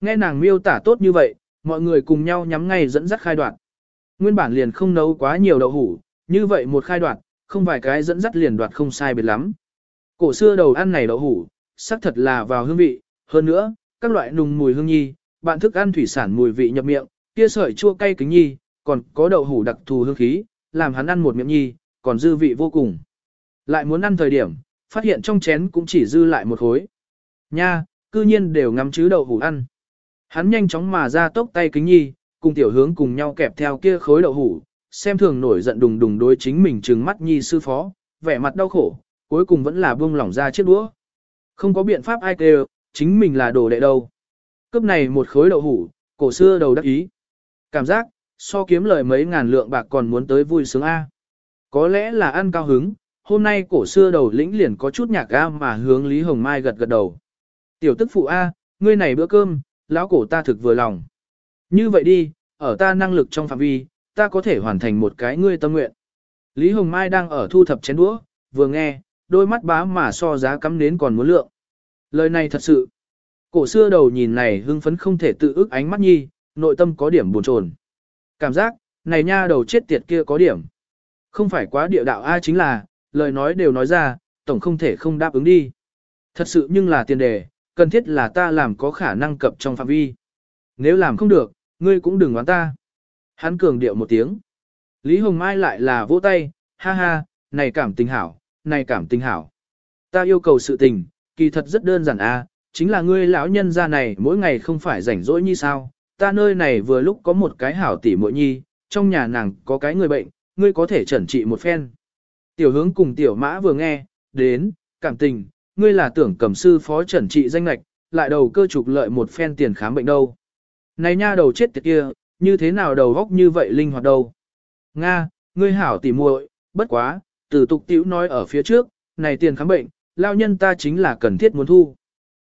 Nghe nàng miêu tả tốt như vậy, mọi người cùng nhau nhắm ngay dẫn dắt khai đoạn. Nguyên bản liền không nấu quá nhiều đậu hủ, như vậy một khai đoạn, không vài cái dẫn dắt liền đoạt không sai biệt lắm. Cổ xưa đầu ăn này đậu hủ, sắc thật là vào hương vị, hơn nữa, các loại nùng mùi hương nhi, bạn thức ăn thủy sản mùi vị nhập miệng, kia sợi chua cay kính nhi, còn có đậu hủ đặc thù hương khí, làm hắn ăn một miệng nhi, còn dư vị vô cùng. Lại muốn ăn thời điểm, phát hiện trong chén cũng chỉ dư lại một khối. Nha, cư nhiên đều ngắm chứ đậu hủ ăn. Hắn nhanh chóng mà ra tốc tay kính nhi, cùng tiểu hướng cùng nhau kẹp theo kia khối đậu hủ, xem thường nổi giận đùng đùng đối chính mình trừng mắt nhi sư phó, vẻ mặt đau khổ, cuối cùng vẫn là buông lỏng ra chiếc đũa. Không có biện pháp ai kêu, chính mình là đồ đệ đâu. Cấp này một khối đậu hủ, cổ xưa đầu đắc ý. Cảm giác, so kiếm lời mấy ngàn lượng bạc còn muốn tới vui sướng A. Có lẽ là ăn cao hứng, hôm nay cổ xưa đầu lĩnh liền có chút nhạc ga mà hướng Lý Hồng Mai gật gật đầu. Tiểu tức phụ A, ngươi này bữa cơm, lão cổ ta thực vừa lòng. Như vậy đi, ở ta năng lực trong phạm vi, ta có thể hoàn thành một cái ngươi tâm nguyện. Lý Hồng Mai đang ở thu thập chén đũa, vừa nghe, đôi mắt bá mà so giá cắm nến còn muốn lượng. Lời này thật sự. Cổ xưa đầu nhìn này hưng phấn không thể tự ức ánh mắt nhi, nội tâm có điểm buồn chồn. Cảm giác, này nha đầu chết tiệt kia có điểm. Không phải quá địa đạo A chính là, lời nói đều nói ra, tổng không thể không đáp ứng đi. Thật sự nhưng là tiền đề, cần thiết là ta làm có khả năng cập trong phạm vi. Nếu làm không được, ngươi cũng đừng oán ta. Hắn cường điệu một tiếng. Lý Hồng Mai lại là vỗ tay, ha ha, này cảm tình hảo, này cảm tình hảo. Ta yêu cầu sự tình, kỳ thật rất đơn giản a, chính là ngươi lão nhân gia này mỗi ngày không phải rảnh rỗi như sao, ta nơi này vừa lúc có một cái hảo tỷ muội nhi, trong nhà nàng có cái người bệnh, ngươi có thể chẩn trị một phen. Tiểu hướng cùng tiểu mã vừa nghe, đến, cảm tình, ngươi là tưởng cầm sư phó trần trị danh lạch, lại đầu cơ trục lợi một phen tiền khám bệnh đâu. Này nha đầu chết tiệt kia, như thế nào đầu góc như vậy linh hoạt đâu. Nga, ngươi hảo tỉ muội, bất quá, từ tục tiểu nói ở phía trước, này tiền khám bệnh, lao nhân ta chính là cần thiết muốn thu.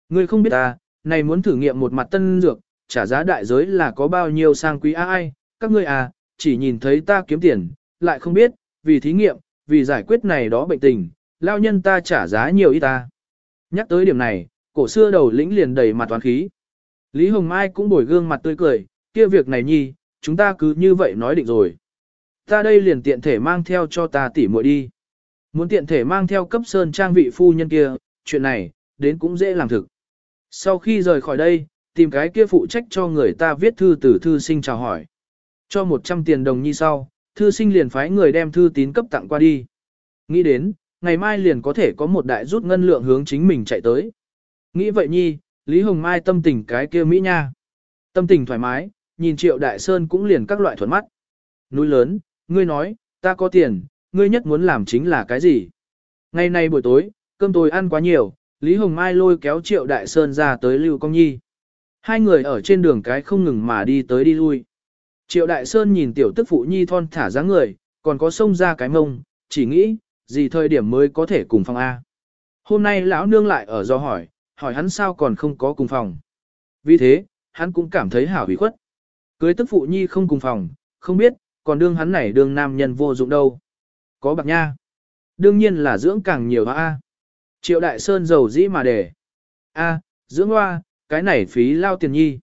Ngươi không biết ta, này muốn thử nghiệm một mặt tân dược, trả giá đại giới là có bao nhiêu sang quý ai, các ngươi à, chỉ nhìn thấy ta kiếm tiền, lại không biết, vì thí nghiệm, vì giải quyết này đó bệnh tình, lao nhân ta trả giá nhiều ít ta. Nhắc tới điểm này, cổ xưa đầu lĩnh liền đầy mặt toán khí. Lý Hồng Mai cũng bồi gương mặt tươi cười, kia việc này nhi, chúng ta cứ như vậy nói định rồi. Ta đây liền tiện thể mang theo cho ta tỉ muội đi. Muốn tiện thể mang theo cấp sơn trang vị phu nhân kia, chuyện này, đến cũng dễ làm thực. Sau khi rời khỏi đây, tìm cái kia phụ trách cho người ta viết thư từ thư sinh chào hỏi. Cho 100 tiền đồng nhi sau, thư sinh liền phái người đem thư tín cấp tặng qua đi. Nghĩ đến, ngày mai liền có thể có một đại rút ngân lượng hướng chính mình chạy tới. Nghĩ vậy nhi, Lý Hồng Mai tâm tình cái kia Mỹ nha. Tâm tình thoải mái, nhìn Triệu Đại Sơn cũng liền các loại thuận mắt. Núi lớn, ngươi nói, ta có tiền, ngươi nhất muốn làm chính là cái gì? Ngày nay buổi tối, cơm tôi ăn quá nhiều, Lý Hồng Mai lôi kéo Triệu Đại Sơn ra tới Lưu Công Nhi. Hai người ở trên đường cái không ngừng mà đi tới đi lui. Triệu Đại Sơn nhìn tiểu tức phụ Nhi thon thả dáng người, còn có sông ra cái mông, chỉ nghĩ, gì thời điểm mới có thể cùng phòng A. Hôm nay lão nương lại ở do hỏi, hỏi hắn sao còn không có cùng phòng. Vì thế, hắn cũng cảm thấy hảo hủy khuất. Cưới tức phụ Nhi không cùng phòng, không biết, còn đương hắn này đương nam nhân vô dụng đâu. Có bạc nha. Đương nhiên là dưỡng càng nhiều A. Triệu Đại Sơn giàu dĩ mà để. A, dưỡng hoa, cái này phí lao tiền nhi.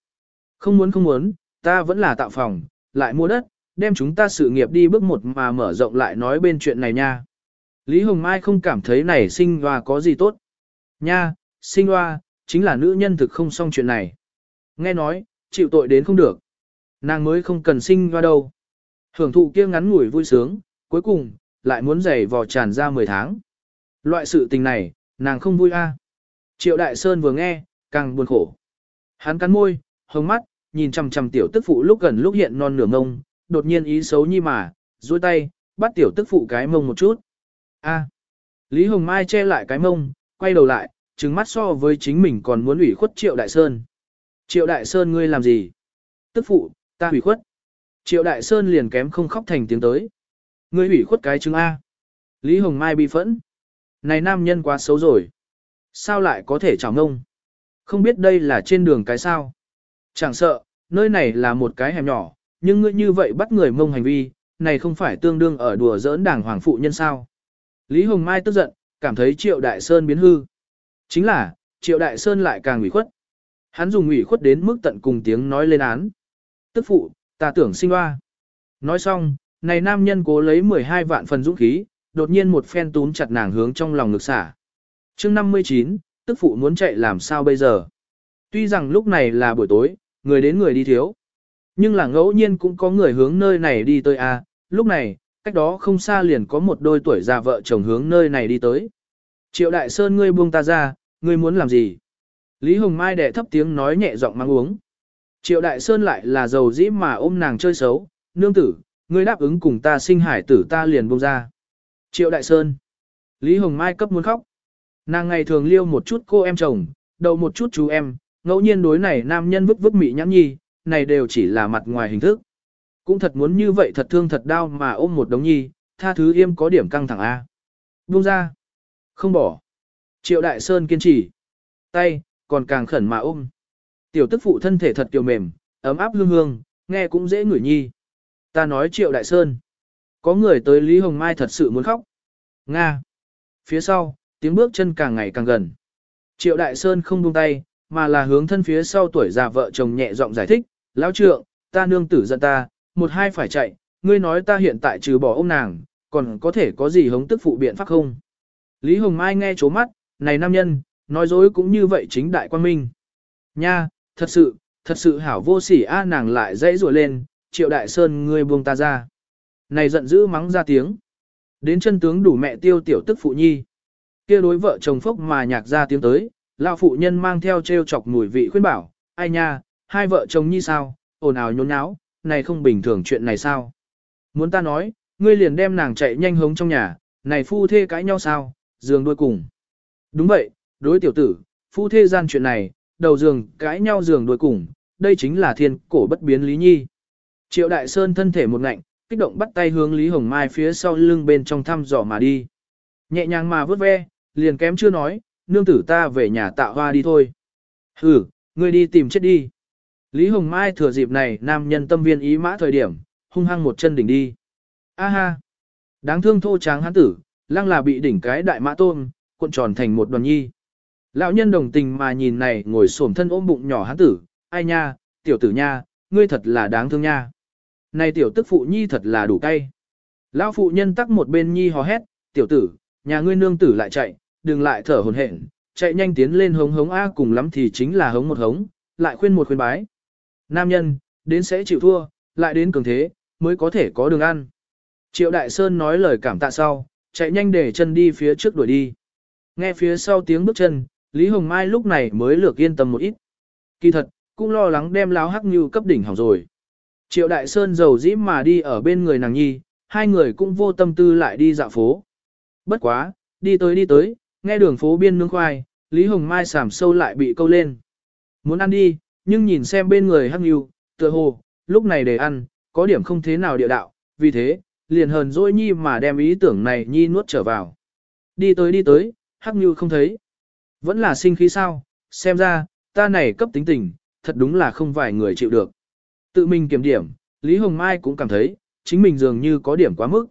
Không muốn không muốn, ta vẫn là tạo phòng, lại mua đất, đem chúng ta sự nghiệp đi bước một mà mở rộng lại nói bên chuyện này nha. Lý Hồng Mai không cảm thấy này sinh hoa có gì tốt. Nha, sinh hoa, chính là nữ nhân thực không xong chuyện này. Nghe nói, chịu tội đến không được. Nàng mới không cần sinh hoa đâu. Hưởng thụ kia ngắn ngủi vui sướng, cuối cùng, lại muốn giày vò tràn ra 10 tháng. Loại sự tình này, nàng không vui a. Triệu Đại Sơn vừa nghe, càng buồn khổ. Hắn cắn môi, hồng mắt, nhìn chằm chằm tiểu tức phụ lúc gần lúc hiện non nửa ngông, đột nhiên ý xấu nhi mà, duỗi tay, bắt tiểu tức phụ cái mông một chút. A. Lý Hồng Mai che lại cái mông, quay đầu lại, trừng mắt so với chính mình còn muốn ủy khuất Triệu Đại Sơn. Triệu Đại Sơn ngươi làm gì? Tức phụ, ta ủy khuất. Triệu Đại Sơn liền kém không khóc thành tiếng tới. Ngươi ủy khuất cái chứng A. Lý Hồng Mai bị phẫn. Này nam nhân quá xấu rồi. Sao lại có thể chào ngông? Không biết đây là trên đường cái sao? Chẳng sợ, nơi này là một cái hẻm nhỏ, nhưng ngươi như vậy bắt người mông hành vi, này không phải tương đương ở đùa giỡn đảng hoàng phụ nhân sao? Lý Hồng Mai tức giận, cảm thấy Triệu Đại Sơn biến hư. Chính là, Triệu Đại Sơn lại càng ủy khuất. Hắn dùng ủy khuất đến mức tận cùng tiếng nói lên án. Tức phụ, ta tưởng sinh hoa. Nói xong, này nam nhân cố lấy 12 vạn phần dũng khí, đột nhiên một phen túm chặt nàng hướng trong lòng ngực xả. chương 59, tức phụ muốn chạy làm sao bây giờ. Tuy rằng lúc này là buổi tối, người đến người đi thiếu. Nhưng là ngẫu nhiên cũng có người hướng nơi này đi tới. À, lúc này, cách đó không xa liền có một đôi tuổi già vợ chồng hướng nơi này đi tới. Triệu Đại Sơn ngươi buông ta ra, ngươi muốn làm gì? Lý Hồng Mai đẻ thấp tiếng nói nhẹ giọng mang uống. Triệu Đại Sơn lại là giàu dĩ mà ôm nàng chơi xấu, nương tử, ngươi đáp ứng cùng ta sinh hải tử ta liền buông ra. Triệu Đại Sơn. Lý Hồng Mai cấp muốn khóc. Nàng ngày thường liêu một chút cô em chồng, đầu một chút chú em, ngẫu nhiên đối này nam nhân vứt vứt mị nhãn nhi, này đều chỉ là mặt ngoài hình thức. Cũng thật muốn như vậy thật thương thật đau mà ôm một đống nhi, tha thứ yêm có điểm căng thẳng A. Buông ra. Không bỏ. Triệu Đại Sơn kiên trì. Tay, còn càng khẩn mà ôm. Tiểu tức phụ thân thể thật kiều mềm, ấm áp hương hương, nghe cũng dễ ngửi nhi. Ta nói Triệu Đại Sơn. Có người tới Lý Hồng Mai thật sự muốn khóc. Nga. Phía sau, tiếng bước chân càng ngày càng gần. Triệu Đại Sơn không buông tay, mà là hướng thân phía sau tuổi già vợ chồng nhẹ giọng giải thích. Lão trượng, ta nương tử giận ta, một hai phải chạy, ngươi nói ta hiện tại trừ bỏ ôm nàng, còn có thể có gì hống tức phụ biện pháp không? Lý Hồng Mai nghe chố mắt, này nam nhân, nói dối cũng như vậy chính đại quan minh. Nha, thật sự, thật sự hảo vô sỉ a nàng lại dãy rủa lên, triệu đại sơn ngươi buông ta ra. Này giận dữ mắng ra tiếng. Đến chân tướng đủ mẹ tiêu tiểu tức phụ nhi. kia đối vợ chồng phốc mà nhạc ra tiếng tới, lão phụ nhân mang theo treo chọc mùi vị khuyên bảo, ai nha, hai vợ chồng nhi sao, ồn ào nhốn nháo, này không bình thường chuyện này sao. Muốn ta nói, ngươi liền đem nàng chạy nhanh hống trong nhà, này phu thê cãi nhau sao, giường đuôi cùng. Đúng vậy, đối tiểu tử, phu thê gian chuyện này, đầu giường cãi nhau giường đuôi cùng, đây chính là thiên cổ bất biến Lý Nhi. Triệu Đại Sơn thân thể một ngạnh, kích động bắt tay hướng Lý Hồng Mai phía sau lưng bên trong thăm dò mà đi. Nhẹ nhàng mà vớt ve, liền kém chưa nói, nương tử ta về nhà tạo hoa đi thôi. Ừ, ngươi đi tìm chết đi. Lý Hồng Mai thừa dịp này nam nhân tâm viên ý mã thời điểm, hung hăng một chân đỉnh đi. A ha! Đáng thương thô tráng hắn tử, lăng là bị đỉnh cái đại mã tôm, cuộn tròn thành một đoàn nhi. Lão nhân đồng tình mà nhìn này ngồi xổm thân ôm bụng nhỏ hắn tử, ai nha, tiểu tử nha, ngươi thật là đáng thương nha. Này tiểu tức phụ nhi thật là đủ cay. Lão phụ nhân tắc một bên nhi hò hét, tiểu tử, nhà ngươi nương tử lại chạy, đừng lại thở hồn hển, chạy nhanh tiến lên hống hống A cùng lắm thì chính là hống một hống, lại khuyên một khuyên bái. Nam nhân, đến sẽ chịu thua, lại đến cường thế, mới có thể có đường ăn. Triệu Đại Sơn nói lời cảm tạ sau, chạy nhanh để chân đi phía trước đuổi đi. Nghe phía sau tiếng bước chân, Lý Hồng Mai lúc này mới lược yên tâm một ít. Kỳ thật, cũng lo lắng đem láo hắc như cấp đỉnh hỏng rồi. Triệu Đại Sơn giàu dĩ mà đi ở bên người nàng nhi, hai người cũng vô tâm tư lại đi dạo phố. Bất quá, đi tới đi tới, nghe đường phố biên nướng khoai, Lý Hồng Mai sảm sâu lại bị câu lên. Muốn ăn đi, nhưng nhìn xem bên người hắc Nhu, tựa hồ, lúc này để ăn, có điểm không thế nào địa đạo, vì thế, liền hờn dỗi nhi mà đem ý tưởng này nhi nuốt trở vào. Đi tới đi tới, hắc Nhu không thấy. Vẫn là sinh khí sao, xem ra, ta này cấp tính tình, thật đúng là không vài người chịu được. Tự mình kiểm điểm, Lý Hồng Mai cũng cảm thấy, chính mình dường như có điểm quá mức.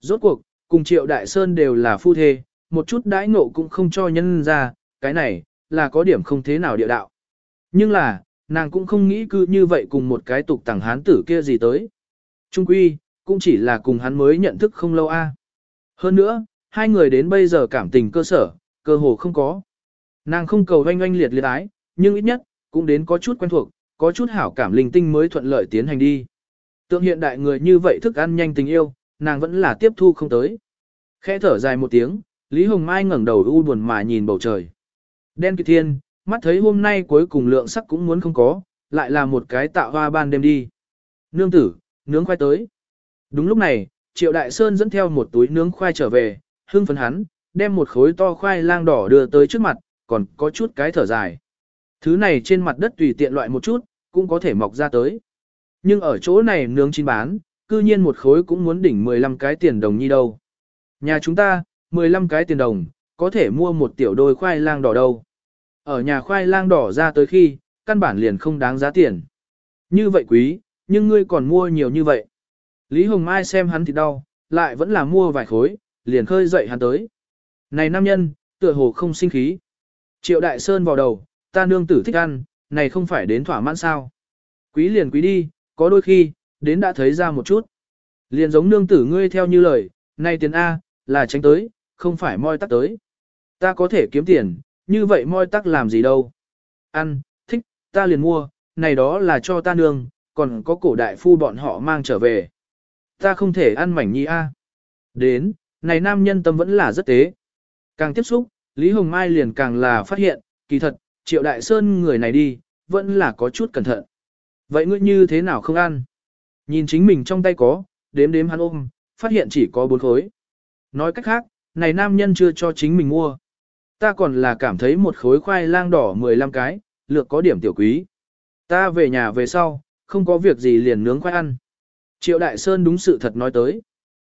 Rốt cuộc, cùng Triệu Đại Sơn đều là phu thê, một chút đãi ngộ cũng không cho nhân ra, cái này, là có điểm không thế nào địa đạo. Nhưng là, nàng cũng không nghĩ cứ như vậy cùng một cái tục tàng hán tử kia gì tới. Trung quy, cũng chỉ là cùng hắn mới nhận thức không lâu a. Hơn nữa, hai người đến bây giờ cảm tình cơ sở, cơ hồ không có. Nàng không cầu oanh oanh liệt liệt ái, nhưng ít nhất, cũng đến có chút quen thuộc, có chút hảo cảm linh tinh mới thuận lợi tiến hành đi. Tượng hiện đại người như vậy thức ăn nhanh tình yêu, nàng vẫn là tiếp thu không tới. Khẽ thở dài một tiếng, Lý Hồng Mai ngẩng đầu u buồn mà nhìn bầu trời. Đen kịt thiên, mắt thấy hôm nay cuối cùng lượng sắc cũng muốn không có, lại là một cái tạo hoa ban đêm đi. Nương tử, nướng khoai tới. Đúng lúc này, Triệu Đại Sơn dẫn theo một túi nướng khoai trở về, hưng phấn hắn, đem một khối to khoai lang đỏ đưa tới trước mặt, còn có chút cái thở dài. Thứ này trên mặt đất tùy tiện loại một chút, cũng có thể mọc ra tới. Nhưng ở chỗ này nướng chín bán, cư nhiên một khối cũng muốn đỉnh 15 cái tiền đồng như đâu. Nhà chúng ta, 15 cái tiền đồng, có thể mua một tiểu đôi khoai lang đỏ đâu. Ở nhà khoai lang đỏ ra tới khi, căn bản liền không đáng giá tiền. Như vậy quý, nhưng ngươi còn mua nhiều như vậy. Lý Hồng Mai xem hắn thì đau, lại vẫn là mua vài khối, liền khơi dậy hắn tới. Này nam nhân, tựa hồ không sinh khí. Triệu Đại Sơn vào đầu, ta nương tử thích ăn, này không phải đến thỏa mãn sao. Quý liền quý đi, có đôi khi, đến đã thấy ra một chút. Liền giống nương tử ngươi theo như lời, này tiền A, là tránh tới, không phải moi tắt tới. Ta có thể kiếm tiền, như vậy moi tắc làm gì đâu. Ăn, thích, ta liền mua, này đó là cho ta nương, còn có cổ đại phu bọn họ mang trở về. Ta không thể ăn mảnh nhi A. Đến, này nam nhân tâm vẫn là rất tế. Càng tiếp xúc, Lý Hồng Mai liền càng là phát hiện, kỳ thật, Triệu Đại Sơn người này đi, vẫn là có chút cẩn thận. Vậy ngươi như thế nào không ăn? Nhìn chính mình trong tay có, đếm đếm hắn ôm, phát hiện chỉ có bốn khối. Nói cách khác, này nam nhân chưa cho chính mình mua. Ta còn là cảm thấy một khối khoai lang đỏ 15 cái, lược có điểm tiểu quý. Ta về nhà về sau, không có việc gì liền nướng khoai ăn. Triệu Đại Sơn đúng sự thật nói tới.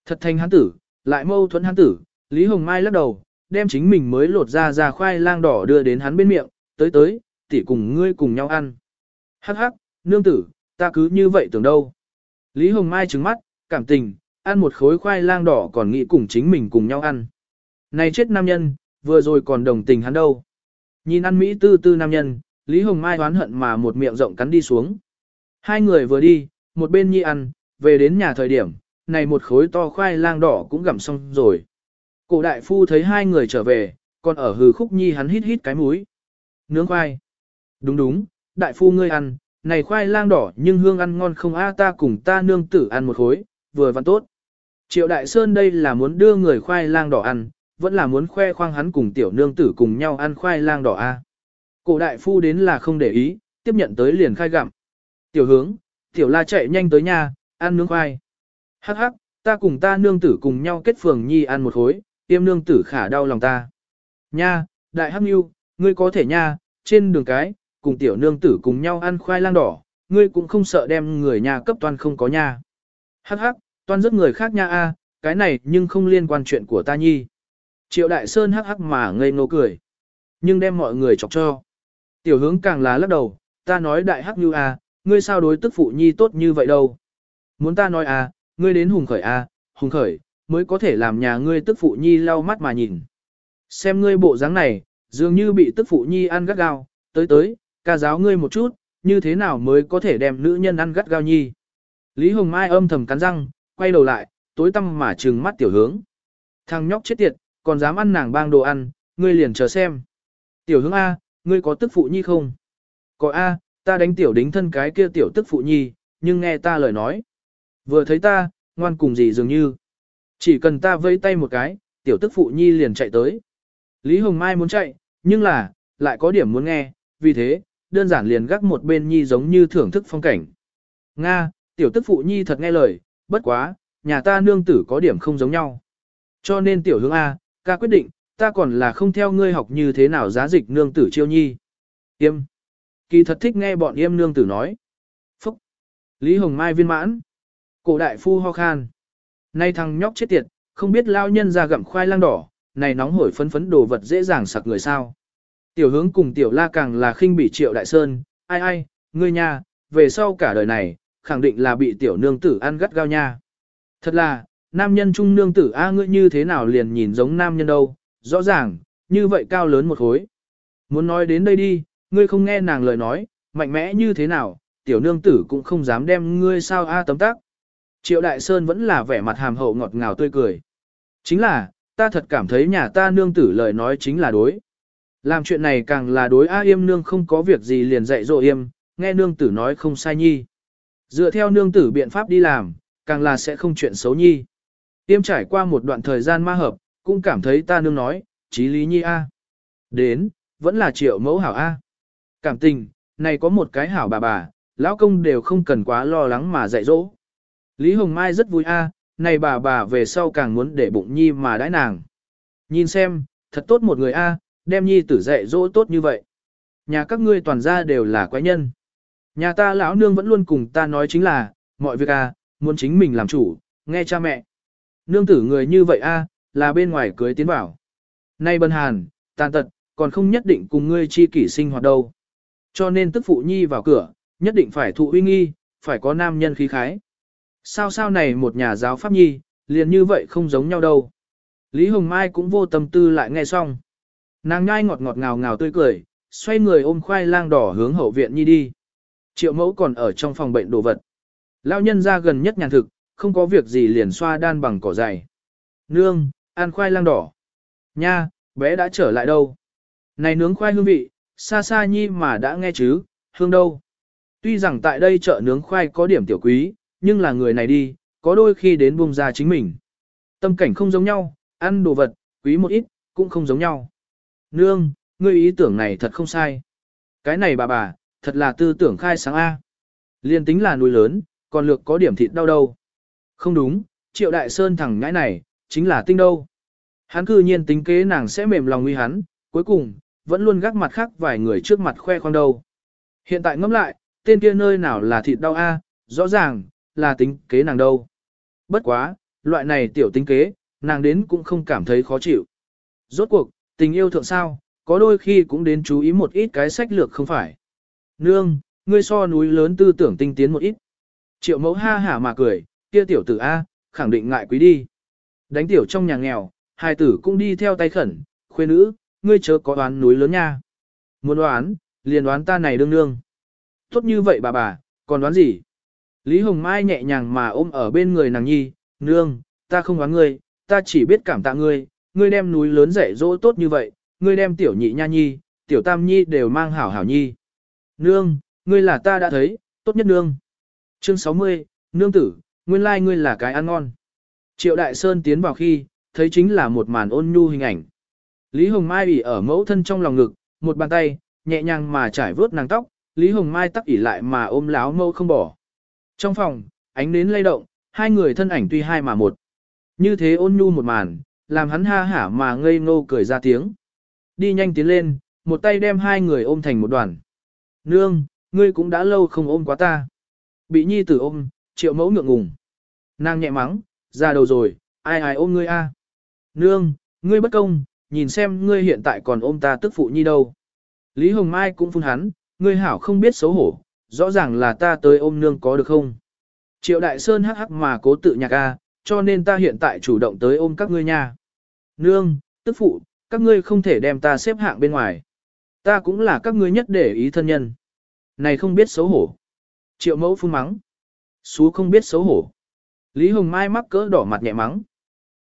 Thật thành hắn tử, lại mâu thuẫn hắn tử, Lý Hồng Mai lắc đầu, đem chính mình mới lột ra ra khoai lang đỏ đưa đến hắn bên miệng, tới tới, tỉ cùng ngươi cùng nhau ăn. Hắc hắc, nương tử, ta cứ như vậy tưởng đâu. Lý Hồng Mai trừng mắt, cảm tình, ăn một khối khoai lang đỏ còn nghĩ cùng chính mình cùng nhau ăn. Này chết nam nhân, vừa rồi còn đồng tình hắn đâu. Nhìn ăn Mỹ tư tư nam nhân, Lý Hồng Mai oán hận mà một miệng rộng cắn đi xuống. Hai người vừa đi, một bên nhi ăn, về đến nhà thời điểm, này một khối to khoai lang đỏ cũng gặm xong rồi. Cổ đại phu thấy hai người trở về, còn ở hừ khúc nhi hắn hít hít cái mũi. Nướng khoai. Đúng đúng, đại phu ngươi ăn, này khoai lang đỏ nhưng hương ăn ngon không a ta cùng ta nương tử ăn một khối, vừa văn tốt. Triệu Đại Sơn đây là muốn đưa người khoai lang đỏ ăn, vẫn là muốn khoe khoang hắn cùng tiểu nương tử cùng nhau ăn khoai lang đỏ a. Cổ đại phu đến là không để ý, tiếp nhận tới liền khai gặm. Tiểu hướng, tiểu la chạy nhanh tới nhà, ăn nướng khoai. Hắc hắc, ta cùng ta nương tử cùng nhau kết phường nhi ăn một hối, tiêm nương tử khả đau lòng ta. Nha, đại hắc nhu, ngươi có thể nha, trên đường cái, cùng tiểu nương tử cùng nhau ăn khoai lang đỏ, ngươi cũng không sợ đem người nhà cấp toàn không có nha. Hắc hắc, toàn rất người khác nha a, cái này nhưng không liên quan chuyện của ta nhi. Triệu đại sơn hắc hắc mà ngây ngô cười. Nhưng đem mọi người chọc cho. Tiểu hướng càng là lắc đầu, ta nói đại hắc như a, ngươi sao đối tức phụ nhi tốt như vậy đâu. Muốn ta nói a, ngươi đến hùng khởi a, hùng khởi, mới có thể làm nhà ngươi tức phụ nhi lau mắt mà nhìn. Xem ngươi bộ dáng này, dường như bị tức phụ nhi ăn gắt gao, tới tới, ca giáo ngươi một chút, như thế nào mới có thể đem nữ nhân ăn gắt gao nhi. Lý Hồng Mai âm thầm cắn răng, quay đầu lại, tối tăm mà trừng mắt tiểu hướng. Thằng nhóc chết tiệt, còn dám ăn nàng bang đồ ăn, ngươi liền chờ xem. Tiểu hướng A, ngươi có tức phụ nhi không? Có A, ta đánh tiểu đính thân cái kia tiểu tức phụ nhi, nhưng nghe ta lời nói. Vừa thấy ta, ngoan cùng gì dường như. Chỉ cần ta vẫy tay một cái, tiểu tức phụ nhi liền chạy tới. Lý Hồng Mai muốn chạy, nhưng là, lại có điểm muốn nghe, vì thế, đơn giản liền gác một bên nhi giống như thưởng thức phong cảnh. Nga, tiểu tức phụ nhi thật nghe lời, bất quá, nhà ta nương tử có điểm không giống nhau. Cho nên tiểu hướng A, ca quyết định, ta còn là không theo ngươi học như thế nào giá dịch nương tử chiêu nhi. Yêm. Kỳ thật thích nghe bọn yêm nương tử nói. Phúc. Lý Hồng Mai viên mãn. Cổ đại phu ho khan. Nay thằng nhóc chết tiệt, không biết lao nhân ra gặm khoai lang đỏ, này nóng hổi phấn phấn đồ vật dễ dàng sặc người sao. Tiểu hướng cùng tiểu la càng là khinh bị triệu đại sơn, ai ai, ngươi nha, về sau cả đời này, khẳng định là bị tiểu nương tử ăn gắt gao nha. Thật là, nam nhân trung nương tử a ngươi như thế nào liền nhìn giống nam nhân đâu, rõ ràng, như vậy cao lớn một khối. Muốn nói đến đây đi, ngươi không nghe nàng lời nói, mạnh mẽ như thế nào, tiểu nương tử cũng không dám đem ngươi sao a tấm tắc. Triệu Đại Sơn vẫn là vẻ mặt hàm hậu ngọt ngào tươi cười. Chính là, ta thật cảm thấy nhà ta nương tử lời nói chính là đối. Làm chuyện này càng là đối A Yêm nương không có việc gì liền dạy dỗ Yêm, nghe nương tử nói không sai nhi. Dựa theo nương tử biện pháp đi làm, càng là sẽ không chuyện xấu nhi. Tiêm trải qua một đoạn thời gian ma hợp, cũng cảm thấy ta nương nói, trí lý nhi A. Đến, vẫn là triệu mẫu hảo A. Cảm tình, này có một cái hảo bà bà, lão công đều không cần quá lo lắng mà dạy dỗ. Lý Hồng Mai rất vui a, này bà bà về sau càng muốn để bụng nhi mà đãi nàng. Nhìn xem, thật tốt một người a, đem nhi tử dạy dỗ tốt như vậy. Nhà các ngươi toàn gia đều là quái nhân. Nhà ta lão nương vẫn luôn cùng ta nói chính là, mọi việc a, muốn chính mình làm chủ, nghe cha mẹ. Nương tử người như vậy a, là bên ngoài cưới tiến bảo. Nay bần hàn, tàn tật, còn không nhất định cùng ngươi chi kỷ sinh hoạt đâu. Cho nên tức phụ nhi vào cửa, nhất định phải thụ uy nghi, phải có nam nhân khí khái. Sao sao này một nhà giáo pháp nhi, liền như vậy không giống nhau đâu. Lý Hồng Mai cũng vô tâm tư lại nghe xong. Nàng nhai ngọt ngọt ngào ngào tươi cười, xoay người ôm khoai lang đỏ hướng hậu viện nhi đi. Triệu mẫu còn ở trong phòng bệnh đồ vật. Lão nhân ra gần nhất nhàn thực, không có việc gì liền xoa đan bằng cỏ dày. Nương, ăn khoai lang đỏ. Nha, bé đã trở lại đâu? Này nướng khoai hương vị, xa xa nhi mà đã nghe chứ, hương đâu? Tuy rằng tại đây chợ nướng khoai có điểm tiểu quý, nhưng là người này đi, có đôi khi đến buông ra chính mình. Tâm cảnh không giống nhau, ăn đồ vật, quý một ít, cũng không giống nhau. Nương, ngươi ý tưởng này thật không sai. Cái này bà bà, thật là tư tưởng khai sáng A. Liên tính là núi lớn, còn lược có điểm thịt đau đâu. Không đúng, triệu đại sơn thẳng ngãi này, chính là tinh đâu. Hắn cư nhiên tính kế nàng sẽ mềm lòng nguy hắn, cuối cùng, vẫn luôn gác mặt khác vài người trước mặt khoe khoang đâu. Hiện tại ngẫm lại, tên kia nơi nào là thịt đau A, rõ ràng, là tính kế nàng đâu. Bất quá, loại này tiểu tính kế, nàng đến cũng không cảm thấy khó chịu. Rốt cuộc, tình yêu thượng sao, có đôi khi cũng đến chú ý một ít cái sách lược không phải. Nương, ngươi so núi lớn tư tưởng tinh tiến một ít. Triệu mẫu ha hả mà cười, kia tiểu tử A, khẳng định ngại quý đi. Đánh tiểu trong nhà nghèo, hai tử cũng đi theo tay khẩn, khuê nữ, ngươi chớ có đoán núi lớn nha. Muốn đoán, liền đoán ta này đương nương. Tốt như vậy bà bà, còn đoán gì? Lý Hồng Mai nhẹ nhàng mà ôm ở bên người nàng nhi, nương, ta không đoán ngươi, ta chỉ biết cảm tạ ngươi, ngươi đem núi lớn dạy dỗ tốt như vậy, ngươi đem tiểu nhị nha nhi, tiểu tam nhi đều mang hảo hảo nhi. Nương, ngươi là ta đã thấy, tốt nhất nương. Chương 60, nương tử, nguyên lai like ngươi là cái ăn ngon. Triệu Đại Sơn tiến vào khi, thấy chính là một màn ôn nhu hình ảnh. Lý Hồng Mai bị ở mẫu thân trong lòng ngực, một bàn tay, nhẹ nhàng mà trải vớt nàng tóc, Lý Hồng Mai tắc ỉ lại mà ôm láo mẫu không bỏ. Trong phòng, ánh nến lay động, hai người thân ảnh tuy hai mà một. Như thế ôn nhu một màn, làm hắn ha hả mà ngây ngô cười ra tiếng. Đi nhanh tiến lên, một tay đem hai người ôm thành một đoàn. Nương, ngươi cũng đã lâu không ôm quá ta. Bị nhi tử ôm, triệu mẫu ngượng ngùng. Nàng nhẹ mắng, ra đầu rồi, ai ai ôm ngươi a? Nương, ngươi bất công, nhìn xem ngươi hiện tại còn ôm ta tức phụ nhi đâu. Lý Hồng Mai cũng phun hắn, ngươi hảo không biết xấu hổ, rõ ràng là ta tới ôm nương có được không? Triệu Đại Sơn hắc hắc mà cố tự nhạc a, cho nên ta hiện tại chủ động tới ôm các ngươi nha. Nương, tức phụ, các ngươi không thể đem ta xếp hạng bên ngoài. Ta cũng là các ngươi nhất để ý thân nhân. Này không biết xấu hổ. Triệu mẫu phun mắng. Xú không biết xấu hổ. Lý Hồng Mai mắc cỡ đỏ mặt nhẹ mắng.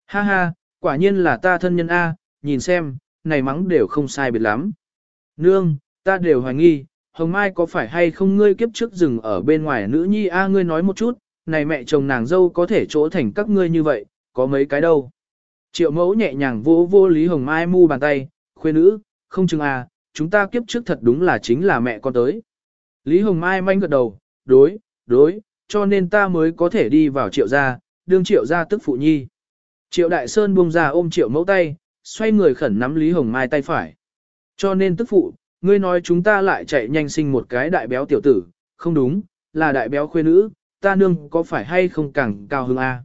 Ha ha, quả nhiên là ta thân nhân A, nhìn xem, này mắng đều không sai biệt lắm. Nương, ta đều hoài nghi, Hồng Mai có phải hay không ngươi kiếp trước rừng ở bên ngoài nữ nhi A ngươi nói một chút, này mẹ chồng nàng dâu có thể chỗ thành các ngươi như vậy, có mấy cái đâu. Triệu mẫu nhẹ nhàng vô vô Lý Hồng Mai mu bàn tay, khuê nữ, không chừng à, chúng ta kiếp trước thật đúng là chính là mẹ con tới. Lý Hồng Mai manh gật đầu, đối, đối, cho nên ta mới có thể đi vào triệu gia, đương triệu gia tức phụ nhi. Triệu Đại Sơn buông ra ôm triệu mẫu tay, xoay người khẩn nắm Lý Hồng Mai tay phải. Cho nên tức phụ, ngươi nói chúng ta lại chạy nhanh sinh một cái đại béo tiểu tử, không đúng, là đại béo khuê nữ, ta nương có phải hay không càng cao hơn a?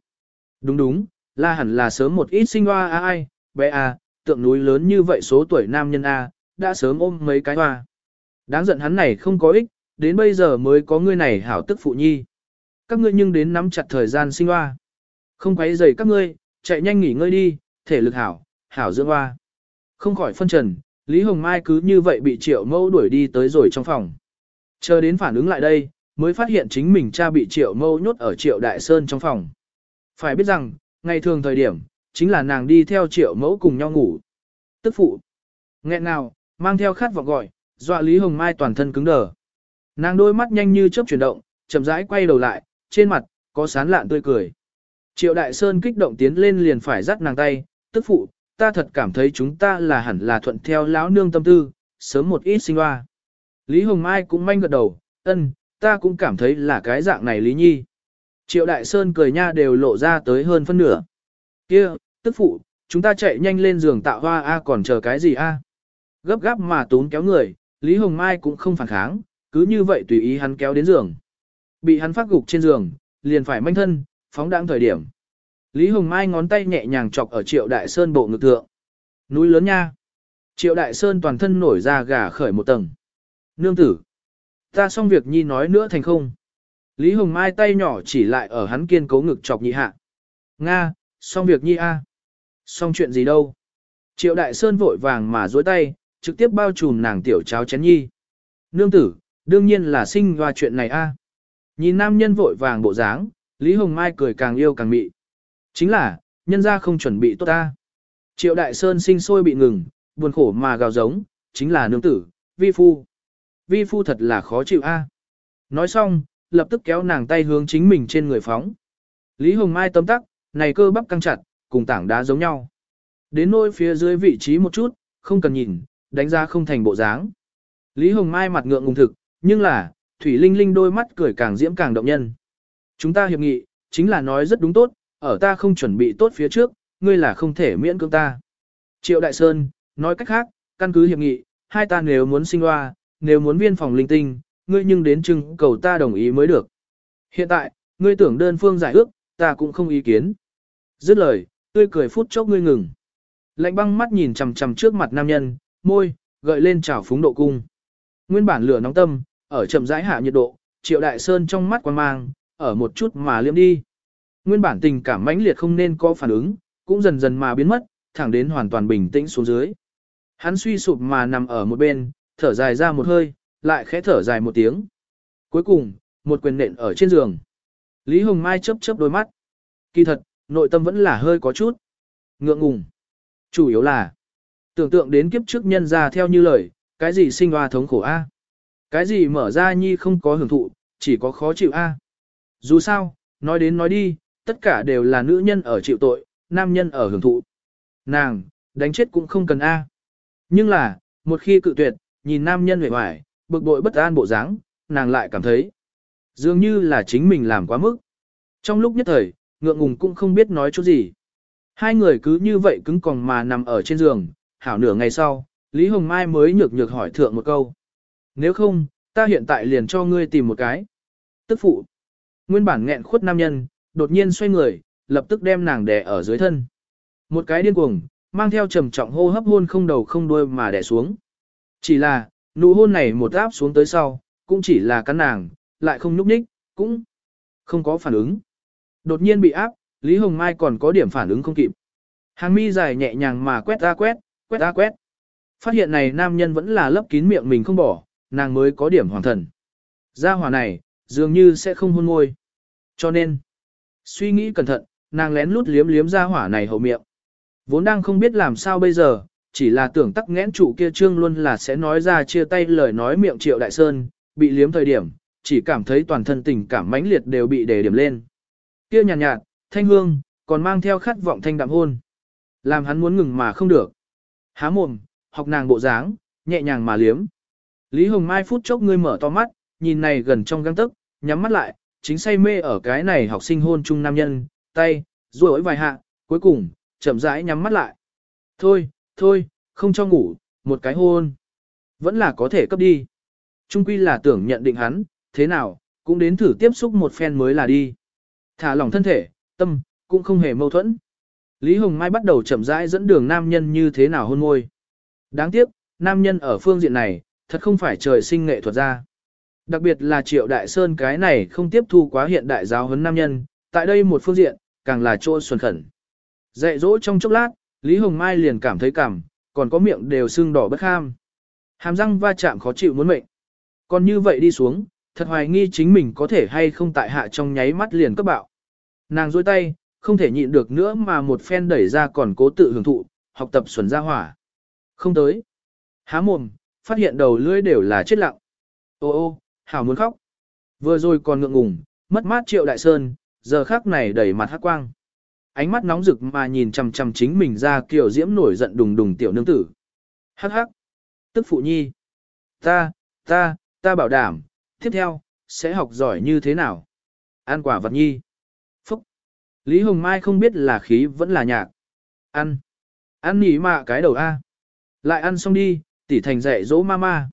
Đúng đúng, là hẳn là sớm một ít sinh hoa a ai, bé a, tượng núi lớn như vậy số tuổi nam nhân a, đã sớm ôm mấy cái hoa. Đáng giận hắn này không có ích, đến bây giờ mới có ngươi này hảo tức phụ nhi. Các ngươi nhưng đến nắm chặt thời gian sinh hoa. Không quấy rầy các ngươi, chạy nhanh nghỉ ngơi đi, thể lực hảo, hảo dưỡng hoa. Không khỏi phân trần, Lý Hồng Mai cứ như vậy bị triệu mẫu đuổi đi tới rồi trong phòng. Chờ đến phản ứng lại đây, mới phát hiện chính mình cha bị triệu mẫu nhốt ở triệu đại sơn trong phòng. Phải biết rằng, ngày thường thời điểm, chính là nàng đi theo triệu mẫu cùng nhau ngủ. Tức phụ. Nghẹn nào, mang theo khát vọng gọi, dọa Lý Hồng Mai toàn thân cứng đờ. Nàng đôi mắt nhanh như chớp chuyển động, chậm rãi quay đầu lại, trên mặt, có sán lạn tươi cười. Triệu Đại Sơn kích động tiến lên liền phải dắt nàng tay, tức phụ, ta thật cảm thấy chúng ta là hẳn là thuận theo lão nương tâm tư, sớm một ít sinh hoa. Lý Hồng Mai cũng manh gật đầu, ân, ta cũng cảm thấy là cái dạng này Lý Nhi. Triệu Đại Sơn cười nha đều lộ ra tới hơn phân nửa. Kia, tức phụ, chúng ta chạy nhanh lên giường tạo hoa A còn chờ cái gì A. Gấp gáp mà tốn kéo người, Lý Hồng Mai cũng không phản kháng, cứ như vậy tùy ý hắn kéo đến giường. Bị hắn phát gục trên giường, liền phải manh thân, phóng đãng thời điểm. Lý Hồng Mai ngón tay nhẹ nhàng chọc ở Triệu Đại Sơn bộ ngực thượng. Núi lớn nha. Triệu Đại Sơn toàn thân nổi ra gà khởi một tầng. Nương tử. Ta xong việc nhi nói nữa thành không. Lý Hồng Mai tay nhỏ chỉ lại ở hắn kiên cố ngực chọc nhị hạ. Nga, xong việc nhi a. Xong chuyện gì đâu. Triệu Đại Sơn vội vàng mà dối tay, trực tiếp bao trùm nàng tiểu cháo chén nhi. Nương tử, đương nhiên là sinh hoa chuyện này a. Nhìn nam nhân vội vàng bộ dáng, Lý Hồng Mai cười càng yêu càng mị. Chính là, nhân ra không chuẩn bị tốt ta. Triệu Đại Sơn sinh sôi bị ngừng, buồn khổ mà gào giống, chính là nương tử, vi phu. Vi phu thật là khó chịu a. Nói xong, lập tức kéo nàng tay hướng chính mình trên người phóng. Lý Hồng Mai tâm tắc, này cơ bắp căng chặt, cùng tảng đá giống nhau. Đến nôi phía dưới vị trí một chút, không cần nhìn, đánh ra không thành bộ dáng. Lý Hồng Mai mặt ngượng ngùng thực, nhưng là, Thủy Linh Linh đôi mắt cười càng diễm càng động nhân. Chúng ta hiệp nghị, chính là nói rất đúng tốt, ở ta không chuẩn bị tốt phía trước, ngươi là không thể miễn cưỡng ta. Triệu Đại Sơn, nói cách khác, căn cứ hiệp nghị, hai ta nếu muốn sinh hoa, nếu muốn viên phòng linh tinh, ngươi nhưng đến chừng cầu ta đồng ý mới được. Hiện tại, ngươi tưởng đơn phương giải ước, ta cũng không ý kiến. Dứt lời, tươi cười phút chốc ngươi ngừng. Lạnh băng mắt nhìn chằm chằm trước mặt nam nhân, môi, gợi lên trào phúng độ cung. Nguyên bản lửa nóng tâm, ở chậm rãi hạ nhiệt độ, triệu đại sơn trong mắt quan mang, ở một chút mà liêm đi. Nguyên bản tình cảm mãnh liệt không nên có phản ứng, cũng dần dần mà biến mất, thẳng đến hoàn toàn bình tĩnh xuống dưới. Hắn suy sụp mà nằm ở một bên, thở dài ra một hơi, lại khẽ thở dài một tiếng. Cuối cùng, một quyền nện ở trên giường. Lý Hồng Mai chớp chớp đôi mắt. Kỳ thật, nội tâm vẫn là hơi có chút. Ngượng ngùng. Chủ yếu là, tưởng tượng đến kiếp trước nhân ra theo như lời, cái gì sinh hoa thống khổ a cái gì mở ra nhi không có hưởng thụ, chỉ có khó chịu a Dù sao, nói đến nói đi, tất cả đều là nữ nhân ở chịu tội, nam nhân ở hưởng thụ. Nàng, đánh chết cũng không cần a Nhưng là, một khi cự tuyệt, nhìn nam nhân vẻ hoài, bực bội bất an bộ dáng, nàng lại cảm thấy dường như là chính mình làm quá mức. Trong lúc nhất thời, ngượng ngùng cũng không biết nói chút gì. Hai người cứ như vậy cứng còng mà nằm ở trên giường, hảo nửa ngày sau, Lý Hồng Mai mới nhược nhược hỏi thượng một câu. Nếu không, ta hiện tại liền cho ngươi tìm một cái. Tức phụ. Nguyên bản nghẹn khuất nam nhân, đột nhiên xoay người, lập tức đem nàng đè ở dưới thân. Một cái điên cuồng, mang theo trầm trọng hô hấp hôn không đầu không đuôi mà đè xuống. Chỉ là, nụ hôn này một áp xuống tới sau, cũng chỉ là cắn nàng, lại không núp ních, cũng không có phản ứng. Đột nhiên bị áp, Lý Hồng Mai còn có điểm phản ứng không kịp. Hàng mi dài nhẹ nhàng mà quét ra quét, quét ra quét. Phát hiện này nam nhân vẫn là lấp kín miệng mình không bỏ, nàng mới có điểm hoàng thần. Gia hỏa này, dường như sẽ không hôn môi. Cho nên, suy nghĩ cẩn thận, nàng lén lút liếm liếm gia hỏa này hậu miệng. Vốn đang không biết làm sao bây giờ, chỉ là tưởng tắc nghẽn trụ kia trương luôn là sẽ nói ra chia tay lời nói miệng triệu đại sơn, bị liếm thời điểm, chỉ cảm thấy toàn thân tình cảm mãnh liệt đều bị đề điểm lên. Kia nhàn nhạt, nhạt, thanh hương, còn mang theo khát vọng thanh đạm hôn. Làm hắn muốn ngừng mà không được. Há mồm, học nàng bộ dáng, nhẹ nhàng mà liếm. Lý Hồng Mai phút chốc ngươi mở to mắt, nhìn này gần trong găng tức, nhắm mắt lại, chính say mê ở cái này học sinh hôn chung nam nhân, tay, duỗi vài hạ, cuối cùng, chậm rãi nhắm mắt lại. Thôi, thôi, không cho ngủ, một cái hôn. Vẫn là có thể cấp đi. Trung quy là tưởng nhận định hắn, thế nào, cũng đến thử tiếp xúc một phen mới là đi. Thả lỏng thân thể, tâm, cũng không hề mâu thuẫn. Lý Hồng Mai bắt đầu chậm rãi dẫn đường nam nhân như thế nào hôn môi. Đáng tiếc, nam nhân ở phương diện này, thật không phải trời sinh nghệ thuật ra. Đặc biệt là Triệu Đại Sơn cái này không tiếp thu quá hiện đại giáo huấn nam nhân, tại đây một phương diện, càng là chỗ xuân khẩn. Dạy dỗ trong chốc lát, Lý Hồng Mai liền cảm thấy cảm, còn có miệng đều sưng đỏ bất ham. Hàm răng va chạm khó chịu muốn mệnh. Còn như vậy đi xuống, thật hoài nghi chính mình có thể hay không tại hạ trong nháy mắt liền cấp bạo. Nàng dôi tay, không thể nhịn được nữa mà một phen đẩy ra còn cố tự hưởng thụ, học tập xuẩn ra hỏa. Không tới. Há mồm, phát hiện đầu lưỡi đều là chết lặng. Ô ô, hảo muốn khóc. Vừa rồi còn ngượng ngùng, mất mát triệu đại sơn, giờ khác này đẩy mặt hát quang. Ánh mắt nóng rực mà nhìn chằm chằm chính mình ra kiểu diễm nổi giận đùng đùng tiểu nương tử. Hắc hắc. Tức phụ nhi. Ta, ta, ta bảo đảm, tiếp theo, sẽ học giỏi như thế nào. an quả vật nhi. Phúc. Lý Hồng Mai không biết là khí vẫn là nhạc. Ăn. Ăn nỉ mạ cái đầu A. Lại ăn xong đi, tỉ thành dạy dỗ mama.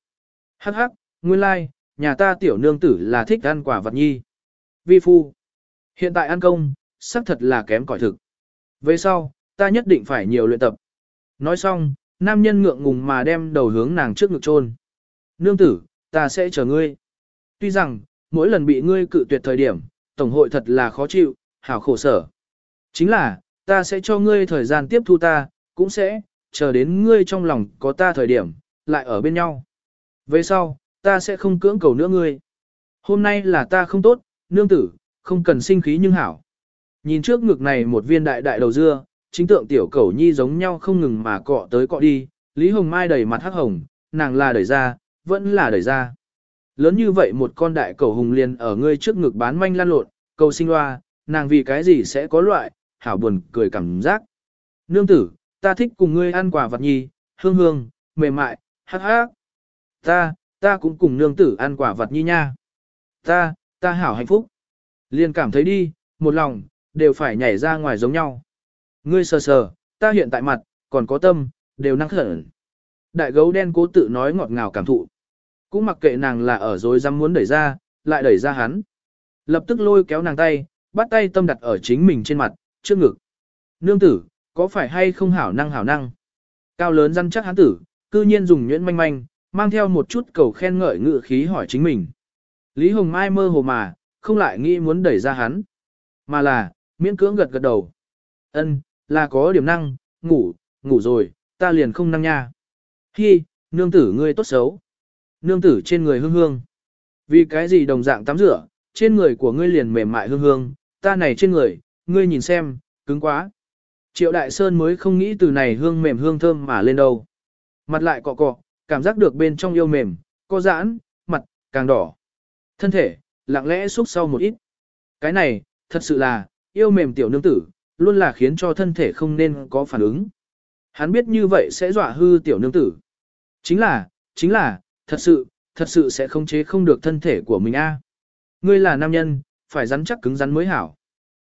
Hắc hắc, nguyên lai, like, nhà ta tiểu nương tử là thích ăn quả vật nhi. Vi phu. Hiện tại ăn công, xác thật là kém cỏi thực. Về sau, ta nhất định phải nhiều luyện tập. Nói xong, nam nhân ngượng ngùng mà đem đầu hướng nàng trước ngực chôn. Nương tử, ta sẽ chờ ngươi. Tuy rằng, mỗi lần bị ngươi cự tuyệt thời điểm, tổng hội thật là khó chịu, hảo khổ sở. Chính là, ta sẽ cho ngươi thời gian tiếp thu ta, cũng sẽ, chờ đến ngươi trong lòng có ta thời điểm, lại ở bên nhau. Về sau, ta sẽ không cưỡng cầu nữa ngươi. Hôm nay là ta không tốt, nương tử, không cần sinh khí nhưng hảo. Nhìn trước ngực này một viên đại đại đầu dưa, chính tượng tiểu cẩu nhi giống nhau không ngừng mà cọ tới cọ đi, Lý Hồng Mai đầy mặt hắc hồng, nàng là đẩy ra, vẫn là đẩy ra. Lớn như vậy một con đại cẩu hùng liền ở ngươi trước ngực bán manh lan lộn, cầu sinh loa, nàng vì cái gì sẽ có loại, hảo buồn cười cảm giác. Nương tử, ta thích cùng ngươi ăn quả vật nhi, hương hương, mềm mại, hắc hắc. Ta, ta cũng cùng nương tử ăn quả vật nhi nha. Ta, ta hảo hạnh phúc. Liền cảm thấy đi, một lòng, đều phải nhảy ra ngoài giống nhau. Ngươi sờ sờ, ta hiện tại mặt, còn có tâm, đều năng khẩn. Đại gấu đen cố tự nói ngọt ngào cảm thụ. Cũng mặc kệ nàng là ở dối dám muốn đẩy ra, lại đẩy ra hắn. Lập tức lôi kéo nàng tay, bắt tay tâm đặt ở chính mình trên mặt, trước ngực. Nương tử, có phải hay không hảo năng hảo năng? Cao lớn răn chắc hắn tử, cư nhiên dùng nhuyễn manh manh, mang theo một chút cầu khen ngợi ngự khí hỏi chính mình. Lý Hồng Mai mơ hồ mà, không lại nghĩ muốn đẩy ra hắn. Mà là, miễn cưỡng gật gật đầu. Ân, là có điểm năng, ngủ, ngủ rồi, ta liền không năng nha. Hi, nương tử ngươi tốt xấu. Nương tử trên người hương hương. Vì cái gì đồng dạng tắm rửa, trên người của ngươi liền mềm mại hương hương, ta này trên người, ngươi nhìn xem, cứng quá. Triệu Đại Sơn mới không nghĩ từ này hương mềm hương thơm mà lên đâu. Mặt lại cọ cọ, cảm giác được bên trong yêu mềm, co giãn, mặt, càng đỏ. Thân thể, lặng lẽ xúc sau một ít. Cái này, thật sự là, yêu mềm tiểu nương tử, luôn là khiến cho thân thể không nên có phản ứng. Hắn biết như vậy sẽ dọa hư tiểu nương tử. Chính là, chính là, thật sự, thật sự sẽ không chế không được thân thể của mình a. Ngươi là nam nhân, phải rắn chắc cứng rắn mới hảo.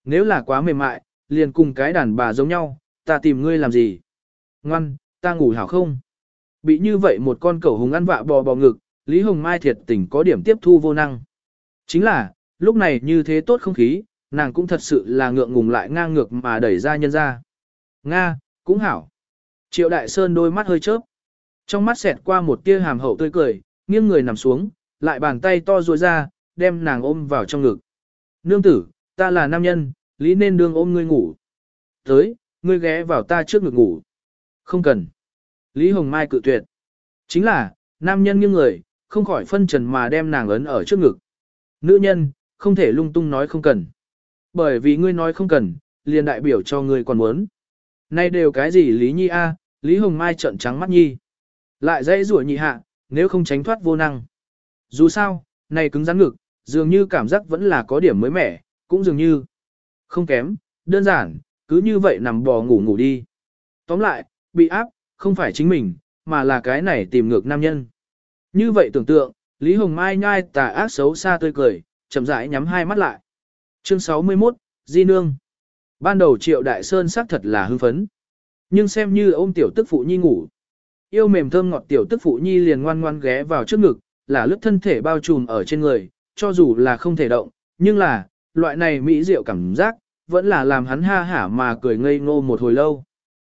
Nếu là quá mềm mại, liền cùng cái đàn bà giống nhau, ta tìm ngươi làm gì? Ngoan, ta ngủ hảo không? Bị như vậy một con cẩu hùng ăn vạ bò bò ngực, Lý Hồng Mai thiệt tình có điểm tiếp thu vô năng. Chính là, lúc này như thế tốt không khí, nàng cũng thật sự là ngượng ngùng lại ngang ngược mà đẩy ra nhân ra. Nga, cũng hảo. Triệu Đại Sơn đôi mắt hơi chớp. Trong mắt xẹt qua một tia hàm hậu tươi cười, nghiêng người nằm xuống, lại bàn tay to ruôi ra, đem nàng ôm vào trong ngực. Nương tử, ta là nam nhân, lý nên đương ôm ngươi ngủ. Tới, ngươi ghé vào ta trước ngực ngủ. Không cần. Lý Hồng Mai cự tuyệt. Chính là, nam nhân như người, không khỏi phân trần mà đem nàng ấn ở trước ngực. Nữ nhân, không thể lung tung nói không cần. Bởi vì ngươi nói không cần, liền đại biểu cho ngươi còn muốn. Nay đều cái gì Lý Nhi a? Lý Hồng Mai trợn trắng mắt Nhi. Lại dãy rủa nhị hạ, nếu không tránh thoát vô năng. Dù sao, này cứng rắn ngực, dường như cảm giác vẫn là có điểm mới mẻ, cũng dường như không kém, đơn giản, cứ như vậy nằm bò ngủ ngủ đi. Tóm lại, bị áp, không phải chính mình, mà là cái này tìm ngược nam nhân. Như vậy tưởng tượng, Lý Hồng Mai nhai tà ác xấu xa tươi cười, chậm rãi nhắm hai mắt lại. Chương 61, Di Nương. Ban đầu Triệu Đại Sơn xác thật là hưng phấn. Nhưng xem như ôm tiểu tức phụ nhi ngủ. Yêu mềm thơm ngọt tiểu tức phụ nhi liền ngoan ngoan ghé vào trước ngực, là lướt thân thể bao trùm ở trên người, cho dù là không thể động, nhưng là, loại này mỹ diệu cảm giác, vẫn là làm hắn ha hả mà cười ngây ngô một hồi lâu.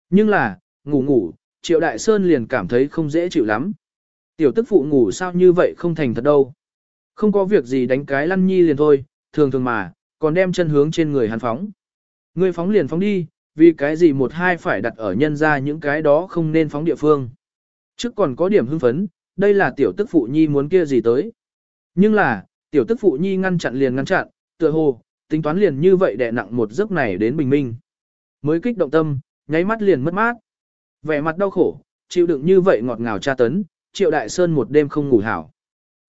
Nhưng là, ngủ ngủ, Triệu Đại Sơn liền cảm thấy không dễ chịu lắm. Tiểu tức phụ ngủ sao như vậy không thành thật đâu. Không có việc gì đánh cái lăn nhi liền thôi, thường thường mà, còn đem chân hướng trên người hắn phóng. Ngươi phóng liền phóng đi, vì cái gì một hai phải đặt ở nhân ra những cái đó không nên phóng địa phương. Trước còn có điểm hưng phấn, đây là tiểu tức phụ nhi muốn kia gì tới. Nhưng là, tiểu tức phụ nhi ngăn chặn liền ngăn chặn, tựa hồ, tính toán liền như vậy đè nặng một giấc này đến bình minh. Mới kích động tâm, nháy mắt liền mất mát. Vẻ mặt đau khổ, chịu đựng như vậy ngọt ngào tra tấn, triệu đại sơn một đêm không ngủ hảo.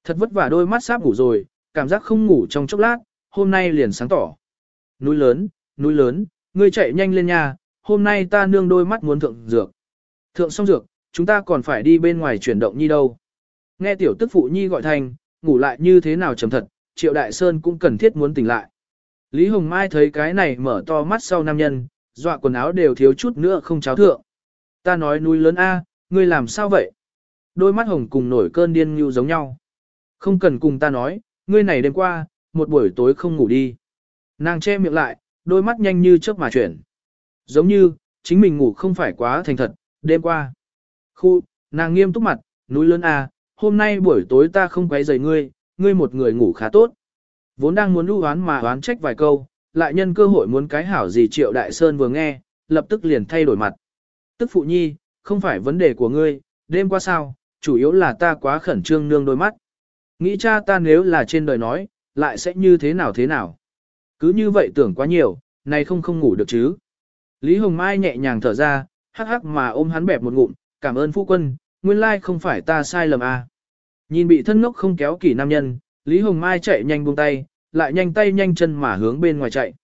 Thật vất vả đôi mắt sáp ngủ rồi, cảm giác không ngủ trong chốc lát, hôm nay liền sáng tỏ. Núi lớn, núi lớn, ngươi chạy nhanh lên nhà, hôm nay ta nương đôi mắt muốn thượng dược. Thượng xong dược, chúng ta còn phải đi bên ngoài chuyển động nhi đâu. Nghe tiểu tức phụ nhi gọi thành, ngủ lại như thế nào chấm thật, triệu đại sơn cũng cần thiết muốn tỉnh lại. Lý Hồng Mai thấy cái này mở to mắt sau nam nhân, dọa quần áo đều thiếu chút nữa không cháo thượng. Ta nói núi lớn A, ngươi làm sao vậy? Đôi mắt hồng cùng nổi cơn điên như giống nhau. Không cần cùng ta nói, ngươi này đêm qua, một buổi tối không ngủ đi. Nàng che miệng lại, đôi mắt nhanh như chớp mà chuyển. Giống như, chính mình ngủ không phải quá thành thật, đêm qua. Khu, nàng nghiêm túc mặt, núi lớn A, hôm nay buổi tối ta không quấy rầy ngươi, ngươi một người ngủ khá tốt. Vốn đang muốn lưu hoán mà oán trách vài câu, lại nhân cơ hội muốn cái hảo gì Triệu Đại Sơn vừa nghe, lập tức liền thay đổi mặt. Tức phụ nhi, không phải vấn đề của ngươi, đêm qua sao, chủ yếu là ta quá khẩn trương nương đôi mắt. Nghĩ cha ta nếu là trên đời nói, lại sẽ như thế nào thế nào. Cứ như vậy tưởng quá nhiều, này không không ngủ được chứ. Lý Hồng Mai nhẹ nhàng thở ra, hắc hắc mà ôm hắn bẹp một ngụm, cảm ơn phu quân, nguyên lai không phải ta sai lầm à. Nhìn bị thân ngốc không kéo kỷ nam nhân, Lý Hồng Mai chạy nhanh buông tay, lại nhanh tay nhanh chân mà hướng bên ngoài chạy.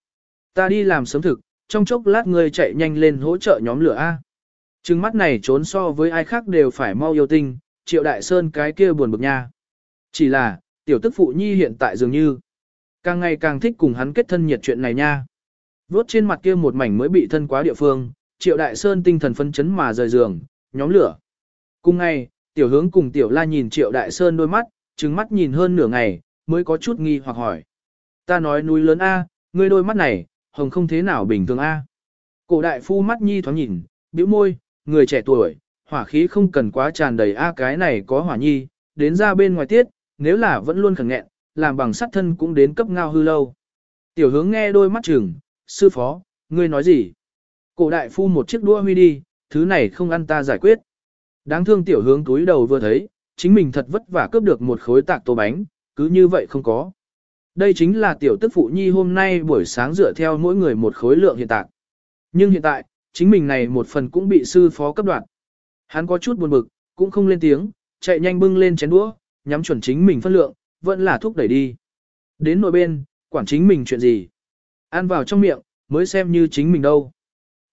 Ta đi làm sớm thực, trong chốc lát ngươi chạy nhanh lên hỗ trợ nhóm lửa A. Trừng mắt này trốn so với ai khác đều phải mau yêu tinh, triệu đại sơn cái kia buồn bực nha. Chỉ là, tiểu tức phụ nhi hiện tại dường như, càng ngày càng thích cùng hắn kết thân nhiệt chuyện này nha. Vốt trên mặt kia một mảnh mới bị thân quá địa phương, triệu đại sơn tinh thần phân chấn mà rời giường, nhóm lửa. Cùng ngày, tiểu hướng cùng tiểu la nhìn triệu đại sơn đôi mắt, trừng mắt nhìn hơn nửa ngày, mới có chút nghi hoặc hỏi. Ta nói núi lớn A, ngươi đôi mắt này, hồng không thế nào bình thường A. Cổ đại phu mắt nhi thoáng nhìn, bĩu môi, người trẻ tuổi, hỏa khí không cần quá tràn đầy A cái này có hỏa nhi, đến ra bên ngoài tiết, nếu là vẫn luôn khẩn nghẹn, làm bằng sắt thân cũng đến cấp ngao hư lâu. Tiểu hướng nghe đôi mắt chừng, sư phó, ngươi nói gì? Cổ đại phu một chiếc đũa huy đi, thứ này không ăn ta giải quyết. Đáng thương tiểu hướng túi đầu vừa thấy, chính mình thật vất vả cướp được một khối tạc tô bánh, cứ như vậy không có. Đây chính là tiểu tức phụ nhi hôm nay buổi sáng dựa theo mỗi người một khối lượng hiện tại. Nhưng hiện tại, chính mình này một phần cũng bị sư phó cấp đoạn. Hắn có chút buồn bực, cũng không lên tiếng, chạy nhanh bưng lên chén đũa, nhắm chuẩn chính mình phân lượng, vẫn là thúc đẩy đi. Đến nội bên, quản chính mình chuyện gì. Ăn vào trong miệng, mới xem như chính mình đâu.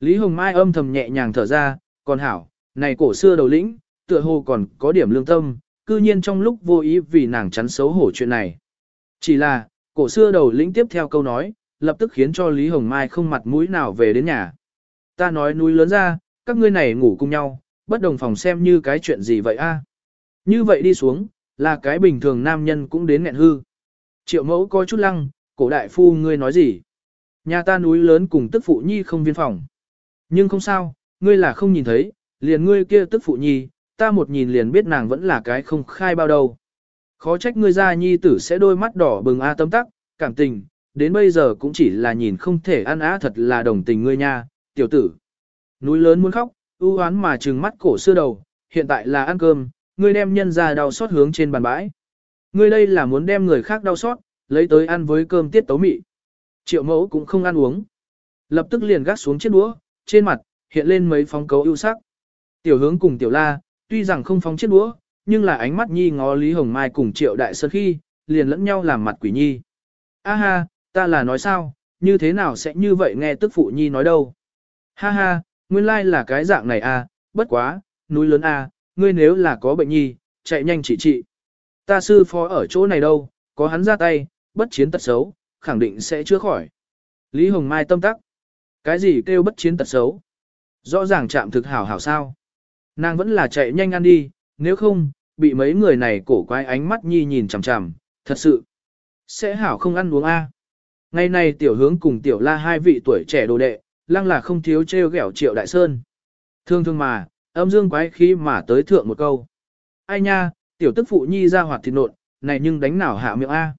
Lý Hồng Mai âm thầm nhẹ nhàng thở ra, còn hảo, này cổ xưa đầu lĩnh, tựa hồ còn có điểm lương tâm, cư nhiên trong lúc vô ý vì nàng chắn xấu hổ chuyện này. Chỉ là, cổ xưa đầu lĩnh tiếp theo câu nói, lập tức khiến cho Lý Hồng Mai không mặt mũi nào về đến nhà. Ta nói núi lớn ra, các ngươi này ngủ cùng nhau, bất đồng phòng xem như cái chuyện gì vậy a? Như vậy đi xuống, là cái bình thường nam nhân cũng đến nghẹn hư. Triệu mẫu có chút lăng, cổ đại phu ngươi nói gì? Nhà ta núi lớn cùng tức phụ nhi không viên phòng. Nhưng không sao, ngươi là không nhìn thấy, liền ngươi kia tức phụ nhi, ta một nhìn liền biết nàng vẫn là cái không khai bao đâu. Khó trách ngươi ra nhi tử sẽ đôi mắt đỏ bừng a tâm tắc, cảm tình, đến bây giờ cũng chỉ là nhìn không thể ăn á thật là đồng tình ngươi nha, tiểu tử. Núi lớn muốn khóc, ưu hoán mà trừng mắt cổ xưa đầu, hiện tại là ăn cơm, ngươi đem nhân ra đau xót hướng trên bàn bãi. Ngươi đây là muốn đem người khác đau xót, lấy tới ăn với cơm tiết tấu mị. Triệu mẫu cũng không ăn uống. Lập tức liền gác xuống chiếc đũa, trên mặt, hiện lên mấy phóng cấu ưu sắc. Tiểu hướng cùng tiểu la, tuy rằng không phóng chiếc đũa, nhưng là ánh mắt nhi ngó Lý Hồng Mai cùng triệu đại sơn khi, liền lẫn nhau làm mặt quỷ nhi. A ha, ta là nói sao, như thế nào sẽ như vậy nghe tức phụ nhi nói đâu. Ha ha, nguyên lai là cái dạng này à, bất quá, núi lớn à, ngươi nếu là có bệnh nhi, chạy nhanh trị trị. Ta sư phó ở chỗ này đâu, có hắn ra tay, bất chiến tật xấu, khẳng định sẽ chữa khỏi. Lý Hồng Mai tâm tắc. Cái gì kêu bất chiến tật xấu? Rõ ràng chạm thực hảo hảo sao. Nàng vẫn là chạy nhanh ăn đi, nếu không, bị mấy người này cổ quái ánh mắt nhi nhìn chằm chằm, thật sự. Sẽ hảo không ăn uống a. Ngày này tiểu hướng cùng tiểu la hai vị tuổi trẻ đồ đệ, lăng là không thiếu treo ghẹo triệu đại sơn. Thương thương mà, âm dương quái khí mà tới thượng một câu. Ai nha, tiểu tức phụ nhi ra hoạt thịt nộn, này nhưng đánh nào hạ miệng a.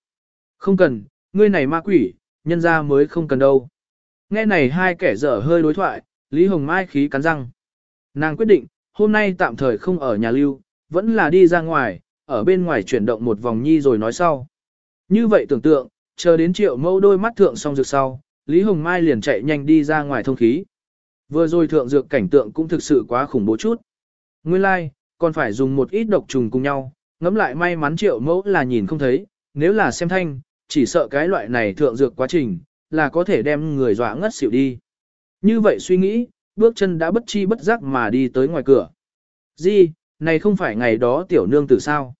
Không cần, ngươi này ma quỷ, nhân ra mới không cần đâu. Nghe này hai kẻ dở hơi đối thoại, Lý Hồng Mai khí cắn răng. Nàng quyết định, hôm nay tạm thời không ở nhà lưu, vẫn là đi ra ngoài, ở bên ngoài chuyển động một vòng nhi rồi nói sau. Như vậy tưởng tượng, chờ đến triệu mẫu đôi mắt thượng xong rực sau, Lý Hồng Mai liền chạy nhanh đi ra ngoài thông khí. Vừa rồi thượng dược cảnh tượng cũng thực sự quá khủng bố chút. Nguyên lai, like, còn phải dùng một ít độc trùng cùng nhau, ngẫm lại may mắn triệu mẫu là nhìn không thấy, nếu là xem thanh, chỉ sợ cái loại này thượng dược quá trình, là có thể đem người dọa ngất xỉu đi. Như vậy suy nghĩ, bước chân đã bất chi bất giác mà đi tới ngoài cửa. Di, này không phải ngày đó tiểu nương tử sao?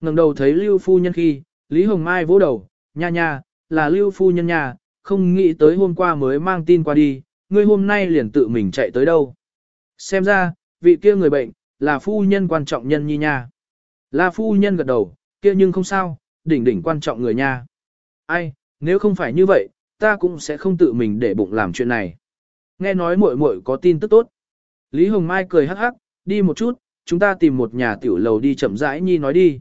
ngẩng đầu thấy Lưu Phu Nhân khi, Lý Hồng Mai vỗ đầu, nha nha, là Lưu Phu Nhân nha, không nghĩ tới hôm qua mới mang tin qua đi, ngươi hôm nay liền tự mình chạy tới đâu. Xem ra, vị kia người bệnh, là Phu Nhân quan trọng nhân nhi nha. Là Phu Nhân gật đầu, kia nhưng không sao, đỉnh đỉnh quan trọng người nha. Ai, nếu không phải như vậy, ta cũng sẽ không tự mình để bụng làm chuyện này. Nghe nói muội muội có tin tức tốt. Lý Hồng Mai cười hắc hắc, đi một chút, chúng ta tìm một nhà tiểu lầu đi chậm rãi nhi nói đi.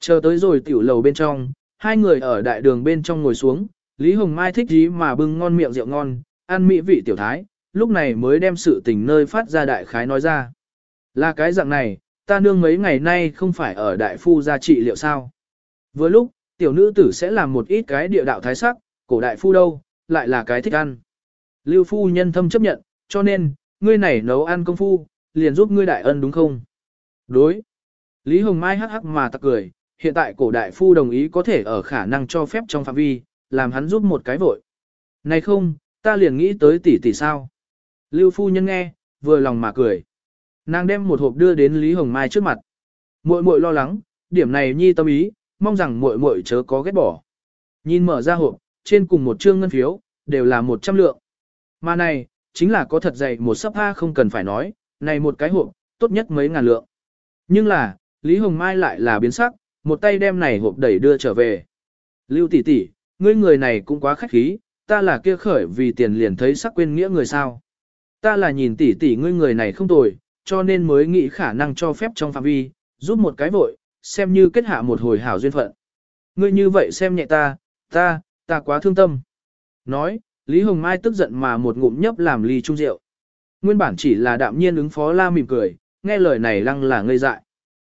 Chờ tới rồi tiểu lầu bên trong, hai người ở đại đường bên trong ngồi xuống, Lý Hồng Mai thích gì mà bưng ngon miệng rượu ngon, ăn mỹ vị tiểu thái, lúc này mới đem sự tình nơi phát ra đại khái nói ra. Là cái dạng này, ta nương mấy ngày nay không phải ở đại phu gia trị liệu sao. Vừa lúc, tiểu nữ tử sẽ làm một ít cái địa đạo thái sắc, cổ đại phu đâu, lại là cái thích ăn. Lưu phu nhân thâm chấp nhận, cho nên, ngươi này nấu ăn công phu, liền giúp ngươi đại ân đúng không? Đối. Lý Hồng Mai hắc hắc mà tặc cười, hiện tại cổ đại phu đồng ý có thể ở khả năng cho phép trong phạm vi, làm hắn giúp một cái vội. Này không, ta liền nghĩ tới tỷ tỷ sao. Lưu phu nhân nghe, vừa lòng mà cười. Nàng đem một hộp đưa đến Lý Hồng Mai trước mặt. Muội muội lo lắng, điểm này nhi tâm ý, mong rằng muội muội chớ có ghét bỏ. Nhìn mở ra hộp, trên cùng một trương ngân phiếu, đều là 100 lượng. Mà này, chính là có thật dày một sấp A không cần phải nói, này một cái hộp, tốt nhất mấy ngàn lượng. Nhưng là, Lý Hồng Mai lại là biến sắc, một tay đem này hộp đẩy đưa trở về. Lưu tỷ tỷ, ngươi người này cũng quá khách khí, ta là kia khởi vì tiền liền thấy sắc quên nghĩa người sao. Ta là nhìn tỷ tỷ ngươi người này không tồi, cho nên mới nghĩ khả năng cho phép trong phạm vi, giúp một cái vội, xem như kết hạ một hồi hảo duyên phận. Ngươi như vậy xem nhẹ ta, ta, ta quá thương tâm. Nói, Lý Hồng Mai tức giận mà một ngụm nhấp làm ly trung rượu. Nguyên bản chỉ là đạm nhiên ứng phó la mỉm cười, nghe lời này lăng là ngây dại.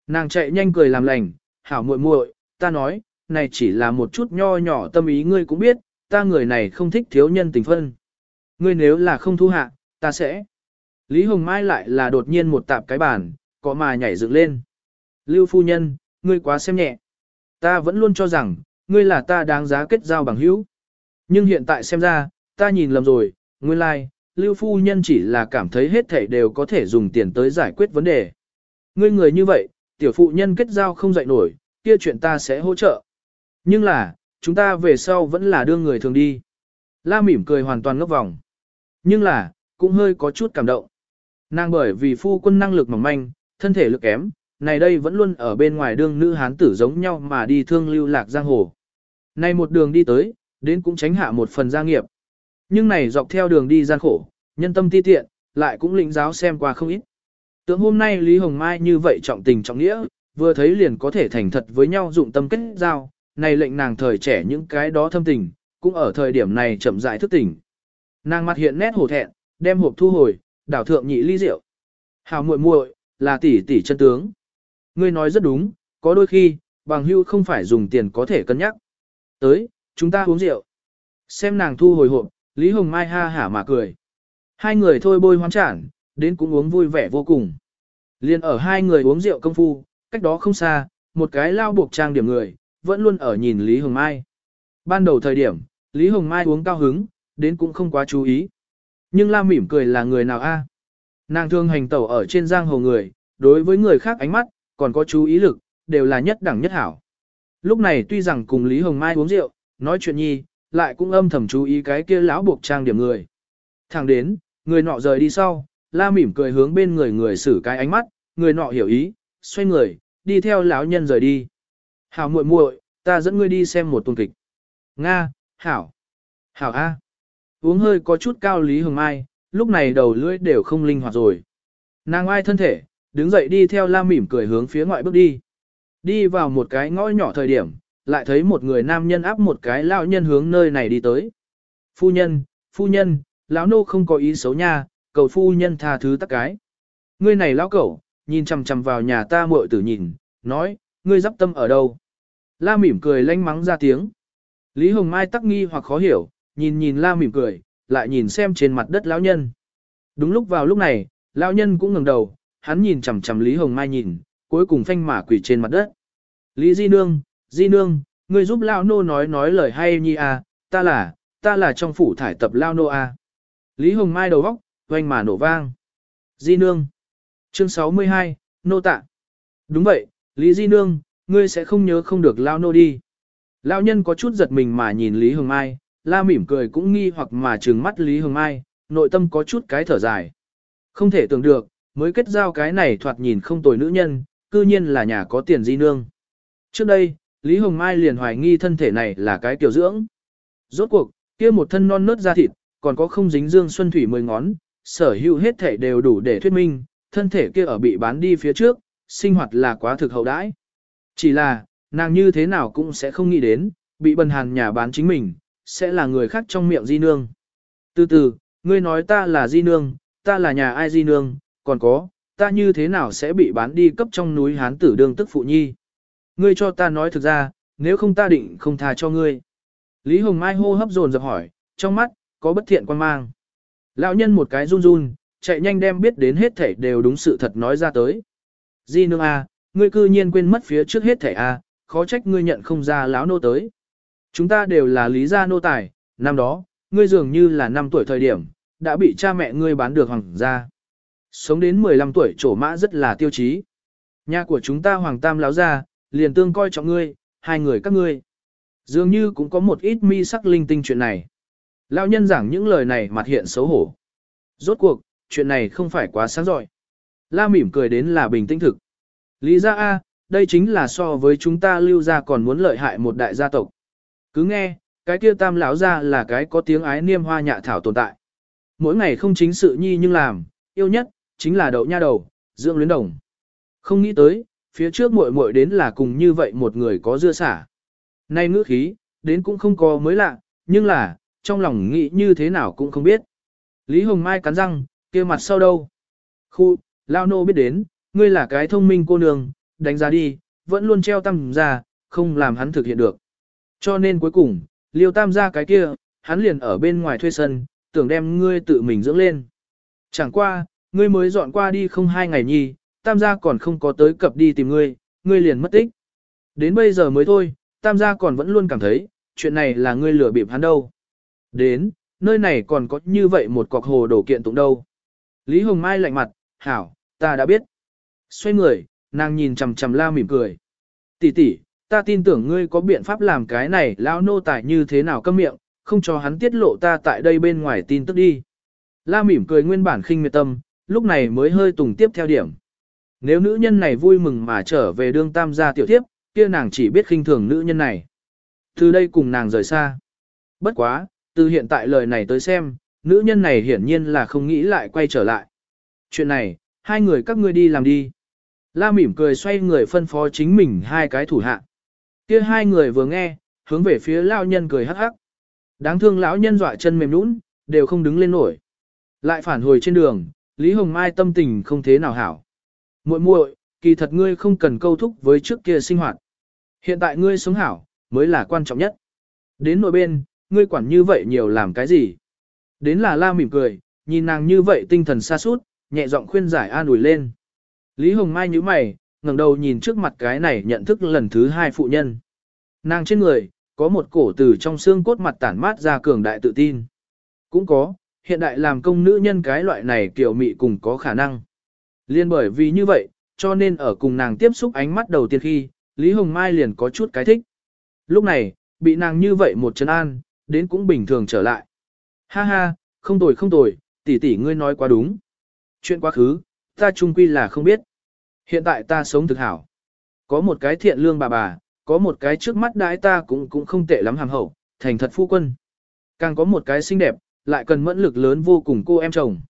Nàng chạy nhanh cười làm lành, hảo muội muội, ta nói, này chỉ là một chút nho nhỏ tâm ý ngươi cũng biết, ta người này không thích thiếu nhân tình phân. Ngươi nếu là không thu hạ, ta sẽ. Lý Hồng Mai lại là đột nhiên một tạp cái bàn, có mà nhảy dựng lên. Lưu phu nhân, ngươi quá xem nhẹ. Ta vẫn luôn cho rằng, ngươi là ta đáng giá kết giao bằng hữu. Nhưng hiện tại xem ra, ta nhìn lầm rồi, nguyên lai, like, Lưu phu nhân chỉ là cảm thấy hết thảy đều có thể dùng tiền tới giải quyết vấn đề. Ngươi người như vậy, tiểu phụ nhân kết giao không dạy nổi, kia chuyện ta sẽ hỗ trợ. Nhưng là, chúng ta về sau vẫn là đưa người thường đi. La mỉm cười hoàn toàn ngốc vòng. Nhưng là, cũng hơi có chút cảm động. Nàng bởi vì phu quân năng lực mỏng manh, thân thể lực kém, này đây vẫn luôn ở bên ngoài đương nữ hán tử giống nhau mà đi thương lưu lạc giang hồ. Này một đường đi tới, đến cũng tránh hạ một phần gia nghiệp. Nhưng này dọc theo đường đi gian khổ, nhân tâm ti tiện, lại cũng lĩnh giáo xem qua không ít. Tưởng hôm nay Lý Hồng Mai như vậy trọng tình trọng nghĩa, vừa thấy liền có thể thành thật với nhau dụng tâm kết giao, này lệnh nàng thời trẻ những cái đó thâm tình, cũng ở thời điểm này chậm rãi thức tỉnh. Nàng mặt hiện nét hổ thẹn, đem hộp thu hồi, đảo thượng nhị ly rượu. Hào muội muội, là tỷ tỷ chân tướng. Ngươi nói rất đúng, có đôi khi, bằng hưu không phải dùng tiền có thể cân nhắc. Tới, chúng ta uống rượu. Xem nàng thu hồi hộp, Lý Hồng Mai ha hả mà cười. Hai người thôi bôi hoán chản, đến cũng uống vui vẻ vô cùng. Liên ở hai người uống rượu công phu, cách đó không xa, một cái lao buộc trang điểm người, vẫn luôn ở nhìn Lý Hồng Mai. Ban đầu thời điểm, Lý Hồng Mai uống cao hứng, đến cũng không quá chú ý. Nhưng la mỉm cười là người nào a? Nàng thương hành tẩu ở trên giang hồ người, đối với người khác ánh mắt, còn có chú ý lực, đều là nhất đẳng nhất hảo. Lúc này tuy rằng cùng Lý Hồng Mai uống rượu, nói chuyện nhi, lại cũng âm thầm chú ý cái kia lão buộc trang điểm người. Thẳng đến, người nọ rời đi sau, la mỉm cười hướng bên người người xử cái ánh mắt, người nọ hiểu ý, xoay người, đi theo lão nhân rời đi. Hảo muội muội, ta dẫn ngươi đi xem một tuần kịch. Nga, hảo. Hảo A. Uống hơi có chút cao Lý Hồng Mai, lúc này đầu lưỡi đều không linh hoạt rồi. Nàng ai thân thể, đứng dậy đi theo la mỉm cười hướng phía ngoại bước đi. Đi vào một cái ngõ nhỏ thời điểm, lại thấy một người nam nhân áp một cái lão nhân hướng nơi này đi tới. Phu nhân, phu nhân, lão nô không có ý xấu nha, cầu phu nhân tha thứ tắc cái. Ngươi này lão cẩu, nhìn chằm chằm vào nhà ta muội tử nhìn, nói, ngươi dắp tâm ở đâu? La mỉm cười lanh mắng ra tiếng. Lý Hồng Mai tắc nghi hoặc khó hiểu, nhìn nhìn la mỉm cười, lại nhìn xem trên mặt đất lão nhân. Đúng lúc vào lúc này, lão nhân cũng ngẩng đầu, hắn nhìn chằm chằm Lý Hồng Mai nhìn, cuối cùng phanh mả quỷ trên mặt đất. Lý Di Nương, Di Nương, ngươi giúp lão nô nói nói lời hay nhi à, ta là, ta là trong phủ thải tập lão nô à. Lý Hồng Mai đầu góc, oanh mà nổ vang. Di Nương. Chương 62, nô tạ. Đúng vậy, Lý Di Nương, ngươi sẽ không nhớ không được lao nô đi. Lão nhân có chút giật mình mà nhìn Lý Hồng Mai, la mỉm cười cũng nghi hoặc mà trừng mắt Lý Hồng Mai, nội tâm có chút cái thở dài. Không thể tưởng được, mới kết giao cái này thoạt nhìn không tồi nữ nhân, cư nhiên là nhà có tiền di nương. Trước đây, Lý Hồng Mai liền hoài nghi thân thể này là cái kiểu dưỡng. Rốt cuộc, kia một thân non nớt da thịt, còn có không dính dương xuân thủy mười ngón, sở hữu hết thể đều đủ để thuyết minh, thân thể kia ở bị bán đi phía trước, sinh hoạt là quá thực hậu đãi. Chỉ là, nàng như thế nào cũng sẽ không nghĩ đến, bị bần hàn nhà bán chính mình, sẽ là người khác trong miệng di nương. Từ từ, ngươi nói ta là di nương, ta là nhà ai di nương, còn có, ta như thế nào sẽ bị bán đi cấp trong núi hán tử đương tức phụ nhi. Ngươi cho ta nói thực ra, nếu không ta định không tha cho ngươi. Lý Hồng Mai hô hấp dồn dập hỏi, trong mắt, có bất thiện quan mang. Lão nhân một cái run run, chạy nhanh đem biết đến hết thảy đều đúng sự thật nói ra tới. Di nương a, ngươi cư nhiên quên mất phía trước hết thảy a, khó trách ngươi nhận không ra lão nô tới. Chúng ta đều là lý gia nô tài, năm đó, ngươi dường như là năm tuổi thời điểm, đã bị cha mẹ ngươi bán được hoàng gia. Sống đến 15 tuổi trổ mã rất là tiêu chí. Nhà của chúng ta hoàng tam láo ra, liền tương coi trọng ngươi, hai người các ngươi. Dường như cũng có một ít mi sắc linh tinh chuyện này. Lão nhân giảng những lời này mặt hiện xấu hổ. Rốt cuộc, chuyện này không phải quá sáng giỏi. La mỉm cười đến là bình tĩnh thực. Lý ra A, đây chính là so với chúng ta lưu ra còn muốn lợi hại một đại gia tộc. Cứ nghe, cái kia tam lão ra là cái có tiếng ái niêm hoa nhạ thảo tồn tại. Mỗi ngày không chính sự nhi nhưng làm, yêu nhất, chính là đậu nha đầu, dưỡng luyến đồng. Không nghĩ tới, phía trước muội muội đến là cùng như vậy một người có dưa xả. Nay ngữ khí, đến cũng không có mới lạ, nhưng là, trong lòng nghĩ như thế nào cũng không biết. Lý Hồng Mai cắn răng, kia mặt sau đâu? Khu, Lao Nô biết đến, ngươi là cái thông minh cô nương, đánh giá đi, vẫn luôn treo tam ra, không làm hắn thực hiện được. Cho nên cuối cùng, liêu tam ra cái kia, hắn liền ở bên ngoài thuê sân, tưởng đem ngươi tự mình dưỡng lên. Chẳng qua, ngươi mới dọn qua đi không hai ngày nhi, tam gia còn không có tới cập đi tìm ngươi, ngươi liền mất tích. Đến bây giờ mới thôi, tam gia còn vẫn luôn cảm thấy, chuyện này là ngươi lừa bịp hắn đâu. Đến, nơi này còn có như vậy một cọc hồ đổ kiện tụng đâu. Lý Hồng Mai lạnh mặt, hảo, ta đã biết. Xoay người, nàng nhìn chằm chằm la mỉm cười. Tỷ tỷ, ta tin tưởng ngươi có biện pháp làm cái này lão nô tài như thế nào câm miệng, không cho hắn tiết lộ ta tại đây bên ngoài tin tức đi. La mỉm cười nguyên bản khinh miệt tâm, lúc này mới hơi tùng tiếp theo điểm. Nếu nữ nhân này vui mừng mà trở về đương tam gia tiểu tiếp, kia nàng chỉ biết khinh thường nữ nhân này. Từ đây cùng nàng rời xa. Bất quá, từ hiện tại lời này tới xem, nữ nhân này hiển nhiên là không nghĩ lại quay trở lại. Chuyện này, hai người các ngươi đi làm đi. La mỉm cười xoay người phân phó chính mình hai cái thủ hạ. Kia hai người vừa nghe, hướng về phía lão nhân cười hắc hắc. Đáng thương lão nhân dọa chân mềm nhũn, đều không đứng lên nổi. Lại phản hồi trên đường, Lý Hồng Mai tâm tình không thế nào hảo. Muội muội, kỳ thật ngươi không cần câu thúc với trước kia sinh hoạt. Hiện tại ngươi sống hảo, mới là quan trọng nhất. Đến nội bên, ngươi quản như vậy nhiều làm cái gì? Đến là la mỉm cười, nhìn nàng như vậy tinh thần xa suốt, nhẹ giọng khuyên giải an ủi lên. Lý Hồng Mai nhíu mày, ngẩng đầu nhìn trước mặt cái này nhận thức lần thứ hai phụ nhân. Nàng trên người, có một cổ từ trong xương cốt mặt tản mát ra cường đại tự tin. Cũng có, hiện đại làm công nữ nhân cái loại này kiểu mị cùng có khả năng. Liên bởi vì như vậy, cho nên ở cùng nàng tiếp xúc ánh mắt đầu tiên khi, Lý Hồng Mai liền có chút cái thích. Lúc này, bị nàng như vậy một chân an, đến cũng bình thường trở lại. Ha ha, không tồi không tồi, tỷ tỷ ngươi nói quá đúng. Chuyện quá khứ, ta chung quy là không biết. Hiện tại ta sống thực hảo. Có một cái thiện lương bà bà, có một cái trước mắt đãi ta cũng cũng không tệ lắm hàm hậu, thành thật phu quân. Càng có một cái xinh đẹp, lại cần mẫn lực lớn vô cùng cô em chồng.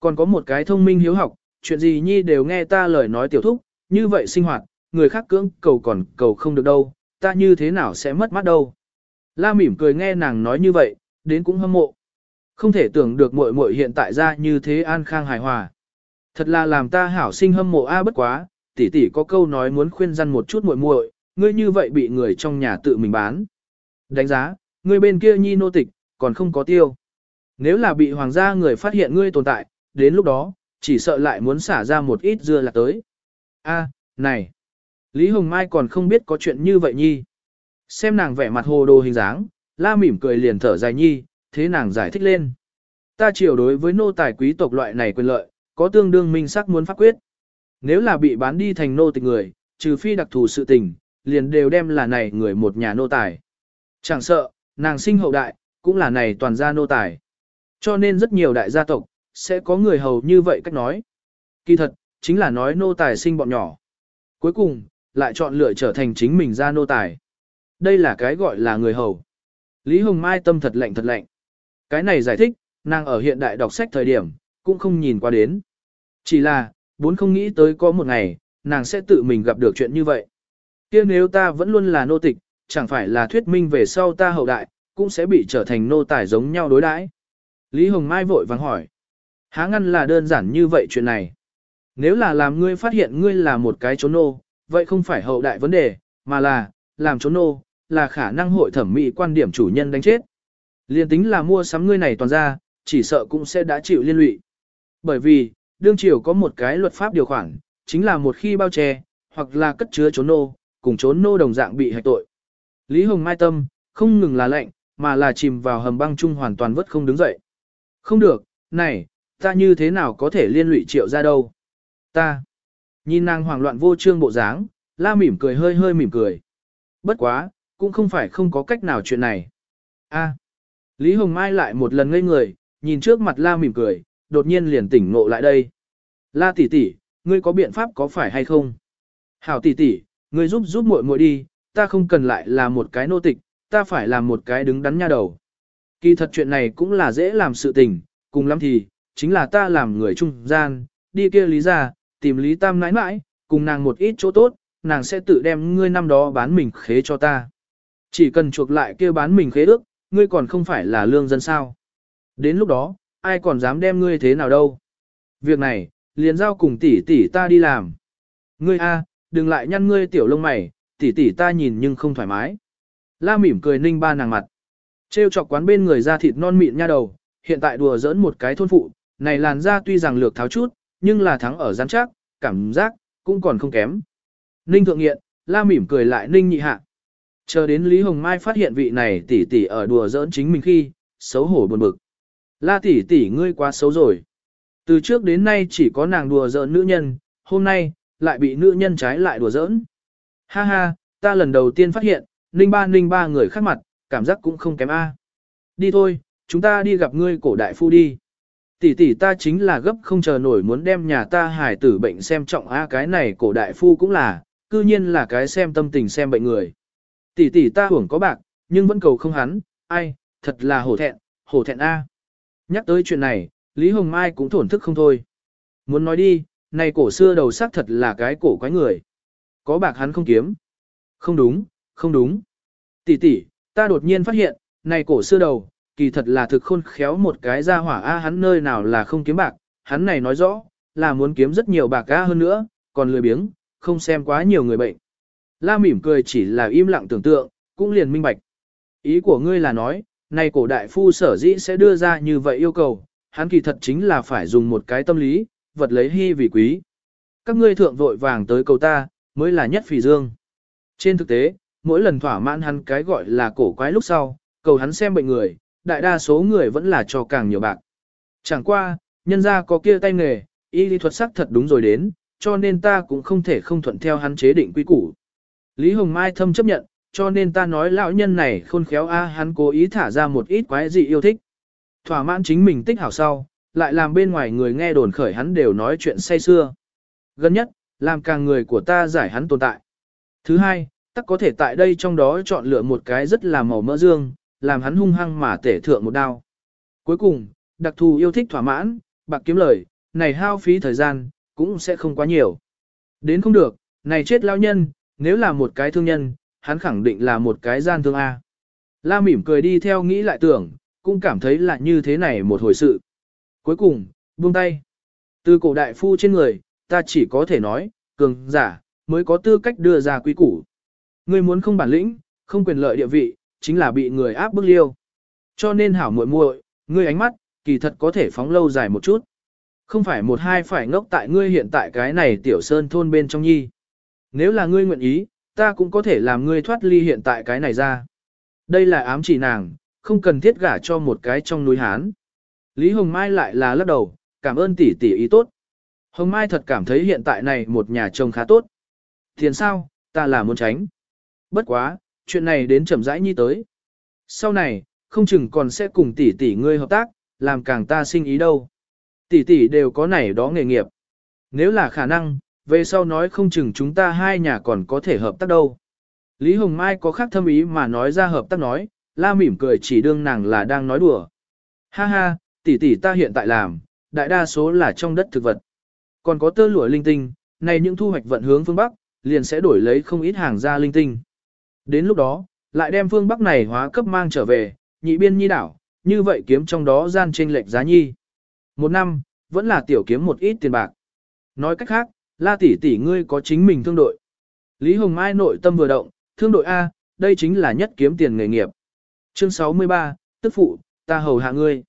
Còn có một cái thông minh hiếu học, chuyện gì nhi đều nghe ta lời nói tiểu thúc, như vậy sinh hoạt, người khác cưỡng cầu còn cầu không được đâu, ta như thế nào sẽ mất mắt đâu. La mỉm cười nghe nàng nói như vậy, đến cũng hâm mộ. Không thể tưởng được muội muội hiện tại ra như thế an khang hài hòa. Thật là làm ta hảo sinh hâm mộ a bất quá, tỷ tỷ có câu nói muốn khuyên răn một chút muội muội, ngươi như vậy bị người trong nhà tự mình bán. Đánh giá, ngươi bên kia nhi nô tịch, còn không có tiêu. Nếu là bị hoàng gia người phát hiện ngươi tồn tại, đến lúc đó, chỉ sợ lại muốn xả ra một ít dưa là tới. A, này, Lý Hồng Mai còn không biết có chuyện như vậy nhi. Xem nàng vẻ mặt hồ đồ hình dáng, la mỉm cười liền thở dài nhi, thế nàng giải thích lên. Ta chiều đối với nô tài quý tộc loại này quyền lợi, có tương đương minh sắc muốn pháp quyết. Nếu là bị bán đi thành nô tịch người, trừ phi đặc thù sự tình, liền đều đem là này người một nhà nô tài. Chẳng sợ, nàng sinh hậu đại, cũng là này toàn gia nô tài. Cho nên rất nhiều đại gia tộc, sẽ có người hầu như vậy cách nói. Kỳ thật, chính là nói nô tài sinh bọn nhỏ. Cuối cùng, lại chọn lựa trở thành chính mình ra nô tài. Đây là cái gọi là người hầu. Lý Hồng Mai tâm thật lạnh thật lạnh. Cái này giải thích, nàng ở hiện đại đọc sách thời điểm, cũng không nhìn qua đến. Chỉ là, vốn không nghĩ tới có một ngày, nàng sẽ tự mình gặp được chuyện như vậy. kia nếu ta vẫn luôn là nô tịch, chẳng phải là thuyết minh về sau ta hậu đại, cũng sẽ bị trở thành nô tài giống nhau đối đãi. Lý Hồng Mai vội vàng hỏi. Há ngăn là đơn giản như vậy chuyện này. Nếu là làm ngươi phát hiện ngươi là một cái chốn nô, vậy không phải hậu đại vấn đề, mà là, làm chốn nô, là khả năng hội thẩm mỹ quan điểm chủ nhân đánh chết. Liên tính là mua sắm ngươi này toàn ra, chỉ sợ cũng sẽ đã chịu liên lụy. Bởi vì, đương triều có một cái luật pháp điều khoản, chính là một khi bao che, hoặc là cất chứa trốn nô, cùng trốn nô đồng dạng bị hạch tội. Lý Hồng Mai Tâm, không ngừng là lệnh, mà là chìm vào hầm băng chung hoàn toàn vất không đứng dậy. Không được, này, ta như thế nào có thể liên lụy triệu ra đâu? Ta. Nhìn nàng hoảng loạn vô trương bộ dáng, la mỉm cười hơi hơi mỉm cười. Bất quá, cũng không phải không có cách nào chuyện này. A. Lý Hồng Mai lại một lần ngây người, nhìn trước mặt la mỉm cười, đột nhiên liền tỉnh ngộ lại đây. La tỷ tỷ, ngươi có biện pháp có phải hay không? Hảo tỷ tỷ, ngươi giúp giúp muội muội đi, ta không cần lại là một cái nô tịch, ta phải làm một cái đứng đắn nha đầu. Kỳ thật chuyện này cũng là dễ làm sự tình, cùng lắm thì, chính là ta làm người trung gian, đi kia lý ra, tìm lý tam nãi nãi, cùng nàng một ít chỗ tốt, nàng sẽ tự đem ngươi năm đó bán mình khế cho ta. Chỉ cần chuộc lại kia bán mình khế ước, ngươi còn không phải là lương dân sao. Đến lúc đó, ai còn dám đem ngươi thế nào đâu. Việc này, liền giao cùng tỷ tỷ ta đi làm. Ngươi a, đừng lại nhăn ngươi tiểu lông mày, tỷ tỷ ta nhìn nhưng không thoải mái. La mỉm cười ninh ba nàng mặt. Trêu chọc quán bên người ra thịt non mịn nha đầu, hiện tại đùa giỡn một cái thôn phụ, này làn da tuy rằng lược tháo chút, nhưng là thắng ở rắn chắc, cảm giác, cũng còn không kém. Ninh thượng nghiện, la mỉm cười lại ninh nhị hạ. Chờ đến Lý Hồng Mai phát hiện vị này tỷ tỷ ở đùa giỡn chính mình khi, xấu hổ buồn bực. La tỷ tỷ ngươi quá xấu rồi. Từ trước đến nay chỉ có nàng đùa giỡn nữ nhân, hôm nay, lại bị nữ nhân trái lại đùa giỡn. Ha ha, ta lần đầu tiên phát hiện, ninh ba ninh ba người khác mặt, cảm giác cũng không kém a. Đi thôi, chúng ta đi gặp ngươi cổ đại phu đi. Tỷ tỷ ta chính là gấp không chờ nổi muốn đem nhà ta hải tử bệnh xem trọng a cái này cổ đại phu cũng là, cư nhiên là cái xem tâm tình xem bệnh người. Tỷ tỷ ta hưởng có bạc, nhưng vẫn cầu không hắn, ai, thật là hổ thẹn, hổ thẹn a. Nhắc tới chuyện này, Lý Hồng Mai cũng thổn thức không thôi. Muốn nói đi, này cổ xưa đầu xác thật là cái cổ quái người. Có bạc hắn không kiếm. Không đúng, không đúng. Tỷ tỷ, ta đột nhiên phát hiện, này cổ xưa đầu, kỳ thật là thực khôn khéo một cái ra hỏa A hắn nơi nào là không kiếm bạc, hắn này nói rõ, là muốn kiếm rất nhiều bạc A hơn nữa, còn lười biếng, không xem quá nhiều người bệnh. La mỉm cười chỉ là im lặng tưởng tượng, cũng liền minh bạch. Ý của ngươi là nói, này cổ đại phu sở dĩ sẽ đưa ra như vậy yêu cầu, hắn kỳ thật chính là phải dùng một cái tâm lý, vật lấy hy vì quý. Các ngươi thượng vội vàng tới cầu ta, mới là nhất phì dương. Trên thực tế, mỗi lần thỏa mãn hắn cái gọi là cổ quái lúc sau, cầu hắn xem bệnh người, đại đa số người vẫn là cho càng nhiều bạc. Chẳng qua, nhân ra có kia tay nghề, y lý thuật sắc thật đúng rồi đến, cho nên ta cũng không thể không thuận theo hắn chế định quy củ. Lý Hồng Mai thâm chấp nhận, cho nên ta nói lão nhân này khôn khéo a hắn cố ý thả ra một ít quái dị yêu thích. Thỏa mãn chính mình tích hảo sau, lại làm bên ngoài người nghe đồn khởi hắn đều nói chuyện say xưa. Gần nhất, làm càng người của ta giải hắn tồn tại. Thứ hai, tắc có thể tại đây trong đó chọn lựa một cái rất là màu mỡ dương, làm hắn hung hăng mà tể thượng một đao. Cuối cùng, đặc thù yêu thích thỏa mãn, bạc kiếm lời, này hao phí thời gian, cũng sẽ không quá nhiều. Đến không được, này chết lão nhân, nếu là một cái thương nhân, hắn khẳng định là một cái gian thương A. La mỉm cười đi theo nghĩ lại tưởng, cũng cảm thấy là như thế này một hồi sự. Cuối cùng, buông tay. Từ cổ đại phu trên người, ta chỉ có thể nói, cường giả, mới có tư cách đưa ra quý củ. Ngươi muốn không bản lĩnh, không quyền lợi địa vị, chính là bị người áp bức liêu. Cho nên hảo muội muội, ngươi ánh mắt, kỳ thật có thể phóng lâu dài một chút. Không phải một hai phải ngốc tại ngươi hiện tại cái này tiểu sơn thôn bên trong nhi. Nếu là ngươi nguyện ý, ta cũng có thể làm ngươi thoát ly hiện tại cái này ra. Đây là ám chỉ nàng, không cần thiết gả cho một cái trong núi Hán. Lý Hồng Mai lại là lắc đầu, cảm ơn tỷ tỷ ý tốt. Hồng Mai thật cảm thấy hiện tại này một nhà chồng khá tốt. Tiền sao, ta là muốn tránh. Bất quá, chuyện này đến chậm rãi nhi tới. Sau này, không chừng còn sẽ cùng tỷ tỷ ngươi hợp tác, làm càng ta sinh ý đâu. Tỷ tỷ đều có này đó nghề nghiệp. Nếu là khả năng, về sau nói không chừng chúng ta hai nhà còn có thể hợp tác đâu. Lý Hồng Mai có khác thâm ý mà nói ra hợp tác nói, la mỉm cười chỉ đương nàng là đang nói đùa. Ha ha, tỷ tỷ ta hiện tại làm, đại đa số là trong đất thực vật. Còn có tơ lụa linh tinh, này những thu hoạch vận hướng phương Bắc, liền sẽ đổi lấy không ít hàng ra linh tinh. Đến lúc đó, lại đem phương Bắc này hóa cấp mang trở về, nhị biên nhi đảo, như vậy kiếm trong đó gian trên lệch giá nhi. Một năm, vẫn là tiểu kiếm một ít tiền bạc. Nói cách khác, la tỷ tỷ ngươi có chính mình thương đội. Lý Hồng Mai nội tâm vừa động, thương đội A, đây chính là nhất kiếm tiền nghề nghiệp. Chương 63, tức phụ, ta hầu hạ ngươi.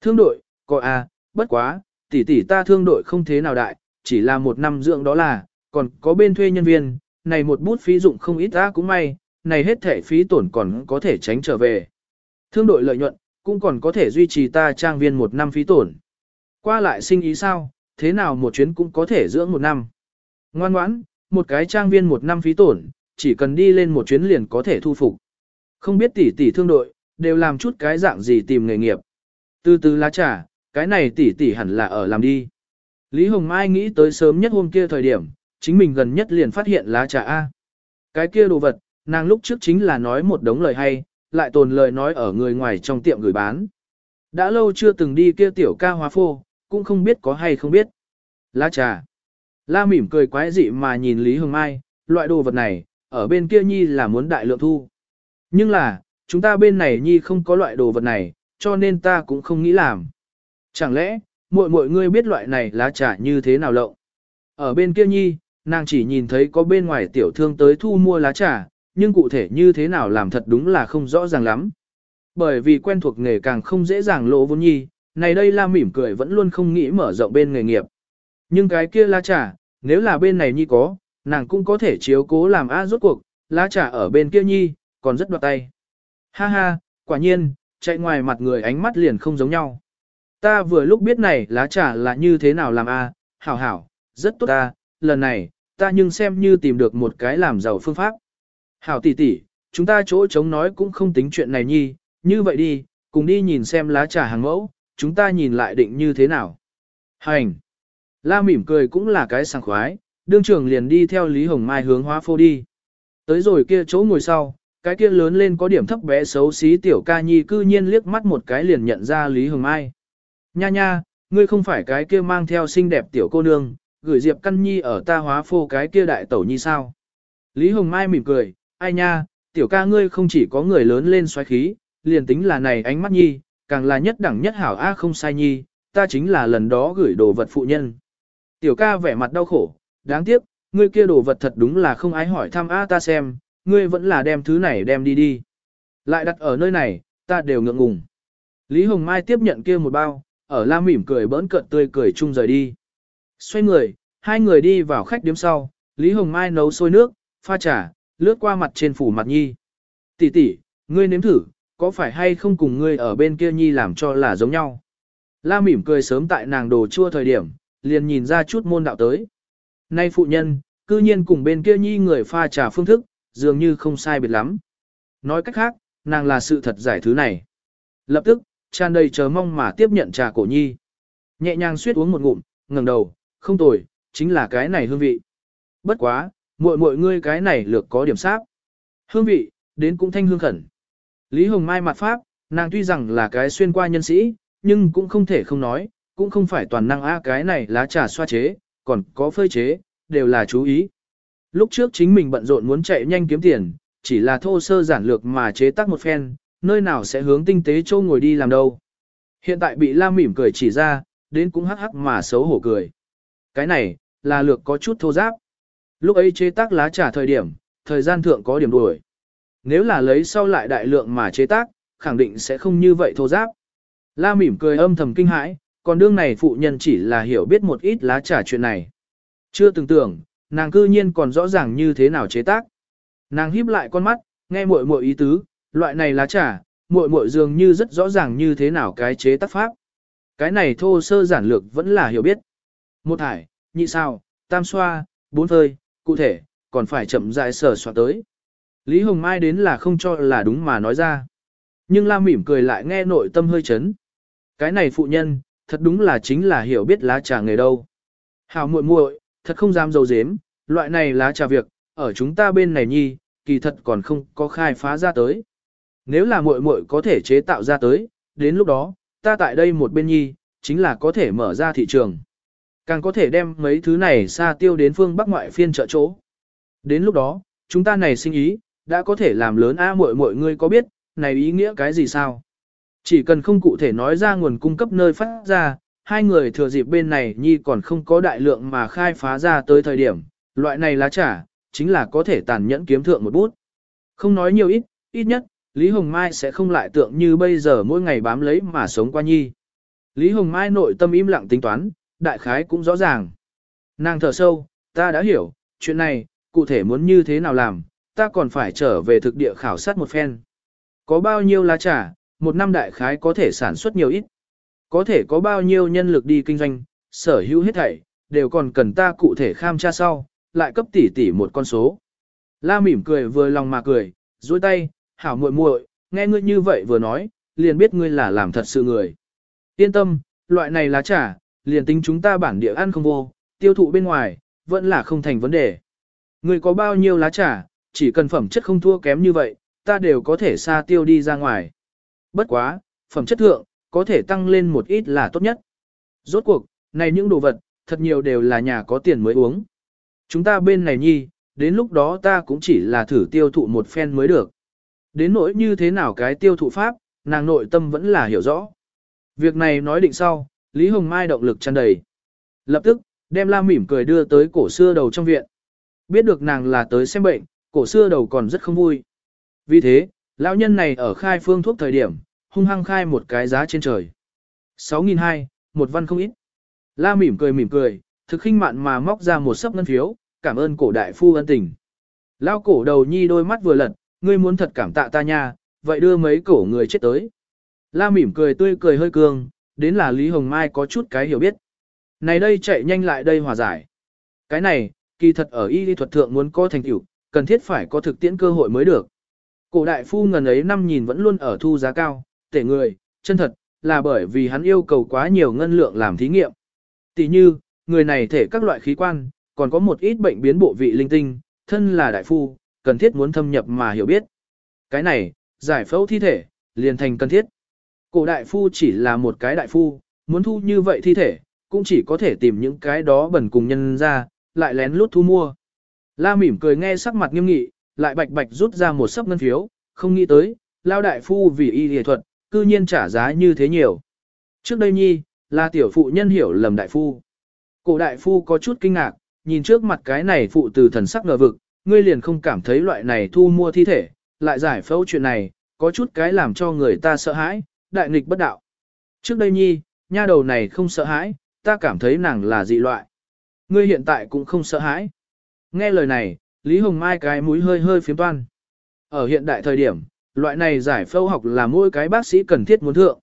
Thương đội, có A, bất quá, tỷ tỷ ta thương đội không thế nào đại, chỉ là một năm dưỡng đó là, còn có bên thuê nhân viên, này một bút phí dụng không ít ta cũng may, này hết thể phí tổn còn có thể tránh trở về. Thương đội lợi nhuận, cũng còn có thể duy trì ta trang viên một năm phí tổn. Qua lại sinh ý sao, thế nào một chuyến cũng có thể dưỡng một năm. Ngoan ngoãn, một cái trang viên một năm phí tổn, chỉ cần đi lên một chuyến liền có thể thu phục. Không biết tỷ tỷ thương đội, đều làm chút cái dạng gì tìm nghề nghiệp. Từ từ lá trà, cái này tỷ tỷ hẳn là ở làm đi. Lý Hồng Mai nghĩ tới sớm nhất hôm kia thời điểm, chính mình gần nhất liền phát hiện lá trà A. Cái kia đồ vật, nàng lúc trước chính là nói một đống lời hay, lại tồn lời nói ở người ngoài trong tiệm gửi bán. Đã lâu chưa từng đi kia tiểu ca hóa phô, cũng không biết có hay không biết. Lá trà. La mỉm cười quái dị mà nhìn Lý Hồng Mai, loại đồ vật này, ở bên kia nhi là muốn đại lượng thu. Nhưng là, chúng ta bên này nhi không có loại đồ vật này, cho nên ta cũng không nghĩ làm. Chẳng lẽ, muội muội ngươi biết loại này lá trà như thế nào lộng? Ở bên kia nhi, nàng chỉ nhìn thấy có bên ngoài tiểu thương tới thu mua lá trà, nhưng cụ thể như thế nào làm thật đúng là không rõ ràng lắm. Bởi vì quen thuộc nghề càng không dễ dàng lộ vốn nhi, này đây la mỉm cười vẫn luôn không nghĩ mở rộng bên nghề nghiệp. Nhưng cái kia la trà, nếu là bên này nhi có, nàng cũng có thể chiếu cố làm a rốt cuộc, lá trà ở bên kia nhi, còn rất đoạt tay. Ha ha, quả nhiên, chạy ngoài mặt người ánh mắt liền không giống nhau. Ta vừa lúc biết này lá trà là như thế nào làm a, hảo hảo, rất tốt ta, lần này, ta nhưng xem như tìm được một cái làm giàu phương pháp. Hảo tỷ tỷ, chúng ta chỗ chống nói cũng không tính chuyện này nhi, như vậy đi, cùng đi nhìn xem lá trà hàng mẫu, chúng ta nhìn lại định như thế nào. Hành! La mỉm cười cũng là cái sảng khoái, đương trưởng liền đi theo Lý Hồng Mai hướng hóa phô đi. Tới rồi kia chỗ ngồi sau, cái kia lớn lên có điểm thấp bé xấu xí tiểu ca nhi cư nhiên liếc mắt một cái liền nhận ra Lý Hồng Mai. Nha nha, ngươi không phải cái kia mang theo xinh đẹp tiểu cô nương, gửi Diệp Căn Nhi ở ta hóa phô cái kia đại tẩu nhi sao? Lý Hồng Mai mỉm cười, ai nha, tiểu ca ngươi không chỉ có người lớn lên xoáy khí, liền tính là này ánh mắt nhi, càng là nhất đẳng nhất hảo a không sai nhi, ta chính là lần đó gửi đồ vật phụ nhân. Tiểu ca vẻ mặt đau khổ, đáng tiếc, ngươi kia đồ vật thật đúng là không ai hỏi thăm a ta xem, ngươi vẫn là đem thứ này đem đi đi. Lại đặt ở nơi này, ta đều ngượng ngùng. Lý Hồng Mai tiếp nhận kia một bao, ở la mỉm cười bỡn cợt tươi cười chung rời đi. Xoay người, hai người đi vào khách điếm sau, Lý Hồng Mai nấu sôi nước, pha trà, lướt qua mặt trên phủ mặt nhi. Tỷ tỷ, ngươi nếm thử, có phải hay không cùng ngươi ở bên kia nhi làm cho là giống nhau? La mỉm cười sớm tại nàng đồ chua thời điểm, liền nhìn ra chút môn đạo tới. Nay phụ nhân, cư nhiên cùng bên kia nhi người pha trà phương thức, dường như không sai biệt lắm. Nói cách khác, nàng là sự thật giải thứ này. Lập tức, tràn đầy chờ mong mà tiếp nhận trà cổ nhi. Nhẹ nhàng suýt uống một ngụm, ngẩng đầu, không tồi, chính là cái này hương vị. Bất quá, muội muội ngươi cái này lược có điểm sáp. Hương vị, đến cũng thanh hương khẩn. Lý Hồng Mai mặt pháp, nàng tuy rằng là cái xuyên qua nhân sĩ, nhưng cũng không thể không nói, cũng không phải toàn năng a cái này lá trà xoa chế, còn có phơi chế, đều là chú ý. Lúc trước chính mình bận rộn muốn chạy nhanh kiếm tiền, chỉ là thô sơ giản lược mà chế tác một phen, nơi nào sẽ hướng tinh tế châu ngồi đi làm đâu. Hiện tại bị la mỉm cười chỉ ra, đến cũng hắc hắc mà xấu hổ cười. Cái này, là lược có chút thô giáp. Lúc ấy chế tác lá trà thời điểm, thời gian thượng có điểm đuổi. Nếu là lấy sau lại đại lượng mà chế tác, khẳng định sẽ không như vậy thô giáp. La mỉm cười âm thầm kinh hãi, còn đương này phụ nhân chỉ là hiểu biết một ít lá trà chuyện này. Chưa từng tưởng, nàng cư nhiên còn rõ ràng như thế nào chế tác. Nàng híp lại con mắt, nghe muội muội ý tứ, loại này lá trà, muội muội dường như rất rõ ràng như thế nào cái chế tác pháp. Cái này thô sơ giản lược vẫn là hiểu biết. Một thải, nhị sao, tam xoa, bốn phơi, cụ thể, còn phải chậm rãi sở soạn tới. Lý Hồng Mai đến là không cho là đúng mà nói ra. Nhưng La mỉm cười lại nghe nội tâm hơi chấn. Cái này phụ nhân, thật đúng là chính là hiểu biết lá trà nghề đâu. Hảo muội muội, thật không dám dầu dếm, loại này lá trà việc, ở chúng ta bên này nhi, kỳ thật còn không có khai phá ra tới. Nếu là muội muội có thể chế tạo ra tới, đến lúc đó, ta tại đây một bên nhi, chính là có thể mở ra thị trường. Càng có thể đem mấy thứ này xa tiêu đến phương Bắc ngoại phiên chợ chỗ. Đến lúc đó, chúng ta này sinh ý, đã có thể làm lớn a muội muội ngươi có biết, này ý nghĩa cái gì sao? Chỉ cần không cụ thể nói ra nguồn cung cấp nơi phát ra, hai người thừa dịp bên này nhi còn không có đại lượng mà khai phá ra tới thời điểm, loại này lá trả, chính là có thể tàn nhẫn kiếm thượng một bút. Không nói nhiều ít, ít nhất, Lý Hồng Mai sẽ không lại tượng như bây giờ mỗi ngày bám lấy mà sống qua nhi. Lý Hồng Mai nội tâm im lặng tính toán, đại khái cũng rõ ràng. Nàng thở sâu, ta đã hiểu, chuyện này, cụ thể muốn như thế nào làm, ta còn phải trở về thực địa khảo sát một phen. Có bao nhiêu lá trà, một năm đại khái có thể sản xuất nhiều ít. Có thể có bao nhiêu nhân lực đi kinh doanh, sở hữu hết thảy, đều còn cần ta cụ thể kham tra sau, lại cấp tỷ tỷ một con số. La mỉm cười vừa lòng mà cười, duỗi tay, hảo muội muội, nghe ngươi như vậy vừa nói, liền biết ngươi là làm thật sự người. Yên tâm, loại này lá trà, liền tính chúng ta bản địa ăn không vô, tiêu thụ bên ngoài, vẫn là không thành vấn đề. Ngươi có bao nhiêu lá trà, chỉ cần phẩm chất không thua kém như vậy, ta đều có thể xa tiêu đi ra ngoài. Bất quá, phẩm chất thượng, có thể tăng lên một ít là tốt nhất. Rốt cuộc, này những đồ vật, thật nhiều đều là nhà có tiền mới uống. Chúng ta bên này nhi, đến lúc đó ta cũng chỉ là thử tiêu thụ một phen mới được. Đến nỗi như thế nào cái tiêu thụ pháp, nàng nội tâm vẫn là hiểu rõ. Việc này nói định sau, Lý Hồng Mai động lực tràn đầy. Lập tức, đem la mỉm cười đưa tới cổ xưa đầu trong viện. Biết được nàng là tới xem bệnh, cổ xưa đầu còn rất không vui. Vì thế, lão nhân này ở khai phương thuốc thời điểm, hung hăng khai một cái giá trên trời. 6.200, một văn không ít. La mỉm cười mỉm cười, thực khinh mạn mà móc ra một sấp ngân phiếu, cảm ơn cổ đại phu ân tình. Lao cổ đầu nhi đôi mắt vừa lật, ngươi muốn thật cảm tạ ta nha, vậy đưa mấy cổ người chết tới. La mỉm cười tươi cười hơi cường, đến là Lý Hồng Mai có chút cái hiểu biết. Này đây chạy nhanh lại đây hòa giải. Cái này, kỳ thật ở y lý thuật thượng muốn có thành tựu, cần thiết phải có thực tiễn cơ hội mới được. Cổ đại phu ngần ấy năm nhìn vẫn luôn ở thu giá cao, tể người, chân thật, là bởi vì hắn yêu cầu quá nhiều ngân lượng làm thí nghiệm. Tỷ như, người này thể các loại khí quan, còn có một ít bệnh biến bộ vị linh tinh, thân là đại phu, cần thiết muốn thâm nhập mà hiểu biết. Cái này, giải phẫu thi thể, liền thành cần thiết. Cổ đại phu chỉ là một cái đại phu, muốn thu như vậy thi thể, cũng chỉ có thể tìm những cái đó bẩn cùng nhân ra, lại lén lút thu mua. La mỉm cười nghe sắc mặt nghiêm nghị, lại bạch bạch rút ra một sấp ngân phiếu, không nghĩ tới, lao đại phu vì y y thuật, cư nhiên trả giá như thế nhiều. Trước đây nhi, là tiểu phụ nhân hiểu lầm đại phu. Cổ đại phu có chút kinh ngạc, nhìn trước mặt cái này phụ từ thần sắc ngờ vực, ngươi liền không cảm thấy loại này thu mua thi thể, lại giải phẫu chuyện này, có chút cái làm cho người ta sợ hãi, đại nghịch bất đạo. Trước đây nhi, nha đầu này không sợ hãi, ta cảm thấy nàng là dị loại. Ngươi hiện tại cũng không sợ hãi. Nghe lời này, Lý Hồng Mai cái mũi hơi hơi phiếm toan. Ở hiện đại thời điểm, loại này giải phẫu học là mỗi cái bác sĩ cần thiết muốn thượng.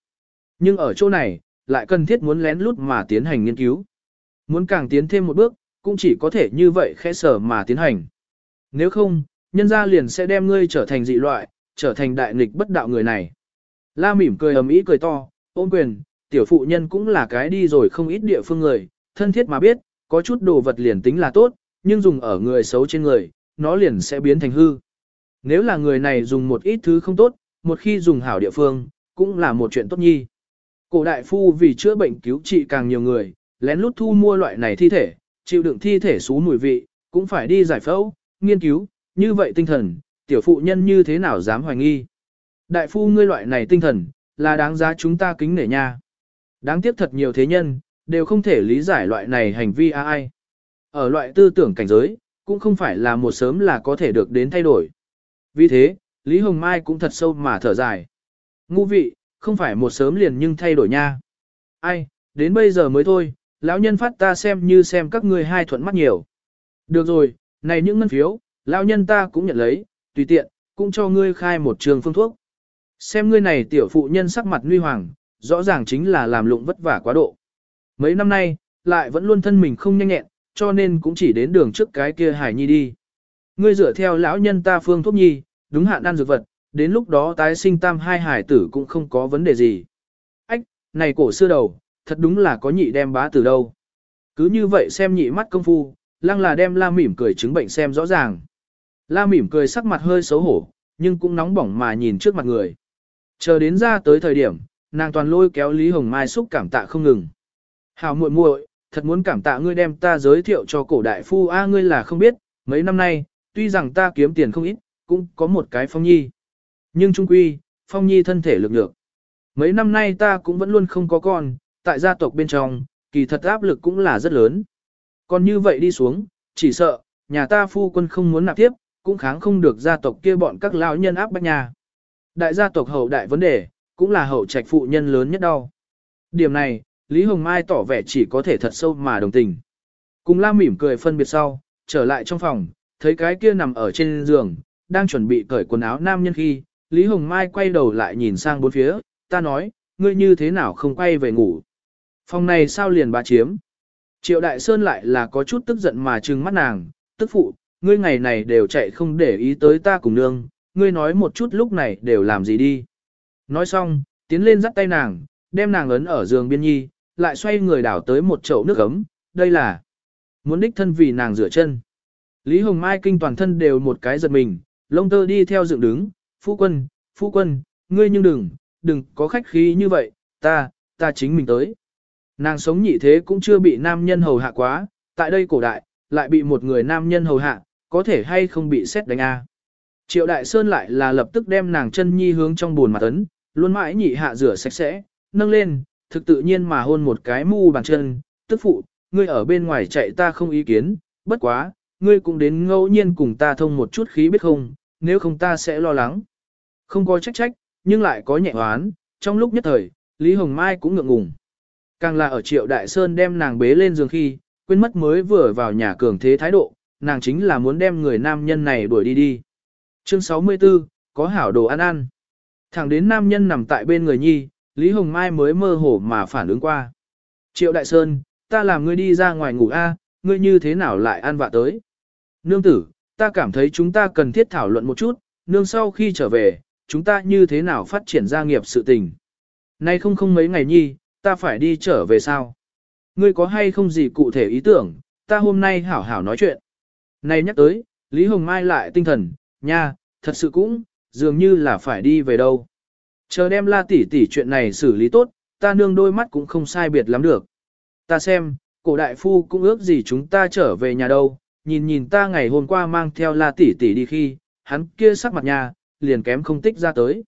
Nhưng ở chỗ này, lại cần thiết muốn lén lút mà tiến hành nghiên cứu. Muốn càng tiến thêm một bước, cũng chỉ có thể như vậy khẽ sở mà tiến hành. Nếu không, nhân gia liền sẽ đem ngươi trở thành dị loại, trở thành đại nghịch bất đạo người này. La mỉm cười ầm ĩ cười to, ôm quyền, tiểu phụ nhân cũng là cái đi rồi không ít địa phương người, thân thiết mà biết, có chút đồ vật liền tính là tốt, nhưng dùng ở người xấu trên người, nó liền sẽ biến thành hư. Nếu là người này dùng một ít thứ không tốt, một khi dùng hảo địa phương, cũng là một chuyện tốt nhi. Cổ đại phu vì chữa bệnh cứu trị càng nhiều người, lén lút thu mua loại này thi thể, chịu đựng thi thể xú mùi vị, cũng phải đi giải phẫu, nghiên cứu, như vậy tinh thần, tiểu phụ nhân như thế nào dám hoài nghi. Đại phu ngươi loại này tinh thần, là đáng giá chúng ta kính nể nha. Đáng tiếc thật nhiều thế nhân, đều không thể lý giải loại này hành vi ai. Ở loại tư tưởng cảnh giới, cũng không phải là một sớm là có thể được đến thay đổi. Vì thế, Lý Hồng Mai cũng thật sâu mà thở dài. Ngu vị, không phải một sớm liền nhưng thay đổi nha. Ai, đến bây giờ mới thôi, lão nhân phát ta xem như xem các ngươi hai thuận mắt nhiều. Được rồi, này những ngân phiếu, lão nhân ta cũng nhận lấy, tùy tiện, cũng cho ngươi khai một trường phương thuốc. Xem ngươi này tiểu phụ nhân sắc mặt nguy hoàng, rõ ràng chính là làm lụng vất vả quá độ. Mấy năm nay, lại vẫn luôn thân mình không nhanh nhẹn, cho nên cũng chỉ đến đường trước cái kia hải nhi đi. Ngươi dựa theo lão nhân ta phương thuốc nhi, đúng hạn ăn dược vật, đến lúc đó tái sinh tam hai hải tử cũng không có vấn đề gì. Ách, này cổ xưa đầu, thật đúng là có nhị đem bá từ đâu. Cứ như vậy xem nhị mắt công phu, lăng là đem la mỉm cười chứng bệnh xem rõ ràng. La mỉm cười sắc mặt hơi xấu hổ, nhưng cũng nóng bỏng mà nhìn trước mặt người. Chờ đến ra tới thời điểm, nàng toàn lôi kéo Lý Hồng Mai xúc cảm tạ không ngừng. Hào muội muội, thật muốn cảm tạ ngươi đem ta giới thiệu cho cổ đại phu a ngươi là không biết, mấy năm nay, tuy rằng ta kiếm tiền không ít, cũng có một cái phong nhi. Nhưng trung quy, phong nhi thân thể lực lượng. Mấy năm nay ta cũng vẫn luôn không có con, tại gia tộc bên trong, kỳ thật áp lực cũng là rất lớn. Còn như vậy đi xuống, chỉ sợ, nhà ta phu quân không muốn nạp tiếp, cũng kháng không được gia tộc kia bọn các lão nhân áp bách nhà. Đại gia tộc hậu đại vấn đề, cũng là hậu trạch phụ nhân lớn nhất đau. Điểm này, Lý Hồng Mai tỏ vẻ chỉ có thể thật sâu mà đồng tình. Cùng la mỉm cười phân biệt sau, trở lại trong phòng, thấy cái kia nằm ở trên giường, đang chuẩn bị cởi quần áo nam nhân khi, Lý Hồng Mai quay đầu lại nhìn sang bốn phía, ta nói, ngươi như thế nào không quay về ngủ. Phòng này sao liền bà chiếm. Triệu Đại Sơn lại là có chút tức giận mà trừng mắt nàng, tức phụ, ngươi ngày này đều chạy không để ý tới ta cùng nương, ngươi nói một chút lúc này đều làm gì đi. Nói xong, tiến lên dắt tay nàng, đem nàng ấn ở giường biên nhi, lại xoay người đảo tới một chậu nước ấm, đây là muốn đích thân vì nàng rửa chân. Lý Hồng Mai kinh toàn thân đều một cái giật mình, lông tơ đi theo dựng đứng, phu quân, phu quân, ngươi nhưng đừng, đừng có khách khí như vậy, ta, ta chính mình tới. Nàng sống nhị thế cũng chưa bị nam nhân hầu hạ quá, tại đây cổ đại, lại bị một người nam nhân hầu hạ, có thể hay không bị xét đánh a. Triệu Đại Sơn lại là lập tức đem nàng chân nhi hướng trong buồn mặt ấn, luôn mãi nhị hạ rửa sạch sẽ, nâng lên, thực tự nhiên mà hôn một cái mu bàn chân, tức phụ, ngươi ở bên ngoài chạy ta không ý kiến, bất quá, ngươi cũng đến ngẫu nhiên cùng ta thông một chút khí biết không, nếu không ta sẽ lo lắng. Không có trách trách, nhưng lại có nhẹ hoán, trong lúc nhất thời, Lý Hồng Mai cũng ngượng ngùng. Càng là ở triệu đại sơn đem nàng bế lên giường khi, quên mất mới vừa vào nhà cường thế thái độ, nàng chính là muốn đem người nam nhân này đuổi đi đi. Chương 64, có hảo đồ ăn ăn. Thẳng đến nam nhân nằm tại bên người nhi, Lý Hồng Mai mới mơ hồ mà phản ứng qua. Triệu Đại Sơn, ta làm ngươi đi ra ngoài ngủ a, ngươi như thế nào lại ăn vạ tới? Nương tử, ta cảm thấy chúng ta cần thiết thảo luận một chút, nương sau khi trở về, chúng ta như thế nào phát triển gia nghiệp sự tình. Nay không không mấy ngày nhi, ta phải đi trở về sao? Ngươi có hay không gì cụ thể ý tưởng, ta hôm nay hảo hảo nói chuyện. Này nhắc tới, Lý Hồng Mai lại tinh thần, nha, thật sự cũng, dường như là phải đi về đâu. Chờ đem la tỷ tỷ chuyện này xử lý tốt, ta nương đôi mắt cũng không sai biệt lắm được. Ta xem, cổ đại phu cũng ước gì chúng ta trở về nhà đâu, nhìn nhìn ta ngày hôm qua mang theo la tỷ tỷ đi khi, hắn kia sắc mặt nhà, liền kém không tích ra tới.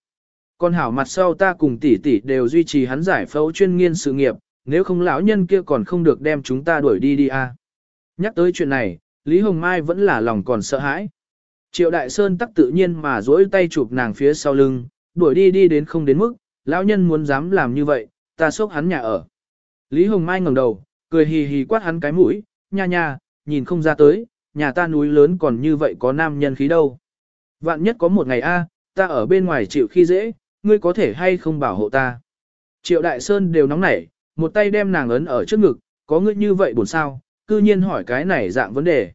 Còn hảo mặt sau ta cùng tỷ tỷ đều duy trì hắn giải phẫu chuyên nghiên sự nghiệp, nếu không lão nhân kia còn không được đem chúng ta đuổi đi đi à. Nhắc tới chuyện này, Lý Hồng Mai vẫn là lòng còn sợ hãi. Triệu Đại Sơn tắc tự nhiên mà duỗi tay chụp nàng phía sau lưng, đuổi đi đi đến không đến mức, lão nhân muốn dám làm như vậy, ta xốc hắn nhà ở. Lý Hồng Mai ngẩng đầu, cười hì hì quát hắn cái mũi, nha nha, nhìn không ra tới, nhà ta núi lớn còn như vậy có nam nhân khí đâu. Vạn nhất có một ngày a, ta ở bên ngoài chịu khi dễ, ngươi có thể hay không bảo hộ ta. Triệu Đại Sơn đều nóng nảy, một tay đem nàng ấn ở trước ngực, có ngươi như vậy buồn sao, cư nhiên hỏi cái này dạng vấn đề.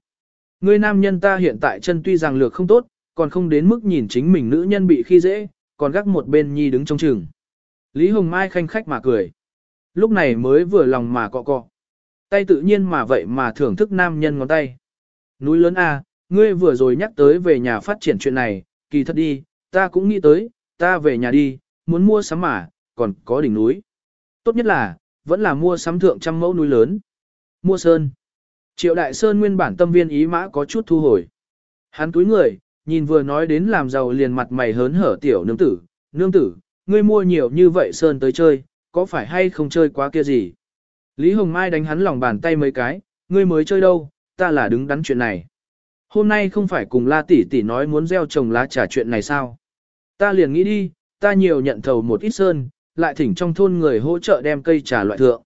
Ngươi nam nhân ta hiện tại chân tuy rằng lược không tốt, còn không đến mức nhìn chính mình nữ nhân bị khi dễ, còn gác một bên nhi đứng trong chừng. Lý Hồng Mai khanh khách mà cười. Lúc này mới vừa lòng mà cọ cọ. Tay tự nhiên mà vậy mà thưởng thức nam nhân ngón tay. Núi lớn A, ngươi vừa rồi nhắc tới về nhà phát triển chuyện này, kỳ thật đi, ta cũng nghĩ tới, ta về nhà đi, muốn mua sắm mà, còn có đỉnh núi. Tốt nhất là, vẫn là mua sắm thượng trăm mẫu núi lớn. Mua sơn. Triệu Đại Sơn nguyên bản tâm viên ý mã có chút thu hồi. Hắn túi người, nhìn vừa nói đến làm giàu liền mặt mày hớn hở tiểu nương tử, nương tử, ngươi mua nhiều như vậy Sơn tới chơi, có phải hay không chơi quá kia gì? Lý Hồng Mai đánh hắn lòng bàn tay mấy cái, ngươi mới chơi đâu, ta là đứng đắn chuyện này. Hôm nay không phải cùng la tỷ tỷ nói muốn gieo trồng lá trà chuyện này sao? Ta liền nghĩ đi, ta nhiều nhận thầu một ít sơn, lại thỉnh trong thôn người hỗ trợ đem cây trà loại thượng.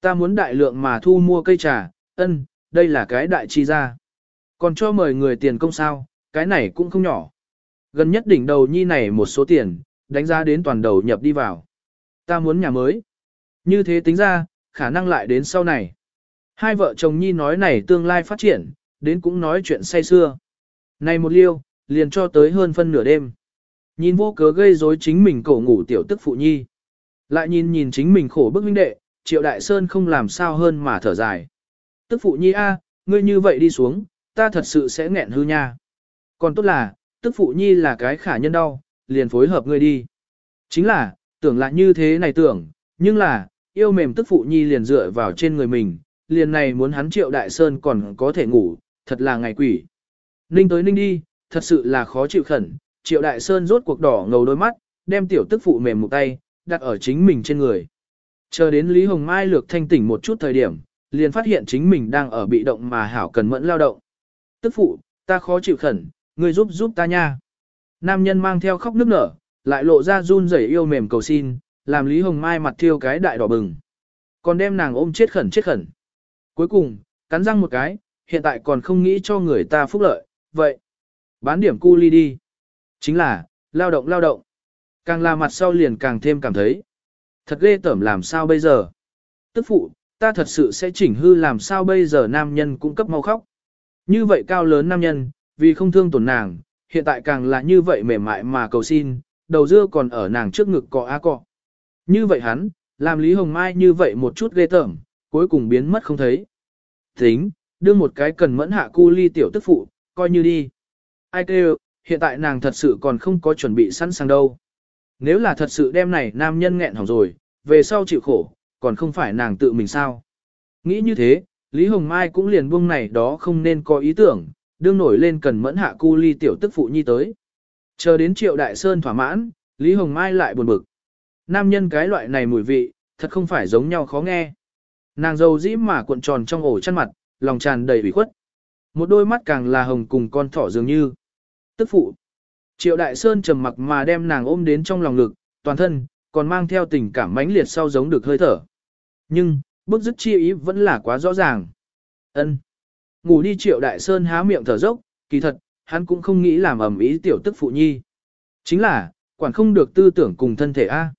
Ta muốn đại lượng mà thu mua cây trà, ân, đây là cái đại chi ra. Còn cho mời người tiền công sao, cái này cũng không nhỏ. Gần nhất đỉnh đầu nhi này một số tiền, đánh giá đến toàn đầu nhập đi vào. Ta muốn nhà mới. Như thế tính ra, khả năng lại đến sau này. Hai vợ chồng nhi nói này tương lai phát triển, đến cũng nói chuyện say xưa. Này một liêu, liền cho tới hơn phân nửa đêm. Nhìn vô cớ gây rối chính mình cổ ngủ tiểu tức phụ nhi. Lại nhìn nhìn chính mình khổ bức huynh đệ, triệu đại sơn không làm sao hơn mà thở dài. Tức phụ nhi a, ngươi như vậy đi xuống, ta thật sự sẽ nghẹn hư nha. Còn tốt là, tức phụ nhi là cái khả nhân đau, liền phối hợp ngươi đi. Chính là, tưởng lại như thế này tưởng, nhưng là, yêu mềm tức phụ nhi liền dựa vào trên người mình, liền này muốn hắn triệu đại sơn còn có thể ngủ, thật là ngày quỷ. Ninh tới ninh đi, thật sự là khó chịu khẩn, triệu đại sơn rốt cuộc đỏ ngầu đôi mắt, đem tiểu tức phụ mềm một tay, đặt ở chính mình trên người. Chờ đến Lý Hồng Mai lược thanh tỉnh một chút thời điểm, liền phát hiện chính mình đang ở bị động mà hảo cần mẫn lao động. Tức phụ, ta khó chịu khẩn, ngươi giúp giúp ta nha. Nam nhân mang theo khóc nức nở, lại lộ ra run rẩy yêu mềm cầu xin, làm Lý Hồng Mai mặt thiêu cái đại đỏ bừng. Còn đem nàng ôm chết khẩn chết khẩn. Cuối cùng, cắn răng một cái, hiện tại còn không nghĩ cho người ta phúc lợi, vậy. Bán điểm cu ly đi. Chính là, lao động lao động. Càng là mặt sau liền càng thêm cảm thấy. Thật ghê tởm làm sao bây giờ. Tức phụ, ta thật sự sẽ chỉnh hư làm sao bây giờ nam nhân cũng cấp mau khóc. Như vậy cao lớn nam nhân, vì không thương tổn nàng, hiện tại càng là như vậy mềm mại mà cầu xin, đầu dưa còn ở nàng trước ngực cọ á cọ. Như vậy hắn, làm Lý Hồng Mai như vậy một chút ghê tởm, cuối cùng biến mất không thấy. Tính, đưa một cái cần mẫn hạ cu ly tiểu tức phụ, coi như đi. Ai kêu, hiện tại nàng thật sự còn không có chuẩn bị sẵn sàng đâu. Nếu là thật sự đem này nam nhân nghẹn hỏng rồi, về sau chịu khổ, còn không phải nàng tự mình sao. Nghĩ như thế, Lý Hồng Mai cũng liền buông này đó không nên có ý tưởng, đương nổi lên cần mẫn hạ cu ly tiểu tức phụ nhi tới. Chờ đến triệu đại sơn thỏa mãn, Lý Hồng Mai lại buồn bực. Nam nhân cái loại này mùi vị, thật không phải giống nhau khó nghe. Nàng dâu dĩ mà cuộn tròn trong ổ chăn mặt, lòng tràn đầy ủy khuất. Một đôi mắt càng là hồng cùng con thỏ dường như. Tức phụ. Triệu Đại Sơn trầm mặc mà đem nàng ôm đến trong lòng lực toàn thân, còn mang theo tình cảm mãnh liệt sau giống được hơi thở. Nhưng, bức dứt chi ý vẫn là quá rõ ràng. ân Ngủ đi Triệu Đại Sơn há miệng thở dốc, kỳ thật, hắn cũng không nghĩ làm ẩm ý tiểu tức phụ nhi. Chính là, quản không được tư tưởng cùng thân thể A.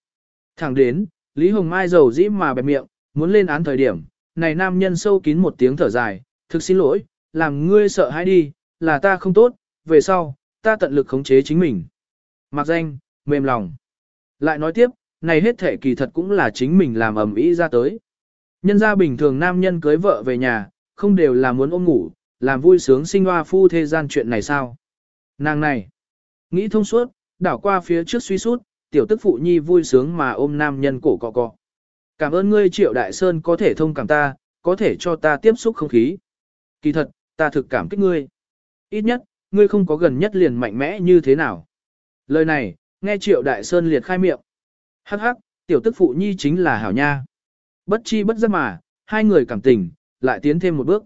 Thẳng đến, Lý Hồng Mai giàu dĩ mà bẹp miệng, muốn lên án thời điểm, này nam nhân sâu kín một tiếng thở dài, thực xin lỗi, làm ngươi sợ hãi đi, là ta không tốt, về sau, ta tận lực khống chế chính mình. Mặc danh, mềm lòng. Lại nói tiếp, này hết thể kỳ thật cũng là chính mình làm ầm ĩ ra tới. Nhân gia bình thường nam nhân cưới vợ về nhà, không đều là muốn ôm ngủ, làm vui sướng sinh hoa phu thế gian chuyện này sao. Nàng này, nghĩ thông suốt, đảo qua phía trước suy sút, tiểu tức phụ nhi vui sướng mà ôm nam nhân cổ cọ cọ. Cảm ơn ngươi triệu đại sơn có thể thông cảm ta, có thể cho ta tiếp xúc không khí. Kỳ thật, ta thực cảm kích ngươi. Ít nhất, ngươi không có gần nhất liền mạnh mẽ như thế nào. Lời này, nghe triệu đại sơn liệt khai miệng. Hắc hắc, tiểu tức phụ nhi chính là hảo nha. Bất chi bất giác mà, hai người cảm tình, lại tiến thêm một bước.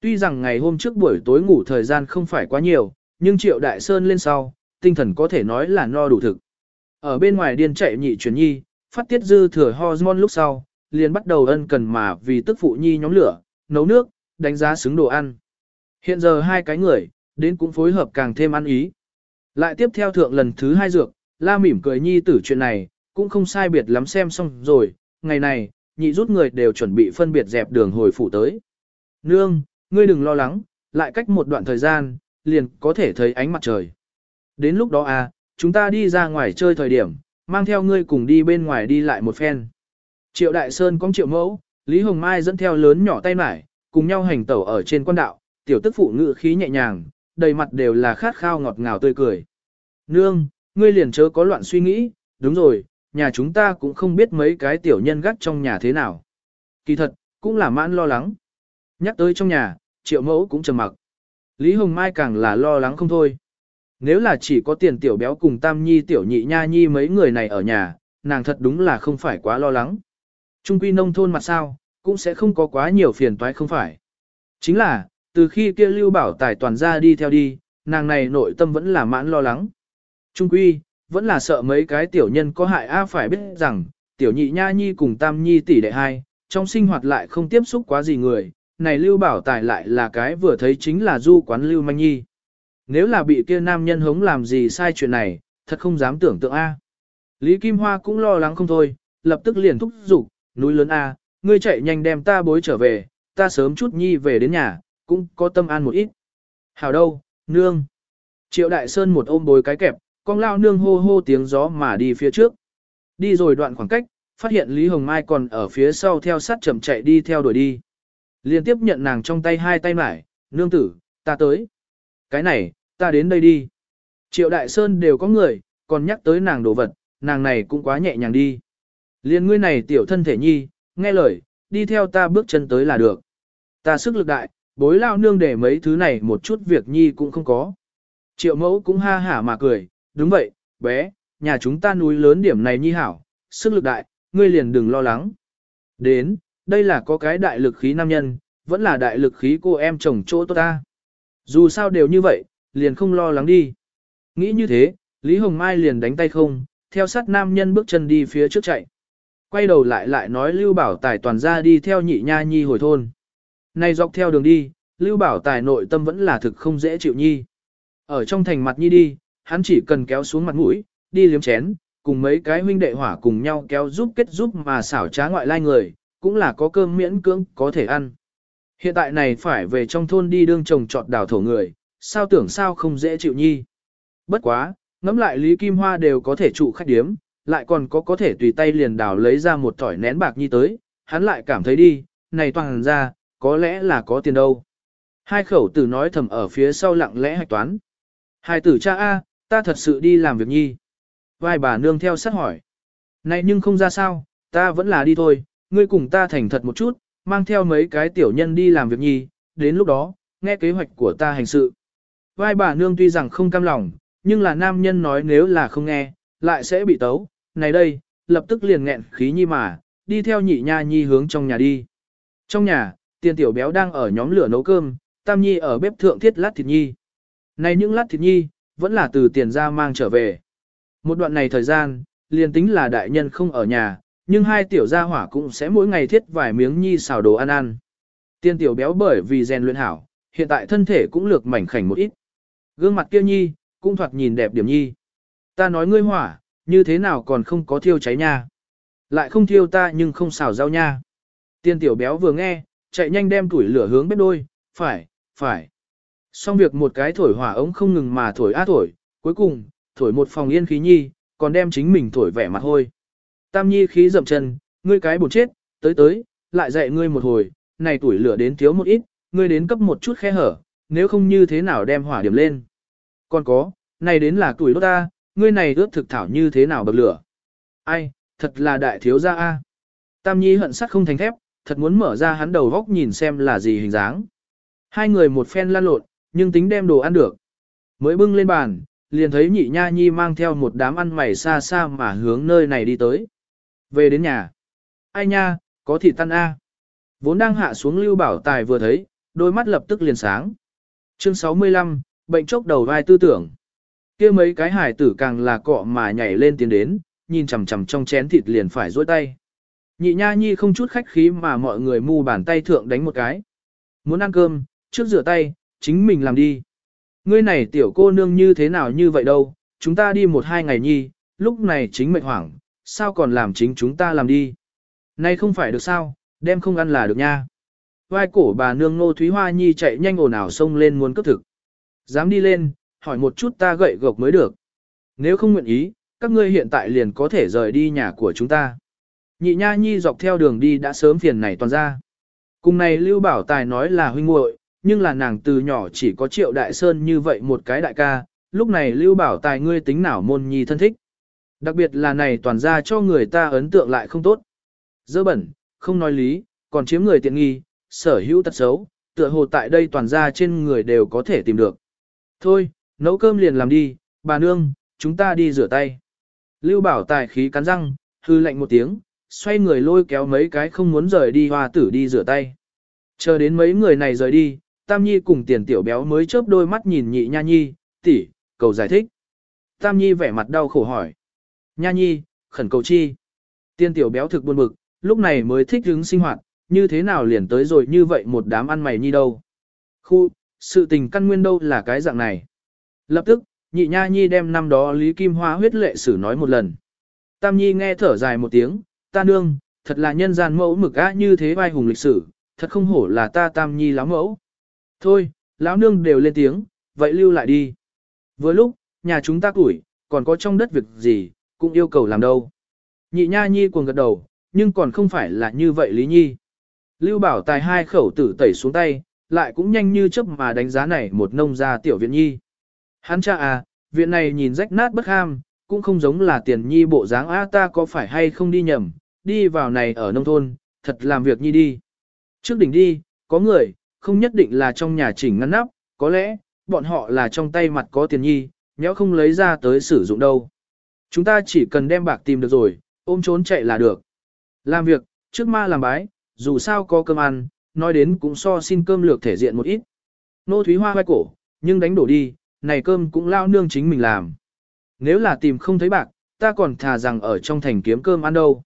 Tuy rằng ngày hôm trước buổi tối ngủ thời gian không phải quá nhiều, nhưng triệu đại sơn lên sau, tinh thần có thể nói là no đủ thực. Ở bên ngoài điên chạy nhị chuyển nhi, phát tiết dư thừa hormone lúc sau, liền bắt đầu ân cần mà vì tức phụ nhi nhóm lửa, nấu nước, đánh giá xứng đồ ăn. Hiện giờ hai cái người, đến cũng phối hợp càng thêm ăn ý. Lại tiếp theo thượng lần thứ hai dược, la mỉm cười nhi tử chuyện này, cũng không sai biệt lắm xem xong rồi, ngày này, nhị rút người đều chuẩn bị phân biệt dẹp đường hồi phủ tới. Nương, ngươi đừng lo lắng, lại cách một đoạn thời gian, liền có thể thấy ánh mặt trời. Đến lúc đó à, chúng ta đi ra ngoài chơi thời điểm, mang theo ngươi cùng đi bên ngoài đi lại một phen. Triệu Đại Sơn có triệu mẫu, Lý Hồng Mai dẫn theo lớn nhỏ tay mải, cùng nhau hành tẩu ở trên quan đạo, tiểu tức phụ ngự khí nhẹ nhàng, đầy mặt đều là khát khao ngọt ngào tươi cười. Nương, ngươi liền chớ có loạn suy nghĩ, đúng rồi, nhà chúng ta cũng không biết mấy cái tiểu nhân gắt trong nhà thế nào. Kỳ thật, cũng là mãn lo lắng. Nhắc tới trong nhà, triệu mẫu cũng trầm mặc. Lý Hồng Mai càng là lo lắng không thôi. Nếu là chỉ có tiền tiểu béo cùng tam nhi tiểu nhị nha nhi mấy người này ở nhà, nàng thật đúng là không phải quá lo lắng. Trung quy nông thôn mặt sao, cũng sẽ không có quá nhiều phiền toái không phải. Chính là, từ khi kia lưu bảo tài toàn ra đi theo đi, nàng này nội tâm vẫn là mãn lo lắng. Trung quy, vẫn là sợ mấy cái tiểu nhân có hại a phải biết rằng, tiểu nhị nha nhi cùng tam nhi tỷ đệ hai, trong sinh hoạt lại không tiếp xúc quá gì người, này lưu bảo tài lại là cái vừa thấy chính là du quán lưu manh nhi. Nếu là bị kia nam nhân hống làm gì sai chuyện này, thật không dám tưởng tượng A. Lý Kim Hoa cũng lo lắng không thôi, lập tức liền thúc giục, núi lớn A, ngươi chạy nhanh đem ta bối trở về, ta sớm chút nhi về đến nhà, cũng có tâm an một ít. Hảo đâu, nương. Triệu Đại Sơn một ôm bối cái kẹp, con lao nương hô hô tiếng gió mà đi phía trước. Đi rồi đoạn khoảng cách, phát hiện Lý Hồng Mai còn ở phía sau theo sát chậm chạy đi theo đuổi đi. Liên tiếp nhận nàng trong tay hai tay mải, nương tử, ta tới. Cái này, ta đến đây đi. Triệu Đại Sơn đều có người, còn nhắc tới nàng đồ vật, nàng này cũng quá nhẹ nhàng đi. Liên ngươi này tiểu thân thể nhi, nghe lời, đi theo ta bước chân tới là được. Ta sức lực đại, bối lao nương để mấy thứ này một chút việc nhi cũng không có. Triệu mẫu cũng ha hả mà cười, đúng vậy, bé, nhà chúng ta núi lớn điểm này nhi hảo, sức lực đại, ngươi liền đừng lo lắng. Đến, đây là có cái đại lực khí nam nhân, vẫn là đại lực khí cô em chồng chỗ tốt ta. Dù sao đều như vậy, liền không lo lắng đi. Nghĩ như thế, Lý Hồng Mai liền đánh tay không, theo sát nam nhân bước chân đi phía trước chạy. Quay đầu lại lại nói Lưu Bảo Tài toàn ra đi theo nhị nha nhi hồi thôn. Này dọc theo đường đi, Lưu Bảo Tài nội tâm vẫn là thực không dễ chịu nhi. Ở trong thành mặt nhi đi, hắn chỉ cần kéo xuống mặt mũi, đi liếm chén, cùng mấy cái huynh đệ hỏa cùng nhau kéo giúp kết giúp mà xảo trá ngoại lai người, cũng là có cơm miễn cưỡng có thể ăn. Hiện tại này phải về trong thôn đi đương trồng trọt đào thổ người, sao tưởng sao không dễ chịu nhi. Bất quá, ngắm lại Lý Kim Hoa đều có thể trụ khách điếm, lại còn có có thể tùy tay liền đào lấy ra một tỏi nén bạc nhi tới, hắn lại cảm thấy đi, này toàn ra, có lẽ là có tiền đâu. Hai khẩu tử nói thầm ở phía sau lặng lẽ hạch toán. Hai tử cha A, ta thật sự đi làm việc nhi. Vai bà nương theo sát hỏi. Này nhưng không ra sao, ta vẫn là đi thôi, ngươi cùng ta thành thật một chút, mang theo mấy cái tiểu nhân đi làm việc nhi, đến lúc đó, nghe kế hoạch của ta hành sự. Vai bà nương tuy rằng không cam lòng, nhưng là nam nhân nói nếu là không nghe, lại sẽ bị tấu. Này đây, lập tức liền nghẹn khí nhi mà, đi theo nhị nha nhi hướng trong nhà đi. Trong nhà, tiền tiểu béo đang ở nhóm lửa nấu cơm, tam nhi ở bếp thượng thiết lát thịt nhi. Này những lát thịt nhi, vẫn là từ tiền ra mang trở về. Một đoạn này thời gian, liền tính là đại nhân không ở nhà, nhưng hai tiểu gia hỏa cũng sẽ mỗi ngày thiết vài miếng nhi xào đồ ăn ăn. Tiên tiểu béo bởi vì rèn luyện hảo, hiện tại thân thể cũng lược mảnh khảnh một ít. Gương mặt kia nhi, cũng thoạt nhìn đẹp điểm nhi. Ta nói ngươi hỏa, như thế nào còn không có thiêu cháy nha. Lại không thiêu ta nhưng không xào rau nha. Tiên tiểu béo vừa nghe, chạy nhanh đem tuổi lửa hướng bếp đôi, phải, phải. Xong việc một cái thổi hỏa ống không ngừng mà thổi á thổi, cuối cùng, thổi một phòng yên khí nhi, còn đem chính mình thổi vẻ mặt hôi. Tam nhi khí dậm chân, ngươi cái bột chết, tới tới, lại dạy ngươi một hồi, này tuổi lửa đến thiếu một ít, ngươi đến cấp một chút khe hở, nếu không như thế nào đem hỏa điểm lên. Còn có, này đến là tuổi đốt ta, ngươi này ướt thực thảo như thế nào bậc lửa. Ai, thật là đại thiếu gia a. Tam nhi hận sắt không thành thép, thật muốn mở ra hắn đầu góc nhìn xem là gì hình dáng. Hai người một phen lan lộn, nhưng tính đem đồ ăn được. Mới bưng lên bàn, liền thấy nhị nha nhi mang theo một đám ăn mày xa xa mà hướng nơi này đi tới. Về đến nhà. Ai nha, có thịt tan A. Vốn đang hạ xuống lưu bảo tài vừa thấy, đôi mắt lập tức liền sáng. Chương 65, bệnh chốc đầu vai tư tưởng. kia mấy cái hải tử càng là cọ mà nhảy lên tiến đến, nhìn chằm chằm trong chén thịt liền phải dối tay. Nhị nha nhi không chút khách khí mà mọi người mu bàn tay thượng đánh một cái. Muốn ăn cơm, trước rửa tay, chính mình làm đi. Ngươi này tiểu cô nương như thế nào như vậy đâu, chúng ta đi một hai ngày nhi, lúc này chính mệnh hoảng, sao còn làm chính chúng ta làm đi. Nay không phải được sao, đem không ăn là được nha. Vai cổ bà nương nô Thúy Hoa Nhi chạy nhanh ồn ào xông lên muốn cấp thực. Dám đi lên, hỏi một chút ta gậy gộc mới được. Nếu không nguyện ý, các ngươi hiện tại liền có thể rời đi nhà của chúng ta. Nhị Nha Nhi dọc theo đường đi đã sớm phiền này toàn ra. Cùng này Lưu Bảo Tài nói là huynh muội, nhưng là nàng từ nhỏ chỉ có triệu đại sơn như vậy một cái đại ca, lúc này Lưu Bảo Tài ngươi tính nào môn nhi thân thích. Đặc biệt là này toàn ra cho người ta ấn tượng lại không tốt. Dơ bẩn, không nói lý, còn chiếm người tiện nghi, sở hữu tật xấu, tựa hồ tại đây toàn ra trên người đều có thể tìm được. Thôi, nấu cơm liền làm đi, bà nương, chúng ta đi rửa tay. Lưu Bảo Tài khí cắn răng, hư lạnh một tiếng, xoay người lôi kéo mấy cái không muốn rời đi hoa tử đi rửa tay. Chờ đến mấy người này rời đi, Tam Nhi cùng tiền tiểu béo mới chớp đôi mắt nhìn nhị nha nhi, tỷ, cầu giải thích. Tam Nhi vẻ mặt đau khổ hỏi. Nha nhi, khẩn cầu chi. Tiền tiểu béo thực buồn bực, lúc này mới thích hứng sinh hoạt, như thế nào liền tới rồi như vậy một đám ăn mày nhi đâu. Khu, sự tình căn nguyên đâu là cái dạng này. Lập tức, nhị nha nhi đem năm đó Lý Kim Hoa huyết lệ sử nói một lần. Tam nhi nghe thở dài một tiếng, ta nương, thật là nhân gian mẫu mực á như thế vai hùng lịch sử, thật không hổ là ta tam nhi lắm mẫu. Thôi, lão nương đều lên tiếng, vậy lưu lại đi. Vừa lúc, nhà chúng ta củi, còn có trong đất việc gì, cũng yêu cầu làm đâu. Nhị nha nhi cuồng gật đầu, nhưng còn không phải là như vậy lý nhi. Lưu bảo tài hai khẩu tử tẩy xuống tay, lại cũng nhanh như chớp mà đánh giá này một nông gia tiểu viện nhi. Hắn cha à, viện này nhìn rách nát bất ham, cũng không giống là tiền nhi bộ dáng a ta có phải hay không đi nhầm, đi vào này ở nông thôn, thật làm việc nhi đi. Trước đỉnh đi, có người, không nhất định là trong nhà chỉnh ngăn nắp, có lẽ, bọn họ là trong tay mặt có tiền nhi, nhéo không lấy ra tới sử dụng đâu. Chúng ta chỉ cần đem bạc tìm được rồi, ôm trốn chạy là được. Làm việc, Trước ma làm bái, dù sao có cơm ăn, nói đến cũng so xin cơm lược thể diện một ít. Nô Thúy Hoa vai cổ, nhưng đánh đổ đi, này cơm cũng lao nương chính mình làm. Nếu là tìm không thấy bạc, ta còn thà rằng ở trong thành kiếm cơm ăn đâu.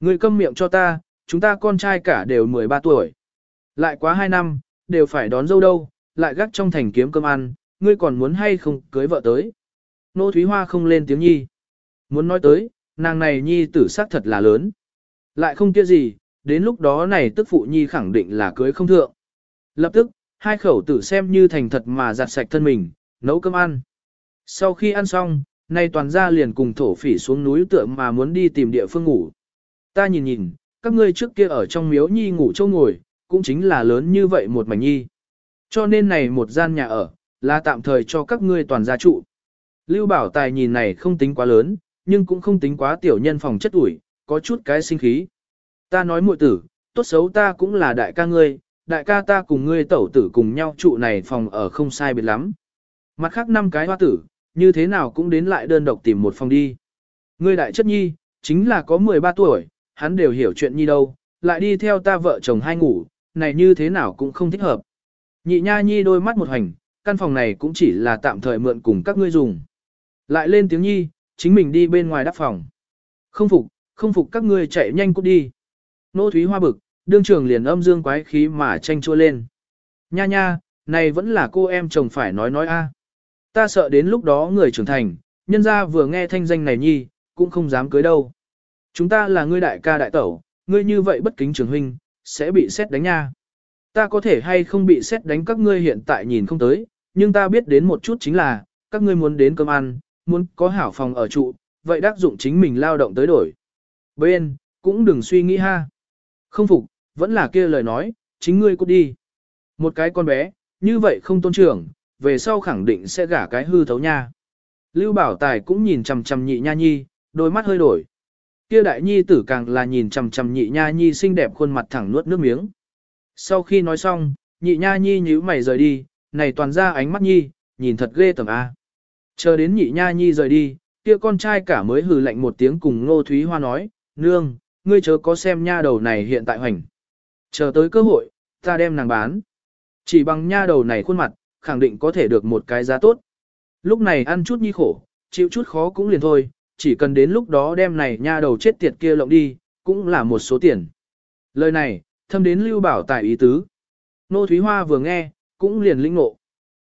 Người câm miệng cho ta, chúng ta con trai cả đều 13 tuổi. Lại quá 2 năm, đều phải đón dâu đâu, lại gác trong thành kiếm cơm ăn, ngươi còn muốn hay không cưới vợ tới. Nô Thúy Hoa không lên tiếng nhi. Muốn nói tới, nàng này nhi tử sắc thật là lớn. Lại không kia gì, đến lúc đó này tức phụ nhi khẳng định là cưới không thượng. Lập tức, hai khẩu tử xem như thành thật mà giặt sạch thân mình, nấu cơm ăn. Sau khi ăn xong, nay toàn gia liền cùng thổ phỉ xuống núi tượng mà muốn đi tìm địa phương ngủ. Ta nhìn nhìn, các ngươi trước kia ở trong miếu nhi ngủ châu ngồi, cũng chính là lớn như vậy một mảnh nhi. Cho nên này một gian nhà ở, là tạm thời cho các ngươi toàn gia trụ. Lưu Bảo Tài nhìn này không tính quá lớn, nhưng cũng không tính quá tiểu nhân phòng chất ủi, có chút cái sinh khí. Ta nói muội tử, tốt xấu ta cũng là đại ca ngươi, đại ca ta cùng ngươi tẩu tử cùng nhau trụ này phòng ở không sai biệt lắm. Mặt khác năm cái hoa tử, như thế nào cũng đến lại đơn độc tìm một phòng đi. Ngươi đại chất nhi, chính là có 13 tuổi, hắn đều hiểu chuyện nhi đâu, lại đi theo ta vợ chồng hai ngủ, này như thế nào cũng không thích hợp. Nhị nha nhi đôi mắt một hành, căn phòng này cũng chỉ là tạm thời mượn cùng các ngươi dùng. Lại lên tiếng nhi, chính mình đi bên ngoài đắp phòng. Không phục, không phục các ngươi chạy nhanh cút đi. Nô Thúy Hoa bực, đương trường liền âm dương quái khí mà tranh chua lên. Nha nha, này vẫn là cô em chồng phải nói nói a. Ta sợ đến lúc đó người trưởng thành, nhân ra vừa nghe thanh danh này nhi, cũng không dám cưới đâu. Chúng ta là ngươi đại ca đại tẩu, ngươi như vậy bất kính trường huynh, sẽ bị xét đánh nha. Ta có thể hay không bị xét đánh các ngươi hiện tại nhìn không tới, nhưng ta biết đến một chút chính là, các ngươi muốn đến cơm ăn, muốn có hảo phòng ở trụ, vậy đắc dụng chính mình lao động tới đổi. Bên, cũng đừng suy nghĩ ha. Không phục, vẫn là kia lời nói, chính ngươi cút đi. Một cái con bé, như vậy không tôn trưởng, về sau khẳng định sẽ gả cái hư thấu nha. Lưu Bảo Tài cũng nhìn chằm chằm nhị nha nhi, đôi mắt hơi đổi. Kia đại nhi tử càng là nhìn chằm chằm nhị nha nhi xinh đẹp khuôn mặt thẳng nuốt nước miếng. Sau khi nói xong, nhị nha nhi nhíu mày rời đi, này toàn ra ánh mắt nhi, nhìn thật ghê tởm a. Chờ đến nhị nha nhi rời đi, kia con trai cả mới hừ lạnh một tiếng cùng Ngô Thúy Hoa nói, nương, ngươi chớ có xem nha đầu này hiện tại hoành. Chờ tới cơ hội, ta đem nàng bán. Chỉ bằng nha đầu này khuôn mặt, khẳng định có thể được một cái giá tốt. Lúc này ăn chút nhi khổ, chịu chút khó cũng liền thôi, chỉ cần đến lúc đó đem này nha đầu chết tiệt kia lộng đi, cũng là một số tiền. Lời này, thâm đến lưu bảo tài ý tứ. Nô Thúy Hoa vừa nghe, cũng liền linh ngộ.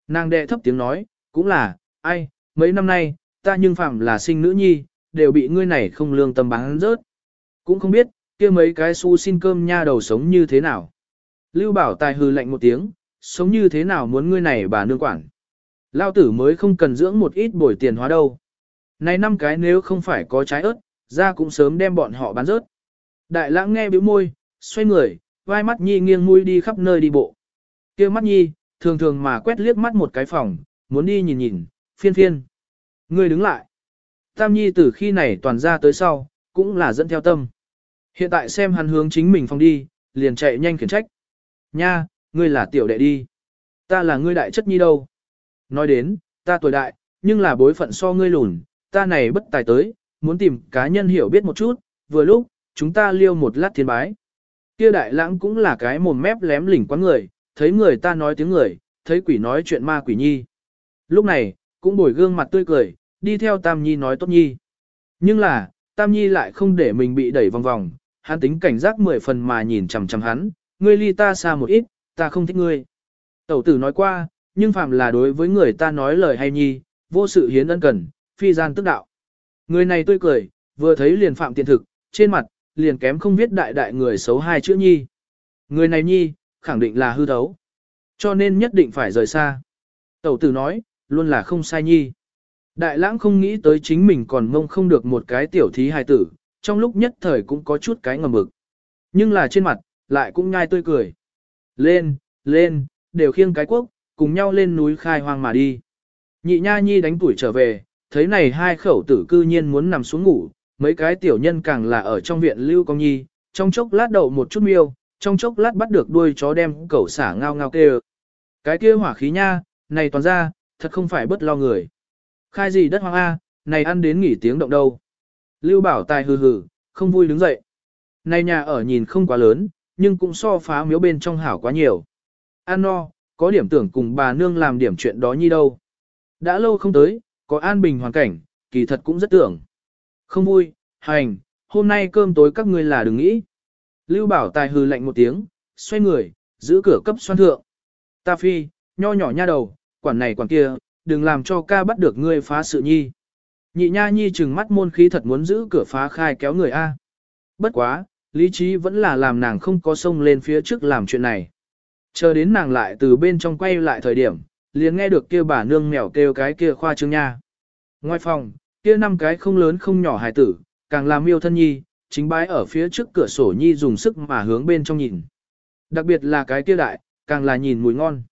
Nàng đệ thấp tiếng nói, cũng là, ai, mấy năm nay, ta nhưng phạm là sinh nữ nhi, đều bị ngươi này không lương tâm bán rớt. Cũng không biết, kia mấy cái xu xin cơm nha đầu sống như thế nào. Lưu Bảo Tài hừ lạnh một tiếng, sống như thế nào muốn ngươi này bà nương quản. Lao tử mới không cần dưỡng một ít bồi tiền hóa đâu. Này năm cái nếu không phải có trái ớt, ra cũng sớm đem bọn họ bán rớt. Đại lãng nghe bĩu môi, xoay người, vai mắt nhi nghiêng mũi đi khắp nơi đi bộ. kia mắt nhi, thường thường mà quét liếc mắt một cái phòng, muốn đi nhìn nhìn, phiên phiên. Ngươi đứng lại. Tam nhi từ khi này toàn ra tới sau, cũng là dẫn theo tâm. Hiện tại xem hắn hướng chính mình phòng đi, liền chạy nhanh khiển trách. Nha, ngươi là tiểu đệ đi. Ta là ngươi đại chất nhi đâu. Nói đến, ta tuổi đại, nhưng là bối phận so ngươi lùn, ta này bất tài tới, muốn tìm cá nhân hiểu biết một chút, vừa lúc, chúng ta liêu một lát thiên bái. Kia đại lãng cũng là cái mồm mép lém lỉnh quá người, thấy người ta nói tiếng người, thấy quỷ nói chuyện ma quỷ nhi. Lúc này, cũng bồi gương mặt tươi cười, đi theo Tam Nhi nói tốt nhi. Nhưng là, Tam Nhi lại không để mình bị đẩy vòng vòng, hắn tính cảnh giác mười phần mà nhìn chằm chằm hắn, ngươi ly ta xa một ít, ta không thích ngươi. Tẩu tử nói qua, nhưng phạm là đối với người ta nói lời hay nhi, vô sự hiến ân cần, phi gian tức đạo. Người này tươi cười, vừa thấy liền phạm tiện thực, trên mặt, liền kém không viết đại đại người xấu hai chữ nhi. Người này nhi, khẳng định là hư thấu. Cho nên nhất định phải rời xa. Tẩu tử nói, luôn là không sai nhi. Đại lãng không nghĩ tới chính mình còn mông không được một cái tiểu thí hài tử, trong lúc nhất thời cũng có chút cái ngầm mực, Nhưng là trên mặt, lại cũng nhai tươi cười. Lên, lên, đều khiêng cái quốc, cùng nhau lên núi khai hoang mà đi. Nhị nha nhi đánh tuổi trở về, thấy này hai khẩu tử cư nhiên muốn nằm xuống ngủ, mấy cái tiểu nhân càng là ở trong viện lưu công nhi, trong chốc lát đậu một chút miêu, trong chốc lát bắt được đuôi chó đem cẩu xả ngao ngao kêu. Cái kia hỏa khí nha, này toàn ra, thật không phải bất lo người. Khai gì đất hoang A, này ăn đến nghỉ tiếng động đâu. Lưu Bảo Tài hừ hừ, không vui đứng dậy. Này nhà ở nhìn không quá lớn, nhưng cũng so phá miếu bên trong hảo quá nhiều. An no, có điểm tưởng cùng bà nương làm điểm chuyện đó như đâu. Đã lâu không tới, có an bình hoàn cảnh, kỳ thật cũng rất tưởng. Không vui, hành, hôm nay cơm tối các ngươi là đừng nghĩ. Lưu Bảo Tài hừ lạnh một tiếng, xoay người, giữ cửa cấp xoan thượng. Ta phi, nho nhỏ nha đầu, quản này quản kia, đừng làm cho ca bắt được ngươi phá sự nhi. Nhị nha nhi chừng mắt môn khí thật muốn giữ cửa phá khai kéo người A. Bất quá, lý trí vẫn là làm nàng không có sông lên phía trước làm chuyện này. Chờ đến nàng lại từ bên trong quay lại thời điểm, liền nghe được kia bà nương mèo kêu cái kia khoa trương nha. Ngoài phòng, kia năm cái không lớn không nhỏ hài tử, càng làm yêu thân nhi, chính bái ở phía trước cửa sổ nhi dùng sức mà hướng bên trong nhìn. Đặc biệt là cái kia đại, càng là nhìn mùi ngon.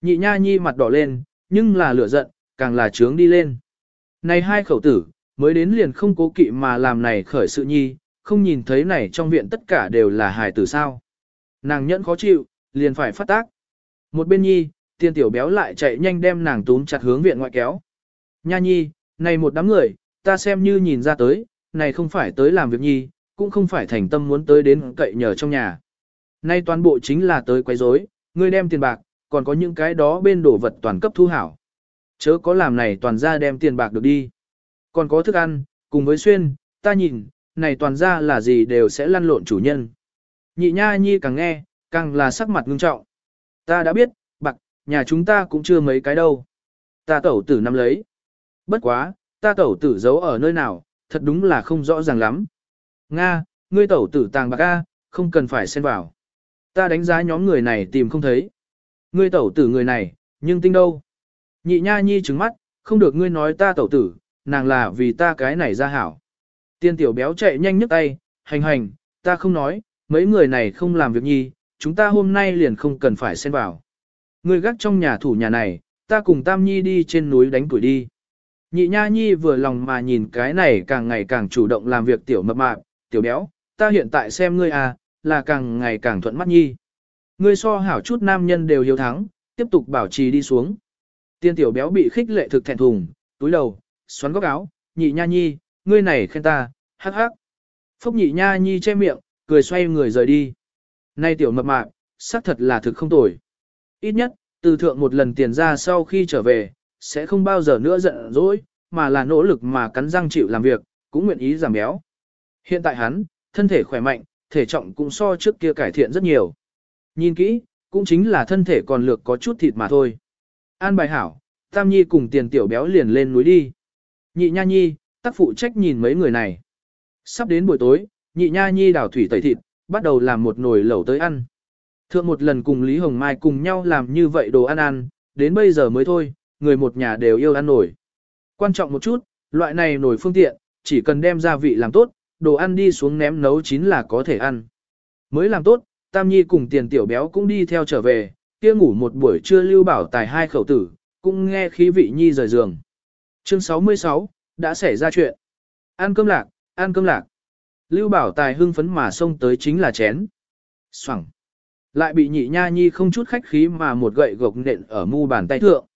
Nhị nha nhi mặt đỏ lên, nhưng là lửa giận, càng là trướng đi lên. Này hai khẩu tử, mới đến liền không cố kỵ mà làm này khởi sự nhi, không nhìn thấy này trong viện tất cả đều là hài tử sao. Nàng nhẫn khó chịu, liền phải phát tác. Một bên nhi, tiên tiểu béo lại chạy nhanh đem nàng túm chặt hướng viện ngoại kéo. Nha nhi, này một đám người, ta xem như nhìn ra tới, này không phải tới làm việc nhi, cũng không phải thành tâm muốn tới đến cậy nhờ trong nhà. Nay toàn bộ chính là tới quấy rối, ngươi đem tiền bạc, còn có những cái đó bên đổ vật toàn cấp thu hảo. Chớ có làm này toàn ra đem tiền bạc được đi. Còn có thức ăn, cùng với xuyên, ta nhìn, này toàn ra là gì đều sẽ lăn lộn chủ nhân. Nhị nha nhi càng nghe, càng là sắc mặt ngưng trọng. Ta đã biết, nhà chúng ta cũng chưa mấy cái đâu. Ta tẩu tử nắm lấy. Bất quá, ta tẩu tử giấu ở nơi nào, thật đúng là không rõ ràng lắm. Nga, ngươi tẩu tử tàng bạc A, không cần phải xen vào. Ta đánh giá nhóm người này tìm không thấy. Ngươi tẩu tử người này, nhưng tinh đâu? Nhị nha nhi trứng mắt, không được ngươi nói ta tẩu tử, nàng là vì ta cái này ra hảo. Tiên tiểu béo chạy nhanh nhấc tay, hành hành, ta không nói, mấy người này không làm việc nhi, chúng ta hôm nay liền không cần phải xen vào. Ngươi gác trong nhà thủ nhà này, ta cùng Tam Nhi đi trên núi đánh tuổi đi. Nhị Nha Nhi vừa lòng mà nhìn cái này càng ngày càng chủ động làm việc tiểu mập mạp, tiểu béo, ta hiện tại xem ngươi à, là càng ngày càng thuận mắt Nhi. Ngươi so hảo chút nam nhân đều hiếu thắng, tiếp tục bảo trì đi xuống. Tiên tiểu béo bị khích lệ thực thẹn thùng, túi đầu, xoắn góc áo, nhị nha nhi, ngươi này khen ta, hắc hắc. Phúc nhị nha nhi che miệng, cười xoay người rời đi. Nay tiểu mập mạp, xác thật là thực không tồi. Ít nhất, từ thượng một lần tiền ra sau khi trở về, sẽ không bao giờ nữa giận dỗi, mà là nỗ lực mà cắn răng chịu làm việc, cũng nguyện ý giảm béo. Hiện tại hắn, thân thể khỏe mạnh, thể trọng cũng so trước kia cải thiện rất nhiều. Nhìn kỹ, cũng chính là thân thể còn lược có chút thịt mà thôi. An bài hảo, Tam Nhi cùng tiền tiểu béo liền lên núi đi. Nhị Nha Nhi, tác phụ trách nhìn mấy người này. Sắp đến buổi tối, Nhị Nha Nhi đảo thủy tẩy thịt, bắt đầu làm một nồi lẩu tới ăn. Thượng một lần cùng Lý Hồng Mai cùng nhau làm như vậy đồ ăn ăn, đến bây giờ mới thôi, người một nhà đều yêu ăn nổi. Quan trọng một chút, loại này nổi phương tiện, chỉ cần đem gia vị làm tốt, đồ ăn đi xuống ném nấu chín là có thể ăn. Mới làm tốt, Tam Nhi cùng tiền tiểu béo cũng đi theo trở về, kia ngủ một buổi trưa lưu bảo tài hai khẩu tử, cũng nghe khí vị Nhi rời giường. Chương 66, đã xảy ra chuyện. Ăn cơm lạc, ăn cơm lạc. Lưu bảo tài hưng phấn mà xông tới chính là chén. Xoẳng. Lại bị nhị nha nhi không chút khách khí mà một gậy gộc nện ở mu bàn tay thượng.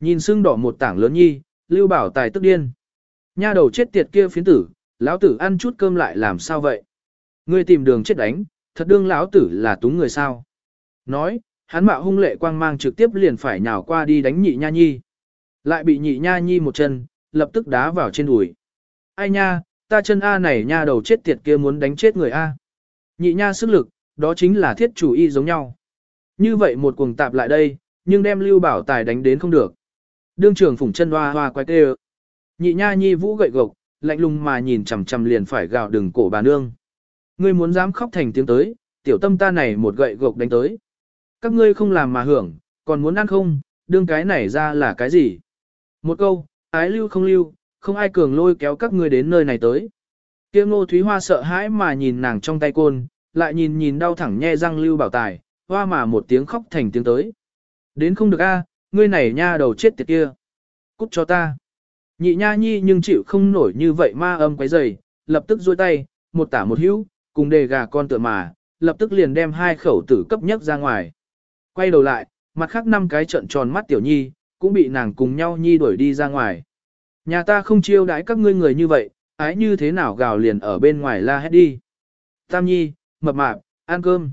Nhìn xương đỏ một tảng lớn nhi, lưu bảo tài tức điên. Nha đầu chết tiệt kia phiến tử, lão tử ăn chút cơm lại làm sao vậy? Ngươi tìm đường chết đánh, thật đương lão tử là túng người sao? Nói, hắn mạo hung lệ quang mang trực tiếp liền phải nhào qua đi đánh nhị nha nhi. Lại bị nhị nha nhi một chân, lập tức đá vào trên đùi. Ai nha, ta chân A này nha đầu chết tiệt kia muốn đánh chết người A. Nhị nha sức lực, đó chính là thiết chủ y giống nhau. Như vậy một cuồng tạp lại đây, nhưng đem lưu bảo tài đánh đến không được. Đương trường phủng chân hoa hoa quay tê Nhị nha nhi vũ gậy gộc, lạnh lùng mà nhìn chằm chằm liền phải gào đừng cổ bà nương. Ngươi muốn dám khóc thành tiếng tới, tiểu tâm ta này một gậy gộc đánh tới. Các ngươi không làm mà hưởng, còn muốn ăn không, đương cái này ra là cái gì? Một câu, ái lưu không lưu, không ai cường lôi kéo các ngươi đến nơi này tới. Kiêm ngô Thúy Hoa sợ hãi mà nhìn nàng trong tay côn, lại nhìn nhìn đau thẳng nhe răng lưu bảo tài, hoa mà một tiếng khóc thành tiếng tới. Đến không được a, ngươi này nha đầu chết tiệt kia. Cút cho ta. Nhị nha nhi nhưng chịu không nổi như vậy ma âm quấy dày, lập tức duỗi tay, một tả một hữu, cùng đề gà con tựa mà, lập tức liền đem hai khẩu tử cấp nhất ra ngoài. Quay đầu lại, mặt khác năm cái trận tròn mắt tiểu nhi, cũng bị nàng cùng nhau nhi đuổi đi ra ngoài. Nhà ta không chiêu đãi các ngươi người như vậy, ái như thế nào gào liền ở bên ngoài la hét đi. Tam Nhi, mập mạp, ăn cơm.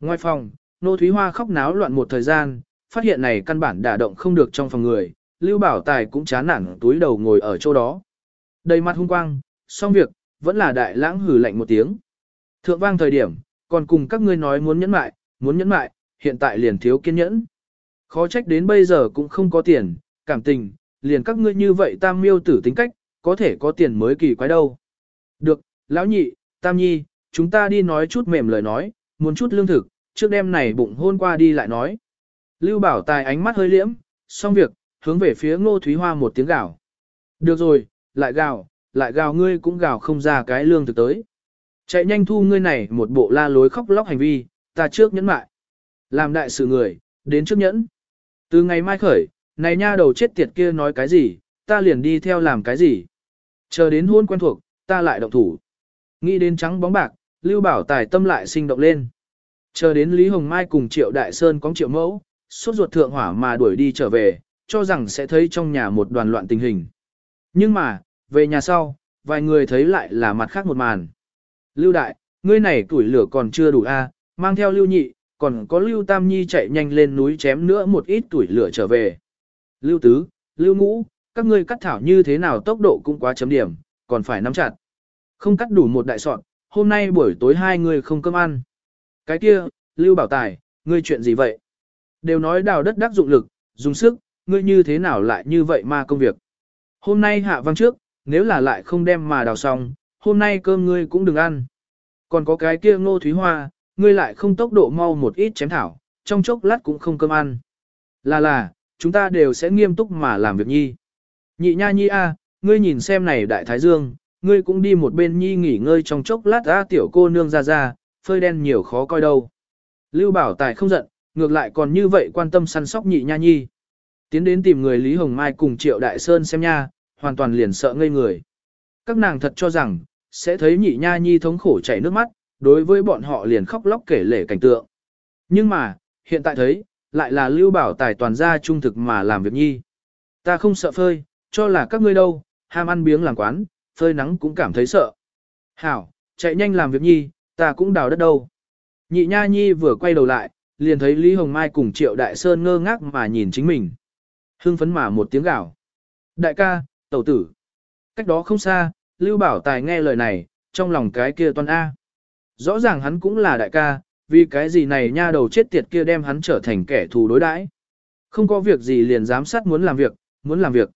Ngoài phòng, Nô Thúy Hoa khóc náo loạn một thời gian, phát hiện này căn bản đả động không được trong phòng người, Lưu Bảo Tài cũng chán nản túi đầu ngồi ở chỗ đó. Đầy mặt hung quang, xong việc, vẫn là đại lãng hử lạnh một tiếng. Thượng vang thời điểm, còn cùng các ngươi nói muốn nhẫn mại, muốn nhẫn mại, hiện tại liền thiếu kiên nhẫn. Khó trách đến bây giờ cũng không có tiền, cảm tình, liền các ngươi như vậy tam miêu tử tính cách, có thể có tiền mới kỳ quái đâu. Được, lão nhị, tam nhi, chúng ta đi nói chút mềm lời nói, muốn chút lương thực, trước đêm này bụng hôn qua đi lại nói. Lưu Bảo Tài ánh mắt hơi liễm, xong việc, hướng về phía Ngô Thúy Hoa một tiếng gào. Được rồi, lại gào, lại gào ngươi cũng gào không ra cái lương thực tới. Chạy nhanh thu ngươi này một bộ la lối khóc lóc hành vi, ta trước nhẫn mại. Làm đại sự người, đến trước nhẫn. Từ ngày mai khởi, này nha đầu chết tiệt kia nói cái gì, ta liền đi theo làm cái gì. Chờ đến hôn quen thuộc, ta lại động thủ. Nghĩ đến trắng bóng bạc, Lưu Bảo Tài tâm lại sinh động lên. Chờ đến Lý Hồng Mai cùng Triệu Đại Sơn có Triệu Mẫu, suốt ruột thượng hỏa mà đuổi đi trở về, cho rằng sẽ thấy trong nhà một đoàn loạn tình hình. Nhưng mà, về nhà sau, vài người thấy lại là mặt khác một màn. Lưu Đại, ngươi này tuổi lửa còn chưa đủ a, mang theo Lưu Nhị, còn có Lưu Tam Nhi chạy nhanh lên núi chém nữa một ít tuổi lửa trở về. Lưu Tứ, Lưu Ngũ, các ngươi cắt thảo như thế nào tốc độ cũng quá chấm điểm, còn phải nắm chặt. Không cắt đủ một đại sọn, hôm nay buổi tối hai người không cơm ăn. Cái kia, Lưu Bảo Tài, ngươi chuyện gì vậy? Đều nói đào đất đắc dụng lực, dùng sức, ngươi như thế nào lại như vậy mà công việc. Hôm nay hạ văn trước, nếu là lại không đem mà đào xong, hôm nay cơm ngươi cũng đừng ăn. Còn có cái kia ngô thúy hoa, ngươi lại không tốc độ mau một ít chém thảo, trong chốc lát cũng không cơm ăn. Là là, chúng ta đều sẽ nghiêm túc mà làm việc nhi. Nhị nha nhi a, ngươi nhìn xem này đại thái dương, ngươi cũng đi một bên nhi nghỉ ngơi trong chốc lát ra tiểu cô nương ra ra, phơi đen nhiều khó coi đâu. Lưu Bảo Tài không giận, ngược lại còn như vậy quan tâm săn sóc nhị nha nhi. Tiến đến tìm người Lý Hồng Mai cùng Triệu Đại Sơn xem nha, hoàn toàn liền sợ ngây người. Các nàng thật cho rằng, sẽ thấy nhị nha nhi thống khổ chảy nước mắt, đối với bọn họ liền khóc lóc kể lể cảnh tượng. Nhưng mà, hiện tại thấy, lại là Lưu Bảo Tài toàn gia trung thực mà làm việc nhi. Ta không sợ phơi, cho là các ngươi đâu, ham ăn biếng làm quán, phơi nắng cũng cảm thấy sợ. Hảo, chạy nhanh làm việc nhi, ta cũng đào đất đâu. Nhị nha nhi vừa quay đầu lại, liền thấy Lý Hồng Mai cùng Triệu Đại Sơn ngơ ngác mà nhìn chính mình. Hưng phấn mà một tiếng gào. Đại ca, tẩu tử. Cách đó không xa, Lưu Bảo Tài nghe lời này, trong lòng cái kia toan A. Rõ ràng hắn cũng là đại ca, vì cái gì này nha đầu chết tiệt kia đem hắn trở thành kẻ thù đối đãi. Không có việc gì liền giám sát muốn làm việc, muốn làm việc.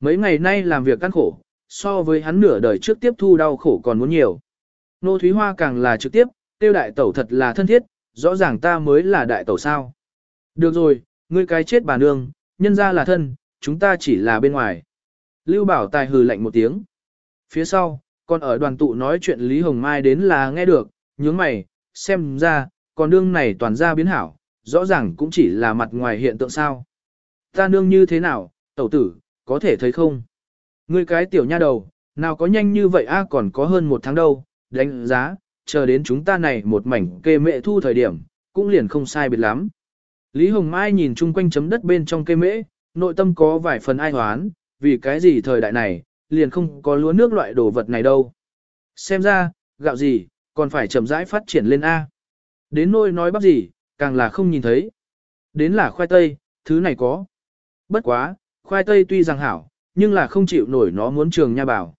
Mấy ngày nay làm việc căn khổ, so với hắn nửa đời trước tiếp thu đau khổ còn muốn nhiều. Nô Thúy Hoa càng là trực tiếp, tiêu đại tẩu thật là thân thiết, rõ ràng ta mới là đại tẩu sao. Được rồi, ngươi cái chết bà nương, nhân ra là thân, chúng ta chỉ là bên ngoài. Lưu Bảo Tài hừ lạnh một tiếng. Phía sau, còn ở đoàn tụ nói chuyện Lý Hồng Mai đến là nghe được, nhướng mày, xem ra, còn đương này toàn ra biến hảo, rõ ràng cũng chỉ là mặt ngoài hiện tượng sao. Ta nương như thế nào, tẩu tử, có thể thấy không? Ngươi cái tiểu nha đầu, nào có nhanh như vậy a còn có hơn một tháng đâu, đánh giá, chờ đến chúng ta này một mảnh kê mệ thu thời điểm, cũng liền không sai biệt lắm. Lý Hồng Mai nhìn chung quanh chấm đất bên trong cây mễ, nội tâm có vài phần ai hoán, vì cái gì thời đại này, liền không có lúa nước loại đồ vật này đâu. Xem ra, gạo gì, còn phải chậm rãi phát triển lên A. Đến nôi nói bắp gì, càng là không nhìn thấy. Đến là khoai tây, thứ này có. Bất quá, khoai tây tuy rằng hảo, nhưng là không chịu nổi nó muốn trường nha bảo.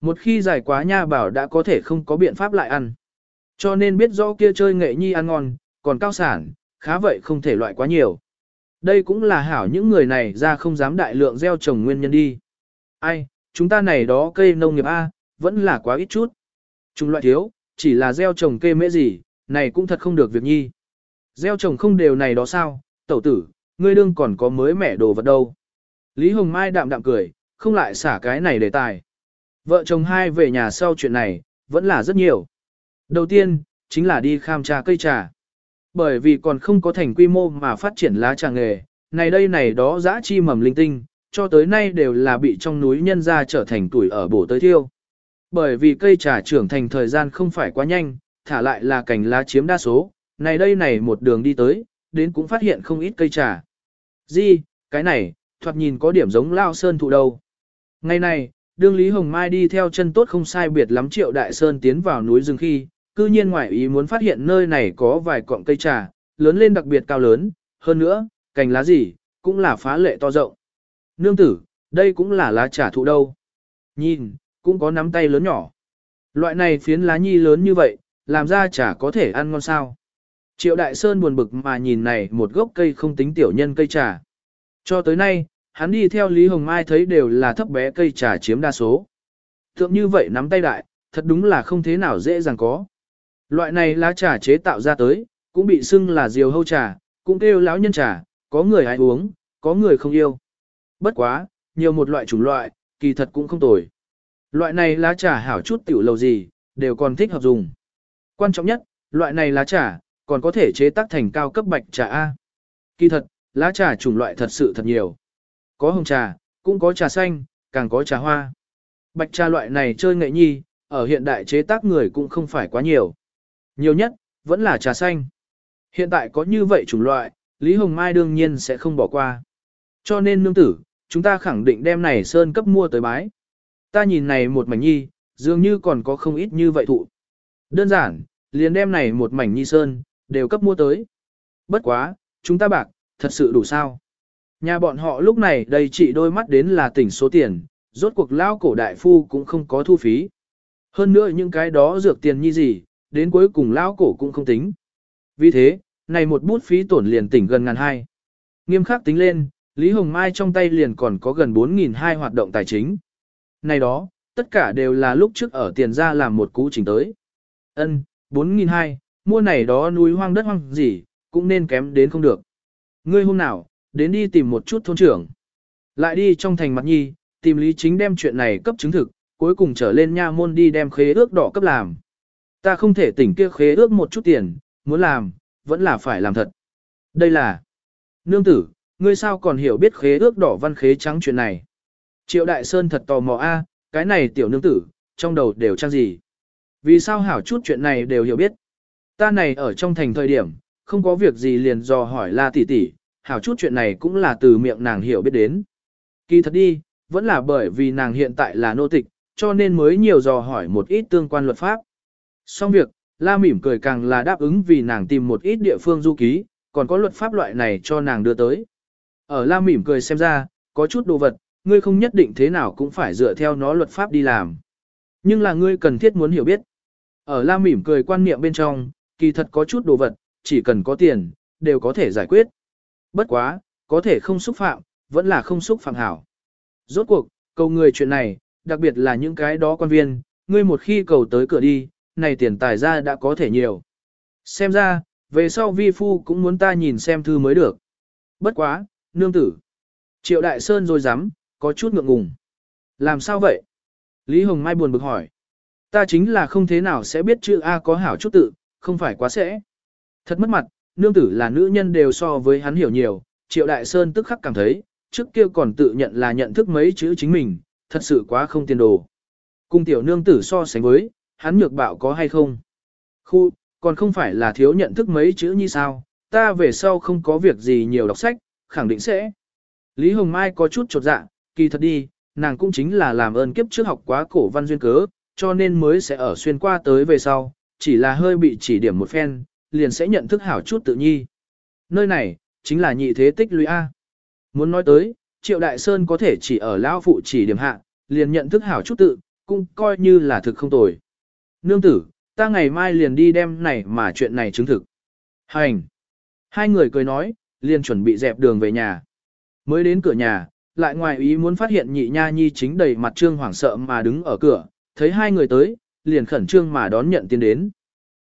Một khi dài quá nha bảo đã có thể không có biện pháp lại ăn. Cho nên biết rõ kia chơi nghệ nhi ăn ngon, còn cao sản, khá vậy không thể loại quá nhiều. Đây cũng là hảo những người này ra không dám đại lượng gieo trồng nguyên nhân đi. Ai, chúng ta này đó cây nông nghiệp A, vẫn là quá ít chút. Chúng loại thiếu, chỉ là gieo trồng cây mễ gì, này cũng thật không được việc nhi. Gieo trồng không đều này đó sao, tẩu tử, ngươi đương còn có mới mẻ đồ vật đâu. Lý Hồng Mai đạm đạm cười, không lại xả cái này đề tài. Vợ chồng hai về nhà sau chuyện này, vẫn là rất nhiều. Đầu tiên, chính là đi khám trà cây trà. Bởi vì còn không có thành quy mô mà phát triển lá trà nghề, này đây này đó giã chi mầm linh tinh, cho tới nay đều là bị trong núi nhân ra trở thành tuổi ở bổ tới thiêu. Bởi vì cây trà trưởng thành thời gian không phải quá nhanh, thả lại là cành lá chiếm đa số, này đây này một đường đi tới, đến cũng phát hiện không ít cây trà. Di, cái này, thoạt nhìn có điểm giống lao sơn thụ đâu. Ngày này, đương Lý Hồng Mai đi theo chân tốt không sai biệt lắm triệu đại sơn tiến vào núi rừng khi, cư nhiên ngoại ý muốn phát hiện nơi này có vài cọng cây trà, lớn lên đặc biệt cao lớn, hơn nữa, cành lá gì, cũng là phá lệ to rộng. Nương tử, đây cũng là lá trà thụ đâu. Nhìn, cũng có nắm tay lớn nhỏ. Loại này phiến lá nhi lớn như vậy, làm ra trà có thể ăn ngon sao. Triệu Đại Sơn buồn bực mà nhìn này một gốc cây không tính tiểu nhân cây trà. Cho tới nay, hắn đi theo Lý Hồng Mai thấy đều là thấp bé cây trà chiếm đa số. Thượng như vậy nắm tay đại, thật đúng là không thế nào dễ dàng có. Loại này lá trà chế tạo ra tới, cũng bị xưng là diều hâu trà, cũng kêu lão nhân trà, có người hay uống, có người không yêu. Bất quá, nhiều một loại chủng loại, kỳ thật cũng không tồi. Loại này lá trà hảo chút tiểu lầu gì, đều còn thích hợp dùng. Quan trọng nhất, loại này lá trà, còn có thể chế tác thành cao cấp bạch trà A. Kỳ thật, lá trà chủng loại thật sự thật nhiều. Có hồng trà, cũng có trà xanh, càng có trà hoa. Bạch trà loại này chơi nghệ nhi, ở hiện đại chế tác người cũng không phải quá nhiều. Nhiều nhất, vẫn là trà xanh. Hiện tại có như vậy chủng loại, Lý Hồng Mai đương nhiên sẽ không bỏ qua. Cho nên nương tử, chúng ta khẳng định đem này sơn cấp mua tới bái. Ta nhìn này một mảnh nhi, dường như còn có không ít như vậy thụ. Đơn giản, liền đem này một mảnh nhi sơn, đều cấp mua tới. Bất quá, chúng ta bạc, thật sự đủ sao. Nhà bọn họ lúc này đầy trị đôi mắt đến là tỉnh số tiền, rốt cuộc lao cổ đại phu cũng không có thu phí. Hơn nữa những cái đó dược tiền như gì, đến cuối cùng lao cổ cũng không tính. Vì thế, này một bút phí tổn liền tỉnh gần ngàn hai. Nghiêm khắc tính lên, Lý Hồng Mai trong tay liền còn có gần 4.000 hai hoạt động tài chính. Này đó, tất cả đều là lúc trước ở tiền ra làm một cú trình tới. Ân, 4.002, mua này đó núi hoang đất hoang gì, cũng nên kém đến không được. Ngươi hôm nào, đến đi tìm một chút thôn trưởng. Lại đi trong thành mặt nhi, tìm lý chính đem chuyện này cấp chứng thực, cuối cùng trở lên nha môn đi đem khế ước đỏ cấp làm. Ta không thể tỉnh kia khế ước một chút tiền, muốn làm, vẫn là phải làm thật. Đây là, nương tử, ngươi sao còn hiểu biết khế ước đỏ văn khế trắng chuyện này. Triệu Đại Sơn thật tò mò a, cái này tiểu nương tử, trong đầu đều trang gì. Vì sao hảo chút chuyện này đều hiểu biết. Ta này ở trong thành thời điểm, không có việc gì liền dò hỏi la tỷ tỷ, hảo chút chuyện này cũng là từ miệng nàng hiểu biết đến. Kỳ thật đi, vẫn là bởi vì nàng hiện tại là nô tịch, cho nên mới nhiều dò hỏi một ít tương quan luật pháp. Xong việc, la mỉm cười càng là đáp ứng vì nàng tìm một ít địa phương du ký, còn có luật pháp loại này cho nàng đưa tới. Ở la mỉm cười xem ra, có chút đồ vật, ngươi không nhất định thế nào cũng phải dựa theo nó luật pháp đi làm. Nhưng là ngươi cần thiết muốn hiểu biết. Ở la mỉm cười quan niệm bên trong, kỳ thật có chút đồ vật, chỉ cần có tiền, đều có thể giải quyết. Bất quá, có thể không xúc phạm, vẫn là không xúc phạm hảo. Rốt cuộc, cầu người chuyện này, đặc biệt là những cái đó quan viên, ngươi một khi cầu tới cửa đi, này tiền tài ra đã có thể nhiều. Xem ra, về sau vi phu cũng muốn ta nhìn xem thư mới được. Bất quá, nương tử. Triệu Đại Sơn rồi dám, có chút ngượng ngùng. Làm sao vậy? Lý Hồng Mai buồn bực hỏi. Ta chính là không thế nào sẽ biết chữ A có hảo chút tự, không phải quá sẽ. Thật mất mặt, nương tử là nữ nhân đều so với hắn hiểu nhiều, Triệu Đại Sơn tức khắc cảm thấy, trước kia còn tự nhận là nhận thức mấy chữ chính mình, thật sự quá không tiền đồ. Cung tiểu nương tử so sánh với, hắn nhược bạo có hay không? Khu, còn không phải là thiếu nhận thức mấy chữ như sao, ta về sau không có việc gì nhiều đọc sách, khẳng định sẽ. Lý Hồng Mai có chút trột dạ, kỳ thật đi, nàng cũng chính là làm ơn kiếp trước học quá cổ văn duyên cớ, cho nên mới sẽ ở xuyên qua tới về sau, chỉ là hơi bị chỉ điểm một phen, liền sẽ nhận thức hảo chút tự nhi. Nơi này, chính là nhị thế tích lũy A. Muốn nói tới, Triệu Đại Sơn có thể chỉ ở lao phụ chỉ điểm hạ, liền nhận thức hảo chút tự, cũng coi như là thực không tồi. Nương tử, ta ngày mai liền đi đem này mà chuyện này chứng thực. Hành! Hai người cười nói, liền chuẩn bị dẹp đường về nhà. Mới đến cửa nhà, lại ngoài ý muốn phát hiện nhị nha nhi chính đầy mặt trương hoảng sợ mà đứng ở cửa, thấy hai người tới, liền khẩn trương mà đón nhận tiền đến.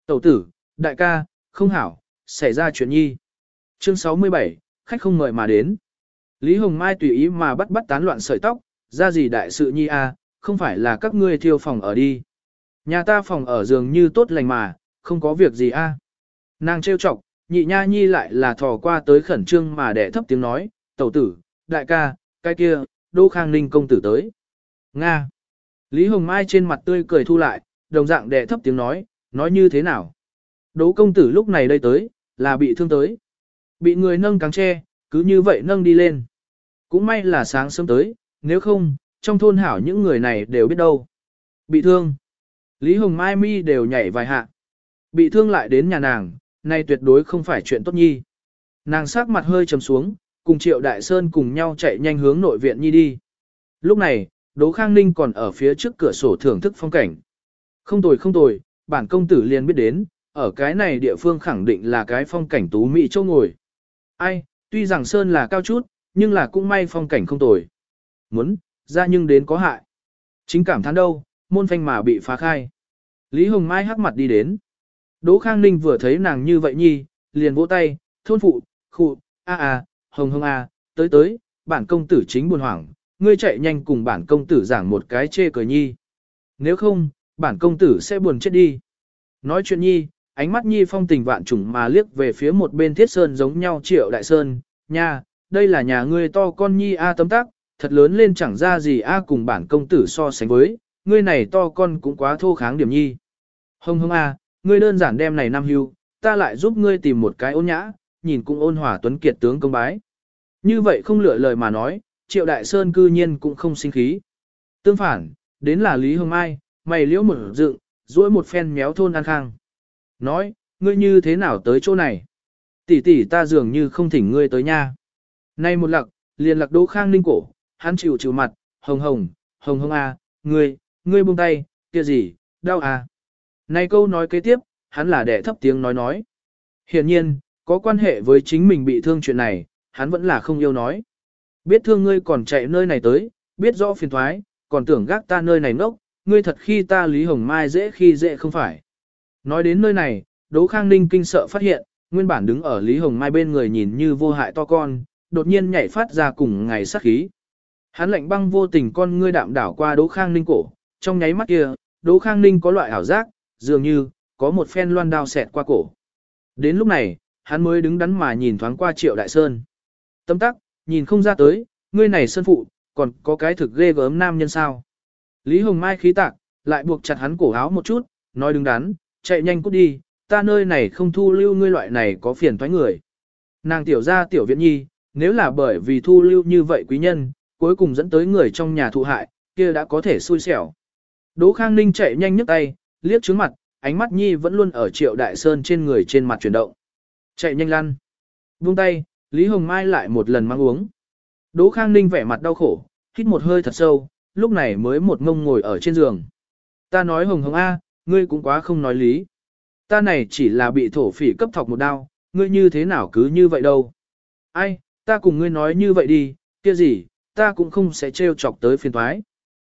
Tẩu tử, đại ca, không hảo, xảy ra chuyện nhi. Chương 67, khách không mời mà đến. Lý Hồng Mai tùy ý mà bắt bắt tán loạn sợi tóc, ra gì đại sự nhi a, à, không phải là các ngươi thiêu phòng ở đi. Nhà ta phòng ở giường như tốt lành mà, không có việc gì a. À. Nàng trêu chọc, nhị nha nhi lại là thò qua tới khẩn trương mà đẻ thấp tiếng nói, tẩu tử, đại ca, cái kia, Đỗ Khang Ninh công tử tới. Nga. Lý Hồng Mai trên mặt tươi cười thu lại, đồng dạng đẻ thấp tiếng nói, nói như thế nào. Đỗ công tử lúc này đây tới, là bị thương tới. Bị người nâng cáng tre, cứ như vậy nâng đi lên. Cũng may là sáng sớm tới, nếu không, trong thôn hảo những người này đều biết đâu. Bị thương. Lý Hồng Mai mi đều nhảy vài hạ. Bị thương lại đến nhà nàng, nay tuyệt đối không phải chuyện tốt nhi. Nàng sắc mặt hơi trầm xuống, cùng Triệu Đại Sơn cùng nhau chạy nhanh hướng nội viện nhi đi. Lúc này, Đỗ Khang Ninh còn ở phía trước cửa sổ thưởng thức phong cảnh. Không tồi không tồi, bản công tử liền biết đến, ở cái này địa phương khẳng định là cái phong cảnh tú mỹ châu ngồi. Ai, tuy rằng Sơn là cao chút, nhưng là cũng may phong cảnh không tồi. Muốn, ra nhưng đến có hại. Chính cảm thán đâu, môn phanh mà bị phá khai. Lý Hồng Mai hắc mặt đi đến. Đỗ Khang Ninh vừa thấy nàng như vậy nhi, liền vỗ tay, thôn phụ, khụ, a a, hồng hồng a, tới tới, bản công tử chính buồn hoảng, ngươi chạy nhanh cùng bản công tử giảng một cái chê cười nhi. Nếu không, bản công tử sẽ buồn chết đi. Nói chuyện nhi, ánh mắt nhi phong tình vạn trùng mà liếc về phía một bên thiết sơn giống nhau triệu đại sơn, nha, đây là nhà ngươi to con nhi a tấm tác, thật lớn lên chẳng ra gì a cùng bản công tử so sánh với, ngươi này to con cũng quá thô kháng điểm nhi. Hông hông a, ngươi đơn giản đem này nam hưu, ta lại giúp ngươi tìm một cái ôn nhã, nhìn cũng ôn hòa tuấn kiệt tướng công bái. Như vậy không lựa lời mà nói, triệu đại sơn cư nhiên cũng không sinh khí. Tương phản, đến là Lý Hồng Mai, mày liễu một dựng, duỗi một phen méo thôn an khang. Nói, ngươi như thế nào tới chỗ này? Tỷ tỷ ta dường như không thỉnh ngươi tới nha. Nay một lặc, liền lặc đỗ khang ninh cổ, hắn chịu chịu mặt, hồng hồng, hồng hồng a, ngươi, ngươi buông tay, kia gì, đau à. nay câu nói kế tiếp, hắn là đẻ thấp tiếng nói nói. Hiển nhiên, có quan hệ với chính mình bị thương chuyện này, hắn vẫn là không yêu nói. Biết thương ngươi còn chạy nơi này tới, biết rõ phiền thoái, còn tưởng gác ta nơi này nốc, ngươi thật khi ta Lý Hồng Mai dễ khi dễ không phải. Nói đến nơi này, Đỗ Khang Ninh kinh sợ phát hiện, nguyên bản đứng ở Lý Hồng Mai bên người nhìn như vô hại to con, đột nhiên nhảy phát ra cùng ngày sát khí. Hắn lạnh băng vô tình con ngươi đạm đảo qua Đỗ Khang Ninh cổ, trong nháy mắt kia, Đỗ Khang Ninh có loại ảo giác, dường như có một phen loan đao xẹt qua cổ. Đến lúc này, hắn mới đứng đắn mà nhìn thoáng qua Triệu Đại Sơn. Tâm tắc, nhìn không ra tới, ngươi này sơn phụ, còn có cái thực ghê gớm nam nhân sao. Lý Hồng Mai khí tạc, lại buộc chặt hắn cổ áo một chút, nói đứng đắn, chạy nhanh cút đi, ta nơi này không thu lưu ngươi loại này có phiền toái người. Nàng tiểu ra tiểu viện nhi, nếu là bởi vì thu lưu như vậy quý nhân, cuối cùng dẫn tới người trong nhà thụ hại, kia đã có thể xui xẻo. Đỗ Khang Ninh chạy nhanh nhấc tay, liếc trướng mặt, ánh mắt nhi vẫn luôn ở triệu đại sơn trên người trên mặt chuyển động. Chạy nhanh lăn. Buông tay, Lý Hồng Mai lại một lần mang uống. Đỗ Khang Ninh vẻ mặt đau khổ, hít một hơi thật sâu, lúc này mới một ngông ngồi ở trên giường. Ta nói Hồng Hồng A, ngươi cũng quá không nói lý. Ta này chỉ là bị thổ phỉ cấp thọc một đao, ngươi như thế nào cứ như vậy đâu. Ai, ta cùng ngươi nói như vậy đi, kia gì, ta cũng không sẽ trêu chọc tới phiền thoái.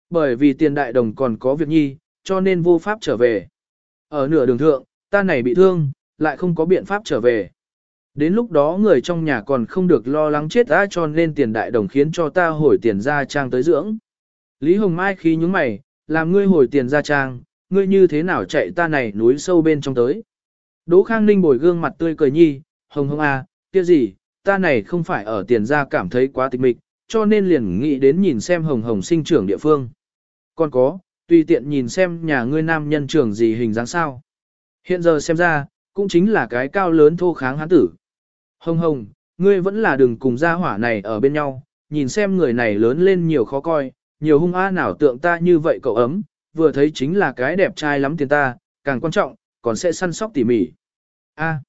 Bởi vì tiền đại đồng còn có việc nhi, cho nên vô pháp trở về. Ở nửa đường thượng, ta này bị thương, lại không có biện pháp trở về. Đến lúc đó người trong nhà còn không được lo lắng chết ta cho nên tiền đại đồng khiến cho ta hồi tiền ra trang tới dưỡng. Lý Hồng Mai khi nhúng mày, làm ngươi hồi tiền ra trang, ngươi như thế nào chạy ta này núi sâu bên trong tới. Đỗ Khang Ninh bồi gương mặt tươi cười nhi, hồng hồng à, kia gì, ta này không phải ở tiền ra cảm thấy quá tịch mịch, cho nên liền nghĩ đến nhìn xem hồng hồng sinh trưởng địa phương. Còn có, tùy tiện nhìn xem nhà ngươi nam nhân trưởng gì hình dáng sao. Hiện giờ xem ra, cũng chính là cái cao lớn thô kháng hán tử. Hồng hồng, ngươi vẫn là đừng cùng gia hỏa này ở bên nhau, nhìn xem người này lớn lên nhiều khó coi, nhiều hung a nào tượng ta như vậy cậu ấm, vừa thấy chính là cái đẹp trai lắm tiền ta, càng quan trọng, còn sẽ săn sóc tỉ mỉ. A.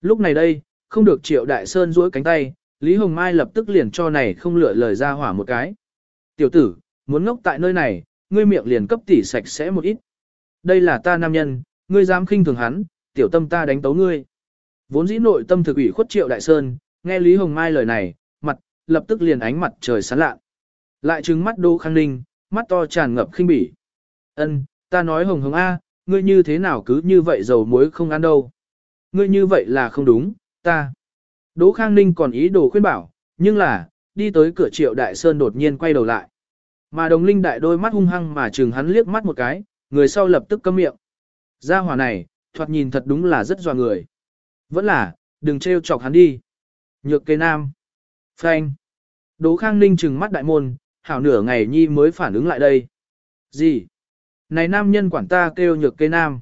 lúc này đây, không được triệu đại sơn duỗi cánh tay, Lý Hồng Mai lập tức liền cho này không lựa lời ra hỏa một cái. Tiểu tử, muốn ngốc tại nơi này, ngươi miệng liền cấp tỉ sạch sẽ một ít. Đây là ta nam nhân, ngươi dám khinh thường hắn, tiểu tâm ta đánh tấu ngươi. Vốn dĩ nội tâm thực ủy khuất triệu đại sơn, nghe Lý Hồng Mai lời này, mặt, lập tức liền ánh mặt trời sáng lạ. Lại trừng mắt đô Khang Ninh, mắt to tràn ngập khinh bỉ. Ân, ta nói Hồng Hồng A, ngươi như thế nào cứ như vậy dầu muối không ăn đâu. Ngươi như vậy là không đúng, ta. Đỗ Khang Ninh còn ý đồ khuyên bảo, nhưng là, đi tới cửa triệu đại sơn đột nhiên quay đầu lại. Mà đồng linh đại đôi mắt hung hăng mà chừng hắn liếc mắt một cái, người sau lập tức câm miệng. Gia hỏa này, thoạt nhìn thật đúng là rất dò người. Vẫn là, đừng trêu chọc hắn đi. Nhược cây nam. Phanh. Đỗ Khang Ninh chừng mắt đại môn, hảo nửa ngày nhi mới phản ứng lại đây. Gì? Này nam nhân quản ta kêu nhược kê nam.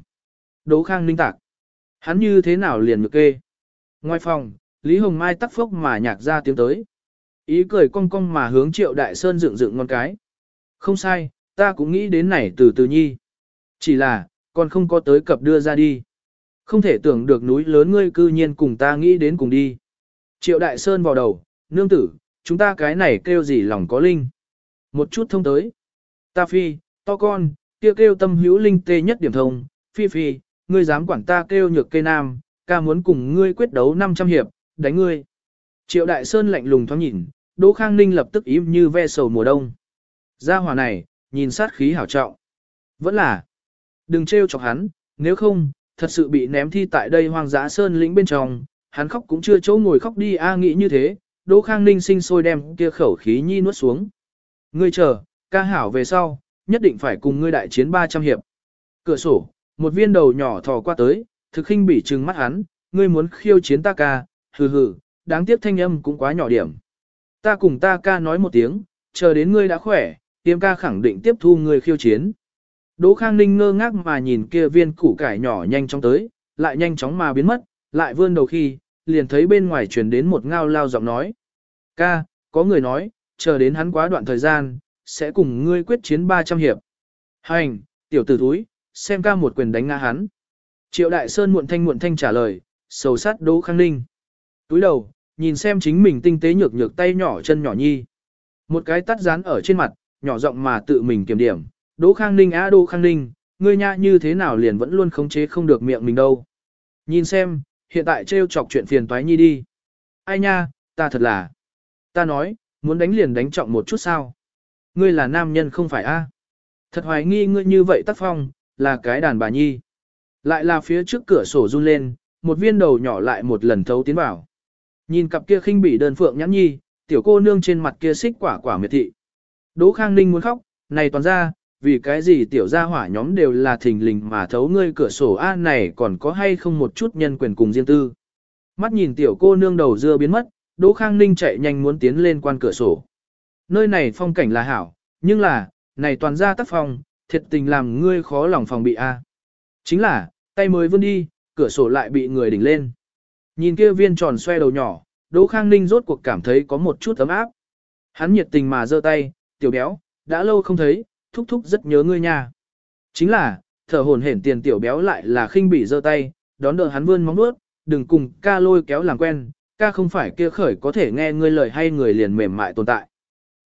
Đỗ Khang Ninh tạc. Hắn như thế nào liền nhược kê? Ngoài phòng, Lý Hồng Mai tắc phốc mà nhạc ra tiếng tới. Ý cười cong cong mà hướng triệu đại sơn dựng dựng ngon cái. Không sai, ta cũng nghĩ đến này từ từ nhi. Chỉ là, còn không có tới cập đưa ra đi. Không thể tưởng được núi lớn ngươi cư nhiên cùng ta nghĩ đến cùng đi. Triệu Đại Sơn vào đầu, nương tử, chúng ta cái này kêu gì lòng có linh. Một chút thông tới. Ta phi, to con, kia kêu tâm hữu linh tê nhất điểm thông, phi phi, ngươi dám quản ta kêu nhược cây nam, ca muốn cùng ngươi quyết đấu 500 hiệp, đánh ngươi. Triệu Đại Sơn lạnh lùng thoáng nhìn, Đỗ Khang Ninh lập tức im như ve sầu mùa đông. Gia hỏa này, nhìn sát khí hảo trọng. Vẫn là, đừng trêu chọc hắn, nếu không, thật sự bị ném thi tại đây hoang dã sơn lĩnh bên trong, hắn khóc cũng chưa chỗ ngồi khóc đi a nghĩ như thế, Đỗ Khang Ninh sinh sôi đem kia khẩu khí nhi nuốt xuống. Ngươi chờ, ca hảo về sau, nhất định phải cùng ngươi đại chiến 300 hiệp. Cửa sổ, một viên đầu nhỏ thò qua tới, thực khinh bị trừng mắt hắn, ngươi muốn khiêu chiến ta ca, hừ hừ, đáng tiếc thanh âm cũng quá nhỏ điểm. Ta cùng ta ca nói một tiếng, chờ đến ngươi đã khỏe, tiêm ca khẳng định tiếp thu ngươi khiêu chiến. Đỗ Khang Ninh ngơ ngác mà nhìn kia viên củ cải nhỏ nhanh chóng tới, lại nhanh chóng mà biến mất, lại vươn đầu khi, liền thấy bên ngoài truyền đến một ngao lao giọng nói. Ca, có người nói, chờ đến hắn quá đoạn thời gian, sẽ cùng ngươi quyết chiến 300 hiệp. Hành, tiểu tử thúi, xem ca một quyền đánh ngã hắn. Triệu Đại Sơn muộn thanh muộn thanh trả lời, sầu sát Đỗ Khang Ninh. Túi đầu, nhìn xem chính mình tinh tế nhược nhược tay nhỏ chân nhỏ nhi. Một cái tắt dán ở trên mặt, nhỏ giọng mà tự mình kiểm điểm. Đỗ Khang Ninh á Đỗ Khang Ninh, ngươi nha như thế nào liền vẫn luôn khống chế không được miệng mình đâu. Nhìn xem, hiện tại trêu chọc chuyện phiền toái nhi đi. Ai nha, ta thật là. Ta nói, muốn đánh liền đánh trọng một chút sao. Ngươi là nam nhân không phải a? Thật hoài nghi ngươi như vậy tác phong, là cái đàn bà nhi. Lại là phía trước cửa sổ run lên, một viên đầu nhỏ lại một lần thấu tiến vào. Nhìn cặp kia khinh bỉ đơn phượng nhãn nhi, tiểu cô nương trên mặt kia xích quả quả miệt thị. Đỗ Khang Ninh muốn khóc, này toàn ra, vì cái gì tiểu gia hỏa nhóm đều là thình lình mà thấu ngươi cửa sổ A này còn có hay không một chút nhân quyền cùng riêng tư. Mắt nhìn tiểu cô nương đầu dưa biến mất, Đỗ Khang Ninh chạy nhanh muốn tiến lên quan cửa sổ. Nơi này phong cảnh là hảo, nhưng là, này toàn ra tác phong, thiệt tình làm ngươi khó lòng phòng bị A. À. Chính là, tay mới vươn đi, cửa sổ lại bị người đỉnh lên. Nhìn kia viên tròn xoe đầu nhỏ, Đỗ Khang Ninh rốt cuộc cảm thấy có một chút ấm áp. Hắn nhiệt tình mà giơ tay, tiểu béo, đã lâu không thấy, thúc thúc rất nhớ ngươi nha. Chính là, thở hồn hển tiền tiểu béo lại là khinh bỉ giơ tay, đón đỡ hắn vươn móng nuốt, đừng cùng ca lôi kéo làm quen, ca không phải kia khởi có thể nghe ngươi lời hay người liền mềm mại tồn tại.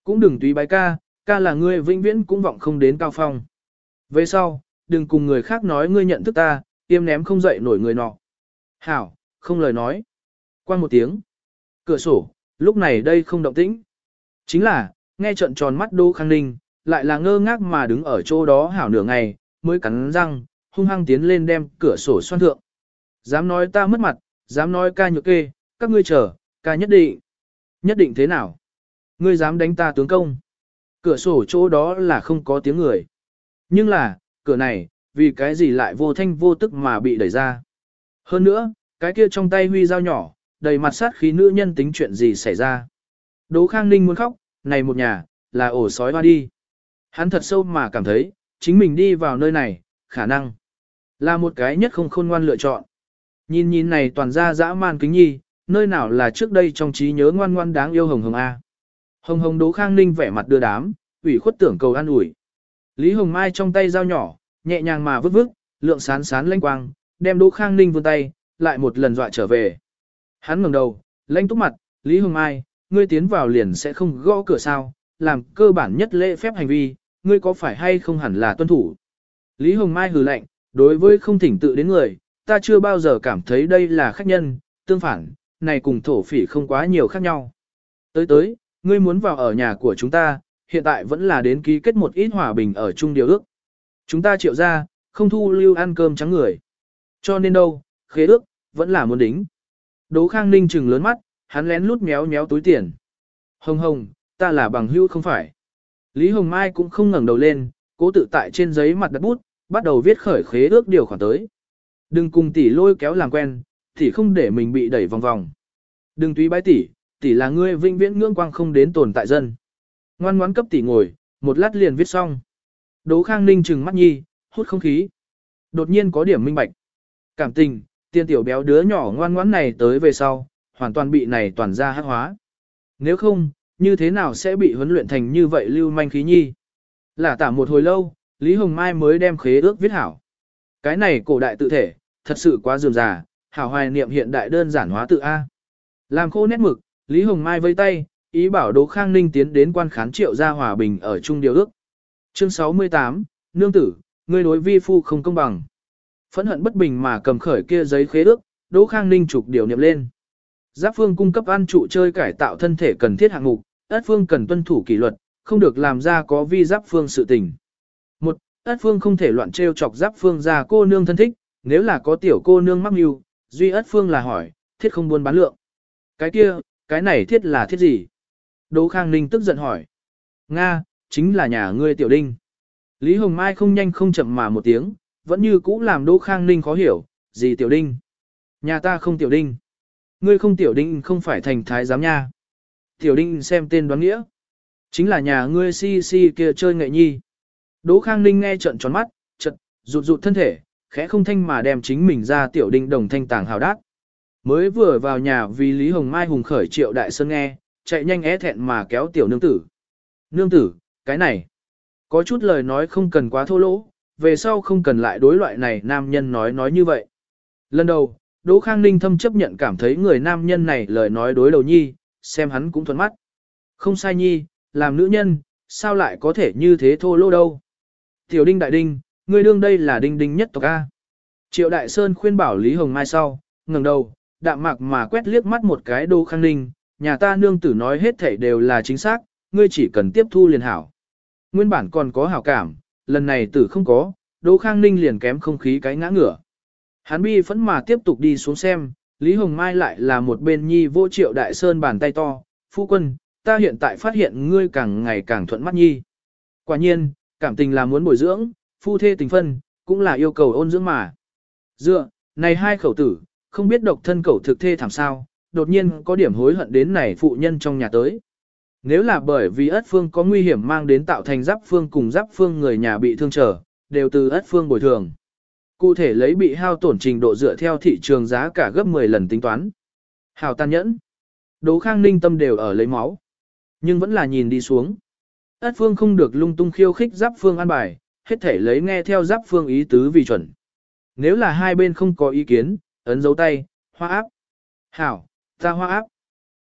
Cũng đừng tùy bái ca, ca là ngươi vĩnh viễn cũng vọng không đến cao phong. Về sau, đừng cùng người khác nói ngươi nhận thức ta, tiêm ném không dậy nổi người nọ. Hảo, không lời nói. Qua một tiếng. Cửa sổ, lúc này đây không động tĩnh. Chính là, nghe trận tròn mắt Đỗ Khang Ninh, lại là ngơ ngác mà đứng ở chỗ đó hảo nửa ngày, mới cắn răng, hung hăng tiến lên đem cửa sổ xoan thượng. Dám nói ta mất mặt, dám nói ca nhược kê, các ngươi chờ, ca nhất định. Nhất định thế nào? Ngươi dám đánh ta tướng công? Cửa sổ chỗ đó là không có tiếng người. Nhưng là, cửa này, vì cái gì lại vô thanh vô tức mà bị đẩy ra. Hơn nữa, cái kia trong tay huy dao nhỏ, đầy mặt sát khí nữ nhân tính chuyện gì xảy ra. Đỗ Khang Ninh muốn khóc, này một nhà, là ổ sói hoa đi. Hắn thật sâu mà cảm thấy, chính mình đi vào nơi này, khả năng là một cái nhất không khôn ngoan lựa chọn. Nhìn nhìn này toàn ra dã man kính nhi, nơi nào là trước đây trong trí nhớ ngoan ngoan đáng yêu hồng hồng A. Hồng hồng đố khang ninh vẻ mặt đưa đám, ủy khuất tưởng cầu an ủi. Lý Hồng Mai trong tay dao nhỏ, nhẹ nhàng mà vứt vứt, lượng sán sán lanh quang, đem đỗ khang ninh vươn tay, lại một lần dọa trở về. Hắn ngẩng đầu, lanh túc mặt, Lý Hồng Mai, ngươi tiến vào liền sẽ không gõ cửa sao, làm cơ bản nhất lễ phép hành vi, ngươi có phải hay không hẳn là tuân thủ. Lý Hồng Mai hừ lạnh, đối với không thỉnh tự đến người, ta chưa bao giờ cảm thấy đây là khách nhân, tương phản, này cùng thổ phỉ không quá nhiều khác nhau. Tới tới, ngươi muốn vào ở nhà của chúng ta, hiện tại vẫn là đến ký kết một ít hòa bình ở chung điều ước. Chúng ta triệu ra, không thu lưu ăn cơm trắng người. Cho nên đâu, khế ước, vẫn là muốn đính. Đỗ Khang Ninh trừng lớn mắt, hắn lén lút méo méo túi tiền. Hồng hồng, ta là bằng hữu không phải. Lý Hồng Mai cũng không ngẩng đầu lên, cố tự tại trên giấy mặt đặt bút, bắt đầu viết khởi khế ước điều khoản tới. Đừng cùng tỷ lôi kéo làm quen, tỷ không để mình bị đẩy vòng vòng. Đừng túy bái tỷ, tỷ là ngươi vinh viễn ngưỡng quang không đến tồn tại dân. Ngoan ngoãn cấp tỷ ngồi, một lát liền viết xong. Đỗ Khang Ninh trừng mắt nhi, hút không khí. Đột nhiên có điểm minh bạch. Cảm tình, tiên tiểu béo đứa nhỏ ngoan ngoãn này tới về sau, hoàn toàn bị này toàn ra hắc hóa. Nếu không, như thế nào sẽ bị huấn luyện thành như vậy lưu manh khí nhi. Là tả một hồi lâu, Lý Hồng Mai mới đem khế ước viết hảo. Cái này cổ đại tự thể, thật sự quá dườm già, hảo hoài niệm hiện đại đơn giản hóa tự A. Làm khô nét mực, Lý Hồng Mai vây tay, ý bảo Đỗ Khang Ninh tiến đến quan khán triệu gia hòa bình ở Trung Điều ước. Chương 68, Nương tử, ngươi đối vi phu không công bằng. Phẫn hận bất bình mà cầm khởi kia giấy khế ước, Đỗ Khang Ninh trục điều niệm lên. Giáp phương cung cấp ăn trụ chơi cải tạo thân thể cần thiết hạng mục, ất phương cần tuân thủ kỷ luật, không được làm ra có vi giáp phương sự tình. Một, ất phương không thể loạn trêu chọc giáp phương ra cô nương thân thích, nếu là có tiểu cô nương mắc mưu, duy ất phương là hỏi, thiết không buôn bán lượng. Cái kia, cái này thiết là thiết gì? Đỗ Khang Ninh tức giận hỏi. Nga, chính là nhà ngươi tiểu đinh. Lý Hồng Mai không nhanh không chậm mà một tiếng, vẫn như cũ làm Đỗ Khang Ninh khó hiểu, gì tiểu đinh? Nhà ta không tiểu đinh. Ngươi không tiểu đinh không phải thành thái giám nha. Tiểu đinh xem tên đoán nghĩa. Chính là nhà ngươi si si kia chơi nghệ nhi. Đỗ Khang Ninh nghe trận tròn mắt, chật, rụt rụt thân thể, khẽ không thanh mà đem chính mình ra tiểu đinh đồng thanh tàng hào đát. Mới vừa vào nhà vì Lý Hồng Mai hùng khởi triệu đại sơn nghe, chạy nhanh é thẹn mà kéo tiểu nương tử. Nương tử, cái này, có chút lời nói không cần quá thô lỗ, về sau không cần lại đối loại này nam nhân nói nói như vậy. Lần đầu, Đỗ Khang Ninh thâm chấp nhận cảm thấy người nam nhân này lời nói đối đầu nhi, xem hắn cũng thuận mắt. Không sai nhi, làm nữ nhân, sao lại có thể như thế thô lỗ đâu. Tiểu đinh đại đinh, người đương đây là đinh đinh nhất tộc A. Triệu Đại Sơn khuyên bảo Lý Hồng Mai sau, ngẩng đầu, đạm mạc mà quét liếc mắt một cái Đỗ Khang Ninh, nhà ta nương tử nói hết thảy đều là chính xác, ngươi chỉ cần tiếp thu liền hảo. Nguyên bản còn có hảo cảm, lần này tử không có, Đỗ Khang Ninh liền kém không khí cái ngã ngửa. Hắn bi phẫn mà tiếp tục đi xuống xem, Lý Hồng Mai lại là một bên nhi vô triệu đại sơn bàn tay to, phu quân, ta hiện tại phát hiện ngươi càng ngày càng thuận mắt nhi. Quả nhiên, cảm tình là muốn bồi dưỡng, phu thê tình phân, cũng là yêu cầu ôn dưỡng mà. Dựa, này hai khẩu tử, không biết độc thân cậu thực thê thảm sao, đột nhiên có điểm hối hận đến này phụ nhân trong nhà tới. Nếu là bởi vì ất phương có nguy hiểm mang đến tạo thành giáp phương cùng giáp phương người nhà bị thương trở, đều từ ất phương bồi thường. Cụ thể lấy bị hao tổn trình độ dựa theo thị trường giá cả gấp 10 lần tính toán. Hào tàn nhẫn. Đỗ Khang Ninh tâm đều ở lấy máu. Nhưng vẫn là nhìn đi xuống. Ất phương không được lung tung khiêu khích giáp phương an bài, hết thể lấy nghe theo giáp phương ý tứ vì chuẩn. Nếu là hai bên không có ý kiến, ấn dấu tay, hoa áp. Hảo, ta hoa áp.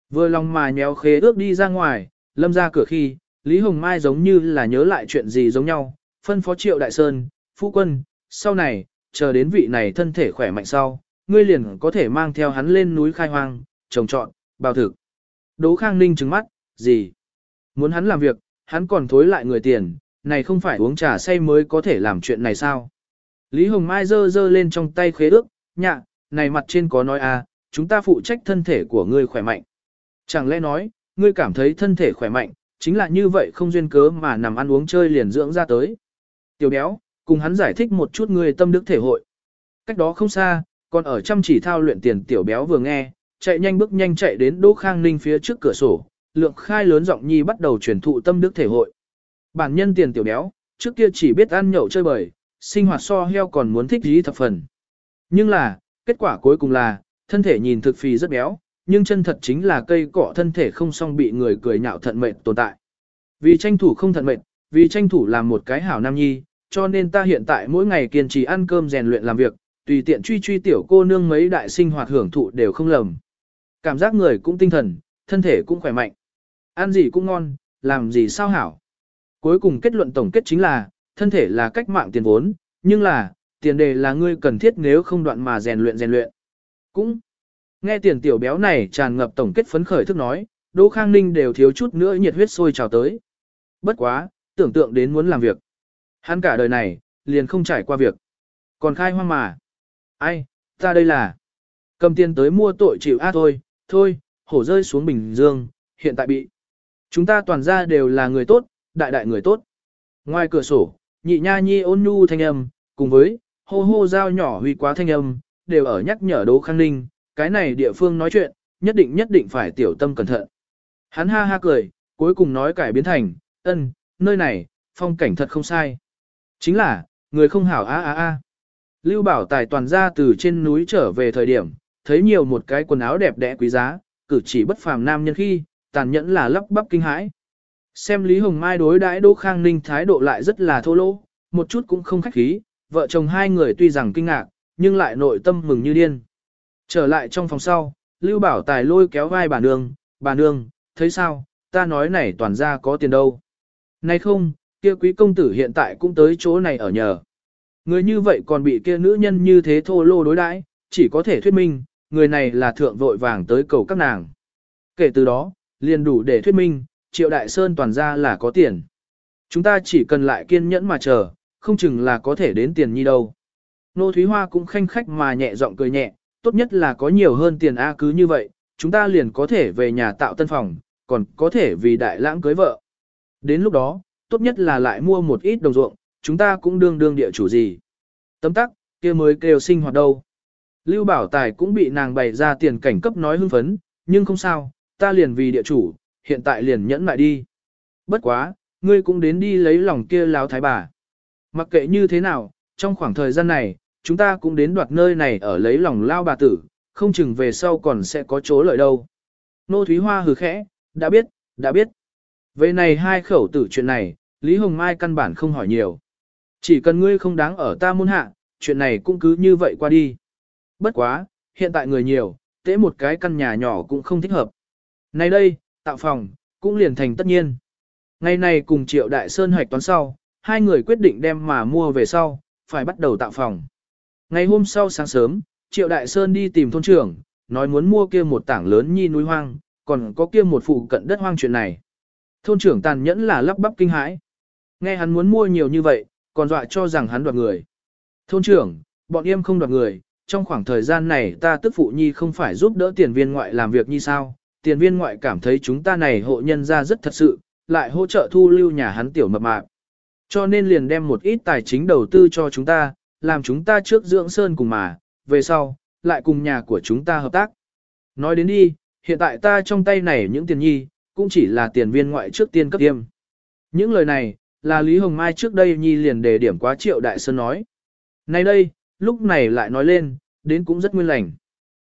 Vừa lòng mà nhéo khế ước đi ra ngoài, lâm ra cửa khi, Lý Hồng Mai giống như là nhớ lại chuyện gì giống nhau, phân phó triệu đại sơn, phu quân, sau này, chờ đến vị này thân thể khỏe mạnh sau, ngươi liền có thể mang theo hắn lên núi khai hoang, trồng trọn, bào thực. Đỗ Khang Ninh trừng mắt, gì? Muốn hắn làm việc, hắn còn thối lại người tiền, này không phải uống trà say mới có thể làm chuyện này sao? Lý Hồng Mai giơ giơ lên trong tay khế ước, nhạ, này mặt trên có nói à, chúng ta phụ trách thân thể của ngươi khỏe mạnh. Chẳng lẽ nói, ngươi cảm thấy thân thể khỏe mạnh, chính là như vậy không duyên cớ mà nằm ăn uống chơi liền dưỡng ra tới. Tiểu béo, cùng hắn giải thích một chút ngươi tâm đức thể hội. Cách đó không xa, còn ở chăm chỉ thao luyện tiền tiểu béo vừa nghe, chạy nhanh bước nhanh chạy đến Đỗ Khang Ninh phía trước cửa sổ, lượng khai lớn giọng nhi bắt đầu truyền thụ tâm đức thể hội. Bản nhân tiền tiểu béo, trước kia chỉ biết ăn nhậu chơi bời, sinh hoạt so heo còn muốn thích dí thập phần. Nhưng là, kết quả cuối cùng là, thân thể nhìn thực phì rất béo, nhưng chân thật chính là cây cỏ thân thể không xong bị người cười nhạo thận mệnh tồn tại. Vì tranh thủ không thận mệnh, vì tranh thủ làm một cái hảo nam nhi, cho nên ta hiện tại mỗi ngày kiên trì ăn cơm rèn luyện làm việc, tùy tiện truy truy tiểu cô nương mấy đại sinh hoạt hưởng thụ đều không lầm. Cảm giác người cũng tinh thần, thân thể cũng khỏe mạnh. Ăn gì cũng ngon, làm gì sao hảo. Cuối cùng kết luận tổng kết chính là, thân thể là cách mạng tiền vốn, nhưng là, tiền đề là ngươi cần thiết nếu không đoạn mà rèn luyện rèn luyện. Cũng, nghe tiền tiểu béo này tràn ngập tổng kết phấn khởi thức nói, Đỗ Khang Ninh đều thiếu chút nữa nhiệt huyết sôi trào tới. Bất quá, tưởng tượng đến muốn làm việc. Hắn cả đời này, liền không trải qua việc. Còn khai hoang mà. Ai, ta đây là. Cầm tiền tới mua tội chịu a thôi, thôi, hổ rơi xuống Bình Dương, hiện tại bị. Chúng ta toàn ra đều là người tốt, đại đại người tốt. Ngoài cửa sổ, nhị nha nhi ôn nhu thanh âm, cùng với, hô hô dao nhỏ huy quá thanh âm, đều ở nhắc nhở Đỗ Khang Ninh, cái này địa phương nói chuyện, nhất định nhất định phải tiểu tâm cẩn thận. Hắn ha ha cười, cuối cùng nói cải biến thành, ân, nơi này, phong cảnh thật không sai. Chính là, người không hảo a a a. Lưu Bảo Tài toàn ra từ trên núi trở về thời điểm, thấy nhiều một cái quần áo đẹp đẽ quý giá, cử chỉ bất phàm nam nhân khi, tàn nhẫn là lắp bắp kinh hãi. Xem Lý Hồng Mai đối đãi Đỗ Khang Ninh thái độ lại rất là thô lỗ, một chút cũng không khách khí, vợ chồng hai người tuy rằng kinh ngạc, nhưng lại nội tâm mừng như điên. Trở lại trong phòng sau, Lưu Bảo Tài lôi kéo vai bà nương, bà nương, thấy sao, ta nói này toàn ra có tiền đâu. Này không, kia quý công tử hiện tại cũng tới chỗ này ở nhờ. Người như vậy còn bị kia nữ nhân như thế thô lô đối đãi, chỉ có thể thuyết minh, người này là thượng vội vàng tới cầu các nàng. Kể từ đó, liền đủ để thuyết minh, triệu đại sơn toàn ra là có tiền. Chúng ta chỉ cần lại kiên nhẫn mà chờ, không chừng là có thể đến tiền nhi đâu. Nô Thúy Hoa cũng khanh khách mà nhẹ giọng cười nhẹ, tốt nhất là có nhiều hơn tiền A cứ như vậy, chúng ta liền có thể về nhà tạo tân phòng, còn có thể vì đại lãng cưới vợ. Đến lúc đó, tốt nhất là lại mua một ít đồng ruộng, chúng ta cũng đương đương địa chủ gì. Tấm tắc, kia mới kêu sinh hoạt đâu. Lưu Bảo Tài cũng bị nàng bày ra tiền cảnh cấp nói hưng phấn, nhưng không sao, ta liền vì địa chủ, hiện tại liền nhẫn lại đi. Bất quá, ngươi cũng đến đi lấy lòng kia láo thái bà. Mặc kệ như thế nào, trong khoảng thời gian này, chúng ta cũng đến đoạt nơi này ở lấy lòng lao bà tử, không chừng về sau còn sẽ có chỗ lợi đâu. Nô Thúy Hoa hừ khẽ, đã biết, đã biết. Về này hai khẩu tử chuyện này, Lý Hồng Mai căn bản không hỏi nhiều. Chỉ cần ngươi không đáng ở ta môn hạ, chuyện này cũng cứ như vậy qua đi. Bất quá, hiện tại người nhiều, tế một cái căn nhà nhỏ cũng không thích hợp. Nay đây, tạo phòng, cũng liền thành tất nhiên. Ngày này cùng Triệu Đại Sơn hoạch toán sau, hai người quyết định đem mà mua về sau, phải bắt đầu tạo phòng. Ngày hôm sau sáng sớm, Triệu Đại Sơn đi tìm thôn trưởng, nói muốn mua kia một tảng lớn nhi núi hoang, còn có kia một phụ cận đất hoang chuyện này. Thôn trưởng tàn nhẫn là lắp bắp kinh hãi. Nghe hắn muốn mua nhiều như vậy, còn dọa cho rằng hắn đoạt người. Thôn trưởng, bọn em không đoạt người, trong khoảng thời gian này ta tức phụ nhi không phải giúp đỡ tiền viên ngoại làm việc như sao, tiền viên ngoại cảm thấy chúng ta này hộ nhân ra rất thật sự, lại hỗ trợ thu lưu nhà hắn tiểu mập mạp. Cho nên liền đem một ít tài chính đầu tư cho chúng ta, làm chúng ta trước dưỡng sơn cùng mà, về sau, lại cùng nhà của chúng ta hợp tác. Nói đến đi, hiện tại ta trong tay này những tiền nhi, cũng chỉ là tiền viên ngoại trước tiên cấp tiêm. Những lời này, là Lý Hồng Mai trước đây nhi liền đề điểm quá triệu đại sơn nói. Nay đây, lúc này lại nói lên, đến cũng rất nguyên lành.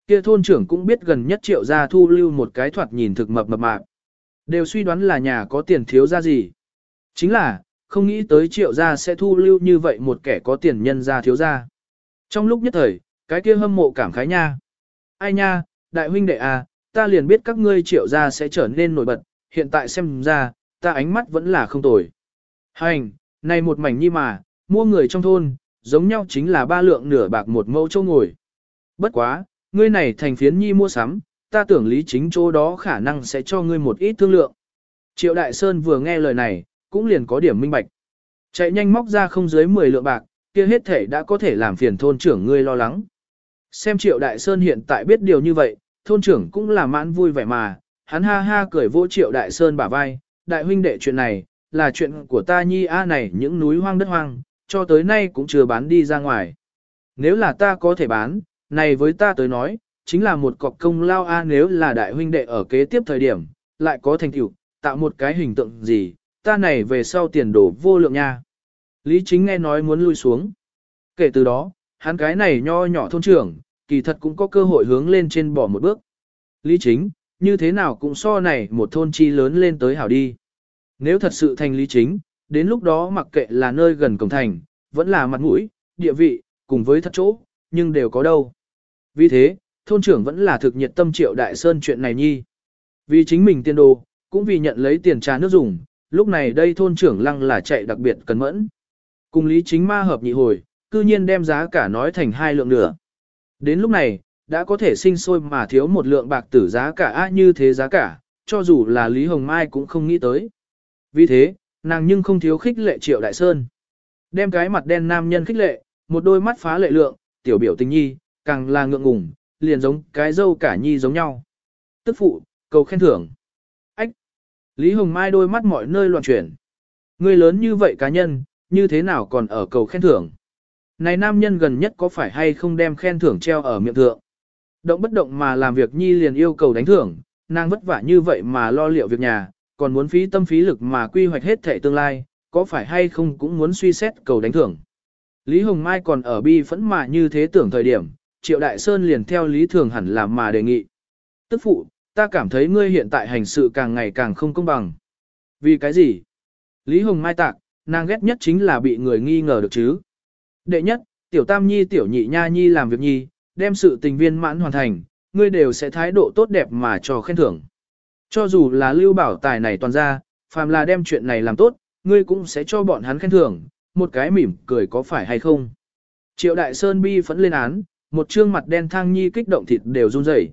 Kia thôn trưởng cũng biết gần nhất triệu gia thu lưu một cái thoạt nhìn thực mập mập mạp. Đều suy đoán là nhà có tiền thiếu ra gì. Chính là, không nghĩ tới triệu gia sẽ thu lưu như vậy một kẻ có tiền nhân gia thiếu gia. Trong lúc nhất thời, cái kia hâm mộ cảm khái nha. Ai nha, đại huynh đệ à, ta liền biết các ngươi triệu gia sẽ trở nên nổi bật, hiện tại xem ra, ta ánh mắt vẫn là không tồi. Hành, này một mảnh nhi mà, mua người trong thôn, giống nhau chính là ba lượng nửa bạc một mẫu châu ngồi. Bất quá, ngươi này thành phiến nhi mua sắm, ta tưởng lý chính chỗ đó khả năng sẽ cho ngươi một ít thương lượng. Triệu Đại Sơn vừa nghe lời này, cũng liền có điểm minh bạch. Chạy nhanh móc ra không dưới 10 lượng bạc, kia hết thể đã có thể làm phiền thôn trưởng ngươi lo lắng. Xem Triệu Đại Sơn hiện tại biết điều như vậy, thôn trưởng cũng là mãn vui vẻ mà, hắn ha ha cười vỗ Triệu Đại Sơn bả vai, đại huynh đệ chuyện này, là chuyện của ta nhi a này những núi hoang đất hoang, cho tới nay cũng chưa bán đi ra ngoài. Nếu là ta có thể bán, này với ta tới nói, chính là một cọc công lao a nếu là đại huynh đệ ở kế tiếp thời điểm, lại có thành tựu, tạo một cái hình tượng gì, ta này về sau tiền đổ vô lượng nha. Lý chính nghe nói muốn lui xuống. Kể từ đó, hắn cái này nho nhỏ thôn trưởng, kỳ thật cũng có cơ hội hướng lên trên bỏ một bước. Lý chính, như thế nào cũng so này một thôn chi lớn lên tới hảo đi. Nếu thật sự thành lý chính, đến lúc đó mặc kệ là nơi gần cổng thành, vẫn là mặt mũi, địa vị, cùng với thật chỗ, nhưng đều có đâu. Vì thế, thôn trưởng vẫn là thực nhiệt tâm triệu đại sơn chuyện này nhi. Vì chính mình tiền đồ, cũng vì nhận lấy tiền trà nước dùng, lúc này đây thôn trưởng lăng là chạy đặc biệt cẩn mẫn. Cùng lý chính ma hợp nhị hồi, cư nhiên đem giá cả nói thành hai lượng nửa. Đến lúc này, đã có thể sinh sôi mà thiếu một lượng bạc tử giá cả á như thế giá cả, cho dù là Lý Hồng Mai cũng không nghĩ tới. Vì thế, nàng nhưng không thiếu khích lệ triệu đại sơn. Đem cái mặt đen nam nhân khích lệ, một đôi mắt phá lệ lượng, tiểu biểu tình nhi, càng là ngượng ngùng, liền giống cái dâu cả nhi giống nhau. Tức phụ, cầu khen thưởng. Lý Hồng Mai đôi mắt mọi nơi loạn chuyển. Người lớn như vậy cá nhân, như thế nào còn ở cầu khen thưởng? Này nam nhân gần nhất có phải hay không đem khen thưởng treo ở miệng thượng? Động bất động mà làm việc nhi liền yêu cầu đánh thưởng, nàng vất vả như vậy mà lo liệu việc nhà, còn muốn phí tâm phí lực mà quy hoạch hết thể tương lai, có phải hay không cũng muốn suy xét cầu đánh thưởng. Lý Hồng Mai còn ở bi phẫn mà như thế tưởng thời điểm, Triệu Đại Sơn liền theo lý thường hẳn làm mà đề nghị. Tức phụ, ta cảm thấy ngươi hiện tại hành sự càng ngày càng không công bằng. Vì cái gì? Lý Hồng Mai tạc, nàng ghét nhất chính là bị người nghi ngờ được chứ. Đệ nhất, tiểu tam nhi tiểu nhị nha nhi làm việc nhi, đem sự tình viên mãn hoàn thành, ngươi đều sẽ thái độ tốt đẹp mà cho khen thưởng. Cho dù là lưu bảo tài này toàn ra, phàm là đem chuyện này làm tốt, ngươi cũng sẽ cho bọn hắn khen thưởng, một cái mỉm cười có phải hay không. Triệu Đại Sơn bi phẫn lên án, một trương mặt đen thang nhi kích động thịt đều run rẩy.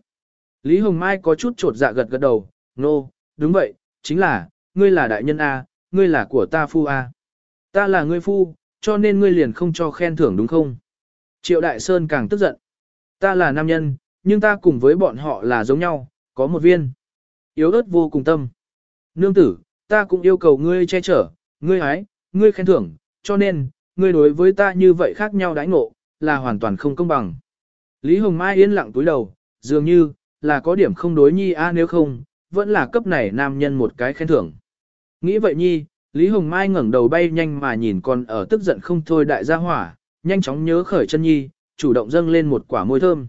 Lý Hồng Mai có chút trột dạ gật gật đầu, nô, no, đúng vậy, chính là, ngươi là đại nhân A, ngươi là của ta phu A. Ta là ngươi phu, cho nên ngươi liền không cho khen thưởng đúng không? Triệu Đại Sơn càng tức giận. Ta là nam nhân, nhưng ta cùng với bọn họ là giống nhau, có một viên. Yếu ớt vô cùng tâm. Nương tử, ta cũng yêu cầu ngươi che chở, ngươi hái, ngươi khen thưởng, cho nên, ngươi đối với ta như vậy khác nhau đãi ngộ, là hoàn toàn không công bằng. Lý Hồng Mai yên lặng túi đầu, dường như, là có điểm không đối nhi a nếu không, vẫn là cấp này nam nhân một cái khen thưởng. Nghĩ vậy nhi, Lý Hồng Mai ngẩng đầu bay nhanh mà nhìn còn ở tức giận không thôi đại gia hỏa, nhanh chóng nhớ khởi chân nhi, chủ động dâng lên một quả môi thơm.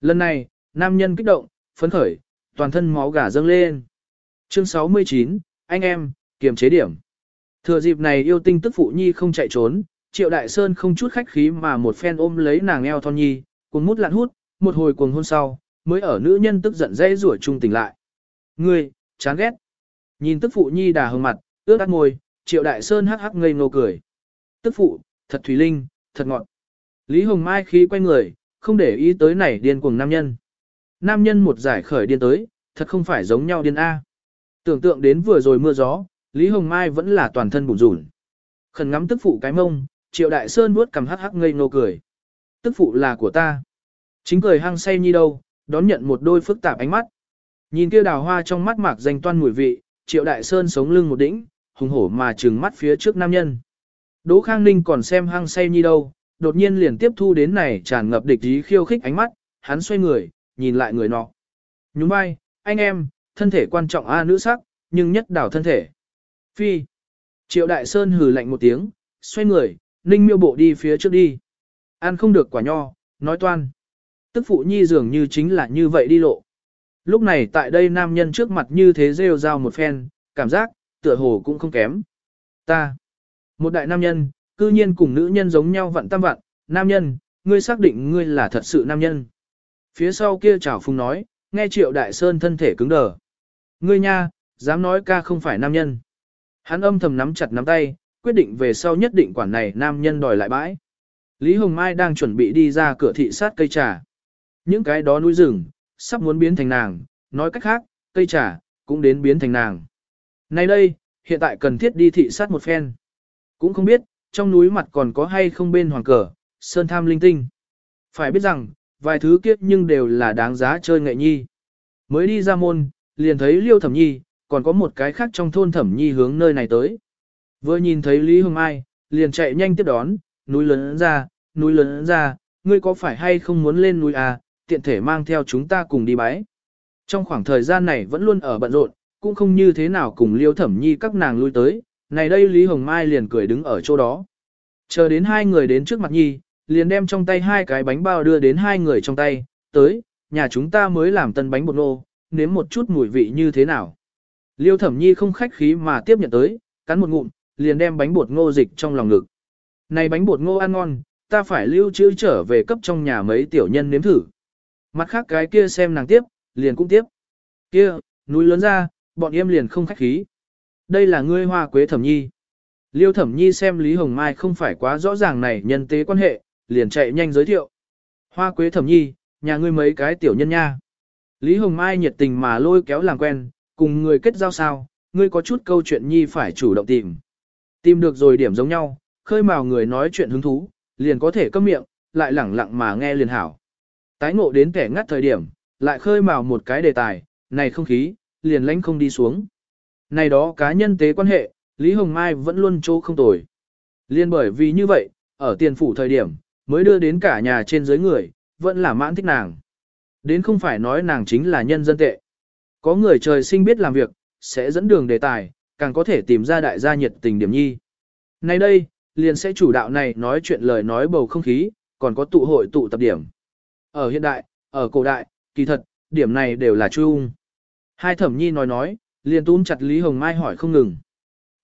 Lần này, nam nhân kích động, phấn khởi, toàn thân máu gà dâng lên. Chương 69, anh em, kiềm chế điểm. Thừa dịp này yêu tinh tức phụ nhi không chạy trốn, triệu đại sơn không chút khách khí mà một phen ôm lấy nàng eo thon nhi, cuồng mút lặn hút, một hồi cuồng hôn sau, mới ở nữ nhân tức giận dây rủa trung tỉnh lại. Ngươi, chán ghét. Nhìn tức phụ nhi đà hương mặt, ướt át môi, triệu đại sơn hắc hắc ngây ngô cười. Tức phụ, thật thủy linh, thật ngọt. Lý Hồng Mai khí quay người, không để ý tới này điên cuồng nam nhân. Nam nhân một giải khởi điên tới, thật không phải giống nhau điên A. Tưởng tượng đến vừa rồi mưa gió, Lý Hồng Mai vẫn là toàn thân bùn rủn. Khẩn ngắm tức phụ cái mông, triệu đại sơn vuốt cầm hắc hắc ngây ngô cười. Tức phụ là của ta. Chính cười hăng say như đâu, đón nhận một đôi phức tạp ánh mắt. Nhìn kia đào hoa trong mắt mạc danh toan mùi vị, triệu đại sơn sống lưng một đỉnh, hùng hổ mà trừng mắt phía trước nam nhân. Đỗ Khang Ninh còn xem hăng say như đâu, đột nhiên liền tiếp thu đến này tràn ngập địch ý khiêu khích ánh mắt, hắn xoay người, nhìn lại người nọ. Nhún vai, anh em, thân thể quan trọng a nữ sắc, nhưng nhất đảo thân thể. Phi. Triệu Đại Sơn hừ lạnh một tiếng, xoay người, ninh miêu bộ đi phía trước đi. Ăn không được quả nho, nói toan. Tức phụ nhi dường như chính là như vậy đi lộ. Lúc này tại đây nam nhân trước mặt như thế rêu rao một phen, cảm giác, tựa hồ cũng không kém. Ta. Một đại nam nhân, cư nhiên cùng nữ nhân giống nhau vặn tam vặn, nam nhân, ngươi xác định ngươi là thật sự nam nhân. Phía sau kia chảo phùng nói, nghe triệu đại sơn thân thể cứng đờ. Ngươi nha, dám nói ca không phải nam nhân. Hắn âm thầm nắm chặt nắm tay, quyết định về sau nhất định quản này nam nhân đòi lại bãi. Lý Hồng Mai đang chuẩn bị đi ra cửa thị sát cây trà. Những cái đó núi rừng, sắp muốn biến thành nàng, nói cách khác, cây trà, cũng đến biến thành nàng. Này đây, hiện tại cần thiết đi thị sát một phen. Cũng không biết, trong núi mặt còn có hay không bên hoàng cờ, sơn tham linh tinh. Phải biết rằng, vài thứ kiếp nhưng đều là đáng giá chơi nghệ nhi. Mới đi ra môn, liền thấy liêu thẩm nhi, còn có một cái khác trong thôn thẩm nhi hướng nơi này tới. Vừa nhìn thấy Lý Hương Mai, liền chạy nhanh tiếp đón, núi lớn ra, núi lớn ra, ngươi có phải hay không muốn lên núi à, tiện thể mang theo chúng ta cùng đi bái. Trong khoảng thời gian này vẫn luôn ở bận rộn, cũng không như thế nào cùng liêu thẩm nhi các nàng lui tới, này đây Lý Hồng Mai liền cười đứng ở chỗ đó. Chờ đến hai người đến trước mặt nhi, liền đem trong tay hai cái bánh bao đưa đến hai người trong tay, tới, nhà chúng ta mới làm tân bánh bột nô, nếm một chút mùi vị như thế nào. Liêu thẩm nhi không khách khí mà tiếp nhận tới, cắn một ngụm, liền đem bánh bột ngô dịch trong lòng ngực. Này bánh bột ngô ăn ngon, ta phải lưu trữ trở về cấp trong nhà mấy tiểu nhân nếm thử. Mặt khác cái kia xem nàng tiếp, liền cũng tiếp. Kia, núi lớn ra, bọn em liền không khách khí. Đây là ngươi hoa quế thẩm nhi. Liêu thẩm nhi xem Lý Hồng Mai không phải quá rõ ràng này nhân tế quan hệ, liền chạy nhanh giới thiệu. Hoa quế thẩm nhi, nhà ngươi mấy cái tiểu nhân nha. Lý Hồng Mai nhiệt tình mà lôi kéo làm quen, cùng người kết giao sao, ngươi có chút câu chuyện nhi phải chủ động tìm. Tìm được rồi điểm giống nhau, khơi mào người nói chuyện hứng thú, liền có thể câm miệng, lại lẳng lặng mà nghe liền hảo. Tái ngộ đến kẻ ngắt thời điểm, lại khơi mào một cái đề tài, này không khí, liền lánh không đi xuống. Này đó cá nhân tế quan hệ, Lý Hồng Mai vẫn luôn chỗ không tồi. Liên bởi vì như vậy, ở tiền phủ thời điểm, mới đưa đến cả nhà trên dưới người, vẫn là mãn thích nàng. Đến không phải nói nàng chính là nhân dân tệ. Có người trời sinh biết làm việc, sẽ dẫn đường đề tài, càng có thể tìm ra đại gia nhiệt tình điểm nhi. Nay đây, liền sẽ chủ đạo này nói chuyện lời nói bầu không khí, còn có tụ hội tụ tập điểm. Ở hiện đại, ở cổ đại, kỳ thật, điểm này đều là chung. Hai thẩm nhi nói nói, liền túm chặt Lý Hồng Mai hỏi không ngừng.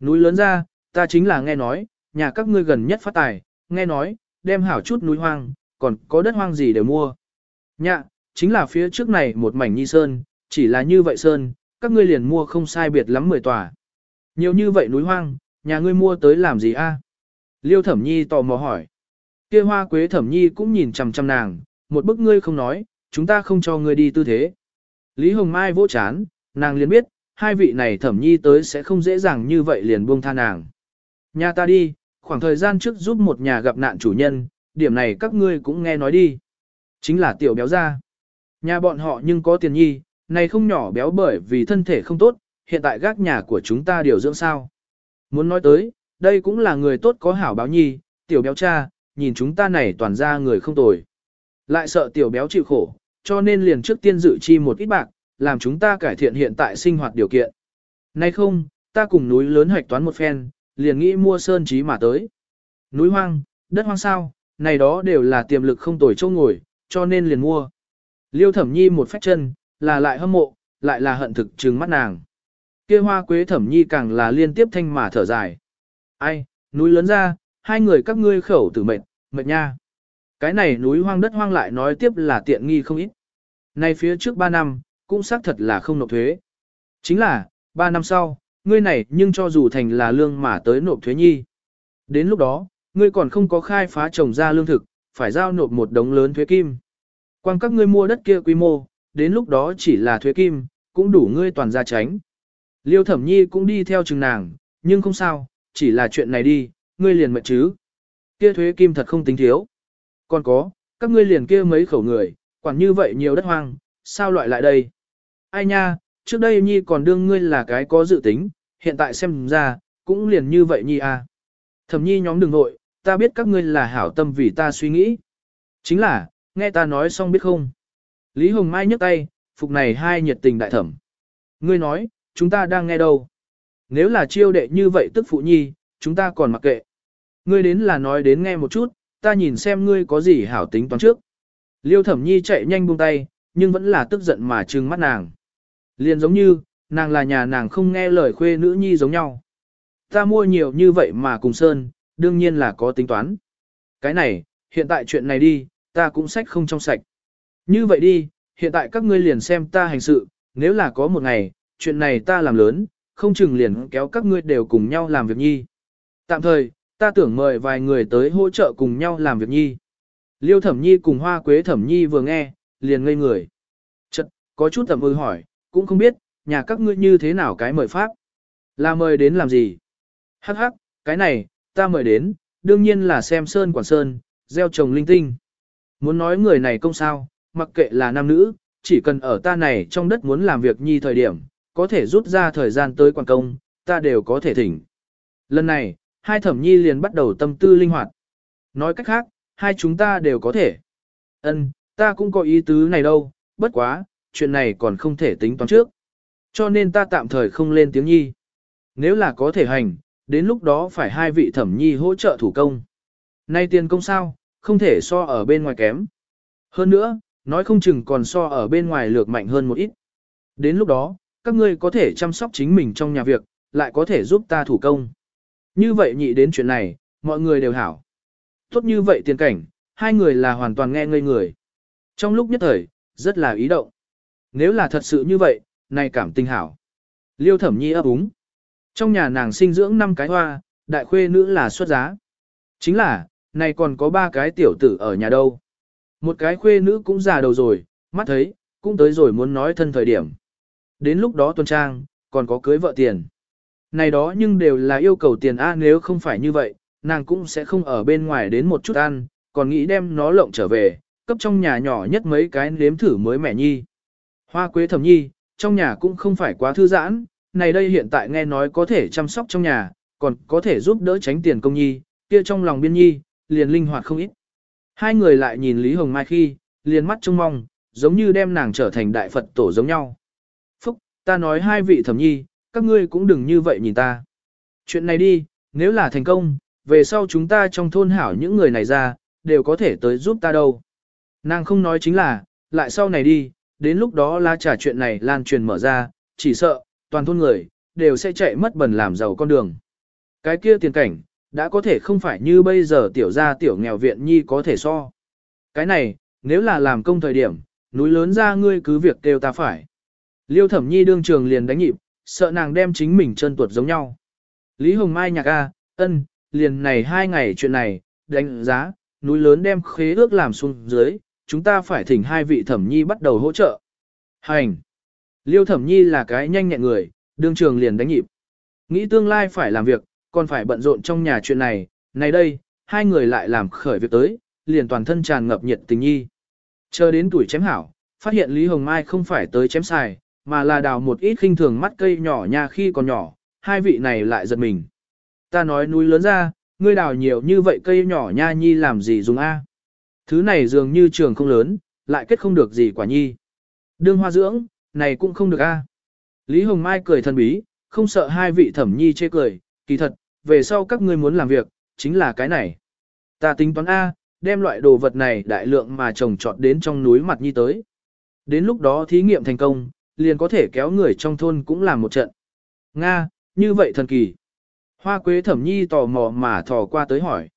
Núi lớn ra, ta chính là nghe nói, nhà các ngươi gần nhất phát tài, nghe nói, đem hảo chút núi hoang, còn có đất hoang gì đều mua. Nhạ, chính là phía trước này một mảnh nhi sơn, chỉ là như vậy sơn, các ngươi liền mua không sai biệt lắm mười tòa. Nhiều như vậy núi hoang, nhà ngươi mua tới làm gì a? Liêu thẩm nhi tò mò hỏi. Kia hoa quế thẩm nhi cũng nhìn chằm chằm nàng, một bức ngươi không nói, chúng ta không cho ngươi đi tư thế. Lý Hồng Mai vỗ chán, nàng liền biết, hai vị này thẩm nhi tới sẽ không dễ dàng như vậy liền buông tha nàng. Nhà ta đi, khoảng thời gian trước giúp một nhà gặp nạn chủ nhân, điểm này các ngươi cũng nghe nói đi. Chính là tiểu béo ra. Nhà bọn họ nhưng có tiền nhi, này không nhỏ béo bởi vì thân thể không tốt, hiện tại gác nhà của chúng ta điều dưỡng sao. Muốn nói tới, đây cũng là người tốt có hảo báo nhi, tiểu béo cha, nhìn chúng ta này toàn ra người không tồi. Lại sợ tiểu béo chịu khổ, cho nên liền trước tiên dự chi một ít bạc, làm chúng ta cải thiện hiện tại sinh hoạt điều kiện. Nay không, ta cùng núi lớn hoạch toán một phen, liền nghĩ mua sơn trí mà tới. Núi hoang, đất hoang sao, này đó đều là tiềm lực không tồi châu ngồi, cho nên liền mua. Liêu thẩm nhi một phách chân, là lại hâm mộ, lại là hận thực trừng mắt nàng. Kia hoa quế thẩm nhi càng là liên tiếp thanh mà thở dài. Ai, núi lớn ra, hai người các ngươi khẩu tử mệt, mệt nha. Cái này núi hoang đất hoang lại nói tiếp là tiện nghi không ít. Nay phía trước ba năm, cũng xác thật là không nộp thuế. Chính là, ba năm sau, ngươi này nhưng cho dù thành là lương mà tới nộp thuế nhi. Đến lúc đó, ngươi còn không có khai phá trồng ra lương thực, phải giao nộp một đống lớn thuế kim. Quan các ngươi mua đất kia quy mô, đến lúc đó chỉ là thuế kim, cũng đủ ngươi toàn ra tránh. Liêu thẩm nhi cũng đi theo chừng nàng, nhưng không sao, chỉ là chuyện này đi, ngươi liền mệt chứ. Kia thuế kim thật không tính thiếu. Còn có, các ngươi liền kia mấy khẩu người, quản như vậy nhiều đất hoang, sao loại lại đây? Ai nha, trước đây nhi còn đương ngươi là cái có dự tính, hiện tại xem ra, cũng liền như vậy nhi à. Thẩm nhi nhóm đừng nội, ta biết các ngươi là hảo tâm vì ta suy nghĩ. Chính là, nghe ta nói xong biết không? Lý Hồng Mai nhấc tay, phục này hai nhiệt tình đại thẩm. Ngươi nói, chúng ta đang nghe đâu? Nếu là chiêu đệ như vậy tức phụ nhi, chúng ta còn mặc kệ. Ngươi đến là nói đến nghe một chút, ta nhìn xem ngươi có gì hảo tính toán trước. Liêu thẩm nhi chạy nhanh buông tay, nhưng vẫn là tức giận mà trừng mắt nàng. Liền giống như, nàng là nhà nàng không nghe lời khuê nữ nhi giống nhau. Ta mua nhiều như vậy mà cùng Sơn, đương nhiên là có tính toán. Cái này, hiện tại chuyện này đi, ta cũng sách không trong sạch. Như vậy đi, hiện tại các ngươi liền xem ta hành sự, nếu là có một ngày, chuyện này ta làm lớn, không chừng liền kéo các ngươi đều cùng nhau làm việc nhi. Tạm thời, ta tưởng mời vài người tới hỗ trợ cùng nhau làm việc nhi. Liêu thẩm nhi cùng hoa quế thẩm nhi vừa nghe, liền ngây người. Chật, có chút thẩm ư hỏi, cũng không biết, nhà các ngươi như thế nào cái mời pháp. Là mời đến làm gì? Hắc hắc, cái này, ta mời đến, đương nhiên là xem sơn quản sơn, gieo trồng linh tinh. Muốn nói người này công sao, mặc kệ là nam nữ, chỉ cần ở ta này trong đất muốn làm việc nhi thời điểm, có thể rút ra thời gian tới quản công, ta đều có thể thỉnh. Lần này, hai thẩm nhi liền bắt đầu tâm tư linh hoạt. Nói cách khác, hai chúng ta đều có thể. Ân, ta cũng có ý tứ này đâu, bất quá, chuyện này còn không thể tính toán trước. Cho nên ta tạm thời không lên tiếng nhi. Nếu là có thể hành, đến lúc đó phải hai vị thẩm nhi hỗ trợ thủ công. Nay tiền công sao, không thể so ở bên ngoài kém. Hơn nữa, nói không chừng còn so ở bên ngoài lược mạnh hơn một ít. Đến lúc đó, các ngươi có thể chăm sóc chính mình trong nhà việc, lại có thể giúp ta thủ công. Như vậy nhị đến chuyện này, mọi người đều hảo. Tốt như vậy tiền cảnh, hai người là hoàn toàn nghe ngây người. Trong lúc nhất thời, rất là ý động. Nếu là thật sự như vậy, này cảm tình hảo. Liêu thẩm nhi ấp úng. Trong nhà nàng sinh dưỡng năm cái hoa, đại khuê nữ là xuất giá. Chính là, này còn có ba cái tiểu tử ở nhà đâu. Một cái khuê nữ cũng già đầu rồi, mắt thấy, cũng tới rồi muốn nói thân thời điểm. Đến lúc đó tuần trang, còn có cưới vợ tiền. Này đó nhưng đều là yêu cầu tiền A nếu không phải như vậy, nàng cũng sẽ không ở bên ngoài đến một chút ăn, còn nghĩ đem nó lộng trở về, cấp trong nhà nhỏ nhất mấy cái nếm thử mới mẻ nhi. Hoa quế thẩm nhi, trong nhà cũng không phải quá thư giãn, này đây hiện tại nghe nói có thể chăm sóc trong nhà, còn có thể giúp đỡ tránh tiền công nhi, kia trong lòng biên nhi, liền linh hoạt không ít. Hai người lại nhìn Lý Hồng Mai khi, liền mắt trông mong, giống như đem nàng trở thành đại Phật tổ giống nhau. Phúc, ta nói hai vị thẩm nhi, các ngươi cũng đừng như vậy nhìn ta. Chuyện này đi, nếu là thành công, về sau chúng ta trong thôn hảo những người này ra, đều có thể tới giúp ta đâu. Nàng không nói chính là, lại sau này đi, đến lúc đó lá trả chuyện này lan truyền mở ra, chỉ sợ, toàn thôn người, đều sẽ chạy mất bẩn làm giàu con đường. Cái kia tiền cảnh, Đã có thể không phải như bây giờ tiểu gia tiểu nghèo viện nhi có thể so. Cái này, nếu là làm công thời điểm, núi lớn ra ngươi cứ việc kêu ta phải. Liêu thẩm nhi đương trường liền đánh nhịp, sợ nàng đem chính mình chân tuột giống nhau. Lý Hồng Mai nhạc a, ân, liền này hai ngày chuyện này, đánh giá, núi lớn đem khế ước làm xuống dưới, chúng ta phải thỉnh hai vị thẩm nhi bắt đầu hỗ trợ. Hành! Liêu thẩm nhi là cái nhanh nhẹn người, đương trường liền đánh nhịp. Nghĩ tương lai phải làm việc, còn phải bận rộn trong nhà chuyện này, này đây, hai người lại làm khởi việc tới, liền toàn thân tràn ngập nhiệt tình nhi. Chờ đến tuổi chém hảo, phát hiện Lý Hồng Mai không phải tới chém xài, mà là đào một ít khinh thường mắt cây nhỏ nha khi còn nhỏ, hai vị này lại giật mình. Ta nói núi lớn ra, ngươi đào nhiều như vậy cây nhỏ nha nhi làm gì dùng A. Thứ này dường như trường không lớn, lại kết không được gì quả nhi. Đương hoa dưỡng, này cũng không được A. Lý Hồng Mai cười thần bí, không sợ hai vị thẩm nhi chê cười, kỳ thật, về sau các ngươi muốn làm việc, chính là cái này. Ta tính toán A, đem loại đồ vật này đại lượng mà trồng trọt đến trong núi mặt nhi tới. Đến lúc đó thí nghiệm thành công, liền có thể kéo người trong thôn cũng làm một trận. Nga, như vậy thần kỳ. Hoa quế thẩm nhi tò mò mà thò qua tới hỏi.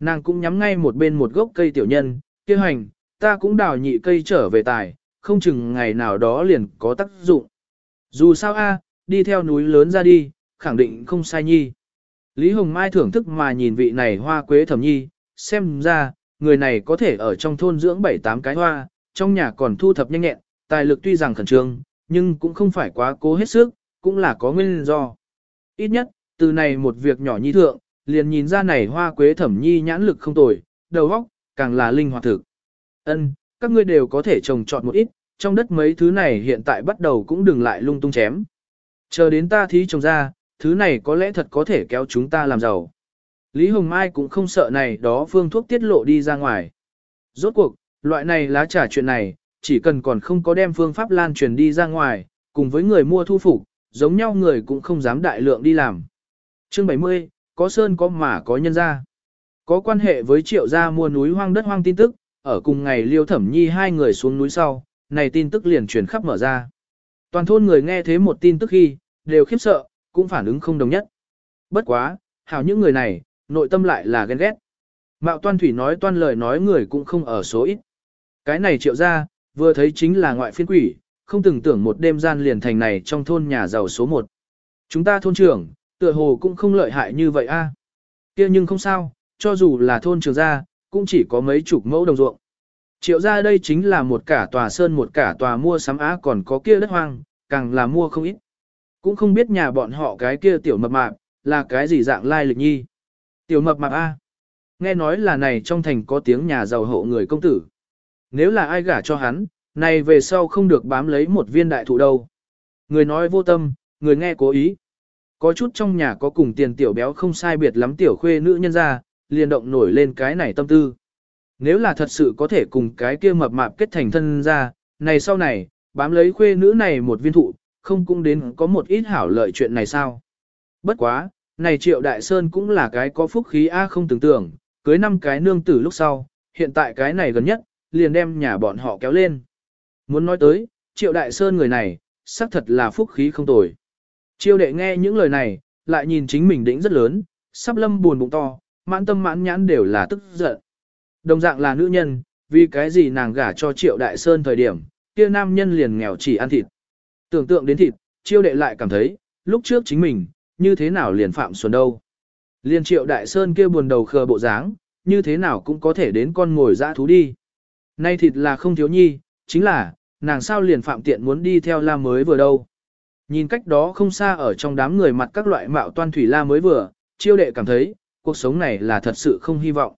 Nàng cũng nhắm ngay một bên một gốc cây tiểu nhân, kia hành, ta cũng đào nhị cây trở về tài, không chừng ngày nào đó liền có tác dụng. Dù sao a, đi theo núi lớn ra đi, khẳng định không sai nhi. Lý Hồng Mai thưởng thức mà nhìn vị này hoa quế thẩm nhi, xem ra, người này có thể ở trong thôn dưỡng 7-8 cái hoa, trong nhà còn thu thập nhanh nhẹn, tài lực tuy rằng khẩn trương, nhưng cũng không phải quá cố hết sức, cũng là có nguyên do. Ít nhất, từ này một việc nhỏ nhi thượng, liền nhìn ra này hoa quế thẩm nhi nhãn lực không tồi, đầu óc càng là linh hoạt thực. Ân, các ngươi đều có thể trồng trọt một ít, trong đất mấy thứ này hiện tại bắt đầu cũng đừng lại lung tung chém. Chờ đến ta thí trồng ra, thứ này có lẽ thật có thể kéo chúng ta làm giàu. Lý Hồng Mai cũng không sợ này đó phương thuốc tiết lộ đi ra ngoài. Rốt cuộc, loại này lá trà chuyện này, chỉ cần còn không có đem phương pháp lan truyền đi ra ngoài, cùng với người mua thu phục, giống nhau người cũng không dám đại lượng đi làm. Chương 70, có sơn có mà có nhân ra. Có quan hệ với triệu gia mua núi hoang đất hoang tin tức, ở cùng ngày liêu thẩm nhi hai người xuống núi sau, này tin tức liền truyền khắp mở ra. Toàn thôn người nghe thế một tin tức khi, đều khiếp sợ, cũng phản ứng không đồng nhất. Bất quá, hảo những người này, nội tâm lại là ghen ghét. Mạo toan thủy nói toan lời nói người cũng không ở số ít. Cái này triệu ra, vừa thấy chính là ngoại phiên quỷ, không từng tưởng một đêm gian liền thành này trong thôn nhà giàu số 1. Chúng ta thôn trưởng, tựa hồ cũng không lợi hại như vậy a. kia nhưng không sao, cho dù là thôn trường gia, cũng chỉ có mấy chục mẫu đồng ruộng. Triệu gia đây chính là một cả tòa sơn một cả tòa mua sắm á còn có kia đất hoang, càng là mua không ít. Cũng không biết nhà bọn họ cái kia tiểu mập mạp, là cái gì dạng lai lịch nhi. Tiểu mập mạp A. Nghe nói là này trong thành có tiếng nhà giàu hộ người công tử. Nếu là ai gả cho hắn, này về sau không được bám lấy một viên đại thụ đâu. Người nói vô tâm, người nghe cố ý. Có chút trong nhà có cùng tiền tiểu béo không sai biệt lắm tiểu khuê nữ nhân ra, liền động nổi lên cái này tâm tư. Nếu là thật sự có thể cùng cái kia mập mạp kết thành thân ra, này sau này, bám lấy khuê nữ này một viên thụ, không cũng đến có một ít hảo lợi chuyện này sao. Bất quá, này triệu đại sơn cũng là cái có phúc khí A không tưởng tượng, cưới năm cái nương tử lúc sau, hiện tại cái này gần nhất, liền đem nhà bọn họ kéo lên. Muốn nói tới, triệu đại sơn người này, xác thật là phúc khí không tồi. Triệu đệ nghe những lời này, lại nhìn chính mình đỉnh rất lớn, sắp lâm buồn bụng to, mãn tâm mãn nhãn đều là tức giận. Đồng dạng là nữ nhân, vì cái gì nàng gả cho triệu đại sơn thời điểm, kia nam nhân liền nghèo chỉ ăn thịt. Tưởng tượng đến thịt, Triệu đệ lại cảm thấy, lúc trước chính mình, như thế nào liền phạm xuân đâu. Liên triệu đại sơn kia buồn đầu khờ bộ dáng, như thế nào cũng có thể đến con ngồi dã thú đi. Nay thịt là không thiếu nhi, chính là, nàng sao liền phạm tiện muốn đi theo la mới vừa đâu. Nhìn cách đó không xa ở trong đám người mặt các loại mạo toan thủy la mới vừa, chiêu đệ cảm thấy, cuộc sống này là thật sự không hy vọng.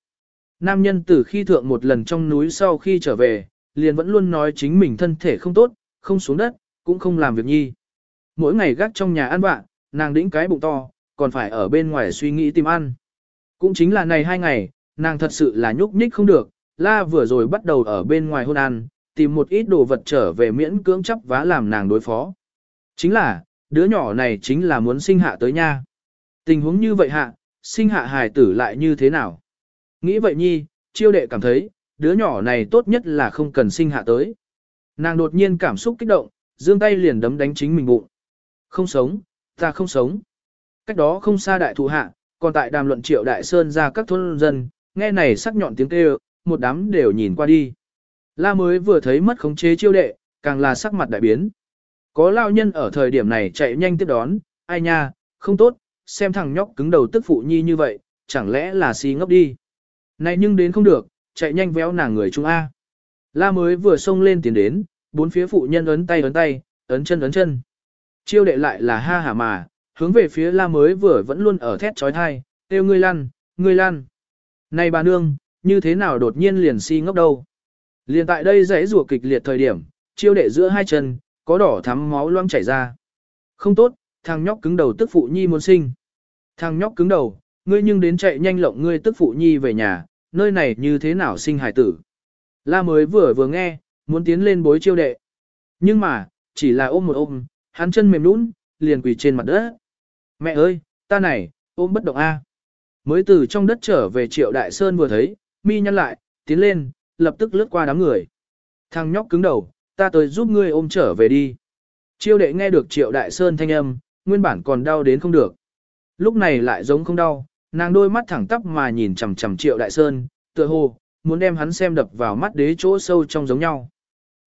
Nam nhân từ khi thượng một lần trong núi sau khi trở về, liền vẫn luôn nói chính mình thân thể không tốt, không xuống đất, cũng không làm việc nhi. Mỗi ngày gác trong nhà ăn bạn, nàng đĩnh cái bụng to, còn phải ở bên ngoài suy nghĩ tìm ăn. Cũng chính là này hai ngày, nàng thật sự là nhúc nhích không được, la vừa rồi bắt đầu ở bên ngoài hôn ăn, tìm một ít đồ vật trở về miễn cưỡng chấp vá làm nàng đối phó. Chính là, đứa nhỏ này chính là muốn sinh hạ tới nha. Tình huống như vậy hạ, sinh hạ hài tử lại như thế nào? Nghĩ vậy nhi, chiêu đệ cảm thấy, đứa nhỏ này tốt nhất là không cần sinh hạ tới. Nàng đột nhiên cảm xúc kích động, dương tay liền đấm đánh chính mình bụng. Không sống, ta không sống. Cách đó không xa đại thụ hạ, còn tại đàm luận triệu đại sơn ra các thôn dân, nghe này sắc nhọn tiếng kêu, một đám đều nhìn qua đi. La mới vừa thấy mất khống chế chiêu đệ, càng là sắc mặt đại biến. Có lao nhân ở thời điểm này chạy nhanh tiếp đón, ai nha, không tốt, xem thằng nhóc cứng đầu tức phụ nhi như vậy, chẳng lẽ là si ngốc đi. Này nhưng đến không được, chạy nhanh véo nàng người Trung A. La mới vừa xông lên tiến đến, bốn phía phụ nhân ấn tay ấn tay, ấn chân ấn chân. Chiêu đệ lại là ha hả mà, hướng về phía la mới vừa vẫn luôn ở thét trói thai, kêu ngươi lăn, ngươi lăn. Này bà nương, như thế nào đột nhiên liền si ngốc đâu. Liền tại đây rẽ rùa kịch liệt thời điểm, chiêu đệ giữa hai chân, có đỏ thắm máu loang chảy ra. Không tốt, thằng nhóc cứng đầu tức phụ nhi muốn sinh. Thằng nhóc cứng đầu, ngươi nhưng đến chạy nhanh lộng ngươi tức phụ nhi về nhà, nơi này như thế nào sinh hải tử. La mới vừa vừa nghe, muốn tiến lên bối chiêu đệ. Nhưng mà, chỉ là ôm một ôm, hắn chân mềm nũng, liền quỳ trên mặt đất. Mẹ ơi, ta này, ôm bất động A. Mới từ trong đất trở về triệu đại sơn vừa thấy, mi nhăn lại, tiến lên, lập tức lướt qua đám người. Thằng nhóc cứng đầu, ta tới giúp ngươi ôm trở về đi. Chiêu đệ nghe được triệu đại sơn thanh âm, nguyên bản còn đau đến không được. Lúc này lại giống không đau, nàng đôi mắt thẳng tắp mà nhìn chằm chằm triệu đại sơn, tựa hồ, muốn đem hắn xem đập vào mắt đế chỗ sâu trong giống nhau.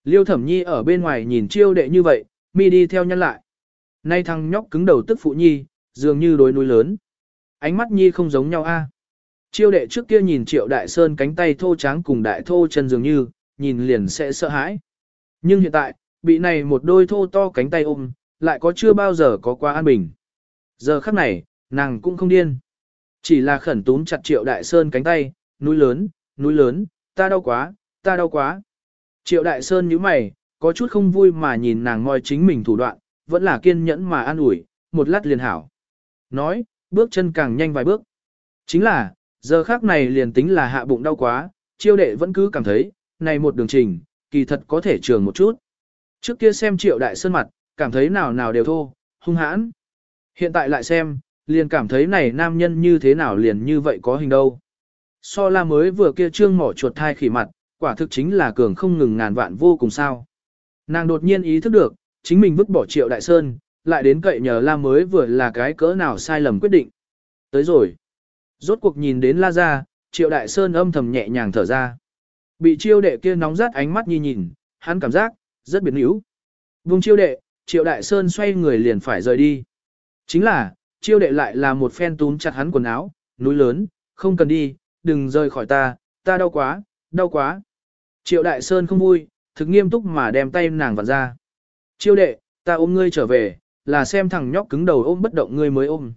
Liêu thẩm nhi ở bên ngoài nhìn chiêu đệ như vậy, mi đi theo nhân lại. Nay thằng nhóc cứng đầu tức phụ nhi, dường như đối núi lớn. Ánh mắt nhi không giống nhau a. Chiêu đệ trước kia nhìn triệu đại sơn cánh tay thô tráng cùng đại thô chân dường như, nhìn liền sẽ sợ hãi. Nhưng hiện tại, bị này một đôi thô to cánh tay ôm, lại có chưa bao giờ có qua an bình. Giờ khắc này, nàng cũng không điên. Chỉ là khẩn túm chặt triệu đại sơn cánh tay, núi lớn, núi lớn, ta đau quá, ta đau quá. Triệu đại sơn nhíu mày, có chút không vui mà nhìn nàng ngoi chính mình thủ đoạn, vẫn là kiên nhẫn mà an ủi, một lát liền hảo. Nói, bước chân càng nhanh vài bước. Chính là, giờ khác này liền tính là hạ bụng đau quá, chiêu đệ vẫn cứ cảm thấy, này một đường trình, kỳ thật có thể trường một chút. Trước kia xem triệu đại sơn mặt, cảm thấy nào nào đều thô, hung hãn. Hiện tại lại xem, liền cảm thấy này nam nhân như thế nào liền như vậy có hình đâu. So la mới vừa kia trương mỏ chuột thai khỉ mặt, quả thực chính là cường không ngừng ngàn vạn vô cùng sao. Nàng đột nhiên ý thức được, chính mình vứt bỏ triệu đại sơn, lại đến cậy nhờ la mới vừa là cái cỡ nào sai lầm quyết định. Tới rồi. Rốt cuộc nhìn đến la ra, triệu đại sơn âm thầm nhẹ nhàng thở ra. Bị chiêu đệ kia nóng rát ánh mắt nhìn nhìn, hắn cảm giác, rất biến yếu. Vùng chiêu đệ, triệu đại sơn xoay người liền phải rời đi. Chính là, chiêu đệ lại là một phen túm chặt hắn quần áo, núi lớn, không cần đi, đừng rời khỏi ta, ta đau quá, đau quá. Triệu đại sơn không vui, thực nghiêm túc mà đem tay nàng vặn ra. Chiêu đệ, ta ôm ngươi trở về, là xem thằng nhóc cứng đầu ôm bất động ngươi mới ôm.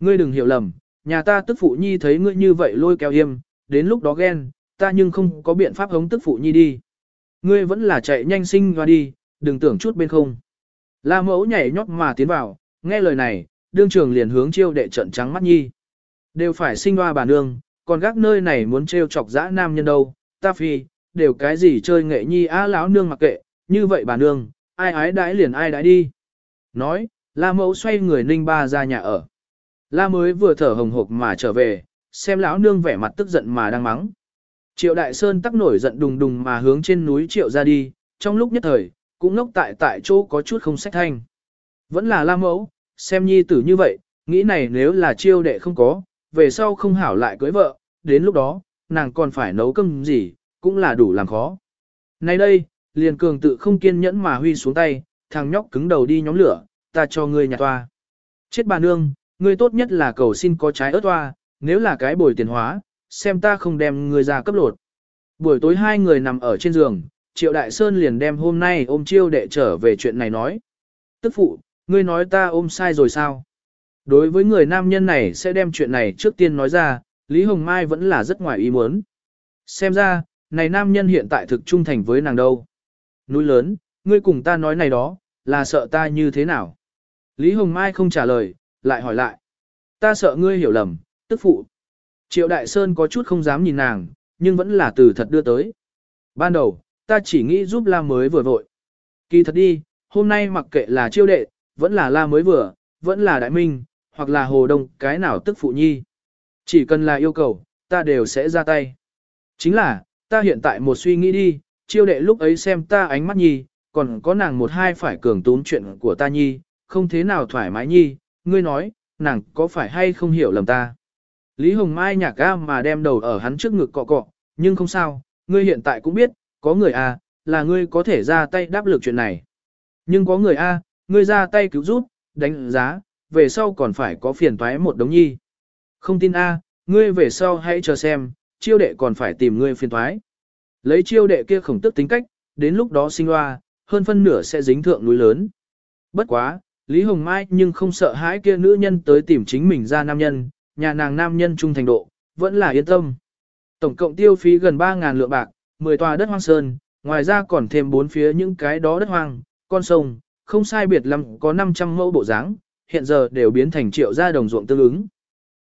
Ngươi đừng hiểu lầm, nhà ta tức phụ nhi thấy ngươi như vậy lôi kéo yêm, đến lúc đó ghen, ta nhưng không có biện pháp hống tức phụ nhi đi. Ngươi vẫn là chạy nhanh sinh hoa đi, đừng tưởng chút bên không. La mẫu nhảy nhót mà tiến vào, nghe lời này, đương trường liền hướng chiêu đệ trận trắng mắt nhi. Đều phải sinh hoa bà nương, còn gác nơi này muốn trêu chọc dã nam nhân đâu, ta phi, đều cái gì chơi nghệ nhi á lão nương mặc kệ, như vậy bà nương, ai ái đãi liền ai đãi đi. Nói, la mẫu xoay người ninh ba ra nhà ở. La mới vừa thở hồng hộc mà trở về, xem lão nương vẻ mặt tức giận mà đang mắng. Triệu Đại Sơn tắc nổi giận đùng đùng mà hướng trên núi Triệu ra đi, trong lúc nhất thời, cũng ngốc tại tại chỗ có chút không sách thanh. Vẫn là la mẫu, xem nhi tử như vậy, nghĩ này nếu là chiêu đệ không có, về sau không hảo lại cưới vợ, đến lúc đó, nàng còn phải nấu cơm gì, cũng là đủ làm khó. Nay đây, liền cường tự không kiên nhẫn mà huy xuống tay, thằng nhóc cứng đầu đi nhóm lửa, ta cho ngươi nhà toa. Chết bà nương, ngươi tốt nhất là cầu xin có trái ớt toa, nếu là cái bồi tiền hóa, xem ta không đem ngươi ra cấp lột. Buổi tối hai người nằm ở trên giường, Triệu Đại Sơn liền đem hôm nay ôm chiêu đệ trở về chuyện này nói. Tức phụ, ngươi nói ta ôm sai rồi sao? Đối với người nam nhân này sẽ đem chuyện này trước tiên nói ra, Lý Hồng Mai vẫn là rất ngoài ý muốn. Xem ra, này nam nhân hiện tại thực trung thành với nàng đâu. Núi lớn, ngươi cùng ta nói này đó, là sợ ta như thế nào? Lý Hồng Mai không trả lời, lại hỏi lại. Ta sợ ngươi hiểu lầm, tức phụ. Triệu Đại Sơn có chút không dám nhìn nàng, nhưng vẫn là từ thật đưa tới. Ban đầu, ta chỉ nghĩ giúp la mới vừa vội. Kỳ thật đi, hôm nay mặc kệ là chiêu đệ, vẫn là la mới vừa, vẫn là đại minh, hoặc là hồ đông, cái nào tức phụ nhi. Chỉ cần là yêu cầu, ta đều sẽ ra tay. Chính là, ta hiện tại một suy nghĩ đi, chiêu đệ lúc ấy xem ta ánh mắt nhi, còn có nàng một hai phải cường tốn chuyện của ta nhi, không thế nào thoải mái nhi, ngươi nói, nàng có phải hay không hiểu lầm ta. Lý Hồng Mai nhạc ga mà đem đầu ở hắn trước ngực cọ cọ, nhưng không sao, ngươi hiện tại cũng biết, có người A, là ngươi có thể ra tay đáp lực chuyện này. Nhưng có người A, ngươi ra tay cứu giúp, đánh giá, về sau còn phải có phiền toái một đống nhi. Không tin A, ngươi về sau hãy chờ xem, chiêu đệ còn phải tìm ngươi phiền toái. Lấy chiêu đệ kia khổng tức tính cách, đến lúc đó sinh hoa, hơn phân nửa sẽ dính thượng núi lớn. Bất quá, Lý Hồng Mai nhưng không sợ hãi kia nữ nhân tới tìm chính mình ra nam nhân, nhà nàng nam nhân trung thành độ, vẫn là yên tâm. Tổng cộng tiêu phí gần 3.000 lượng bạc, 10 tòa đất hoang sơn, ngoài ra còn thêm bốn phía những cái đó đất hoang, con sông, không sai biệt lắm có 500 mẫu bộ dáng, hiện giờ đều biến thành triệu gia đồng ruộng tương ứng.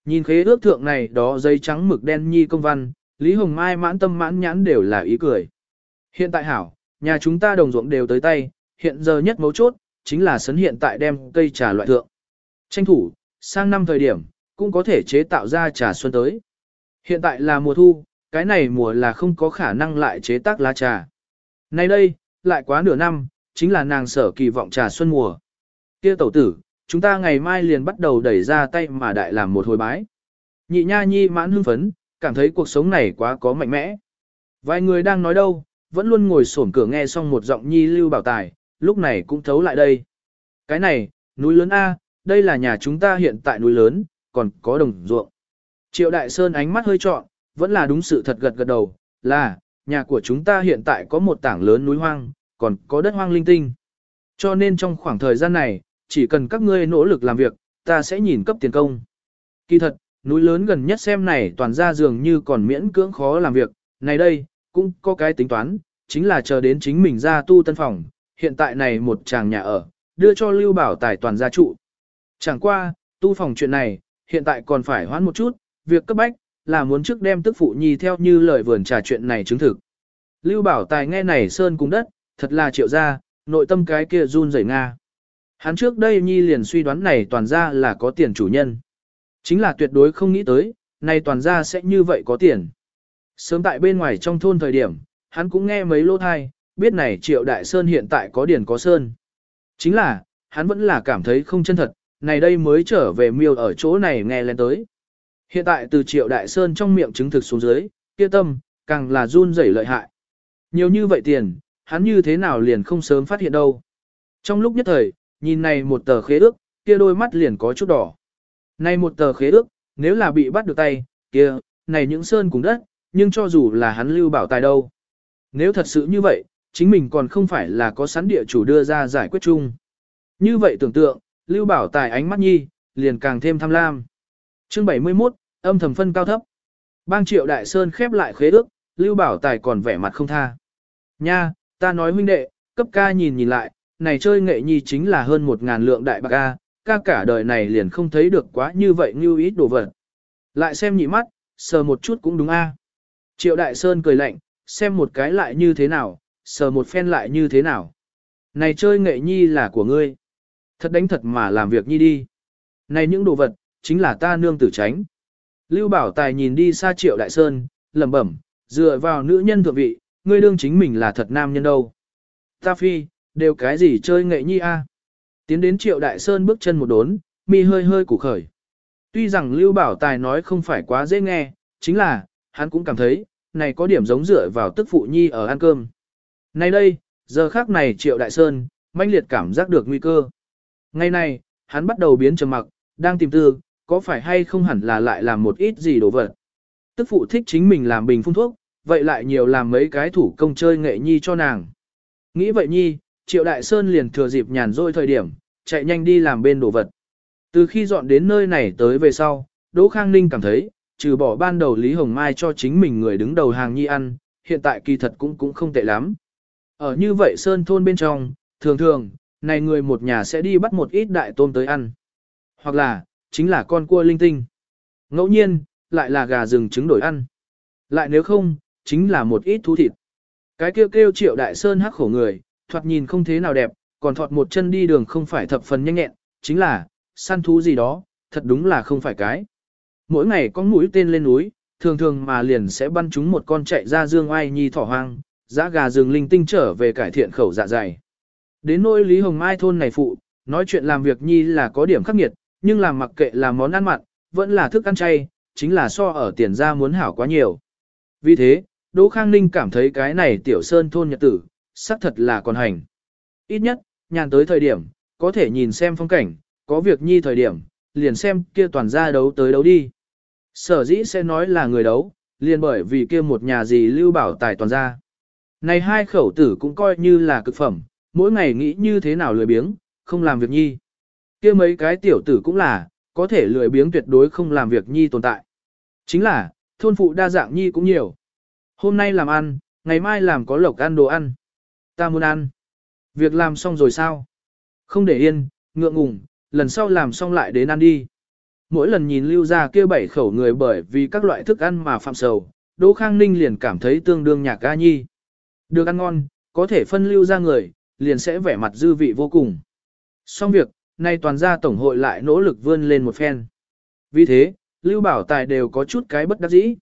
Nhìn khế ước thượng này đó giấy trắng mực đen nhi công văn, Lý Hồng Mai mãn tâm mãn nhãn đều là ý cười. Hiện tại hảo, nhà chúng ta đồng ruộng đều tới tay, hiện giờ nhất mấu chốt, chính là sấn hiện tại đem cây trà loại thượng. Tranh thủ, sang năm thời điểm, cũng có thể chế tạo ra trà xuân tới. Hiện tại là mùa thu, cái này mùa là không có khả năng lại chế tác lá trà. Nay đây, lại quá nửa năm, chính là nàng sở kỳ vọng trà xuân mùa. Kia tẩu tử, chúng ta ngày mai liền bắt đầu đẩy ra tay mà đại làm một hồi bái. Nhị nha nhi mãn hưng phấn, cảm thấy cuộc sống này quá có mạnh mẽ. Vài người đang nói đâu, vẫn luôn ngồi xổm cửa nghe xong một giọng nhi lưu bảo tài, lúc này cũng thấu lại đây. Cái này, núi lớn A, đây là nhà chúng ta hiện tại núi lớn, còn có đồng ruộng. Triệu Đại Sơn ánh mắt hơi trọn, vẫn là đúng sự thật gật gật đầu, là, nhà của chúng ta hiện tại có một tảng lớn núi hoang, còn có đất hoang linh tinh. Cho nên trong khoảng thời gian này, chỉ cần các ngươi nỗ lực làm việc, ta sẽ nhìn cấp tiền công. Kỳ thật, núi lớn gần nhất xem này toàn ra dường như còn miễn cưỡng khó làm việc, này đây, cũng có cái tính toán, chính là chờ đến chính mình ra tu tân phòng, hiện tại này một chàng nhà ở, đưa cho Lưu Bảo Tài toàn gia trụ. Chẳng qua, tu phòng chuyện này, hiện tại còn phải hoãn một chút, việc cấp bách, là muốn trước đem tức phụ nhi theo như lời vườn trà chuyện này chứng thực. Lưu Bảo Tài nghe này sơn cùng đất, thật là triệu gia nội tâm cái kia run rẩy nga. Hắn trước đây nhi liền suy đoán này toàn ra là có tiền chủ nhân. Chính là tuyệt đối không nghĩ tới, nay toàn ra sẽ như vậy có tiền. Sớm tại bên ngoài trong thôn thời điểm, hắn cũng nghe mấy lô thai, biết này triệu đại sơn hiện tại có điển có sơn. Chính là, hắn vẫn là cảm thấy không chân thật, này đây mới trở về miêu ở chỗ này nghe lên tới. Hiện tại từ triệu đại sơn trong miệng chứng thực xuống dưới, kia tâm, càng là run rẩy lợi hại. Nhiều như vậy tiền, hắn như thế nào liền không sớm phát hiện đâu. Trong lúc nhất thời, nhìn này một tờ khế ước, kia đôi mắt liền có chút đỏ. Này một tờ khế ước, nếu là bị bắt được tay, kia, này những sơn cùng đất, nhưng cho dù là hắn lưu bảo tài đâu. Nếu thật sự như vậy, chính mình còn không phải là có sẵn địa chủ đưa ra giải quyết chung. Như vậy tưởng tượng, lưu bảo tài ánh mắt nhi, liền càng thêm tham lam. Chương 71, âm thầm phân cao thấp. Bang triệu đại sơn khép lại khế ước, lưu bảo tài còn vẻ mặt không tha. Nha, ta nói huynh đệ, cấp ca nhìn nhìn lại, này chơi nghệ nhi chính là hơn một ngàn lượng đại bạc ca, ca cả đời này liền không thấy được quá như vậy như ít đồ vật. Lại xem nhị mắt, sờ một chút cũng đúng a. Triệu đại sơn cười lạnh, xem một cái lại như thế nào, sờ một phen lại như thế nào. Này chơi nghệ nhi là của ngươi. Thật đánh thật mà làm việc nhi đi. Này những đồ vật, chính là ta nương tử tránh. Lưu Bảo Tài nhìn đi xa triệu đại sơn, lẩm bẩm, dựa vào nữ nhân thượng vị, ngươi đương chính mình là thật nam nhân đâu. Ta phi, đều cái gì chơi nghệ nhi a? Tiến đến triệu đại sơn bước chân một đốn, mi hơi hơi củ khởi. Tuy rằng Lưu Bảo Tài nói không phải quá dễ nghe, chính là, hắn cũng cảm thấy, này có điểm giống dựa vào tức phụ nhi ở ăn cơm. Nay đây, giờ khác này triệu đại sơn, manh liệt cảm giác được nguy cơ. Ngày này, hắn bắt đầu biến trầm mặc, đang tìm tư, có phải hay không hẳn là lại làm một ít gì đồ vật. Tức phụ thích chính mình làm bình phun thuốc, vậy lại nhiều làm mấy cái thủ công chơi nghệ nhi cho nàng. Nghĩ vậy nhi, triệu đại sơn liền thừa dịp nhàn rỗi thời điểm, chạy nhanh đi làm bên đồ vật. Từ khi dọn đến nơi này tới về sau, Đỗ Khang Ninh cảm thấy, trừ bỏ ban đầu Lý Hồng Mai cho chính mình người đứng đầu hàng nhi ăn, hiện tại kỳ thật cũng cũng không tệ lắm. Ở như vậy sơn thôn bên trong, thường thường, này người một nhà sẽ đi bắt một ít đại tôm tới ăn. Hoặc là, chính là con cua linh tinh. Ngẫu nhiên, lại là gà rừng trứng đổi ăn. Lại nếu không, chính là một ít thú thịt. Cái kêu kêu triệu đại sơn hắc khổ người, thoạt nhìn không thế nào đẹp, còn thọt một chân đi đường không phải thập phần nhanh nhẹn, chính là, săn thú gì đó, thật đúng là không phải cái. Mỗi ngày con mũi tên lên núi, thường thường mà liền sẽ bắn chúng một con chạy ra dương ai nhi thỏ hoang, giã gà rừng linh tinh trở về cải thiện khẩu dạ dày. Đến nỗi Lý Hồng Mai thôn này phụ, nói chuyện làm việc nhi là có điểm khắc nghiệt, nhưng làm mặc kệ là món ăn mặn, vẫn là thức ăn chay, chính là so ở tiền ra muốn hảo quá nhiều. Vì thế, Đỗ Khang Ninh cảm thấy cái này tiểu sơn thôn nhật tử, xác thật là còn hành. Ít nhất, nhàn tới thời điểm, có thể nhìn xem phong cảnh, có việc nhi thời điểm, liền xem kia toàn ra đấu tới đấu đi. Sở dĩ sẽ nói là người đấu, liền bởi vì kia một nhà gì lưu bảo tài toàn ra. Này hai khẩu tử cũng coi như là cực phẩm, mỗi ngày nghĩ như thế nào lười biếng, không làm việc nhi. kia mấy cái tiểu tử cũng là, có thể lười biếng tuyệt đối không làm việc nhi tồn tại. Chính là, thôn phụ đa dạng nhi cũng nhiều. Hôm nay làm ăn, ngày mai làm có lộc ăn đồ ăn. Ta muốn ăn. Việc làm xong rồi sao? Không để yên, ngượng ngùng, lần sau làm xong lại đến ăn đi. Mỗi lần nhìn lưu ra kia bảy khẩu người bởi vì các loại thức ăn mà phạm sầu, Đỗ Khang Ninh liền cảm thấy tương đương nhạc ca nhi. Được ăn ngon, có thể phân lưu ra người, liền sẽ vẻ mặt dư vị vô cùng. Xong việc, nay toàn gia tổng hội lại nỗ lực vươn lên một phen. Vì thế, Lưu Bảo Tài đều có chút cái bất đắc dĩ.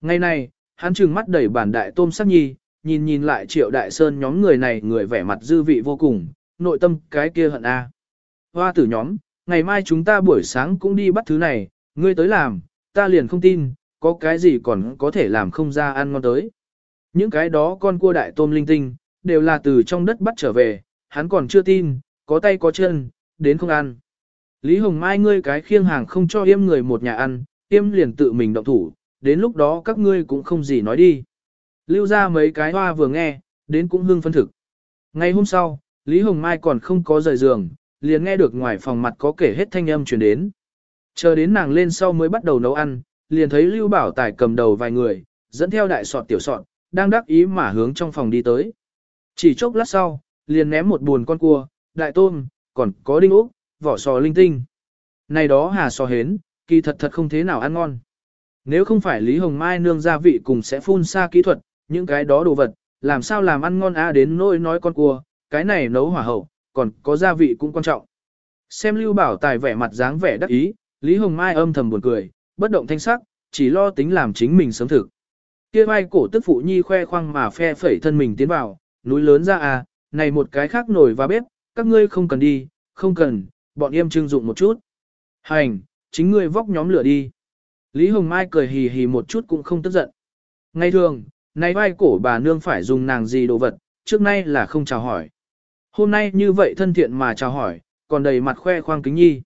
Ngày này, hắn trừng mắt đẩy bản đại tôm sắc nhi, nhìn nhìn lại triệu đại sơn nhóm người này người vẻ mặt dư vị vô cùng, nội tâm cái kia hận a. Hoa tử nhóm, ngày mai chúng ta buổi sáng cũng đi bắt thứ này, ngươi tới làm, ta liền không tin, có cái gì còn có thể làm không ra ăn ngon tới. Những cái đó con cua đại tôm linh tinh, đều là từ trong đất bắt trở về, hắn còn chưa tin, có tay có chân, đến không ăn. Lý Hồng Mai ngươi cái khiêng hàng không cho yêm người một nhà ăn, yêm liền tự mình động thủ, đến lúc đó các ngươi cũng không gì nói đi. Lưu ra mấy cái hoa vừa nghe, đến cũng hưng phân thực. Ngày hôm sau, Lý Hồng Mai còn không có rời giường, liền nghe được ngoài phòng mặt có kể hết thanh âm truyền đến. Chờ đến nàng lên sau mới bắt đầu nấu ăn, liền thấy Lưu Bảo Tài cầm đầu vài người, dẫn theo đại sọt tiểu sọt, đang đắc ý mà hướng trong phòng đi tới. Chỉ chốc lát sau, liền ném một buồn con cua, đại tôm, còn có đinh ốc, vỏ sò linh tinh. Này đó hà sò hến, kỳ thật thật không thế nào ăn ngon. Nếu không phải Lý Hồng Mai nương gia vị cùng sẽ phun xa kỹ thuật, những cái đó đồ vật, làm sao làm ăn ngon á đến nỗi nói con cua, cái này nấu hỏa hậu, còn có gia vị cũng quan trọng. Xem Lưu Bảo Tài vẻ mặt dáng vẻ đắc ý, Lý Hồng Mai âm thầm buồn cười, bất động thanh sắc, chỉ lo tính làm chính mình sớm thực. Kia vai cổ tức phụ nhi khoe khoang mà phe phẩy thân mình tiến vào, núi lớn ra à, này một cái khác nổi và bếp, các ngươi không cần đi, không cần, bọn em trưng dụng một chút. Hành, chính ngươi vóc nhóm lửa đi. Lý Hồng Mai cười hì hì một chút cũng không tức giận. Ngày thường, này vai cổ bà nương phải dùng nàng gì đồ vật, trước nay là không chào hỏi. Hôm nay như vậy thân thiện mà chào hỏi, còn đầy mặt khoe khoang kính nhi.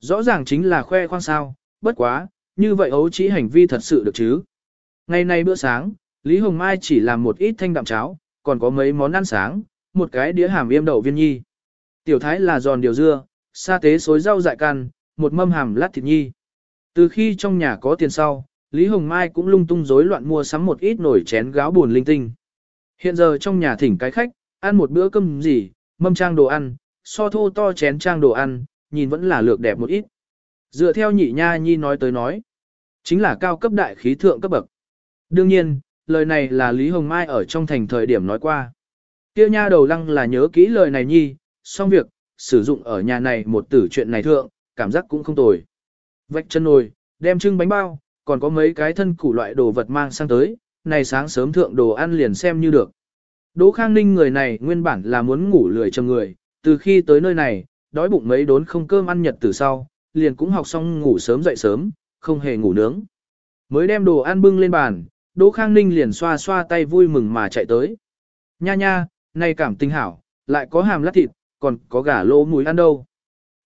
Rõ ràng chính là khoe khoang sao, bất quá, như vậy ấu chỉ hành vi thật sự được chứ. Ngày nay bữa sáng, Lý Hồng Mai chỉ làm một ít thanh đạm cháo, còn có mấy món ăn sáng, một cái đĩa hàm yêm đậu viên nhi. Tiểu thái là giòn điều dưa, sa tế xối rau dại căn, một mâm hàm lát thịt nhi. Từ khi trong nhà có tiền sau, Lý Hồng Mai cũng lung tung rối loạn mua sắm một ít nổi chén gáo buồn linh tinh. Hiện giờ trong nhà thỉnh cái khách, ăn một bữa cơm gì, mâm trang đồ ăn, so thô to chén trang đồ ăn, nhìn vẫn là lược đẹp một ít. Dựa theo nhị nha nhi nói tới nói, chính là cao cấp đại khí thượng cấp bậc. Đương nhiên, lời này là Lý Hồng Mai ở trong thành thời điểm nói qua. Tiêu nha đầu lăng là nhớ kỹ lời này nhi, xong việc, sử dụng ở nhà này một tử chuyện này thượng, cảm giác cũng không tồi. Vạch chân nồi, đem trưng bánh bao, còn có mấy cái thân củ loại đồ vật mang sang tới, này sáng sớm thượng đồ ăn liền xem như được. Đỗ Khang Ninh người này nguyên bản là muốn ngủ lười chầm người, từ khi tới nơi này, đói bụng mấy đốn không cơm ăn nhật từ sau, liền cũng học xong ngủ sớm dậy sớm, không hề ngủ nướng. Mới đem đồ ăn bưng lên bàn, Đỗ Khang Ninh liền xoa xoa tay vui mừng mà chạy tới. Nha nha, này cảm tình hảo, lại có hàm lát thịt, còn có gà lỗ mùi ăn đâu.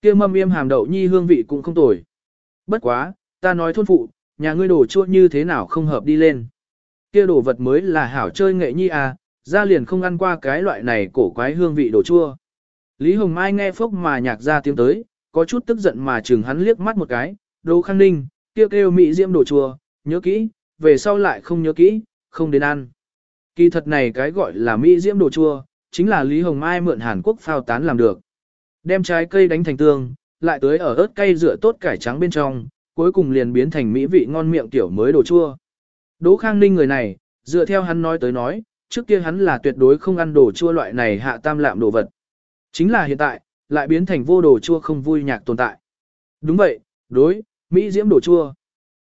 kia mâm yêm hàm đậu nhi hương vị cũng không tồi. Bất quá, ta nói thôn phụ, nhà ngươi đồ chua như thế nào không hợp đi lên. Kia đồ vật mới là hảo chơi nghệ nhi à, ra liền không ăn qua cái loại này cổ quái hương vị đồ chua. Lý Hồng Mai nghe phốc mà nhạc ra tiếng tới, có chút tức giận mà chừng hắn liếc mắt một cái, đồ khang ninh, kia kêu, kêu mị diễm đồ chua, nhớ kỹ, về sau lại không nhớ kỹ, không đến ăn. Kỳ thật này cái gọi là mỹ diễm đồ chua, chính là Lý Hồng Mai mượn Hàn Quốc phao tán làm được. Đem trái cây đánh thành tương, lại tưới ở ớt cay rửa tốt cải trắng bên trong, cuối cùng liền biến thành mỹ vị ngon miệng tiểu mới đồ chua. Đỗ Khang Ninh người này, dựa theo hắn nói tới nói, trước kia hắn là tuyệt đối không ăn đồ chua loại này hạ tam lạm đồ vật. Chính là hiện tại, lại biến thành vô đồ chua không vui nhạc tồn tại. Đúng vậy, đối, Mỹ diễm đồ chua.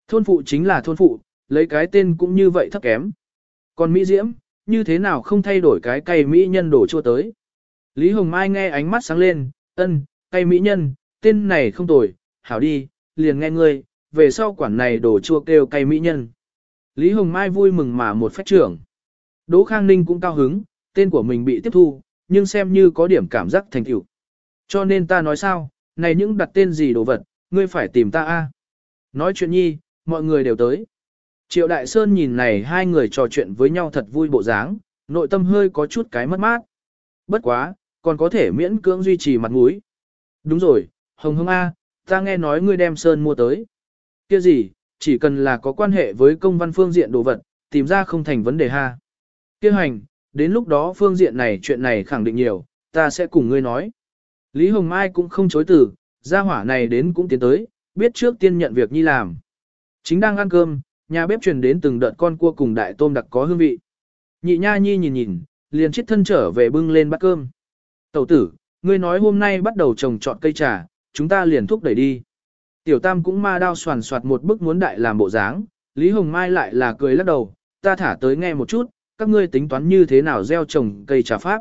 Thôn phụ chính là thôn phụ, lấy cái tên cũng như vậy thấp kém. Còn Mỹ diễm, như thế nào không thay đổi cái cây Mỹ nhân đổ chua tới. Lý Hồng Mai nghe ánh mắt sáng lên, ân, cây Mỹ nhân, tên này không tồi, hảo đi, liền nghe ngươi, về sau quản này đổ chua kêu cây mỹ nhân. Lý Hồng Mai vui mừng mà một phách trưởng. Đỗ Khang Ninh cũng cao hứng, tên của mình bị tiếp thu, nhưng xem như có điểm cảm giác thành tựu. Cho nên ta nói sao, này những đặt tên gì đồ vật, ngươi phải tìm ta a. Nói chuyện nhi, mọi người đều tới. Triệu Đại Sơn nhìn này hai người trò chuyện với nhau thật vui bộ dáng, nội tâm hơi có chút cái mất mát. Bất quá, còn có thể miễn cưỡng duy trì mặt mũi. Đúng rồi, Hồng Hưng A, ta nghe nói ngươi đem Sơn mua tới. kia gì, chỉ cần là có quan hệ với công văn phương diện đồ vật, tìm ra không thành vấn đề ha. kia hành, đến lúc đó phương diện này chuyện này khẳng định nhiều, ta sẽ cùng ngươi nói. Lý Hồng Mai cũng không chối từ, gia hỏa này đến cũng tiến tới, biết trước tiên nhận việc nhi làm. Chính đang ăn cơm, nhà bếp truyền đến từng đợt con cua cùng đại tôm đặc có hương vị. Nhị nha nhi nhìn nhìn, liền chết thân trở về bưng lên bát cơm. Tẩu tử, ngươi nói hôm nay bắt đầu trồng trọt cây trà, chúng ta liền thúc đẩy đi. Tiểu tam cũng ma đao soàn soạt một bức muốn đại làm bộ dáng, Lý Hồng Mai lại là cười lắc đầu, ta thả tới nghe một chút, các ngươi tính toán như thế nào gieo trồng cây trà pháp.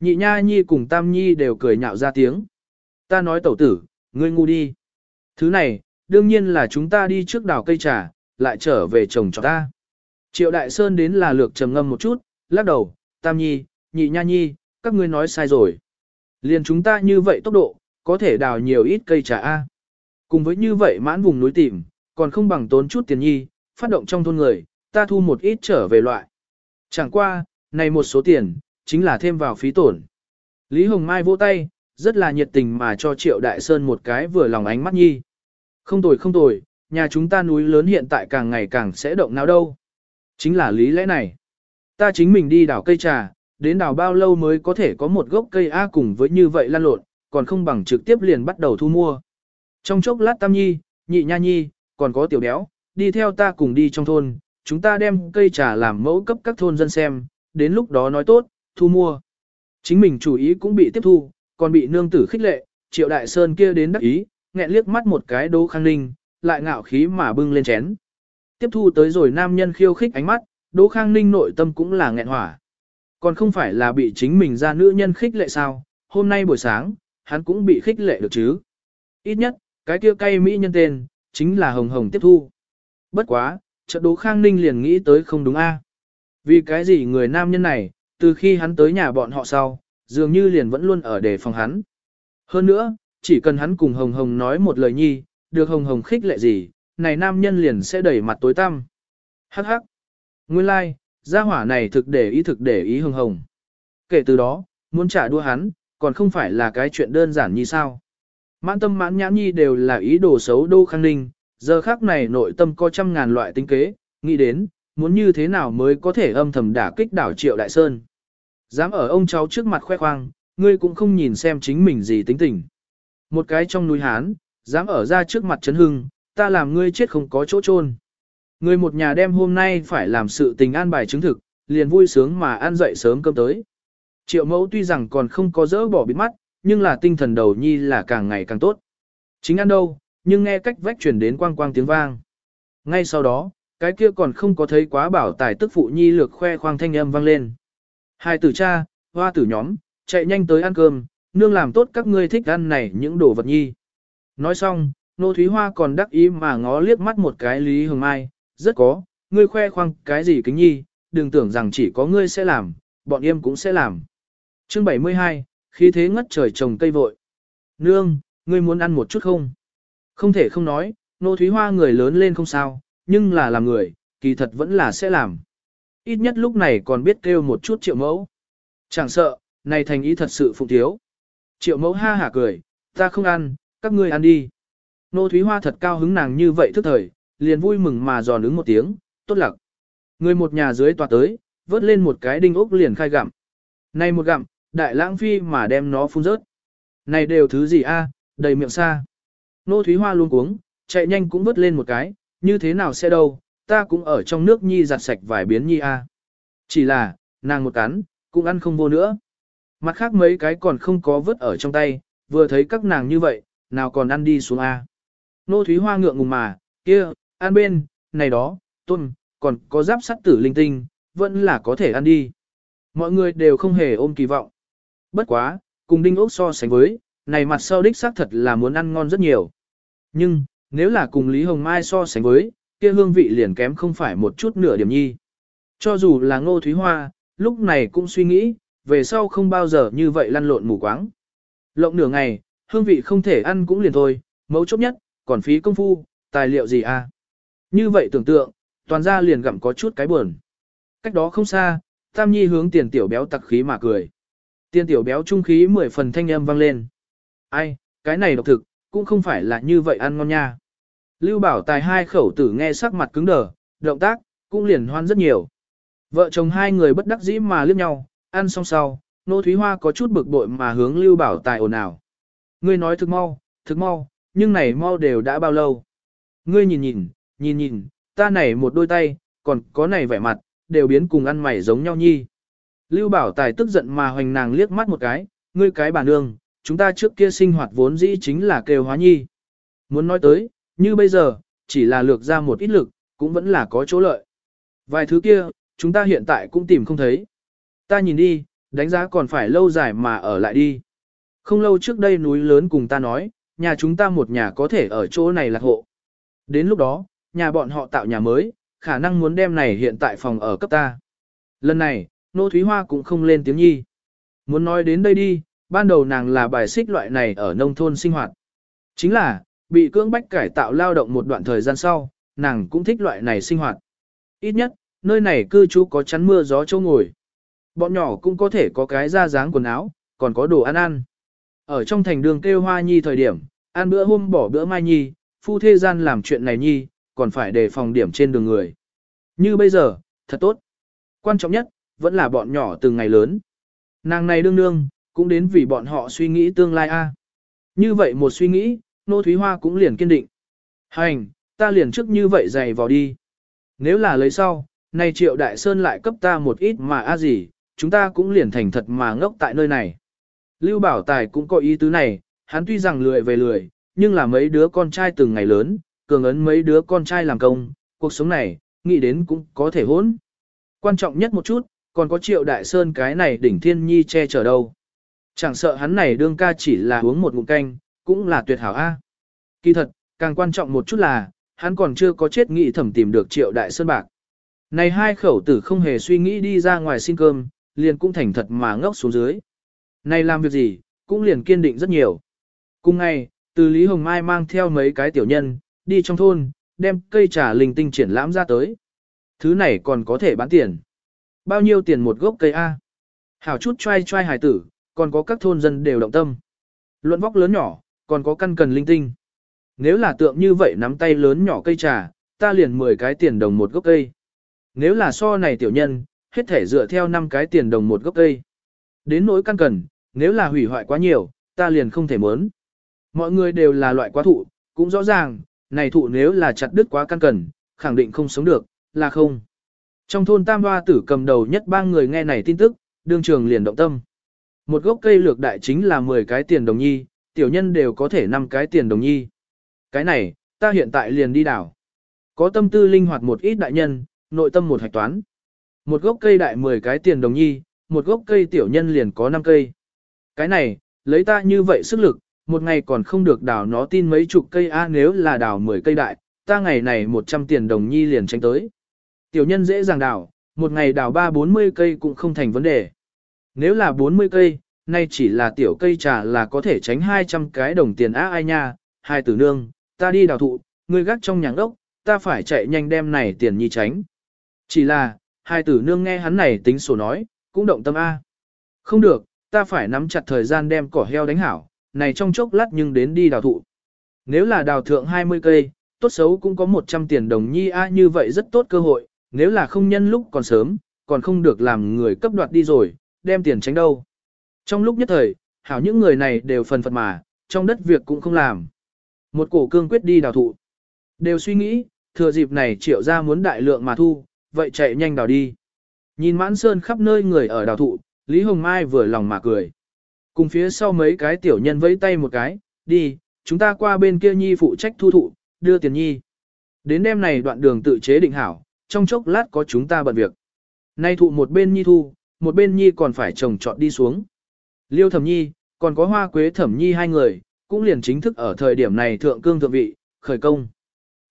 Nhị nha nhi cùng tam nhi đều cười nhạo ra tiếng. Ta nói tẩu tử, ngươi ngu đi. Thứ này, đương nhiên là chúng ta đi trước đào cây trà, lại trở về trồng cho ta. Triệu Đại Sơn đến là lược trầm ngâm một chút, lắc đầu, Tam Nhi, Nhị Nha Nhi, các ngươi nói sai rồi. Liền chúng ta như vậy tốc độ, có thể đào nhiều ít cây trà A. Cùng với như vậy mãn vùng núi tìm, còn không bằng tốn chút tiền nhi, phát động trong thôn người, ta thu một ít trở về loại. Chẳng qua, này một số tiền, chính là thêm vào phí tổn. Lý Hồng Mai vỗ tay, rất là nhiệt tình mà cho Triệu Đại Sơn một cái vừa lòng ánh mắt nhi. Không tồi không tồi, nhà chúng ta núi lớn hiện tại càng ngày càng sẽ động nào đâu. Chính là lý lẽ này. Ta chính mình đi đào cây trà, đến đào bao lâu mới có thể có một gốc cây A cùng với như vậy lan lộn, còn không bằng trực tiếp liền bắt đầu thu mua. Trong chốc lát Tam Nhi, Nhị Nha Nhi, còn có Tiểu Béo, đi theo ta cùng đi trong thôn, chúng ta đem cây trà làm mẫu cấp các thôn dân xem, đến lúc đó nói tốt, thu mua. Chính mình chủ ý cũng bị tiếp thu, còn bị nương tử khích lệ, Triệu Đại Sơn kia đến đắc ý, nghẹn liếc mắt một cái Đỗ Khang Ninh, lại ngạo khí mà bưng lên chén. Tiếp thu tới rồi nam nhân khiêu khích ánh mắt, Đỗ Khang Ninh nội tâm cũng là nghẹn hỏa. Còn không phải là bị chính mình ra nữ nhân khích lệ sao, hôm nay buổi sáng, hắn cũng bị khích lệ được chứ. Ít nhất, cái kia cay mỹ nhân tên, chính là Hồng Hồng tiếp thu. Bất quá, chợt Đỗ Khang Ninh liền nghĩ tới không đúng a. À? Vì cái gì người nam nhân này, từ khi hắn tới nhà bọn họ sau, dường như liền vẫn luôn ở đề phòng hắn. Hơn nữa, chỉ cần hắn cùng Hồng Hồng nói một lời nhi, được Hồng Hồng khích lệ gì, này nam nhân liền sẽ đẩy mặt tối tăm. Hắc hắc. Nguyên lai, like, gia hỏa này thực để ý thực để ý Hồng Hồng. Kể từ đó, muốn trả đua hắn, còn không phải là cái chuyện đơn giản như sao. Mãn tâm mãn nhãn nhi đều là ý đồ xấu đô khang ninh, giờ khác này nội tâm có trăm ngàn loại tính kế, nghĩ đến, muốn như thế nào mới có thể âm thầm đả kích đảo triệu đại sơn. Dám ở ông cháu trước mặt khoe khoang, ngươi cũng không nhìn xem chính mình gì tính tình. Một cái trong núi Hán, dám ở ra trước mặt Trấn hưng, ta làm ngươi chết không có chỗ chôn. Người một nhà đem hôm nay phải làm sự tình an bài chứng thực, liền vui sướng mà ăn dậy sớm cơm tới. Triệu mẫu tuy rằng còn không có dỡ bỏ bịt mắt, nhưng là tinh thần đầu nhi là càng ngày càng tốt. Chính ăn đâu, nhưng nghe cách vách truyền đến quang quang tiếng vang. Ngay sau đó, cái kia còn không có thấy quá bảo tài tức phụ nhi lược khoe khoang thanh âm vang lên. Hai tử cha, hoa tử nhóm, chạy nhanh tới ăn cơm, nương làm tốt các ngươi thích ăn này những đồ vật nhi. Nói xong, nô thúy hoa còn đắc ý mà ngó liếc mắt một cái Lý Hồng Mai, rất có, ngươi khoe khoang cái gì kính nhi, đừng tưởng rằng chỉ có ngươi sẽ làm, bọn em cũng sẽ làm. Chương 72, khí thế ngất trời trồng cây vội. Nương, ngươi muốn ăn một chút không? Không thể không nói, nô thúy hoa người lớn lên không sao, nhưng là làm người, kỳ thật vẫn là sẽ làm. Ít nhất lúc này còn biết kêu một chút triệu mẫu. Chẳng sợ, này thành ý thật sự phụng thiếu. Triệu mẫu ha hả cười, ta không ăn, các ngươi ăn đi. Nô Thúy Hoa thật cao hứng nàng như vậy thức thời, liền vui mừng mà giòn ứng một tiếng, tốt lặc. Người một nhà dưới tòa tới, vớt lên một cái đinh ốc liền khai gặm. Này một gặm, đại lãng phi mà đem nó phun rớt. Này đều thứ gì a, đầy miệng xa. Nô Thúy Hoa luôn cuống, chạy nhanh cũng vớt lên một cái, như thế nào sẽ đâu, ta cũng ở trong nước nhi giặt sạch vài biến nhi a. Chỉ là, nàng một cắn, cũng ăn không vô nữa. Mặt khác mấy cái còn không có vớt ở trong tay, vừa thấy các nàng như vậy, nào còn ăn đi xuống a. Nô Thúy Hoa ngượng ngùng mà, kia, ăn bên, này đó, tôm, còn có giáp sắt tử linh tinh, vẫn là có thể ăn đi. Mọi người đều không hề ôm kỳ vọng. Bất quá, cùng đinh ốc so sánh với, này mặt sau đích xác thật là muốn ăn ngon rất nhiều. Nhưng, nếu là cùng Lý Hồng Mai so sánh với, kia hương vị liền kém không phải một chút nửa điểm nhi. Cho dù là ngô thúy hoa, lúc này cũng suy nghĩ, về sau không bao giờ như vậy lăn lộn mù quáng. Lộng nửa ngày, hương vị không thể ăn cũng liền thôi, mấu chốt nhất, còn phí công phu, tài liệu gì à. Như vậy tưởng tượng, toàn ra liền gặm có chút cái buồn. Cách đó không xa, Tam Nhi hướng tiền tiểu béo tặc khí mà cười. Tiền tiểu béo trung khí mười phần thanh âm vang lên. Ai, cái này độc thực, cũng không phải là như vậy ăn ngon nha. Lưu bảo tài hai khẩu tử nghe sắc mặt cứng đờ, động tác, cũng liền hoan rất nhiều. Vợ chồng hai người bất đắc dĩ mà liếc nhau, ăn xong sau, nô thúy hoa có chút bực bội mà hướng lưu bảo tài ồn ào. Ngươi nói thực mau, thực mau, nhưng này mau đều đã bao lâu. Ngươi nhìn nhìn, nhìn nhìn, ta này một đôi tay, còn có này vẻ mặt, đều biến cùng ăn mày giống nhau nhi. Lưu bảo tài tức giận mà hoành nàng liếc mắt một cái, ngươi cái bà nương, chúng ta trước kia sinh hoạt vốn dĩ chính là kêu hóa nhi. Muốn nói tới, như bây giờ, chỉ là lược ra một ít lực, cũng vẫn là có chỗ lợi. Vài thứ kia, chúng ta hiện tại cũng tìm không thấy. Ta nhìn đi, đánh giá còn phải lâu dài mà ở lại đi. Không lâu trước đây núi lớn cùng ta nói, nhà chúng ta một nhà có thể ở chỗ này lạc hộ. Đến lúc đó, nhà bọn họ tạo nhà mới, khả năng muốn đem này hiện tại phòng ở cấp ta. Lần này, Nô Thúy Hoa cũng không lên tiếng nhi. Muốn nói đến đây đi, ban đầu nàng là bài xích loại này ở nông thôn sinh hoạt. Chính là, bị cưỡng bách cải tạo lao động một đoạn thời gian sau, nàng cũng thích loại này sinh hoạt. Ít nhất, nơi này cư trú có chắn mưa gió châu ngồi. Bọn nhỏ cũng có thể có cái da dáng quần áo, còn có đồ ăn ăn. Ở trong thành đường kêu hoa nhi thời điểm, ăn bữa hôm bỏ bữa mai nhi, phu thế gian làm chuyện này nhi, còn phải đề phòng điểm trên đường người. Như bây giờ, thật tốt. Quan trọng nhất, vẫn là bọn nhỏ từng ngày lớn. Nàng này đương đương, cũng đến vì bọn họ suy nghĩ tương lai a. Như vậy một suy nghĩ, Nô Thúy Hoa cũng liền kiên định. Hành, ta liền trước như vậy dày vào đi. Nếu là lấy sau, nay triệu đại sơn lại cấp ta một ít mà a gì, chúng ta cũng liền thành thật mà ngốc tại nơi này. Lưu Bảo Tài cũng có ý tứ này, hắn tuy rằng lười về lười, nhưng là mấy đứa con trai từng ngày lớn, cường ấn mấy đứa con trai làm công, cuộc sống này, nghĩ đến cũng có thể hỗn. Quan trọng nhất một chút, còn có triệu đại sơn cái này đỉnh thiên nhi che chở đâu. Chẳng sợ hắn này đương ca chỉ là uống một ngụm canh, cũng là tuyệt hảo A. Kỳ thật, càng quan trọng một chút là, hắn còn chưa có chết nghĩ thẩm tìm được triệu đại sơn bạc. Này hai khẩu tử không hề suy nghĩ đi ra ngoài xin cơm, liền cũng thành thật mà ngốc xuống dưới. Này làm việc gì, cũng liền kiên định rất nhiều. Cùng ngày, từ Lý Hồng Mai mang theo mấy cái tiểu nhân, đi trong thôn, đem cây trà linh tinh triển lãm ra tới. Thứ này còn có thể bán tiền. Bao nhiêu tiền một gốc cây A? Hảo chút trai trai hài tử, còn có các thôn dân đều động tâm. Luận vóc lớn nhỏ, còn có căn cần linh tinh. Nếu là tượng như vậy nắm tay lớn nhỏ cây trà, ta liền 10 cái tiền đồng một gốc cây. Nếu là so này tiểu nhân, hết thể dựa theo 5 cái tiền đồng một gốc cây. Đến nỗi căn cần, nếu là hủy hoại quá nhiều, ta liền không thể muốn. Mọi người đều là loại quá thụ, cũng rõ ràng, này thụ nếu là chặt đứt quá căn cần, khẳng định không sống được, là không. Trong thôn Tam Hoa tử cầm đầu nhất ba người nghe này tin tức, đương trường liền động tâm. Một gốc cây lược đại chính là 10 cái tiền đồng nhi, tiểu nhân đều có thể 5 cái tiền đồng nhi. Cái này, ta hiện tại liền đi đảo. Có tâm tư linh hoạt một ít đại nhân, nội tâm một hạch toán. Một gốc cây đại 10 cái tiền đồng nhi, một gốc cây tiểu nhân liền có 5 cây. Cái này, lấy ta như vậy sức lực, một ngày còn không được đào nó tin mấy chục cây a nếu là đào 10 cây đại, ta ngày này 100 tiền đồng nhi liền tranh tới. Tiểu nhân dễ dàng đào, một ngày đào 3-40 cây cũng không thành vấn đề. Nếu là 40 cây, nay chỉ là tiểu cây trà là có thể tránh 200 cái đồng tiền á ai nha, hai tử nương, ta đi đào thụ, ngươi gác trong nhà đốc, ta phải chạy nhanh đem này tiền nhi tránh. Chỉ là, hai tử nương nghe hắn này tính sổ nói, cũng động tâm A. Không được, ta phải nắm chặt thời gian đem cỏ heo đánh hảo, này trong chốc lát nhưng đến đi đào thụ. Nếu là đào thượng 20 cây, tốt xấu cũng có 100 tiền đồng nhi A như vậy rất tốt cơ hội, nếu là không nhân lúc còn sớm, còn không được làm người cấp đoạt đi rồi, đem tiền tránh đâu. Trong lúc nhất thời, hảo những người này đều phần phật mà, trong đất việc cũng không làm. Một cổ cương quyết đi đào thụ. Đều suy nghĩ, thừa dịp này triệu ra muốn đại lượng mà thu, vậy chạy nhanh đào đi. Nhìn mãn sơn khắp nơi người ở đào thụ, Lý Hồng Mai vừa lòng mà cười. Cùng phía sau mấy cái tiểu nhân vẫy tay một cái, đi, chúng ta qua bên kia nhi phụ trách thu thụ, đưa tiền nhi. Đến đêm này đoạn đường tự chế định hảo, trong chốc lát có chúng ta bận việc. Nay thụ một bên nhi thu, một bên nhi còn phải trồng trọt đi xuống. Liêu thẩm nhi, còn có hoa quế thẩm nhi hai người, cũng liền chính thức ở thời điểm này thượng cương thượng vị, khởi công.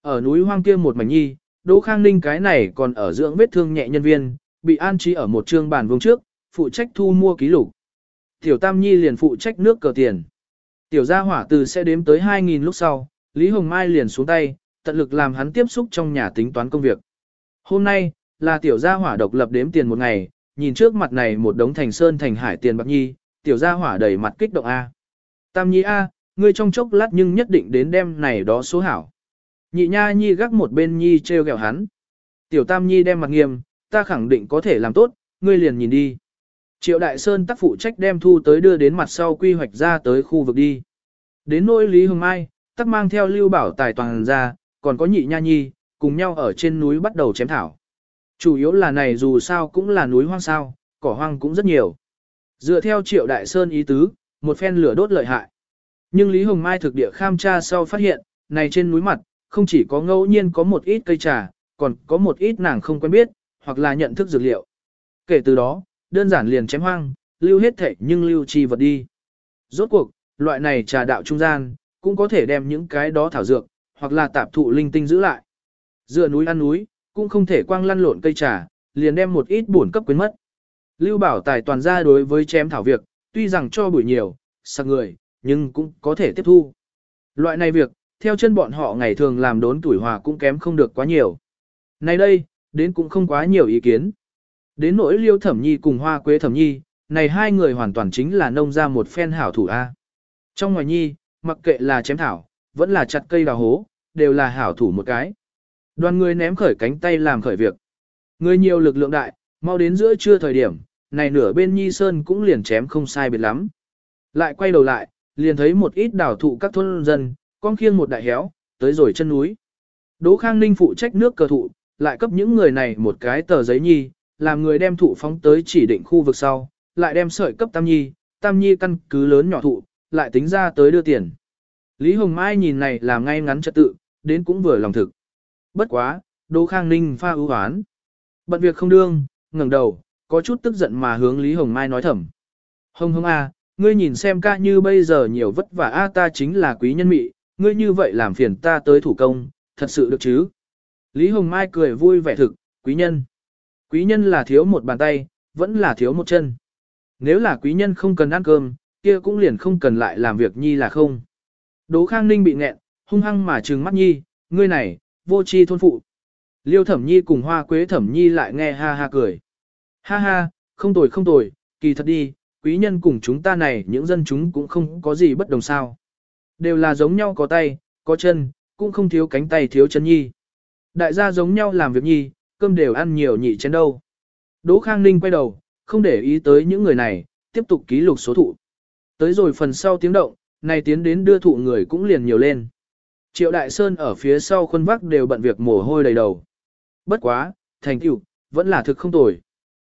Ở núi hoang kia một mảnh nhi, Đỗ Khang Ninh cái này còn ở dưỡng vết thương nhẹ nhân viên, bị an trí ở một trương bàn vương trước, phụ trách thu mua ký lục. Tiểu Tam Nhi liền phụ trách nước cờ tiền. Tiểu gia hỏa từ sẽ đếm tới 2.000 lúc sau, Lý Hồng Mai liền xuống tay, tận lực làm hắn tiếp xúc trong nhà tính toán công việc. Hôm nay, là tiểu gia hỏa độc lập đếm tiền một ngày, nhìn trước mặt này một đống thành sơn thành hải tiền bạc nhi, tiểu gia hỏa đầy mặt kích động A. Tam Nhi A, ngươi trong chốc lát nhưng nhất định đến đêm này đó số hảo. Nhị nha nhi gác một bên nhi treo gẹo hắn. Tiểu tam nhi đem mặt nghiêm, ta khẳng định có thể làm tốt, ngươi liền nhìn đi. Triệu Đại Sơn tác phụ trách đem thu tới đưa đến mặt sau quy hoạch ra tới khu vực đi. Đến nỗi Lý Hồng Mai, tắc mang theo lưu bảo tài toàn ra, còn có nhị nha nhi, cùng nhau ở trên núi bắt đầu chém thảo. Chủ yếu là này dù sao cũng là núi hoang sao, cỏ hoang cũng rất nhiều. Dựa theo Triệu Đại Sơn ý tứ, một phen lửa đốt lợi hại. Nhưng Lý Hồng Mai thực địa kham tra sau phát hiện, này trên núi mặt, không chỉ có ngẫu nhiên có một ít cây trà, còn có một ít nàng không quen biết, hoặc là nhận thức dược liệu. Kể từ đó, đơn giản liền chém hoang, lưu hết thể nhưng lưu chi vật đi. Rốt cuộc, loại này trà đạo trung gian, cũng có thể đem những cái đó thảo dược, hoặc là tạp thụ linh tinh giữ lại. Dựa núi ăn núi, cũng không thể quang lăn lộn cây trà, liền đem một ít bổn cấp quyến mất. Lưu bảo tài toàn ra đối với chém thảo việc, tuy rằng cho buổi nhiều, sạc người, nhưng cũng có thể tiếp thu. Loại này việc, theo chân bọn họ ngày thường làm đốn tuổi hòa cũng kém không được quá nhiều. Nay đây, đến cũng không quá nhiều ý kiến. Đến nỗi liêu thẩm nhi cùng hoa quế thẩm nhi, này hai người hoàn toàn chính là nông ra một phen hảo thủ A. Trong ngoài nhi, mặc kệ là chém thảo, vẫn là chặt cây đào hố, đều là hảo thủ một cái. Đoàn người ném khởi cánh tay làm khởi việc. Người nhiều lực lượng đại, mau đến giữa trưa thời điểm, này nửa bên nhi sơn cũng liền chém không sai biệt lắm. Lại quay đầu lại, liền thấy một ít đảo thụ các thôn dân, con khiêng một đại héo, tới rồi chân núi. Đỗ Khang Ninh phụ trách nước cờ thụ, lại cấp những người này một cái tờ giấy nhi, làm người đem thụ phóng tới chỉ định khu vực sau, lại đem sợi cấp tam nhi, tam nhi căn cứ lớn nhỏ thụ, lại tính ra tới đưa tiền. Lý Hồng Mai nhìn này làm ngay ngắn trật tự, đến cũng vừa lòng thực. Bất quá, Đỗ Khang Ninh pha ưu hoán. Bận việc không đương, ngẩng đầu, có chút tức giận mà hướng Lý Hồng Mai nói thầm. Hồng hồng a, ngươi nhìn xem ca như bây giờ nhiều vất vả a ta chính là quý nhân mị, ngươi như vậy làm phiền ta tới thủ công, thật sự được chứ? Lý Hồng Mai cười vui vẻ thực, quý nhân. Quý nhân là thiếu một bàn tay, vẫn là thiếu một chân. Nếu là quý nhân không cần ăn cơm, kia cũng liền không cần lại làm việc nhi là không. Đỗ Khang Ninh bị nghẹn, hung hăng mà trừng mắt nhi, ngươi này, vô tri thôn phụ. Liêu Thẩm Nhi cùng Hoa Quế Thẩm Nhi lại nghe ha ha cười. Ha ha, không tồi không tồi, kỳ thật đi, quý nhân cùng chúng ta này những dân chúng cũng không có gì bất đồng sao. Đều là giống nhau có tay, có chân, cũng không thiếu cánh tay thiếu chân nhi. Đại gia giống nhau làm việc nhi, cơm đều ăn nhiều nhị chén đâu. Đỗ Khang Ninh quay đầu, không để ý tới những người này, tiếp tục ký lục số thụ. Tới rồi phần sau tiếng động, này tiến đến đưa thụ người cũng liền nhiều lên. Triệu Đại Sơn ở phía sau khuôn vác đều bận việc mồ hôi đầy đầu. Bất quá, thành tựu vẫn là thực không tồi.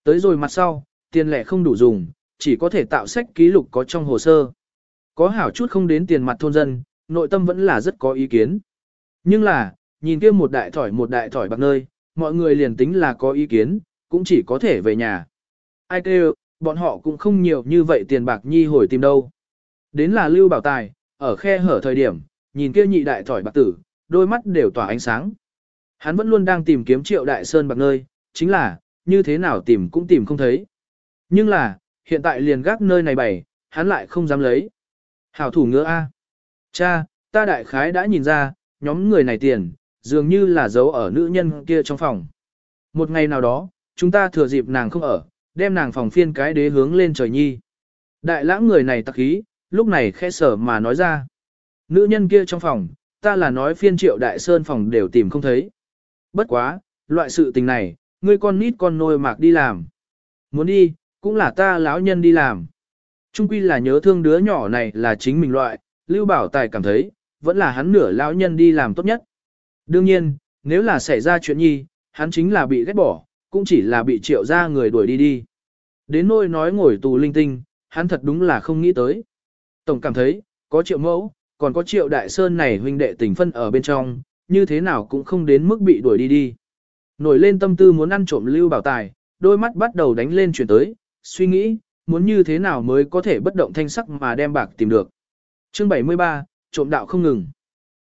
Tới rồi mặt sau, tiền lẻ không đủ dùng, chỉ có thể tạo sách ký lục có trong hồ sơ. Có hảo chút không đến tiền mặt thôn dân, nội tâm vẫn là rất có ý kiến. Nhưng là, nhìn kia một đại thỏi một đại thỏi bạc nơi, mọi người liền tính là có ý kiến, cũng chỉ có thể về nhà. Ai kêu, bọn họ cũng không nhiều như vậy tiền bạc nhi hồi tìm đâu. Đến là lưu bảo tài, ở khe hở thời điểm, nhìn kia nhị đại thỏi bạc tử, đôi mắt đều tỏa ánh sáng. Hắn vẫn luôn đang tìm kiếm triệu đại sơn bạc nơi, chính là, như thế nào tìm cũng tìm không thấy. Nhưng là, hiện tại liền gác nơi này bày, hắn lại không dám lấy. Hảo thủ ngứa A. Cha, ta đại khái đã nhìn ra, nhóm người này tiền, dường như là giấu ở nữ nhân kia trong phòng. Một ngày nào đó, chúng ta thừa dịp nàng không ở, đem nàng phòng phiên cái đế hướng lên trời nhi. Đại lãng người này tặc khí, lúc này khẽ sở mà nói ra. Nữ nhân kia trong phòng, ta là nói phiên triệu đại sơn phòng đều tìm không thấy. Bất quá, loại sự tình này, ngươi con nít con nôi mạc đi làm. Muốn đi, cũng là ta lão nhân đi làm. Trung quy là nhớ thương đứa nhỏ này là chính mình loại, Lưu Bảo Tài cảm thấy, vẫn là hắn nửa lão nhân đi làm tốt nhất. Đương nhiên, nếu là xảy ra chuyện nhi, hắn chính là bị ghét bỏ, cũng chỉ là bị triệu ra người đuổi đi đi. Đến nỗi nói ngồi tù linh tinh, hắn thật đúng là không nghĩ tới. Tổng cảm thấy, có triệu mẫu, còn có triệu đại sơn này huynh đệ tình phân ở bên trong, như thế nào cũng không đến mức bị đuổi đi đi. Nổi lên tâm tư muốn ăn trộm lưu bảo tài, đôi mắt bắt đầu đánh lên chuyển tới, suy nghĩ, muốn như thế nào mới có thể bất động thanh sắc mà đem bạc tìm được. Chương 73, trộm đạo không ngừng.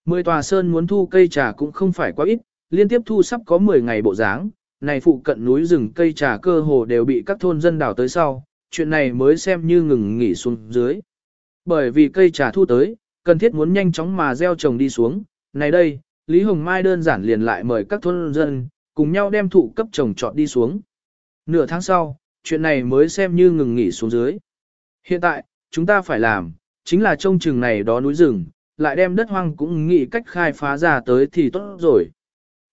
Mười tòa sơn muốn thu cây trà cũng không phải quá ít, liên tiếp thu sắp có 10 ngày bộ dáng, này phụ cận núi rừng cây trà cơ hồ đều bị các thôn dân đào tới sau, chuyện này mới xem như ngừng nghỉ xuống dưới. Bởi vì cây trà thu tới, cần thiết muốn nhanh chóng mà gieo trồng đi xuống, này đây, Lý Hồng Mai đơn giản liền lại mời các thôn dân, cùng nhau đem thụ cấp trồng trọt đi xuống. Nửa tháng sau, chuyện này mới xem như ngừng nghỉ xuống dưới. Hiện tại, chúng ta phải làm, chính là trông chừng này đó núi rừng, lại đem đất hoang cũng nghĩ cách khai phá ra tới thì tốt rồi.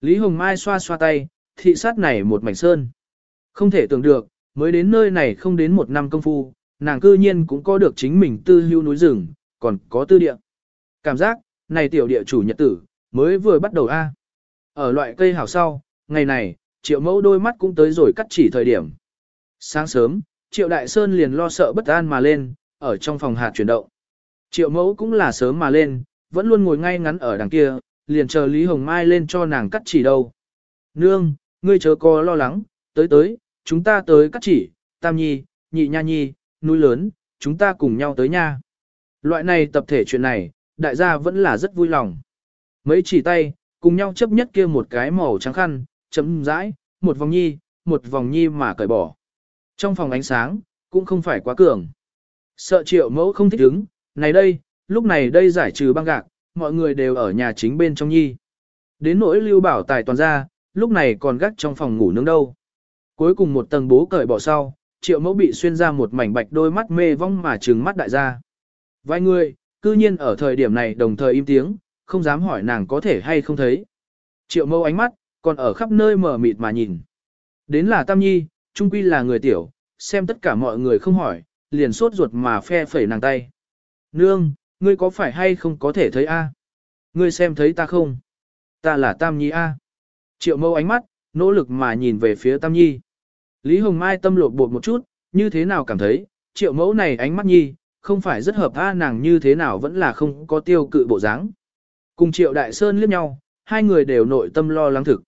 Lý Hồng Mai xoa xoa tay, thị sát này một mảnh sơn. Không thể tưởng được, mới đến nơi này không đến một năm công phu, nàng cư nhiên cũng có được chính mình tư hưu núi rừng, còn có tư địa. Cảm giác, này tiểu địa chủ nhật tử, mới vừa bắt đầu a. Ở loại cây hảo sau, ngày này, triệu mẫu đôi mắt cũng tới rồi cắt chỉ thời điểm. Sáng sớm, triệu đại sơn liền lo sợ bất an mà lên, ở trong phòng hạt chuyển động. Triệu mẫu cũng là sớm mà lên, vẫn luôn ngồi ngay ngắn ở đằng kia, liền chờ Lý Hồng Mai lên cho nàng cắt chỉ đâu. Nương, ngươi chớ có lo lắng, tới tới, chúng ta tới cắt chỉ, tam nhi, nhị nha nhi, núi lớn, chúng ta cùng nhau tới nha. Loại này tập thể chuyện này, đại gia vẫn là rất vui lòng. Mấy chỉ tay, cùng nhau chấp nhất kia một cái màu trắng khăn, chấm rãi, một vòng nhi, một vòng nhi mà cởi bỏ. Trong phòng ánh sáng, cũng không phải quá cường. Sợ triệu mẫu không thích đứng này đây, lúc này đây giải trừ băng gạc, mọi người đều ở nhà chính bên trong nhi. Đến nỗi lưu bảo tài toàn ra, lúc này còn gác trong phòng ngủ nướng đâu. Cuối cùng một tầng bố cởi bỏ sau, triệu mẫu bị xuyên ra một mảnh bạch đôi mắt mê vong mà trừng mắt đại gia. Vài người, cư nhiên ở thời điểm này đồng thời im tiếng, không dám hỏi nàng có thể hay không thấy. Triệu mẫu ánh mắt, còn ở khắp nơi mở mịt mà nhìn. Đến là Tam Nhi, trung quy là người tiểu, xem tất cả mọi người không hỏi, liền sốt ruột mà phe phẩy nàng tay. Nương, ngươi có phải hay không có thể thấy a? Ngươi xem thấy ta không? Ta là Tam Nhi a. Triệu mâu ánh mắt, nỗ lực mà nhìn về phía Tam Nhi. Lý Hồng Mai tâm lột bột một chút, như thế nào cảm thấy, triệu mẫu này ánh mắt Nhi, không phải rất hợp a nàng như thế nào vẫn là không có tiêu cự bộ dáng. Cùng triệu đại sơn liếc nhau, hai người đều nội tâm lo lắng thực.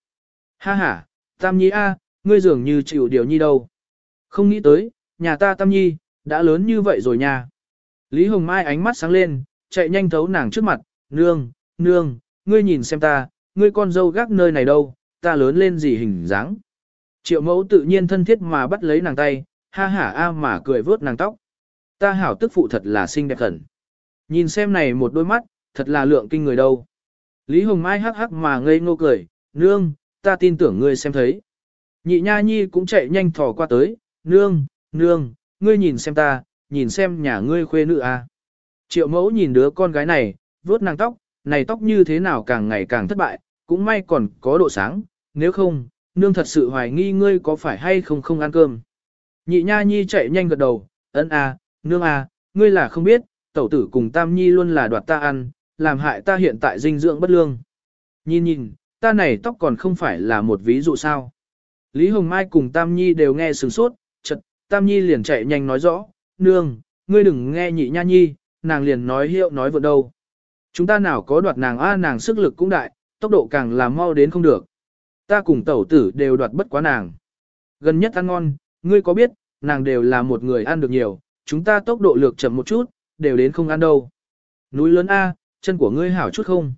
Ha ha, Tam Nhi a, ngươi dường như chịu điều nhi đâu. Không nghĩ tới, nhà ta Tam Nhi, đã lớn như vậy rồi nha. Lý Hồng Mai ánh mắt sáng lên, chạy nhanh thấu nàng trước mặt, nương, nương, ngươi nhìn xem ta, ngươi con dâu gác nơi này đâu, ta lớn lên gì hình dáng. Triệu mẫu tự nhiên thân thiết mà bắt lấy nàng tay, ha hả a mà cười vớt nàng tóc. Ta hảo tức phụ thật là xinh đẹp khẩn. Nhìn xem này một đôi mắt, thật là lượng kinh người đâu. Lý Hồng Mai hắc hắc mà ngây ngô cười, nương, ta tin tưởng ngươi xem thấy. Nhị nha nhi cũng chạy nhanh thò qua tới, nương, nương, ngươi nhìn xem ta, nhìn xem nhà ngươi khuê nữ à. Triệu mẫu nhìn đứa con gái này, vuốt nàng tóc, này tóc như thế nào càng ngày càng thất bại, cũng may còn có độ sáng, nếu không, nương thật sự hoài nghi ngươi có phải hay không không ăn cơm. Nhị nha nhi chạy nhanh gật đầu, ấn à, nương à, ngươi là không biết, tẩu tử cùng tam nhi luôn là đoạt ta ăn, làm hại ta hiện tại dinh dưỡng bất lương. Nhìn nhìn, ta này tóc còn không phải là một ví dụ sao. Lý Hồng Mai cùng Tam Nhi đều nghe sừng sốt, chật, Tam Nhi liền chạy nhanh nói rõ, nương, ngươi đừng nghe nhị nha nhi, nàng liền nói hiệu nói vượt đâu. Chúng ta nào có đoạt nàng a nàng sức lực cũng đại, tốc độ càng làm mau đến không được. Ta cùng tẩu tử đều đoạt bất quá nàng. Gần nhất ăn ngon, ngươi có biết, nàng đều là một người ăn được nhiều, chúng ta tốc độ lược chậm một chút, đều đến không ăn đâu. Núi lớn A, chân của ngươi hảo chút không?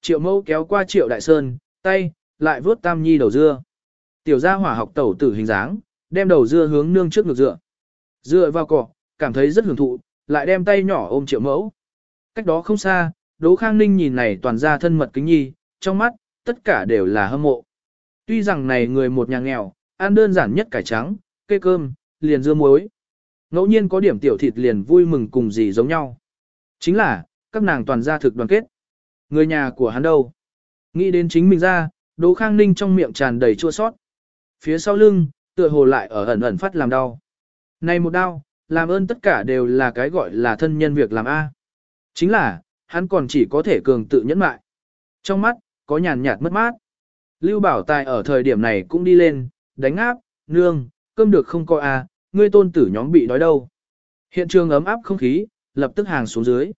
Triệu mẫu kéo qua triệu đại sơn, tay, lại vớt tam nhi đầu dưa. Tiểu gia hỏa học tẩu tử hình dáng, đem đầu dưa hướng nương trước ngực dựa. Dựa vào cỏ, cảm thấy rất hưởng thụ, lại đem tay nhỏ ôm triệu mẫu. Cách đó không xa, Đỗ Khang Ninh nhìn này toàn ra thân mật kính nhi, trong mắt, tất cả đều là hâm mộ. Tuy rằng này người một nhà nghèo, ăn đơn giản nhất cải trắng, cây cơm, liền dưa muối. Ngẫu nhiên có điểm tiểu thịt liền vui mừng cùng gì giống nhau. Chính là, các nàng toàn gia thực đoàn kết. Người nhà của hắn đâu? Nghĩ đến chính mình ra, Đỗ Khang Ninh trong miệng tràn đầy chua sót. Phía sau lưng, tựa hồ lại ở ẩn ẩn phát làm đau. Này một đau, làm ơn tất cả đều là cái gọi là thân nhân việc làm A. Chính là, hắn còn chỉ có thể cường tự nhẫn mại. Trong mắt, có nhàn nhạt mất mát. Lưu Bảo Tài ở thời điểm này cũng đi lên, đánh áp, nương, cơm được không coi A, ngươi tôn tử nhóm bị đói đâu. Hiện trường ấm áp không khí, lập tức hàng xuống dưới.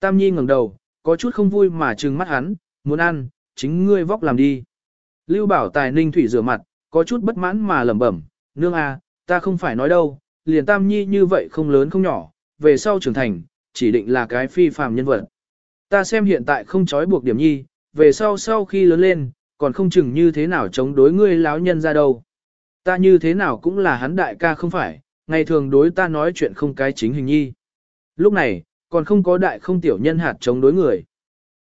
Tam Nhi ngẩng đầu, có chút không vui mà trừng mắt hắn, muốn ăn, chính ngươi vóc làm đi. Lưu Bảo Tài ninh thủy rửa mặt, có chút bất mãn mà lẩm bẩm, nương à, ta không phải nói đâu, liền Tam Nhi như vậy không lớn không nhỏ, về sau trưởng thành, chỉ định là cái phi phàm nhân vật. Ta xem hiện tại không trói buộc điểm nhi, về sau sau khi lớn lên, còn không chừng như thế nào chống đối ngươi láo nhân ra đâu. Ta như thế nào cũng là hắn đại ca không phải, ngày thường đối ta nói chuyện không cái chính hình nhi. Lúc này, còn không có đại không tiểu nhân hạt chống đối người.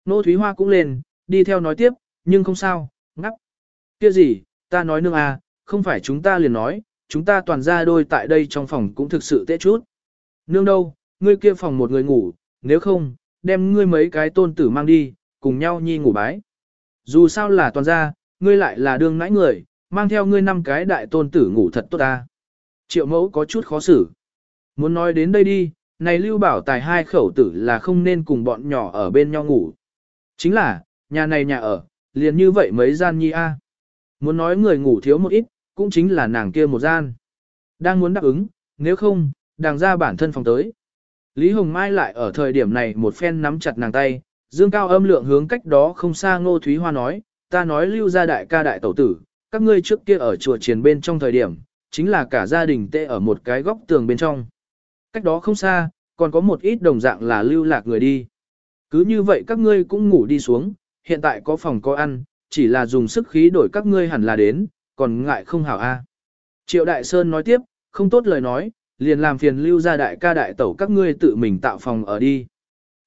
Nô Thúy Hoa cũng lên, đi theo nói tiếp, nhưng không sao, ngắp. Kia gì, ta nói nương à, không phải chúng ta liền nói, chúng ta toàn ra đôi tại đây trong phòng cũng thực sự tệ chút. Nương đâu, ngươi kia phòng một người ngủ, nếu không, đem ngươi mấy cái tôn tử mang đi, cùng nhau nhi ngủ bái. Dù sao là toàn ra, ngươi lại là đương nãi người, mang theo ngươi năm cái đại tôn tử ngủ thật tốt ta. Triệu mẫu có chút khó xử. Muốn nói đến đây đi, này lưu bảo tài hai khẩu tử là không nên cùng bọn nhỏ ở bên nhau ngủ. Chính là, nhà này nhà ở, liền như vậy mấy gian nhi a. Muốn nói người ngủ thiếu một ít, cũng chính là nàng kia một gian. Đang muốn đáp ứng, nếu không, đàng ra bản thân phòng tới. Lý Hồng Mai lại ở thời điểm này một phen nắm chặt nàng tay, dương cao âm lượng hướng cách đó không xa Ngô Thúy Hoa nói, ta nói lưu ra đại ca đại tẩu tử, các ngươi trước kia ở chùa triền bên trong thời điểm, chính là cả gia đình tê ở một cái góc tường bên trong. Cách đó không xa, còn có một ít đồng dạng là lưu lạc người đi. Cứ như vậy các ngươi cũng ngủ đi xuống, hiện tại có phòng có ăn, chỉ là dùng sức khí đổi các ngươi hẳn là đến, còn ngại không hảo a. Triệu Đại Sơn nói tiếp, không tốt lời nói, liền làm phiền lưu ra đại ca đại tẩu các ngươi tự mình tạo phòng ở đi.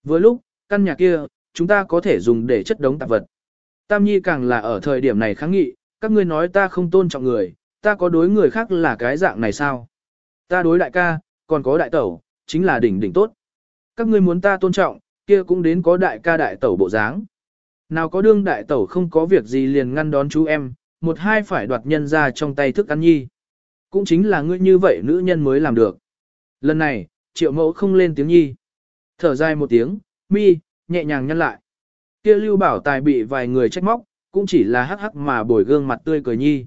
Vừa lúc, căn nhà kia, chúng ta có thể dùng để chất đống tạp vật. Tam Nhi càng là ở thời điểm này kháng nghị, các ngươi nói ta không tôn trọng người, ta có đối người khác là cái dạng này sao? Ta đối đại ca, còn có đại tẩu, chính là đỉnh đỉnh tốt. Các ngươi muốn ta tôn trọng, kia cũng đến có đại ca đại tẩu bộ dáng. Nào có đương đại tẩu không có việc gì liền ngăn đón chú em, một hai phải đoạt nhân ra trong tay thức ăn nhi. Cũng chính là ngươi như vậy nữ nhân mới làm được. Lần này, triệu mẫu không lên tiếng nhi. Thở dài một tiếng, mi, nhẹ nhàng nhăn lại. Kia lưu bảo tài bị vài người trách móc, cũng chỉ là hắc hắc mà bồi gương mặt tươi cười nhi.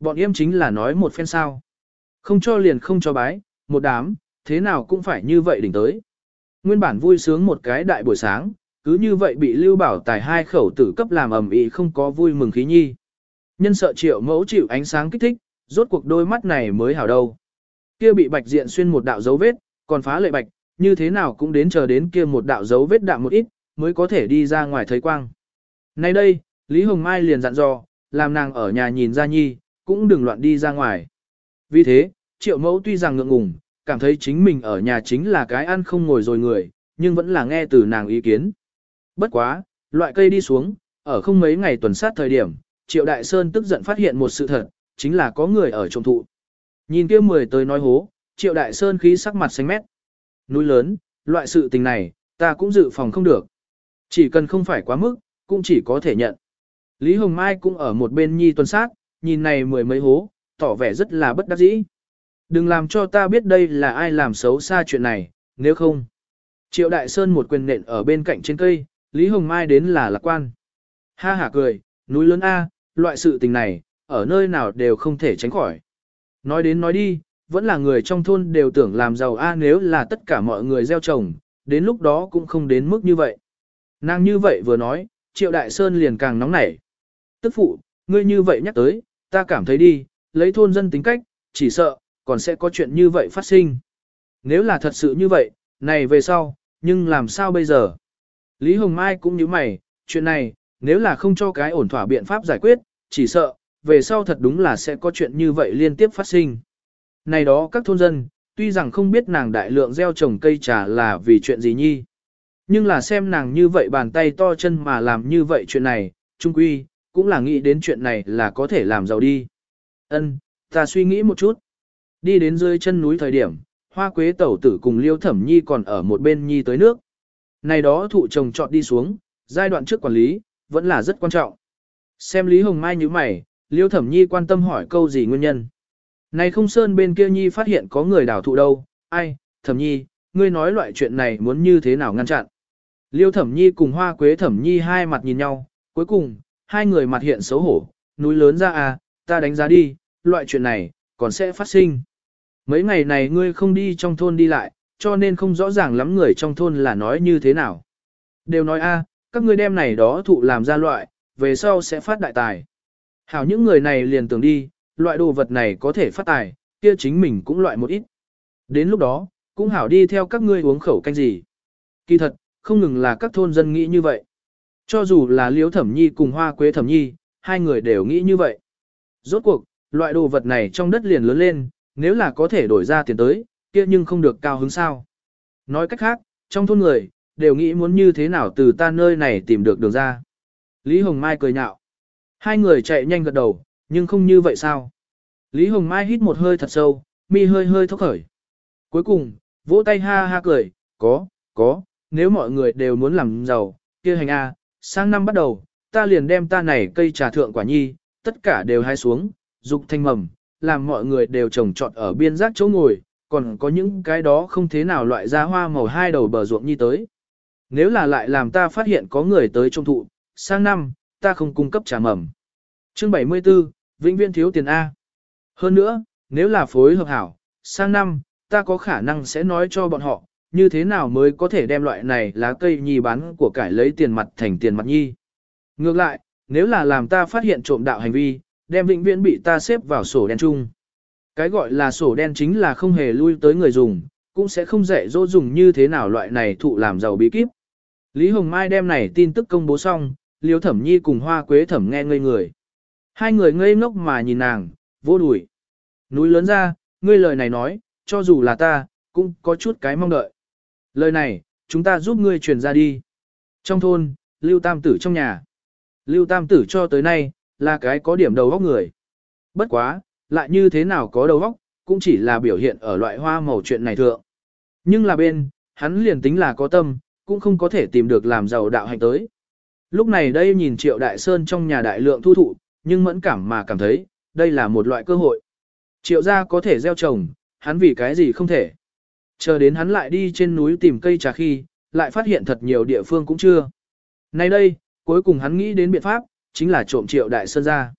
Bọn em chính là nói một phen sao. Không cho liền không cho bái, một đám, thế nào cũng phải như vậy đỉnh tới. Nguyên bản vui sướng một cái đại buổi sáng, cứ như vậy bị lưu bảo tài hai khẩu tử cấp làm ầm ĩ không có vui mừng khí nhi. Nhân sợ triệu mẫu chịu ánh sáng kích thích, rốt cuộc đôi mắt này mới hảo đâu. Kia bị bạch diện xuyên một đạo dấu vết, còn phá lệ bạch, như thế nào cũng đến chờ đến kia một đạo dấu vết đạm một ít, mới có thể đi ra ngoài thấy quang. Nay đây, Lý Hồng Mai liền dặn dò, làm nàng ở nhà nhìn ra nhi, cũng đừng loạn đi ra ngoài. Vì thế, triệu mẫu tuy rằng ngượng ngùng, cảm thấy chính mình ở nhà chính là cái ăn không ngồi rồi người, nhưng vẫn là nghe từ nàng ý kiến. Bất quá, loại cây đi xuống, ở không mấy ngày tuần sát thời điểm, Triệu Đại Sơn tức giận phát hiện một sự thật, chính là có người ở trộm thụ. Nhìn kia mười tới nói hố, Triệu Đại Sơn khí sắc mặt xanh mét. Núi lớn, loại sự tình này, ta cũng dự phòng không được. Chỉ cần không phải quá mức, cũng chỉ có thể nhận. Lý Hồng Mai cũng ở một bên nhi tuần sát, nhìn này mười mấy hố, tỏ vẻ rất là bất đắc dĩ. Đừng làm cho ta biết đây là ai làm xấu xa chuyện này, nếu không. Triệu Đại Sơn một quyền nện ở bên cạnh trên cây, Lý Hồng Mai đến là lạc quan. Ha hả cười, núi lớn A, loại sự tình này, ở nơi nào đều không thể tránh khỏi. Nói đến nói đi, vẫn là người trong thôn đều tưởng làm giàu A nếu là tất cả mọi người gieo trồng, đến lúc đó cũng không đến mức như vậy. Nàng như vậy vừa nói, Triệu Đại Sơn liền càng nóng nảy. Tức phụ, ngươi như vậy nhắc tới, ta cảm thấy đi, lấy thôn dân tính cách, chỉ sợ, còn sẽ có chuyện như vậy phát sinh. Nếu là thật sự như vậy, này về sau, nhưng làm sao bây giờ? Lý Hồng Mai cũng như mày, chuyện này, nếu là không cho cái ổn thỏa biện pháp giải quyết, chỉ sợ, về sau thật đúng là sẽ có chuyện như vậy liên tiếp phát sinh. Này đó các thôn dân, tuy rằng không biết nàng đại lượng gieo trồng cây trà là vì chuyện gì nhi. Nhưng là xem nàng như vậy bàn tay to chân mà làm như vậy chuyện này, trung quy, cũng là nghĩ đến chuyện này là có thể làm giàu đi. Ân, ta suy nghĩ một chút. Đi đến dưới chân núi thời điểm, hoa quế tẩu tử cùng liêu thẩm nhi còn ở một bên nhi tới nước. Này đó thụ trồng trọt đi xuống, giai đoạn trước quản lý, vẫn là rất quan trọng. Xem Lý Hồng Mai như mày, liêu thẩm nhi quan tâm hỏi câu gì nguyên nhân. Này không sơn bên kia nhi phát hiện có người đào thụ đâu, ai, thẩm nhi, ngươi nói loại chuyện này muốn như thế nào ngăn chặn. Liêu thẩm nhi cùng hoa quế thẩm nhi hai mặt nhìn nhau, cuối cùng, hai người mặt hiện xấu hổ, núi lớn ra à, ta đánh giá đi, loại chuyện này, còn sẽ phát sinh. Mấy ngày này ngươi không đi trong thôn đi lại, cho nên không rõ ràng lắm người trong thôn là nói như thế nào. Đều nói a, các ngươi đem này đó thụ làm ra loại, về sau sẽ phát đại tài. Hảo những người này liền tưởng đi, loại đồ vật này có thể phát tài, kia chính mình cũng loại một ít. Đến lúc đó, cũng hảo đi theo các ngươi uống khẩu canh gì. Kỳ thật, không ngừng là các thôn dân nghĩ như vậy. Cho dù là Liễu Thẩm Nhi cùng Hoa Quế Thẩm Nhi, hai người đều nghĩ như vậy. Rốt cuộc, loại đồ vật này trong đất liền lớn lên, nếu là có thể đổi ra tiền tới, kia nhưng không được cao hứng sao. Nói cách khác, trong thôn người, đều nghĩ muốn như thế nào từ ta nơi này tìm được đường ra. Lý Hồng Mai cười nhạo. Hai người chạy nhanh gật đầu, nhưng không như vậy sao? Lý Hồng Mai hít một hơi thật sâu, mi hơi hơi thốc khởi. Cuối cùng, vỗ tay ha ha cười, có, có, nếu mọi người đều muốn làm giàu, kia hành A, sang năm bắt đầu, ta liền đem ta này cây trà thượng quả nhi, tất cả đều hái xuống, dục thanh mầm, làm mọi người đều trồng trọt ở biên giác chỗ ngồi, còn có những cái đó không thế nào loại ra hoa màu hai đầu bờ ruộng nhi tới. Nếu là lại làm ta phát hiện có người tới trông thụ, sang năm, ta không cung cấp trà mầm. Chương 74, Vĩnh viên thiếu tiền A. Hơn nữa, nếu là phối hợp hảo, sang năm, ta có khả năng sẽ nói cho bọn họ, như thế nào mới có thể đem loại này lá cây nhi bán của cải lấy tiền mặt thành tiền mặt nhi. Ngược lại, nếu là làm ta phát hiện trộm đạo hành vi, đem vĩnh viễn bị ta xếp vào sổ đen chung. Cái gọi là sổ đen chính là không hề lui tới người dùng, cũng sẽ không dạy dỗ dùng như thế nào loại này thụ làm giàu bí kíp. Lý Hồng Mai đem này tin tức công bố xong, Liêu Thẩm Nhi cùng Hoa Quế Thẩm nghe ngây người. Hai người ngây ngốc mà nhìn nàng, vô đuổi. Núi lớn ra, ngươi lời này nói, cho dù là ta, cũng có chút cái mong đợi. Lời này, chúng ta giúp ngươi truyền ra đi. Trong thôn, Lưu Tam Tử trong nhà. Lưu Tam Tử cho tới nay, là cái có điểm đầu góc người. Bất quá, lại như thế nào có đầu góc, cũng chỉ là biểu hiện ở loại hoa màu chuyện này thượng. Nhưng là bên, hắn liền tính là có tâm, cũng không có thể tìm được làm giàu đạo hành tới. Lúc này đây nhìn Triệu Đại Sơn trong nhà đại lượng thu thụ, nhưng mẫn cảm mà cảm thấy, đây là một loại cơ hội. Triệu gia có thể gieo trồng, hắn vì cái gì không thể. Chờ đến hắn lại đi trên núi tìm cây trà khi, lại phát hiện thật nhiều địa phương cũng chưa. Nay đây, cuối cùng hắn nghĩ đến biện pháp, chính là trộm Triệu Đại Sơn ra.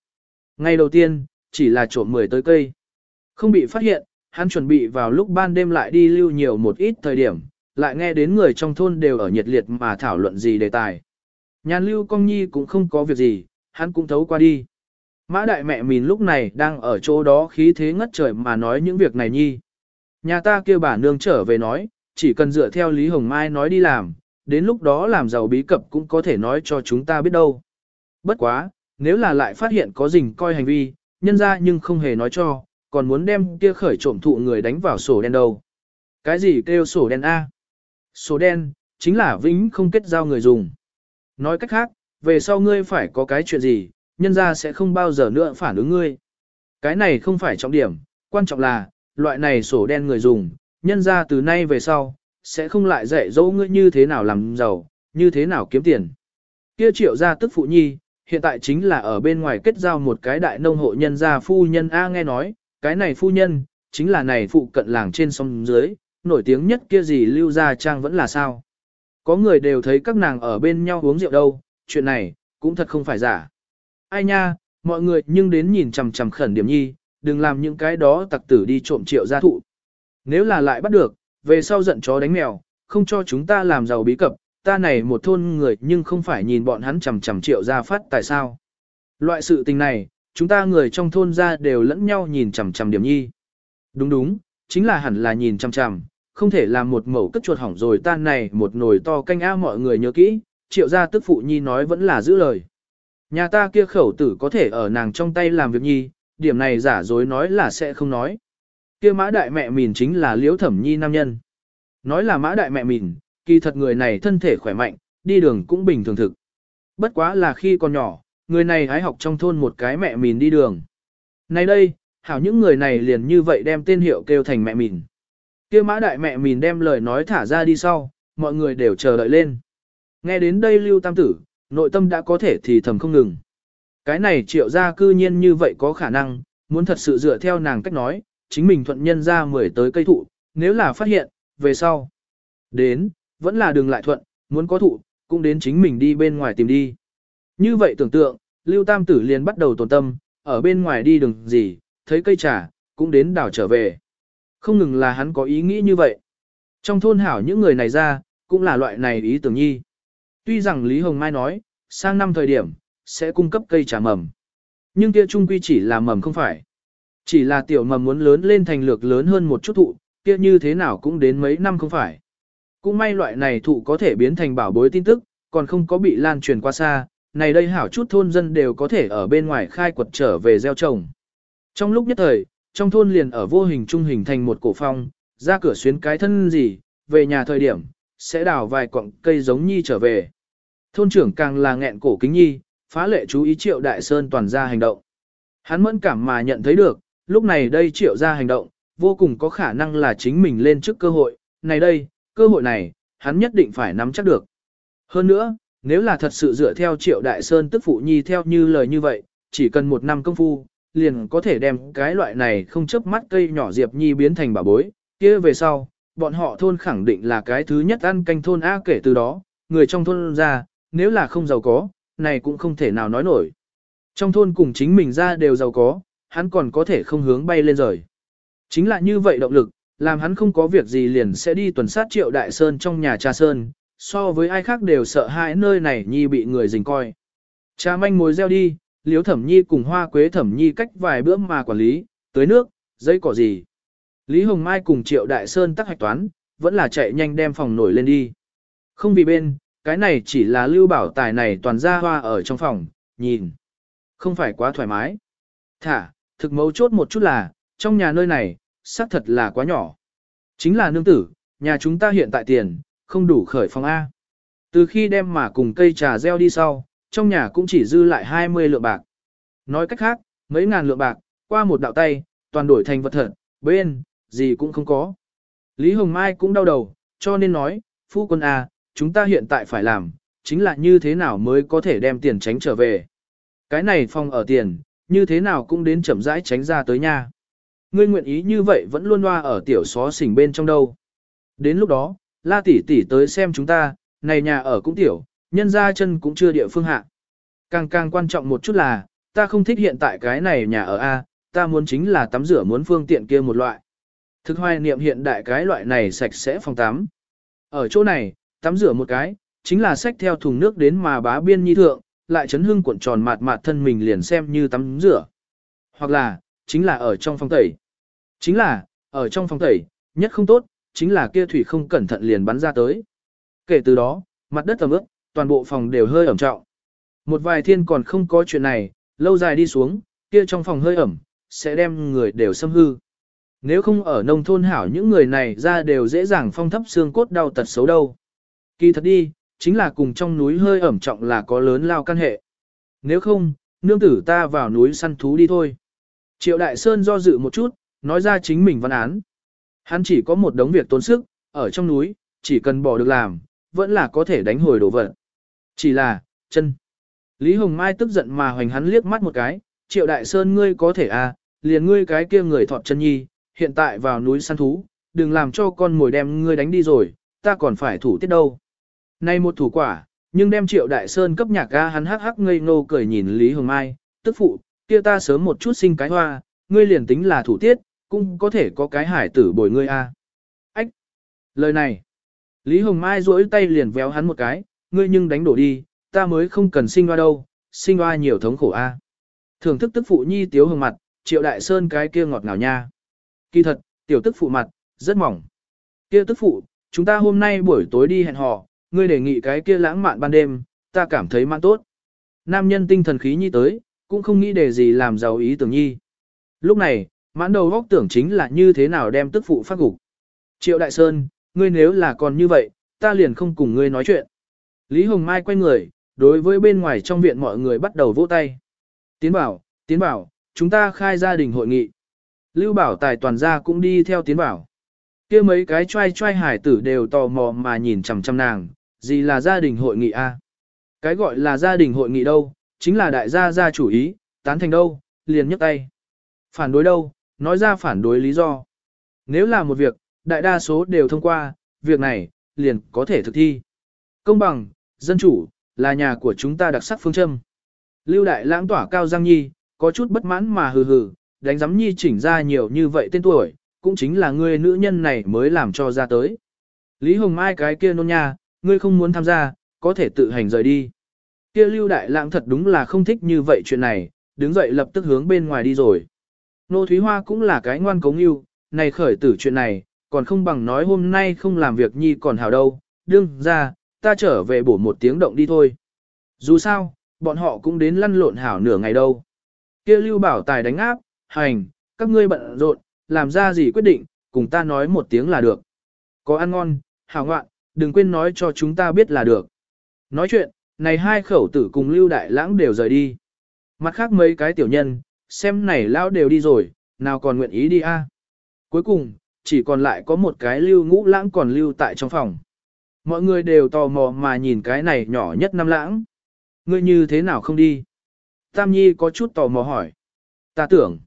Ngày đầu tiên, chỉ là trộm 10 tới cây. Không bị phát hiện, hắn chuẩn bị vào lúc ban đêm lại đi lưu nhiều một ít thời điểm, lại nghe đến người trong thôn đều ở nhiệt liệt mà thảo luận gì đề tài. Nhàn lưu công nhi cũng không có việc gì, hắn cũng thấu qua đi. Mã đại mẹ mình lúc này đang ở chỗ đó khí thế ngất trời mà nói những việc này nhi. Nhà ta kêu bà nương trở về nói, chỉ cần dựa theo Lý Hồng Mai nói đi làm, đến lúc đó làm giàu bí cập cũng có thể nói cho chúng ta biết đâu. Bất quá, nếu là lại phát hiện có rình coi hành vi, nhân ra nhưng không hề nói cho, còn muốn đem kia khởi trộm thụ người đánh vào sổ đen đâu. Cái gì kêu sổ đen A? Sổ đen, chính là vĩnh không kết giao người dùng. Nói cách khác, về sau ngươi phải có cái chuyện gì, nhân ra sẽ không bao giờ nữa phản ứng ngươi. Cái này không phải trọng điểm, quan trọng là, loại này sổ đen người dùng, nhân ra từ nay về sau, sẽ không lại dạy dỗ ngươi như thế nào làm giàu, như thế nào kiếm tiền. Kia triệu gia tức phụ nhi, hiện tại chính là ở bên ngoài kết giao một cái đại nông hộ nhân gia phu nhân A nghe nói, cái này phu nhân, chính là này phụ cận làng trên sông dưới, nổi tiếng nhất kia gì lưu gia trang vẫn là sao. Có người đều thấy các nàng ở bên nhau uống rượu đâu, chuyện này, cũng thật không phải giả. Ai nha, mọi người nhưng đến nhìn chằm chằm khẩn điểm nhi, đừng làm những cái đó tặc tử đi trộm triệu gia thụ. Nếu là lại bắt được, về sau giận chó đánh mèo, không cho chúng ta làm giàu bí cập, ta này một thôn người nhưng không phải nhìn bọn hắn chằm chằm triệu gia phát tại sao. Loại sự tình này, chúng ta người trong thôn ra đều lẫn nhau nhìn chằm chằm điểm nhi. Đúng đúng, chính là hẳn là nhìn chằm chằm, không thể làm một mẩu cất chuột hỏng rồi tan này một nồi to canh a mọi người nhớ kỹ, triệu gia tức phụ nhi nói vẫn là giữ lời. Nhà ta kia khẩu tử có thể ở nàng trong tay làm việc nhi, điểm này giả dối nói là sẽ không nói. Kia mã đại mẹ mìn chính là liễu thẩm nhi nam nhân. Nói là mã đại mẹ mìn, kỳ thật người này thân thể khỏe mạnh, đi đường cũng bình thường thực. Bất quá là khi còn nhỏ, người này hái học trong thôn một cái mẹ mìn đi đường. Này đây, hảo những người này liền như vậy đem tên hiệu kêu thành mẹ mìn. kia mã đại mẹ mìn đem lời nói thả ra đi sau, mọi người đều chờ đợi lên. Nghe đến đây lưu tam tử, nội tâm đã có thể thì thầm không ngừng. Cái này triệu ra cư nhiên như vậy có khả năng, muốn thật sự dựa theo nàng cách nói, chính mình thuận nhân ra mười tới cây thụ, nếu là phát hiện, về sau. Đến, vẫn là đường lại thuận, muốn có thụ, cũng đến chính mình đi bên ngoài tìm đi. Như vậy tưởng tượng, Lưu Tam Tử liền bắt đầu tổn tâm, ở bên ngoài đi đường gì, thấy cây trà, cũng đến đảo trở về. Không ngừng là hắn có ý nghĩ như vậy. Trong thôn hảo những người này ra, cũng là loại này ý tưởng nhi. Tuy rằng Lý Hồng Mai nói, sang năm thời điểm, sẽ cung cấp cây trà mầm. Nhưng kia trung quy chỉ là mầm không phải. Chỉ là tiểu mầm muốn lớn lên thành lược lớn hơn một chút thụ, kia như thế nào cũng đến mấy năm không phải. Cũng may loại này thụ có thể biến thành bảo bối tin tức, còn không có bị lan truyền qua xa, này đây hảo chút thôn dân đều có thể ở bên ngoài khai quật trở về gieo trồng. Trong lúc nhất thời, trong thôn liền ở vô hình trung hình thành một cổ phong, ra cửa xuyến cái thân gì, về nhà thời điểm, sẽ đào vài cọng cây giống nhi trở về. Thôn trưởng càng là nghẹn cổ kính nhi, phá lệ chú ý triệu đại sơn toàn ra hành động. Hắn mẫn cảm mà nhận thấy được, lúc này đây triệu ra hành động, vô cùng có khả năng là chính mình lên trước cơ hội, này đây, cơ hội này, hắn nhất định phải nắm chắc được. Hơn nữa, nếu là thật sự dựa theo triệu đại sơn tức phụ nhi theo như lời như vậy, chỉ cần một năm công phu, liền có thể đem cái loại này không chớp mắt cây nhỏ diệp nhi biến thành bà bối, kia về sau, bọn họ thôn khẳng định là cái thứ nhất ăn canh thôn A kể từ đó, người trong thôn ra, nếu là không giàu có, này cũng không thể nào nói nổi. Trong thôn cùng chính mình ra đều giàu có, hắn còn có thể không hướng bay lên rời. Chính là như vậy động lực, làm hắn không có việc gì liền sẽ đi tuần sát triệu đại sơn trong nhà cha sơn, so với ai khác đều sợ hãi nơi này nhi bị người dình coi. Cha manh mối gieo đi, liếu thẩm nhi cùng hoa quế thẩm nhi cách vài bữa mà quản lý, tới nước, dây cỏ gì. Lý Hồng Mai cùng triệu đại sơn tắc hạch toán, vẫn là chạy nhanh đem phòng nổi lên đi. Không vì bên, cái này chỉ là lưu bảo tài này toàn ra hoa ở trong phòng, nhìn. Không phải quá thoải mái. Thả, thực mấu chốt một chút là, trong nhà nơi này, xác thật là quá nhỏ. Chính là nương tử, nhà chúng ta hiện tại tiền, không đủ khởi phòng A. Từ khi đem mà cùng cây trà gieo đi sau, trong nhà cũng chỉ dư lại 20 lượng bạc. Nói cách khác, mấy ngàn lượng bạc, qua một đạo tay, toàn đổi thành vật thật, bên, gì cũng không có. Lý Hồng Mai cũng đau đầu, cho nên nói, phu quân A, chúng ta hiện tại phải làm, chính là như thế nào mới có thể đem tiền tránh trở về. Cái này phòng ở tiền, như thế nào cũng đến chậm rãi tránh ra tới nha. Ngươi nguyện ý như vậy vẫn luôn loa ở tiểu xó xỉnh bên trong đâu. Đến lúc đó, la tỷ tỷ tới xem chúng ta, này nhà ở cũng tiểu, nhân ra chân cũng chưa địa phương hạ. Càng càng quan trọng một chút là, ta không thích hiện tại cái này nhà ở A, ta muốn chính là tắm rửa muốn phương tiện kia một loại. Thực hoài niệm hiện đại cái loại này sạch sẽ phòng tắm. Ở chỗ này, tắm rửa một cái, chính là xách theo thùng nước đến mà bá biên nhi thượng, lại chấn hương cuộn tròn mạt mạt thân mình liền xem như tắm rửa. Hoặc là, chính là ở trong phòng tẩy. Chính là, ở trong phòng tẩy, nhất không tốt, chính là kia thủy không cẩn thận liền bắn ra tới. Kể từ đó, mặt đất tầm ướt, toàn bộ phòng đều hơi ẩm trọng. Một vài thiên còn không có chuyện này, lâu dài đi xuống, kia trong phòng hơi ẩm, sẽ đem người đều xâm hư. Nếu không ở nông thôn hảo những người này ra đều dễ dàng phong thấp xương cốt đau tật xấu đâu. Kỳ thật đi, chính là cùng trong núi hơi ẩm trọng là có lớn lao căn hệ. Nếu không, nương tử ta vào núi săn thú đi thôi. Triệu Đại Sơn do dự một chút, nói ra chính mình văn án. Hắn chỉ có một đống việc tốn sức, ở trong núi, chỉ cần bỏ được làm, vẫn là có thể đánh hồi đồ vật. Chỉ là, chân. Lý Hồng Mai tức giận mà hoành hắn liếc mắt một cái, Triệu Đại Sơn ngươi có thể à, liền ngươi cái kia người thọt chân nhi, hiện tại vào núi săn thú, đừng làm cho con mồi đem ngươi đánh đi rồi, ta còn phải thủ tiết đâu. Này một thủ quả, nhưng đem triệu đại sơn cấp nhạc ga hắn hắc hắc ngây ngô cười nhìn Lý Hồng Mai, tức phụ, kia ta sớm một chút sinh cái hoa, ngươi liền tính là thủ tiết, cũng có thể có cái hải tử bồi ngươi a. Ách! Lời này! Lý Hồng Mai duỗi tay liền véo hắn một cái, ngươi nhưng đánh đổ đi, ta mới không cần sinh hoa đâu, sinh hoa nhiều thống khổ a. Thưởng thức tức phụ nhi tiếu hồng mặt, triệu đại sơn cái kia ngọt ngào nha. Kỳ thật, tiểu tức phụ mặt, rất mỏng. Kia tức phụ, chúng ta hôm nay buổi tối đi hẹn hò, ngươi đề nghị cái kia lãng mạn ban đêm, ta cảm thấy mãn tốt. Nam nhân tinh thần khí nhi tới, cũng không nghĩ để gì làm giàu ý tưởng nhi. Lúc này, mãn đầu góc tưởng chính là như thế nào đem tức phụ phát gục. Triệu Đại Sơn, ngươi nếu là còn như vậy, ta liền không cùng ngươi nói chuyện. Lý Hồng Mai quay người, đối với bên ngoài trong viện mọi người bắt đầu vỗ tay. Tiến bảo, tiến bảo, chúng ta khai gia đình hội nghị. Lưu Bảo Tài toàn gia cũng đi theo tiến bảo. kia mấy cái trai trai hải tử đều tò mò mà nhìn chằm chằm nàng, gì là gia đình hội nghị a? Cái gọi là gia đình hội nghị đâu, chính là đại gia gia chủ ý, tán thành đâu, liền nhấc tay. Phản đối đâu, nói ra phản đối lý do. Nếu là một việc, đại đa số đều thông qua, việc này, liền có thể thực thi. Công bằng, dân chủ, là nhà của chúng ta đặc sắc phương châm. Lưu đại lãng tỏa cao giang nhi, có chút bất mãn mà hừ hừ, đánh giám nhi chỉnh ra nhiều như vậy tên tuổi, cũng chính là người nữ nhân này mới làm cho ra tới. Lý Hồng Mai cái kia nôn nha, ngươi không muốn tham gia, có thể tự hành rời đi. Kia lưu đại lãng thật đúng là không thích như vậy chuyện này, đứng dậy lập tức hướng bên ngoài đi rồi. Nô Thúy Hoa cũng là cái ngoan cống yêu, này khởi tử chuyện này, còn không bằng nói hôm nay không làm việc nhi còn hào đâu, đương ra, ta trở về bổ một tiếng động đi thôi. Dù sao, bọn họ cũng đến lăn lộn hảo nửa ngày đâu. kia lưu bảo tài đánh áp, hành, các ngươi bận rộn, làm ra gì quyết định, cùng ta nói một tiếng là được. Có ăn ngon, hảo ngoạn, đừng quên nói cho chúng ta biết là được. Nói chuyện, này hai khẩu tử cùng lưu đại lãng đều rời đi. Mặt khác mấy cái tiểu nhân, xem này lão đều đi rồi, nào còn nguyện ý đi a? Cuối cùng, chỉ còn lại có một cái lưu ngũ lãng còn lưu tại trong phòng. Mọi người đều tò mò mà nhìn cái này nhỏ nhất năm lãng. Ngươi như thế nào không đi? Tam Nhi có chút tò mò hỏi. Ta tưởng,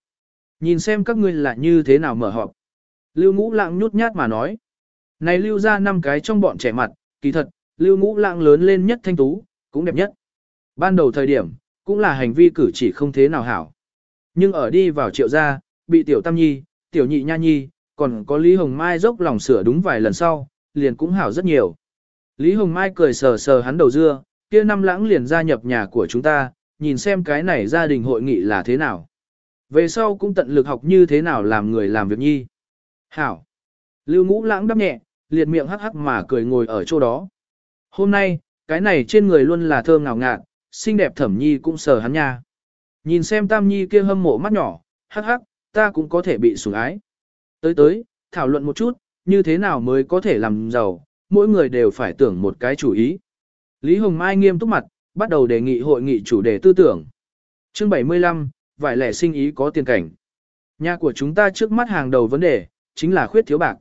nhìn xem các ngươi là như thế nào mở họp. Lưu ngũ lãng nhút nhát mà nói. Này lưu ra năm cái trong bọn trẻ mặt, kỳ thật, lưu ngũ lãng lớn lên nhất thanh tú, cũng đẹp nhất. Ban đầu thời điểm, cũng là hành vi cử chỉ không thế nào hảo. Nhưng ở đi vào triệu gia, bị tiểu tam nhi, tiểu nhị nha nhi, còn có Lý Hồng Mai dốc lòng sửa đúng vài lần sau, liền cũng hảo rất nhiều. Lý Hồng Mai cười sờ sờ hắn đầu dưa, kia năm lãng liền gia nhập nhà của chúng ta, nhìn xem cái này gia đình hội nghị là thế nào. Về sau cũng tận lực học như thế nào làm người làm việc nhi. Hảo. Lưu ngũ lãng đắp nhẹ, liệt miệng hắc hắc mà cười ngồi ở chỗ đó. Hôm nay, cái này trên người luôn là thơm ngào ngạt, xinh đẹp thẩm nhi cũng sờ hắn nha. Nhìn xem tam nhi kia hâm mộ mắt nhỏ, hắc hắc, ta cũng có thể bị sủng ái. Tới tới, thảo luận một chút, như thế nào mới có thể làm giàu, mỗi người đều phải tưởng một cái chủ ý. Lý Hồng Mai nghiêm túc mặt, bắt đầu đề nghị hội nghị chủ đề tư tưởng. Chương 75, vải lẻ sinh ý có tiền cảnh. Nhà của chúng ta trước mắt hàng đầu vấn đề, chính là khuyết thiếu bạc.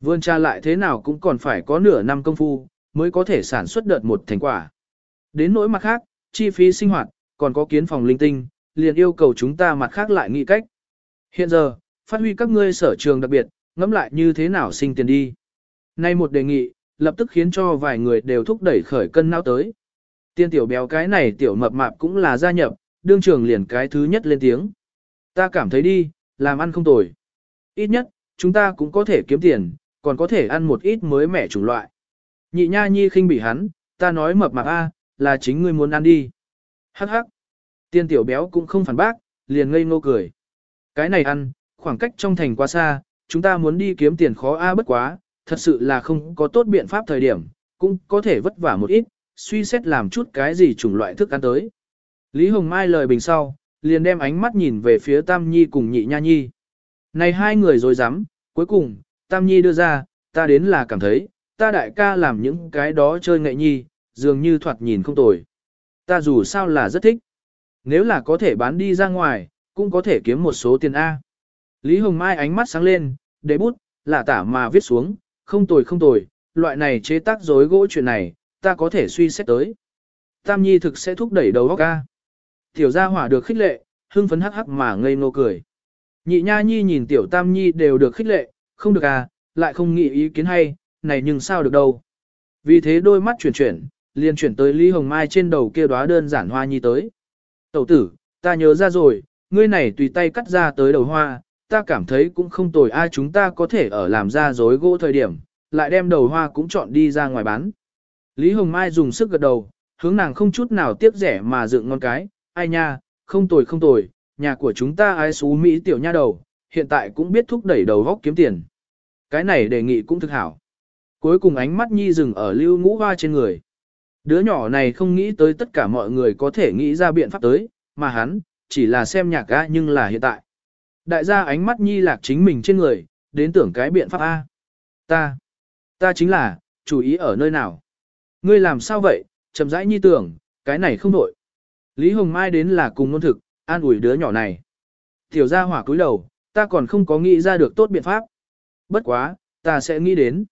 Vươn tra lại thế nào cũng còn phải có nửa năm công phu, mới có thể sản xuất đợt một thành quả. Đến nỗi mặt khác, chi phí sinh hoạt, còn có kiến phòng linh tinh, liền yêu cầu chúng ta mặt khác lại nghĩ cách. Hiện giờ, phát huy các ngươi sở trường đặc biệt, ngẫm lại như thế nào sinh tiền đi. Nay một đề nghị, lập tức khiến cho vài người đều thúc đẩy khởi cân não tới. Tiên tiểu béo cái này tiểu mập mạp cũng là gia nhập, đương trường liền cái thứ nhất lên tiếng. Ta cảm thấy đi, làm ăn không tồi. Ít nhất, chúng ta cũng có thể kiếm tiền, còn có thể ăn một ít mới mẻ chủng loại. Nhị nha nhi khinh bỉ hắn, ta nói mập mạp A, là chính ngươi muốn ăn đi. Hắc hắc. Tiên tiểu béo cũng không phản bác, liền ngây ngô cười. Cái này ăn, khoảng cách trong thành quá xa, chúng ta muốn đi kiếm tiền khó A bất quá, thật sự là không có tốt biện pháp thời điểm, cũng có thể vất vả một ít, suy xét làm chút cái gì chủng loại thức ăn tới. Lý Hồng Mai lời bình sau, liền đem ánh mắt nhìn về phía Tam Nhi cùng Nhị Nha Nhi. Này hai người rồi dám, cuối cùng, Tam Nhi đưa ra, ta đến là cảm thấy, ta đại ca làm những cái đó chơi nghệ nhi, dường như thoạt nhìn không tồi. Ta dù sao là rất thích. Nếu là có thể bán đi ra ngoài, cũng có thể kiếm một số tiền A. Lý Hồng Mai ánh mắt sáng lên, đế bút, lạ tả mà viết xuống, không tồi không tồi, loại này chế tác dối gỗ chuyện này, ta có thể suy xét tới. Tam Nhi thực sẽ thúc đẩy đầu óc ca. Tiểu gia hỏa được khích lệ, hưng phấn hắc hắc mà ngây ngô cười. Nhị Nha Nhi nhìn Tiểu Tam Nhi đều được khích lệ, không được à, lại không nghĩ ý kiến hay, này nhưng sao được đâu. Vì thế đôi mắt chuyển chuyển, liền chuyển tới Lý Hồng Mai trên đầu kia đóa đơn giản hoa nhi tới. Tẩu tử, ta nhớ ra rồi, ngươi này tùy tay cắt ra tới đầu hoa, ta cảm thấy cũng không tồi ai chúng ta có thể ở làm ra dối gỗ thời điểm, lại đem đầu hoa cũng chọn đi ra ngoài bán. Lý Hồng Mai dùng sức gật đầu, hướng nàng không chút nào tiếc rẻ mà dựng ngon cái, ai nha, không tồi không tồi, nhà của chúng ta ai xú Mỹ tiểu nha đầu, hiện tại cũng biết thúc đẩy đầu góc kiếm tiền. Cái này đề nghị cũng thực hảo. Cuối cùng ánh mắt nhi dừng ở lưu ngũ hoa trên người. Đứa nhỏ này không nghĩ tới tất cả mọi người có thể nghĩ ra biện pháp tới, mà hắn, chỉ là xem nhạc ga nhưng là hiện tại. Đại gia ánh mắt nhi lạc chính mình trên người, đến tưởng cái biện pháp A. Ta, ta chính là, chủ ý ở nơi nào. Ngươi làm sao vậy, chậm rãi nhi tưởng, cái này không đổi. Lý Hồng Mai đến là cùng ngôn thực, an ủi đứa nhỏ này. Tiểu gia hỏa cúi đầu, ta còn không có nghĩ ra được tốt biện pháp. Bất quá, ta sẽ nghĩ đến.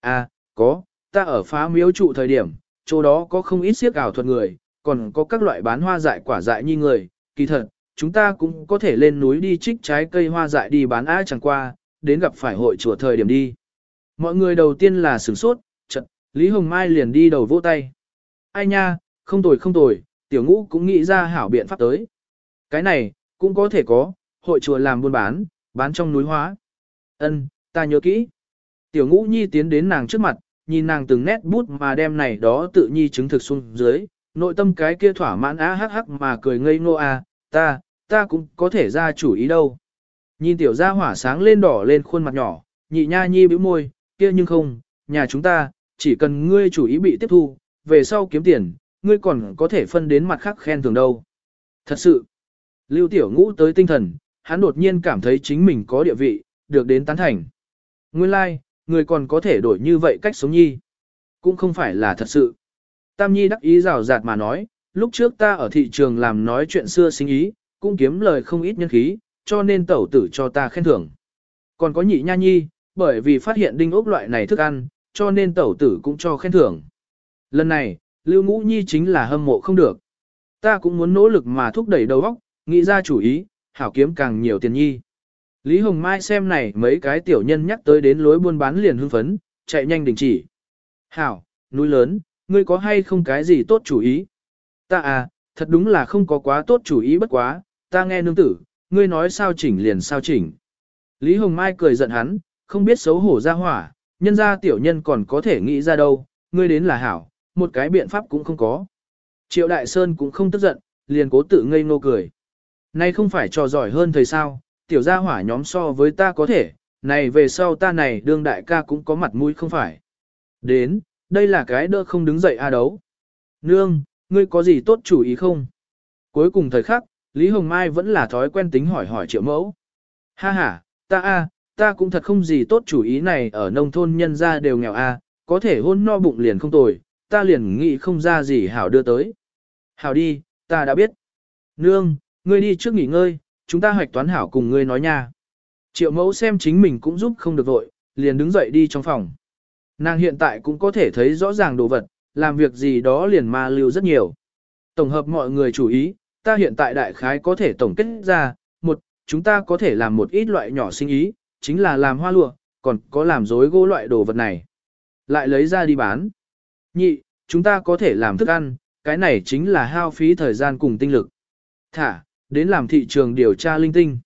À, có, ta ở phá miếu trụ thời điểm, chỗ đó có không ít siếc ảo thuật người, còn có các loại bán hoa dại quả dại nhi người, kỳ thật, chúng ta cũng có thể lên núi đi trích trái cây hoa dại đi bán ai chẳng qua, đến gặp phải hội chùa thời điểm đi. Mọi người đầu tiên là sửng sốt, trận Lý Hồng Mai liền đi đầu vỗ tay. Ai nha, không tồi không tồi, tiểu ngũ cũng nghĩ ra hảo biện pháp tới. Cái này, cũng có thể có, hội chùa làm buôn bán, bán trong núi hóa. Ân, ta nhớ kỹ. Tiểu ngũ nhi tiến đến nàng trước mặt, nhìn nàng từng nét bút mà đem này đó tự nhi chứng thực xuống dưới, nội tâm cái kia thỏa mãn á hắc hắc mà cười ngây ngô à, ta, ta cũng có thể ra chủ ý đâu. Nhìn tiểu gia hỏa sáng lên đỏ lên khuôn mặt nhỏ, nhị nha nhi bĩu môi, kia nhưng không, nhà chúng ta, chỉ cần ngươi chủ ý bị tiếp thu, về sau kiếm tiền, ngươi còn có thể phân đến mặt khác khen thưởng đâu. Thật sự, Lưu Tiểu Ngũ tới tinh thần, hắn đột nhiên cảm thấy chính mình có địa vị, được đến tán thành. Nguyên lai, like, người còn có thể đổi như vậy cách sống nhi. Cũng không phải là thật sự. Tam Nhi đắc ý rào rạt mà nói, lúc trước ta ở thị trường làm nói chuyện xưa sinh ý, cũng kiếm lời không ít nhân khí, cho nên tẩu tử cho ta khen thưởng. Còn có nhị nha nhi, bởi vì phát hiện đinh ốc loại này thức ăn, cho nên tẩu tử cũng cho khen thưởng. Lần này, Lưu Ngũ Nhi chính là hâm mộ không được. Ta cũng muốn nỗ lực mà thúc đẩy đầu óc, nghĩ ra chủ ý, hảo kiếm càng nhiều tiền nhi. Lý Hồng Mai xem này mấy cái tiểu nhân nhắc tới đến lối buôn bán liền hưng phấn, chạy nhanh đình chỉ. Hảo, núi lớn, ngươi có hay không cái gì tốt chủ ý? Ta à, thật đúng là không có quá tốt chủ ý bất quá, ta nghe nương tử, ngươi nói sao chỉnh liền sao chỉnh. Lý Hồng Mai cười giận hắn, không biết xấu hổ ra hỏa, nhân ra tiểu nhân còn có thể nghĩ ra đâu, ngươi đến là hảo, một cái biện pháp cũng không có. Triệu Đại Sơn cũng không tức giận, liền cố tự ngây ngô cười. Này không phải trò giỏi hơn thời sao, tiểu gia hỏa nhóm so với ta có thể, này về sau ta này đương đại ca cũng có mặt mũi không phải. Đến, đây là cái đỡ không đứng dậy a à đấu. Nương, ngươi có gì tốt chủ ý không? Cuối cùng thời khắc, Lý Hồng Mai vẫn là thói quen tính hỏi hỏi triệu mẫu. Ha ha, ta a, ta cũng thật không gì tốt chủ ý này ở nông thôn nhân gia đều nghèo a, có thể hôn no bụng liền không tồi, ta liền nghĩ không ra gì hảo đưa tới. Hảo đi, ta đã biết. Nương, ngươi đi trước nghỉ ngơi, chúng ta hoạch toán hảo cùng ngươi nói nha. Triệu mẫu xem chính mình cũng giúp không được vội, liền đứng dậy đi trong phòng. Nàng hiện tại cũng có thể thấy rõ ràng đồ vật, làm việc gì đó liền ma lưu rất nhiều. Tổng hợp mọi người chú ý, ta hiện tại đại khái có thể tổng kết ra, một, chúng ta có thể làm một ít loại nhỏ sinh ý, chính là làm hoa lụa, còn có làm dối gỗ loại đồ vật này. Lại lấy ra đi bán. Nhị, chúng ta có thể làm thức ăn, cái này chính là hao phí thời gian cùng tinh lực. Thả, đến làm thị trường điều tra linh tinh.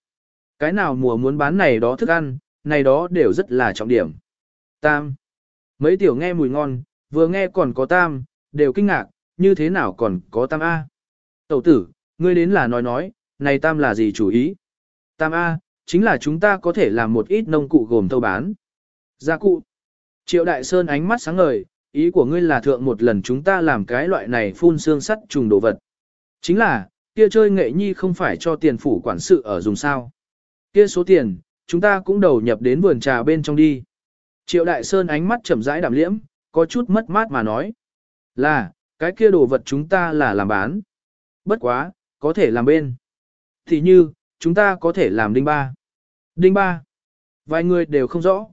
Cái nào mùa muốn bán này đó thức ăn, này đó đều rất là trọng điểm. Tam. Mấy tiểu nghe mùi ngon, vừa nghe còn có tam, đều kinh ngạc, như thế nào còn có tam A. Tẩu tử, ngươi đến là nói nói, này tam là gì chủ ý? Tam A, chính là chúng ta có thể làm một ít nông cụ gồm thâu bán. Gia cụ. Triệu Đại Sơn ánh mắt sáng ngời, ý của ngươi là thượng một lần chúng ta làm cái loại này phun xương sắt trùng đồ vật. Chính là, kia chơi nghệ nhi không phải cho tiền phủ quản sự ở dùng sao. Kia số tiền, chúng ta cũng đầu nhập đến vườn trà bên trong đi. Triệu Đại Sơn ánh mắt chậm rãi đạm liễm, có chút mất mát mà nói. Là, cái kia đồ vật chúng ta là làm bán. Bất quá, có thể làm bên. Thì như, chúng ta có thể làm đinh ba. Đinh ba. Vài người đều không rõ.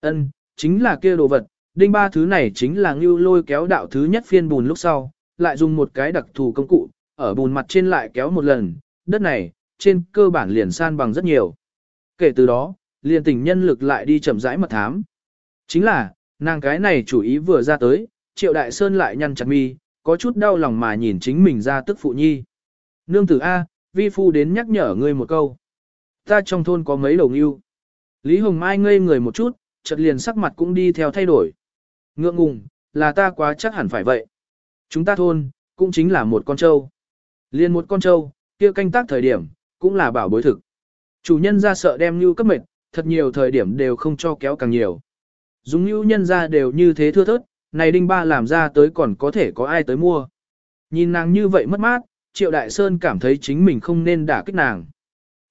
Ân, chính là kia đồ vật. Đinh ba thứ này chính là ngưu lôi kéo đạo thứ nhất phiên bùn lúc sau, lại dùng một cái đặc thù công cụ, ở bùn mặt trên lại kéo một lần, đất này, trên cơ bản liền san bằng rất nhiều. Kể từ đó, liền tình nhân lực lại đi chậm rãi mật thám. Chính là, nàng cái này chủ ý vừa ra tới, triệu đại sơn lại nhăn chặt mi, có chút đau lòng mà nhìn chính mình ra tức phụ nhi. Nương tử A, vi phu đến nhắc nhở ngươi một câu. Ta trong thôn có mấy đầu ngưu. Lý Hồng Mai ngây người một chút, chợt liền sắc mặt cũng đi theo thay đổi. Ngượng ngùng, là ta quá chắc hẳn phải vậy. Chúng ta thôn, cũng chính là một con trâu. Liên một con trâu, kia canh tác thời điểm, cũng là bảo bối thực. Chủ nhân ra sợ đem như cấp mệt, thật nhiều thời điểm đều không cho kéo càng nhiều. Dùng như nhân ra đều như thế thưa thớt, này đinh ba làm ra tới còn có thể có ai tới mua. Nhìn nàng như vậy mất mát, triệu đại sơn cảm thấy chính mình không nên đả kích nàng.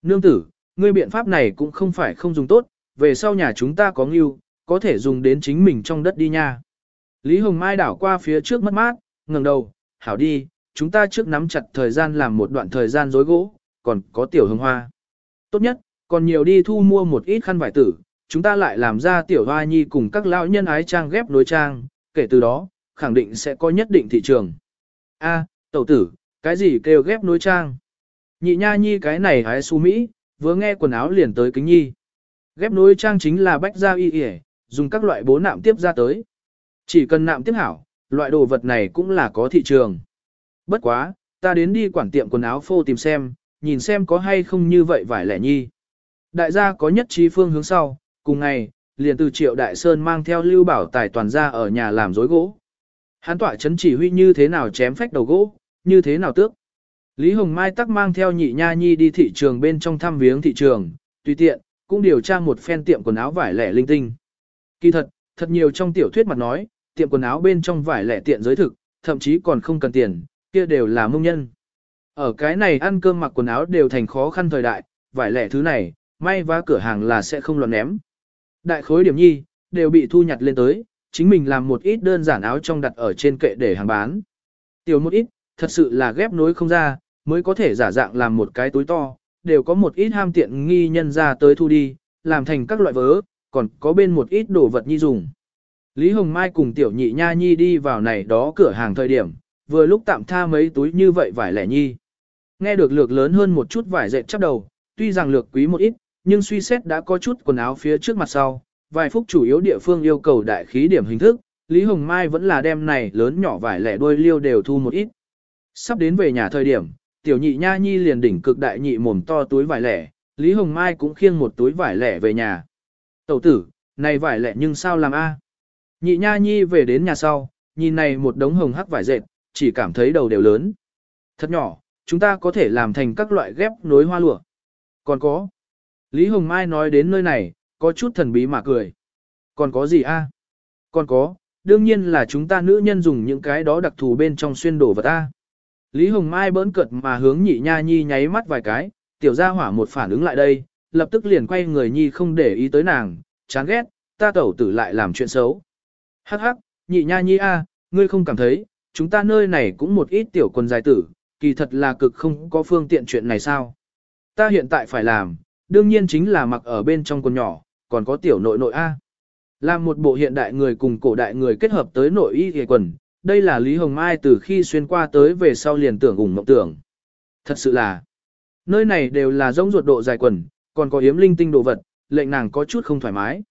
Nương tử, ngươi biện pháp này cũng không phải không dùng tốt, về sau nhà chúng ta có ngưu, có thể dùng đến chính mình trong đất đi nha. Lý Hồng Mai đảo qua phía trước mất mát, ngẩng đầu, hảo đi, chúng ta trước nắm chặt thời gian làm một đoạn thời gian rối gỗ, còn có tiểu hương hoa. Tốt nhất, còn nhiều đi thu mua một ít khăn vải tử, chúng ta lại làm ra tiểu hoa nhi cùng các lão nhân ái trang ghép nối trang, kể từ đó, khẳng định sẽ có nhất định thị trường. A, à, tẩu tử, cái gì kêu ghép nối trang? Nhị nha nhi cái này hái su Mỹ, vừa nghe quần áo liền tới kính nhi. Ghép nối trang chính là bách gia y yể, dùng các loại bố nạm tiếp ra tới. Chỉ cần nạm tiếp hảo, loại đồ vật này cũng là có thị trường. Bất quá, ta đến đi quản tiệm quần áo phô tìm xem, nhìn xem có hay không như vậy vải lẻ nhi. Đại gia có nhất trí phương hướng sau, cùng ngày, liền từ triệu đại sơn mang theo lưu bảo tài toàn ra ở nhà làm dối gỗ. Hán tỏa chấn chỉ huy như thế nào chém phách đầu gỗ, như thế nào tước. Lý Hồng Mai tắc mang theo nhị nha nhi đi thị trường bên trong thăm viếng thị trường, tùy tiện, cũng điều tra một phen tiệm quần áo vải lẻ linh tinh. Kỳ thật, thật nhiều trong tiểu thuyết mặt nói, tiệm quần áo bên trong vải lẻ tiện giới thực, thậm chí còn không cần tiền, kia đều là mông nhân. Ở cái này ăn cơm mặc quần áo đều thành khó khăn thời đại, vải lẻ thứ này, may vá cửa hàng là sẽ không lọt ném. Đại khối điểm nhi, đều bị thu nhặt lên tới, chính mình làm một ít đơn giản áo trong đặt ở trên kệ để hàng bán. Tiểu một ít, thật sự là ghép nối không ra, mới có thể giả dạng làm một cái túi to, đều có một ít ham tiện nghi nhân ra tới thu đi, làm thành các loại vớ, còn có bên một ít đồ vật nhi dùng. Lý Hồng Mai cùng tiểu nhị nha nhi đi vào này đó cửa hàng thời điểm, vừa lúc tạm tha mấy túi như vậy vải lẻ nhi. Nghe được lược lớn hơn một chút vải dệt chắp đầu, tuy rằng lược quý một ít, nhưng suy xét đã có chút quần áo phía trước mặt sau, vài phút chủ yếu địa phương yêu cầu đại khí điểm hình thức, Lý Hồng Mai vẫn là đem này lớn nhỏ vải lẻ đôi liêu đều thu một ít. Sắp đến về nhà thời điểm, tiểu nhị nha nhi liền đỉnh cực đại nhị mồm to túi vải lẻ, Lý Hồng Mai cũng khiêng một túi vải lẻ về nhà. Tẩu tử, này vải lẻ nhưng sao làm a? Nhị nha nhi về đến nhà sau, nhìn này một đống hồng hắc vải dệt, chỉ cảm thấy đầu đều lớn. Thật nhỏ, chúng ta có thể làm thành các loại ghép nối hoa lụa. Còn có. Lý Hồng Mai nói đến nơi này, có chút thần bí mà cười. Còn có gì a? Còn có, đương nhiên là chúng ta nữ nhân dùng những cái đó đặc thù bên trong xuyên đổ vật a. Lý Hồng Mai bỡn cợt mà hướng nhị nha nhi nháy mắt vài cái, tiểu gia hỏa một phản ứng lại đây, lập tức liền quay người nhi không để ý tới nàng, chán ghét, ta tẩu tử lại làm chuyện xấu. Hắc hắc, nhị nha nhi a, ngươi không cảm thấy, chúng ta nơi này cũng một ít tiểu quần dài tử, kỳ thật là cực không có phương tiện chuyện này sao. Ta hiện tại phải làm, đương nhiên chính là mặc ở bên trong quần nhỏ, còn có tiểu nội nội A. Làm một bộ hiện đại người cùng cổ đại người kết hợp tới nội y hề quần, đây là Lý Hồng Mai từ khi xuyên qua tới về sau liền tưởng ủng mộng tưởng. Thật sự là, nơi này đều là rỗng ruột độ dài quần, còn có yếm linh tinh đồ vật, lệnh nàng có chút không thoải mái.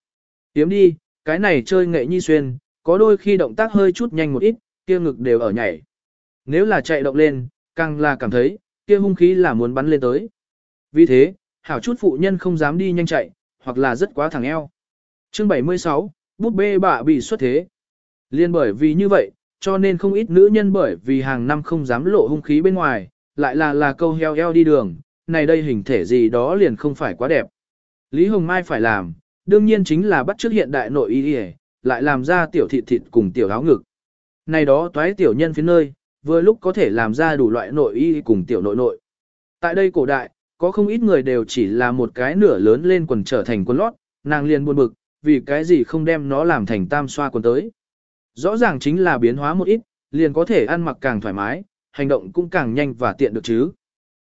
Yếm đi, cái này chơi nghệ nhi xuyên, có đôi khi động tác hơi chút nhanh một ít, kia ngực đều ở nhảy. Nếu là chạy động lên, càng là cảm thấy, kia hung khí là muốn bắn lên tới. Vì thế, hảo chút phụ nhân không dám đi nhanh chạy, hoặc là rất quá thẳng eo. Chương 76, bút bê bạ bị xuất thế. Liên bởi vì như vậy, cho nên không ít nữ nhân bởi vì hàng năm không dám lộ hung khí bên ngoài, lại là là câu heo heo đi đường, này đây hình thể gì đó liền không phải quá đẹp. Lý Hồng Mai phải làm, đương nhiên chính là bắt trước hiện đại nội y lại làm ra tiểu thịt thịt cùng tiểu áo ngực. Này đó toái tiểu nhân phía nơi, vừa lúc có thể làm ra đủ loại nội y cùng tiểu nội nội. Tại đây cổ đại, có không ít người đều chỉ là một cái nửa lớn lên quần trở thành quần lót, nàng liền buồn bực, vì cái gì không đem nó làm thành tam xoa quần tới. Rõ ràng chính là biến hóa một ít, liền có thể ăn mặc càng thoải mái, hành động cũng càng nhanh và tiện được chứ.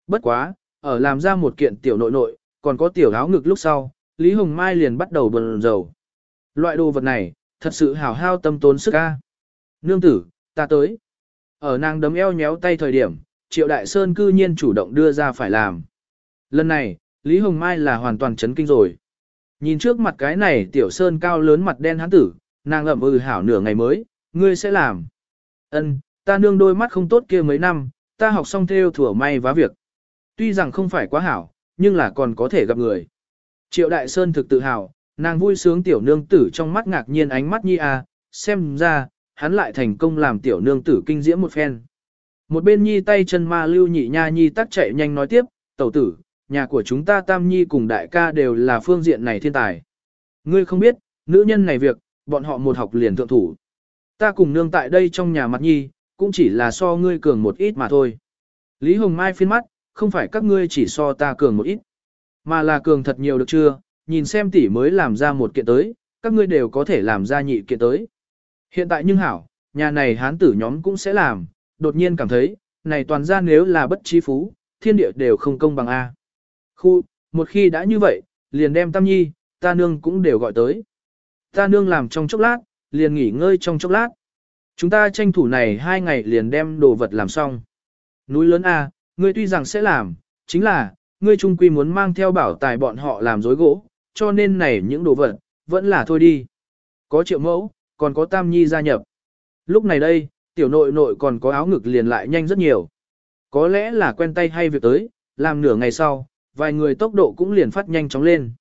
Bất quá, ở làm ra một kiện tiểu nội nội, còn có tiểu áo ngực lúc sau, Lý Hồng Mai liền bắt đầu bần dầu. Loại đồ vật này, thật sự hào hao tâm tốn sức ca. Nương tử, ta tới. Ở nàng đấm eo nhéo tay thời điểm, Triệu Đại Sơn cư nhiên chủ động đưa ra phải làm. Lần này, Lý Hồng Mai là hoàn toàn chấn kinh rồi. Nhìn trước mặt cái này tiểu sơn cao lớn mặt đen hắn tử, nàng ẩm ừ hảo nửa ngày mới, ngươi sẽ làm. Ân, ta nương đôi mắt không tốt kia mấy năm, ta học xong theo thủa may vá việc. Tuy rằng không phải quá hảo, nhưng là còn có thể gặp người. Triệu Đại Sơn thực tự hào, nàng vui sướng tiểu nương tử trong mắt ngạc nhiên ánh mắt nhi à, xem ra, hắn lại thành công làm tiểu nương tử kinh diễm một phen. Một bên nhi tay chân ma lưu nhị nha nhi tắt chạy nhanh nói tiếp, tẩu tử, nhà của chúng ta Tam Nhi cùng đại ca đều là phương diện này thiên tài. Ngươi không biết, nữ nhân này việc, bọn họ một học liền thượng thủ. Ta cùng nương tại đây trong nhà mặt nhi, cũng chỉ là so ngươi cường một ít mà thôi. Lý Hồng Mai phiên mắt, không phải các ngươi chỉ so ta cường một ít, mà là cường thật nhiều được chưa, nhìn xem tỷ mới làm ra một kiện tới, các ngươi đều có thể làm ra nhị kiện tới. Hiện tại nhưng hảo, nhà này hán tử nhóm cũng sẽ làm, đột nhiên cảm thấy, này toàn ra nếu là bất trí phú, thiên địa đều không công bằng A. Khu, một khi đã như vậy, liền đem Tam Nhi, ta nương cũng đều gọi tới. Ta nương làm trong chốc lát, liền nghỉ ngơi trong chốc lát. Chúng ta tranh thủ này hai ngày liền đem đồ vật làm xong. Núi lớn A, ngươi tuy rằng sẽ làm, chính là, ngươi trung quy muốn mang theo bảo tài bọn họ làm dối gỗ, cho nên này những đồ vật, vẫn là thôi đi. Có triệu mẫu, còn có Tam Nhi gia nhập. Lúc này đây, tiểu nội nội còn có áo ngực liền lại nhanh rất nhiều. Có lẽ là quen tay hay việc tới, làm nửa ngày sau, vài người tốc độ cũng liền phát nhanh chóng lên.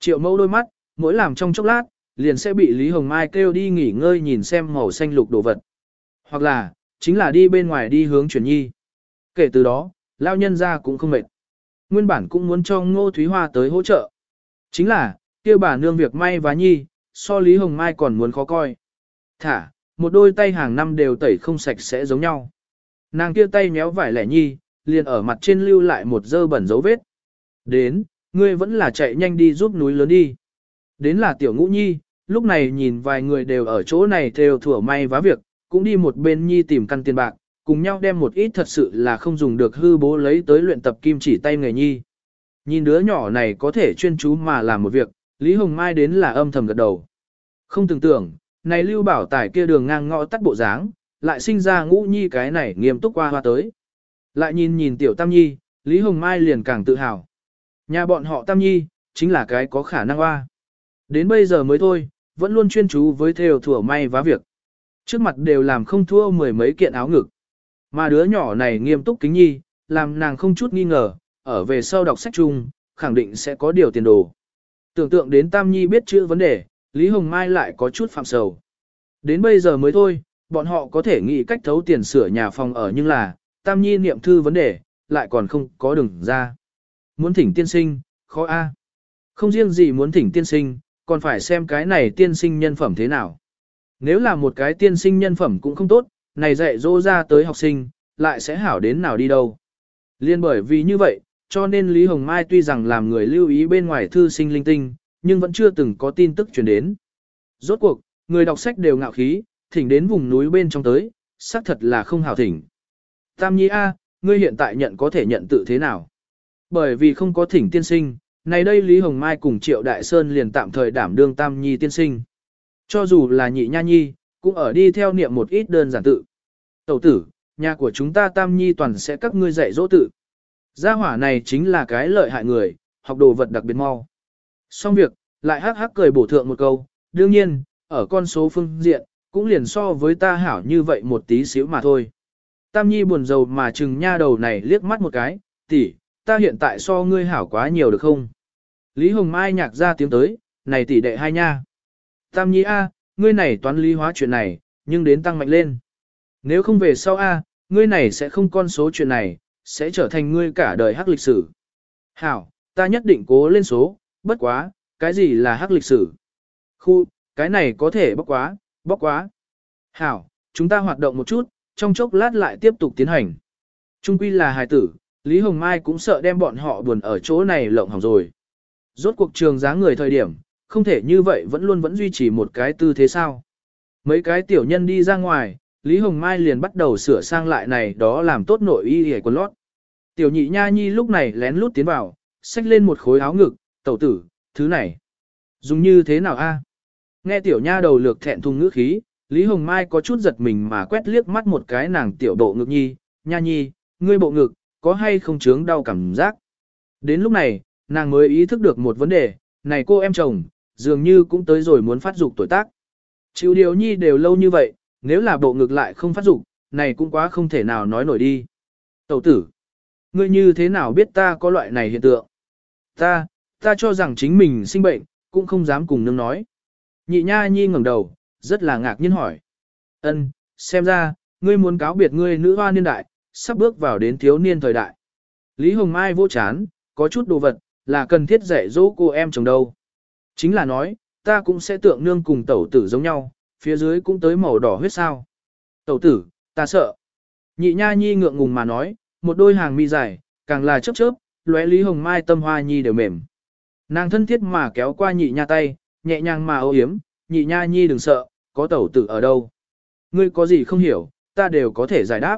Triệu mẫu đôi mắt, mỗi làm trong chốc lát, liền sẽ bị Lý Hồng Mai kêu đi nghỉ ngơi nhìn xem màu xanh lục đồ vật. Hoặc là, chính là đi bên ngoài đi hướng chuyển nhi. Kể từ đó, lao nhân ra cũng không mệt. Nguyên bản cũng muốn cho Ngô Thúy Hoa tới hỗ trợ. Chính là, kia bà nương việc may và nhi, so Lý Hồng Mai còn muốn khó coi. Thả, một đôi tay hàng năm đều tẩy không sạch sẽ giống nhau. Nàng kia tay méo vải lẻ nhi, liền ở mặt trên lưu lại một dơ bẩn dấu vết. Đến, ngươi vẫn là chạy nhanh đi giúp núi lớn đi. Đến là tiểu ngũ nhi, lúc này nhìn vài người đều ở chỗ này theo thủa may vá việc, cũng đi một bên nhi tìm căn tiền bạc, cùng nhau đem một ít thật sự là không dùng được hư bố lấy tới luyện tập kim chỉ tay nghề nhi. Nhìn đứa nhỏ này có thể chuyên chú mà làm một việc, Lý Hồng Mai đến là âm thầm gật đầu. Không tưởng tưởng, này lưu bảo tải kia đường ngang ngõ tắt bộ dáng, lại sinh ra ngũ nhi cái này nghiêm túc qua hoa tới. Lại nhìn nhìn tiểu tam nhi, Lý Hồng Mai liền càng tự hào. Nhà bọn họ tam nhi, chính là cái có khả năng hoa. Đến bây giờ mới thôi, vẫn luôn chuyên chú với theo thủa may vá việc. Trước mặt đều làm không thua mười mấy kiện áo ngực. Mà đứa nhỏ này nghiêm túc kính nhi, làm nàng không chút nghi ngờ, ở về sau đọc sách chung, khẳng định sẽ có điều tiền đồ. Tưởng tượng đến Tam Nhi biết chữ vấn đề, Lý Hồng Mai lại có chút phạm sầu. Đến bây giờ mới thôi, bọn họ có thể nghĩ cách thấu tiền sửa nhà phòng ở nhưng là, Tam Nhi niệm thư vấn đề, lại còn không có đường ra. Muốn thỉnh tiên sinh, khó a. Không riêng gì muốn thỉnh tiên sinh, còn phải xem cái này tiên sinh nhân phẩm thế nào. Nếu là một cái tiên sinh nhân phẩm cũng không tốt, này dạy dỗ ra tới học sinh, lại sẽ hảo đến nào đi đâu. Liên bởi vì như vậy, cho nên Lý Hồng Mai tuy rằng làm người lưu ý bên ngoài thư sinh linh tinh, nhưng vẫn chưa từng có tin tức truyền đến. Rốt cuộc, người đọc sách đều ngạo khí, thỉnh đến vùng núi bên trong tới, xác thật là không hảo thỉnh. Tam Nhi A, ngươi hiện tại nhận có thể nhận tự thế nào? Bởi vì không có thỉnh tiên sinh, này đây Lý Hồng Mai cùng Triệu Đại Sơn liền tạm thời đảm đương Tam Nhi tiên sinh. Cho dù là nhị nha nhi, cũng ở đi theo niệm một ít đơn giản tự. Tẩu tử, nhà của chúng ta Tam Nhi toàn sẽ các ngươi dạy dỗ tự. Gia hỏa này chính là cái lợi hại người, học đồ vật đặc biệt mau. Xong việc, lại hắc hắc cười bổ thượng một câu, đương nhiên, ở con số phương diện, cũng liền so với ta hảo như vậy một tí xíu mà thôi. Tam Nhi buồn rầu mà chừng nha đầu này liếc mắt một cái, tỷ, ta hiện tại so ngươi hảo quá nhiều được không? Lý Hồng Mai nhạc ra tiếng tới, này tỷ đệ hai nha. Tam Nhi A, ngươi này toán lý hóa chuyện này, nhưng đến tăng mạnh lên. Nếu không về sau A, ngươi này sẽ không con số chuyện này, sẽ trở thành ngươi cả đời hắc lịch sử. Hảo, ta nhất định cố lên số, bất quá, cái gì là hắc lịch sử? Khu, cái này có thể bóc quá, bóc quá. Hảo, chúng ta hoạt động một chút, trong chốc lát lại tiếp tục tiến hành. Trung quy là hài tử, Lý Hồng Mai cũng sợ đem bọn họ buồn ở chỗ này lộng hỏng rồi. Rốt cuộc trường giá người thời điểm, không thể như vậy vẫn luôn vẫn duy trì một cái tư thế sao. Mấy cái tiểu nhân đi ra ngoài, Lý Hồng Mai liền bắt đầu sửa sang lại này đó làm tốt nội y hề quần lót. Tiểu nhị nha nhi lúc này lén lút tiến vào, xách lên một khối áo ngực, tẩu tử, thứ này. Dùng như thế nào a? Nghe tiểu nha đầu lược thẹn thùng ngữ khí, Lý Hồng Mai có chút giật mình mà quét liếc mắt một cái nàng tiểu bộ ngực nhi, nha nhi, ngươi bộ ngực, có hay không chướng đau cảm giác. Đến lúc này, nàng mới ý thức được một vấn đề, này cô em chồng, dường như cũng tới rồi muốn phát dục tuổi tác. Chịu điều nhi đều lâu như vậy, nếu là bộ ngực lại không phát dục, này cũng quá không thể nào nói nổi đi. Tẩu tử, ngươi như thế nào biết ta có loại này hiện tượng? Ta, ta cho rằng chính mình sinh bệnh, cũng không dám cùng nương nói. Nhị nha nhi ngẩng đầu, rất là ngạc nhiên hỏi. Ân, xem ra, ngươi muốn cáo biệt ngươi nữ hoa niên đại, sắp bước vào đến thiếu niên thời đại. Lý Hồng Mai vô chán, có chút đồ vật, là cần thiết dạy dỗ cô em chồng đâu. Chính là nói, ta cũng sẽ tượng nương cùng tẩu tử giống nhau, phía dưới cũng tới màu đỏ huyết sao. Tẩu tử, ta sợ. Nhị nha nhi ngượng ngùng mà nói, một đôi hàng mi dài, càng là chớp chớp, lóe Lý Hồng Mai tâm hoa nhi đều mềm. Nàng thân thiết mà kéo qua nhị nha tay, nhẹ nhàng mà ô yếm, nhị nha nhi đừng sợ, có tẩu tử ở đâu. Ngươi có gì không hiểu, ta đều có thể giải đáp.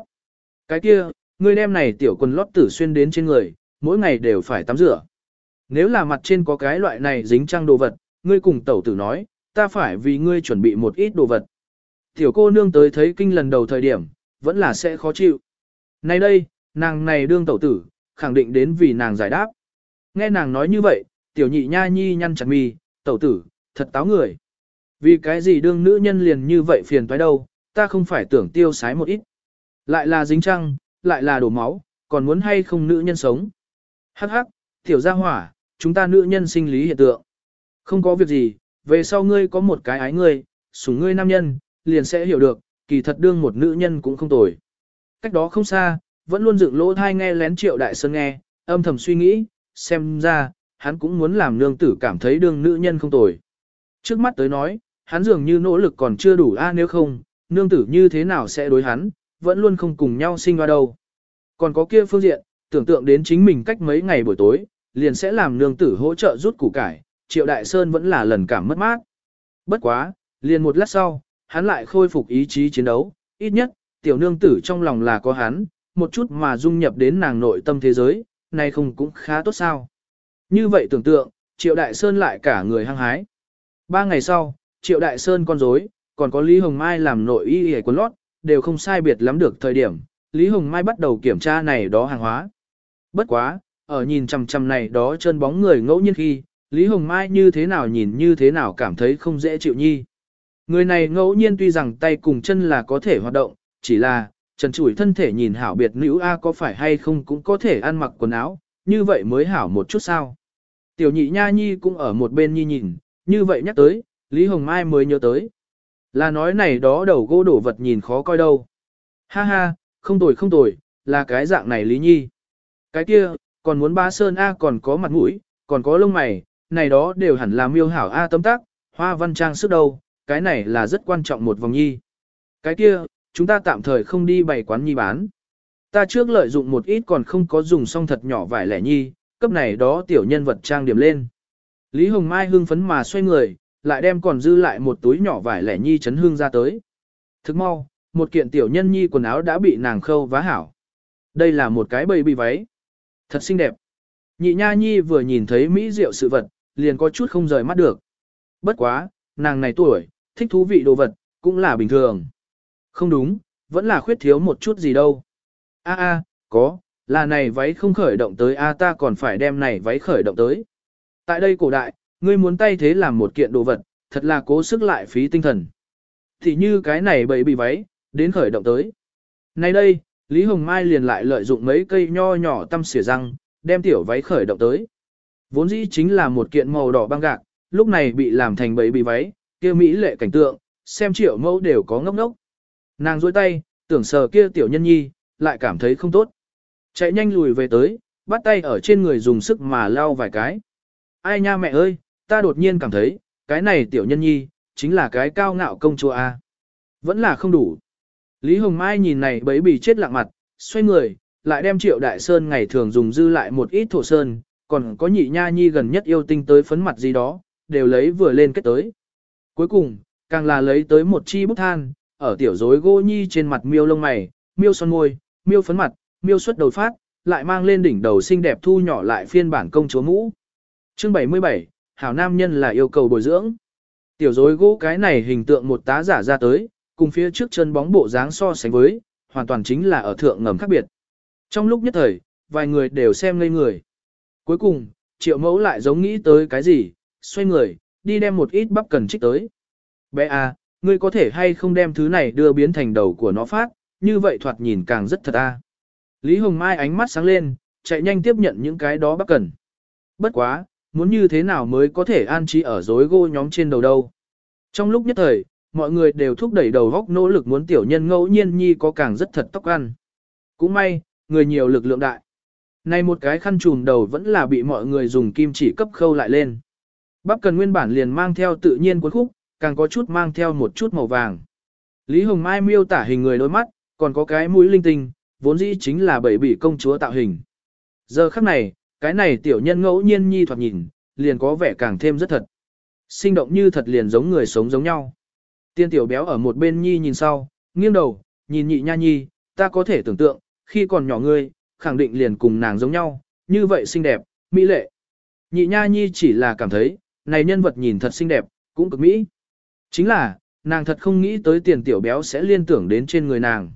Cái kia, ngươi đem này tiểu quần lót tử xuyên đến trên người, mỗi ngày đều phải tắm rửa. Nếu là mặt trên có cái loại này dính trăng đồ vật, ngươi cùng tẩu tử nói, ta phải vì ngươi chuẩn bị một ít đồ vật. Tiểu cô nương tới thấy kinh lần đầu thời điểm, vẫn là sẽ khó chịu. Nay đây, nàng này đương tẩu tử, khẳng định đến vì nàng giải đáp. Nghe nàng nói như vậy, tiểu nhị nha nhi nhăn chặt mi, tẩu tử, thật táo người. Vì cái gì đương nữ nhân liền như vậy phiền toái đâu, ta không phải tưởng tiêu sái một ít. Lại là dính trăng, lại là đổ máu, còn muốn hay không nữ nhân sống. Hắc hắc, tiểu gia hỏa, chúng ta nữ nhân sinh lý hiện tượng. Không có việc gì, về sau ngươi có một cái ái ngươi, sủng ngươi nam nhân, liền sẽ hiểu được, kỳ thật đương một nữ nhân cũng không tồi. Cách đó không xa, vẫn luôn dựng lỗ thai nghe lén triệu đại sơn nghe, âm thầm suy nghĩ, xem ra, hắn cũng muốn làm nương tử cảm thấy đương nữ nhân không tồi. Trước mắt tới nói, hắn dường như nỗ lực còn chưa đủ a nếu không, nương tử như thế nào sẽ đối hắn, vẫn luôn không cùng nhau sinh hoa đâu. Còn có kia phương diện, tưởng tượng đến chính mình cách mấy ngày buổi tối, liền sẽ làm nương tử hỗ trợ rút củ cải, triệu đại sơn vẫn là lần cảm mất mát. Bất quá, liền một lát sau, hắn lại khôi phục ý chí chiến đấu, ít nhất, tiểu nương tử trong lòng là có hắn, một chút mà dung nhập đến nàng nội tâm thế giới, nay không cũng khá tốt sao. Như vậy tưởng tượng, triệu đại sơn lại cả người hăng hái. Ba ngày sau, triệu đại sơn con rối, còn có Lý Hồng Mai làm nội y y quần lót, đều không sai biệt lắm được thời điểm, Lý Hồng Mai bắt đầu kiểm tra này đó hàng hóa. Bất quá, ở nhìn chằm chằm này đó chân bóng người ngẫu nhiên khi, Lý Hồng Mai như thế nào nhìn như thế nào cảm thấy không dễ chịu nhi. Người này ngẫu nhiên tuy rằng tay cùng chân là có thể hoạt động, chỉ là, trần chủi thân thể nhìn hảo biệt nữ A có phải hay không cũng có thể ăn mặc quần áo, như vậy mới hảo một chút sao. Tiểu nhị nha nhi cũng ở một bên nhi nhìn, như vậy nhắc tới, Lý Hồng Mai mới nhớ tới. Là nói này đó đầu gỗ đổ vật nhìn khó coi đâu. Ha ha, không tồi không tồi, là cái dạng này Lý Nhi. Cái kia, còn muốn ba sơn A còn có mặt mũi, còn có lông mày, này đó đều hẳn là miêu hảo A tấm tác, hoa văn trang sức đâu, cái này là rất quan trọng một vòng nhi. Cái kia, chúng ta tạm thời không đi bày quán nhi bán. Ta trước lợi dụng một ít còn không có dùng xong thật nhỏ vải lẻ nhi, cấp này đó tiểu nhân vật trang điểm lên. Lý Hồng Mai hưng phấn mà xoay người, lại đem còn dư lại một túi nhỏ vải lẻ nhi chấn hương ra tới. Thức mau, một kiện tiểu nhân nhi quần áo đã bị nàng khâu vá hảo. Đây là một cái bầy bị váy. Thật xinh đẹp. Nhị nha nhi vừa nhìn thấy mỹ diệu sự vật, liền có chút không rời mắt được. Bất quá, nàng này tuổi, thích thú vị đồ vật, cũng là bình thường. Không đúng, vẫn là khuyết thiếu một chút gì đâu. A a, có, là này váy không khởi động tới a ta còn phải đem này váy khởi động tới. Tại đây cổ đại, ngươi muốn tay thế làm một kiện đồ vật, thật là cố sức lại phí tinh thần. Thì như cái này bậy bị váy, đến khởi động tới. Nay đây, Lý Hồng Mai liền lại lợi dụng mấy cây nho nhỏ tăm xỉa răng, đem tiểu váy khởi động tới. Vốn dĩ chính là một kiện màu đỏ băng gạc, lúc này bị làm thành bậy bị váy, kia mỹ lệ cảnh tượng, xem triệu mẫu đều có ngốc ngốc. Nàng dôi tay, tưởng sờ kia tiểu nhân nhi, lại cảm thấy không tốt. Chạy nhanh lùi về tới, bắt tay ở trên người dùng sức mà lao vài cái. Ai nha mẹ ơi, ta đột nhiên cảm thấy, cái này tiểu nhân nhi, chính là cái cao ngạo công chúa A. Vẫn là không đủ. Lý Hồng Mai nhìn này bấy bì chết lặng mặt, xoay người, lại đem triệu đại sơn ngày thường dùng dư lại một ít thổ sơn, còn có nhị nha nhi gần nhất yêu tinh tới phấn mặt gì đó, đều lấy vừa lên kết tới. Cuối cùng, càng là lấy tới một chi bút than, ở tiểu rối gỗ nhi trên mặt miêu lông mày, miêu son môi, miêu phấn mặt, miêu xuất đầu phát, lại mang lên đỉnh đầu xinh đẹp thu nhỏ lại phiên bản công chúa mũ. Chương 77, hảo nam nhân là yêu cầu bồi dưỡng. Tiểu rối gỗ cái này hình tượng một tá giả ra tới, cùng phía trước chân bóng bộ dáng so sánh với, hoàn toàn chính là ở thượng ngầm khác biệt. Trong lúc nhất thời, vài người đều xem ngây người. Cuối cùng, triệu mẫu lại giống nghĩ tới cái gì, xoay người, đi đem một ít bắp cần trích tới. Bé à, ngươi có thể hay không đem thứ này đưa biến thành đầu của nó phát, như vậy thoạt nhìn càng rất thật à. Lý Hồng Mai ánh mắt sáng lên, chạy nhanh tiếp nhận những cái đó bắp cần. Bất quá, muốn như thế nào mới có thể an trí ở dối gô nhóm trên đầu đâu. Trong lúc nhất thời, mọi người đều thúc đẩy đầu góc nỗ lực muốn tiểu nhân ngẫu nhiên nhi có càng rất thật tóc ăn. Cũng may, người nhiều lực lượng đại. Này một cái khăn trùm đầu vẫn là bị mọi người dùng kim chỉ cấp khâu lại lên. Bắp cần nguyên bản liền mang theo tự nhiên cuốn khúc, càng có chút mang theo một chút màu vàng. Lý Hồng Mai miêu tả hình người đôi mắt, còn có cái mũi linh tinh, vốn dĩ chính là bảy bỉ công chúa tạo hình. Giờ khắc này, cái này tiểu nhân ngẫu nhiên nhi thoạt nhìn, liền có vẻ càng thêm rất thật. Sinh động như thật liền giống người sống giống nhau. Tiên tiểu béo ở một bên nhi nhìn sau, nghiêng đầu, nhìn nhị nha nhi, ta có thể tưởng tượng, khi còn nhỏ ngươi, khẳng định liền cùng nàng giống nhau, như vậy xinh đẹp, mỹ lệ. Nhị nha nhi chỉ là cảm thấy, này nhân vật nhìn thật xinh đẹp, cũng cực mỹ. Chính là, nàng thật không nghĩ tới tiền tiểu béo sẽ liên tưởng đến trên người nàng.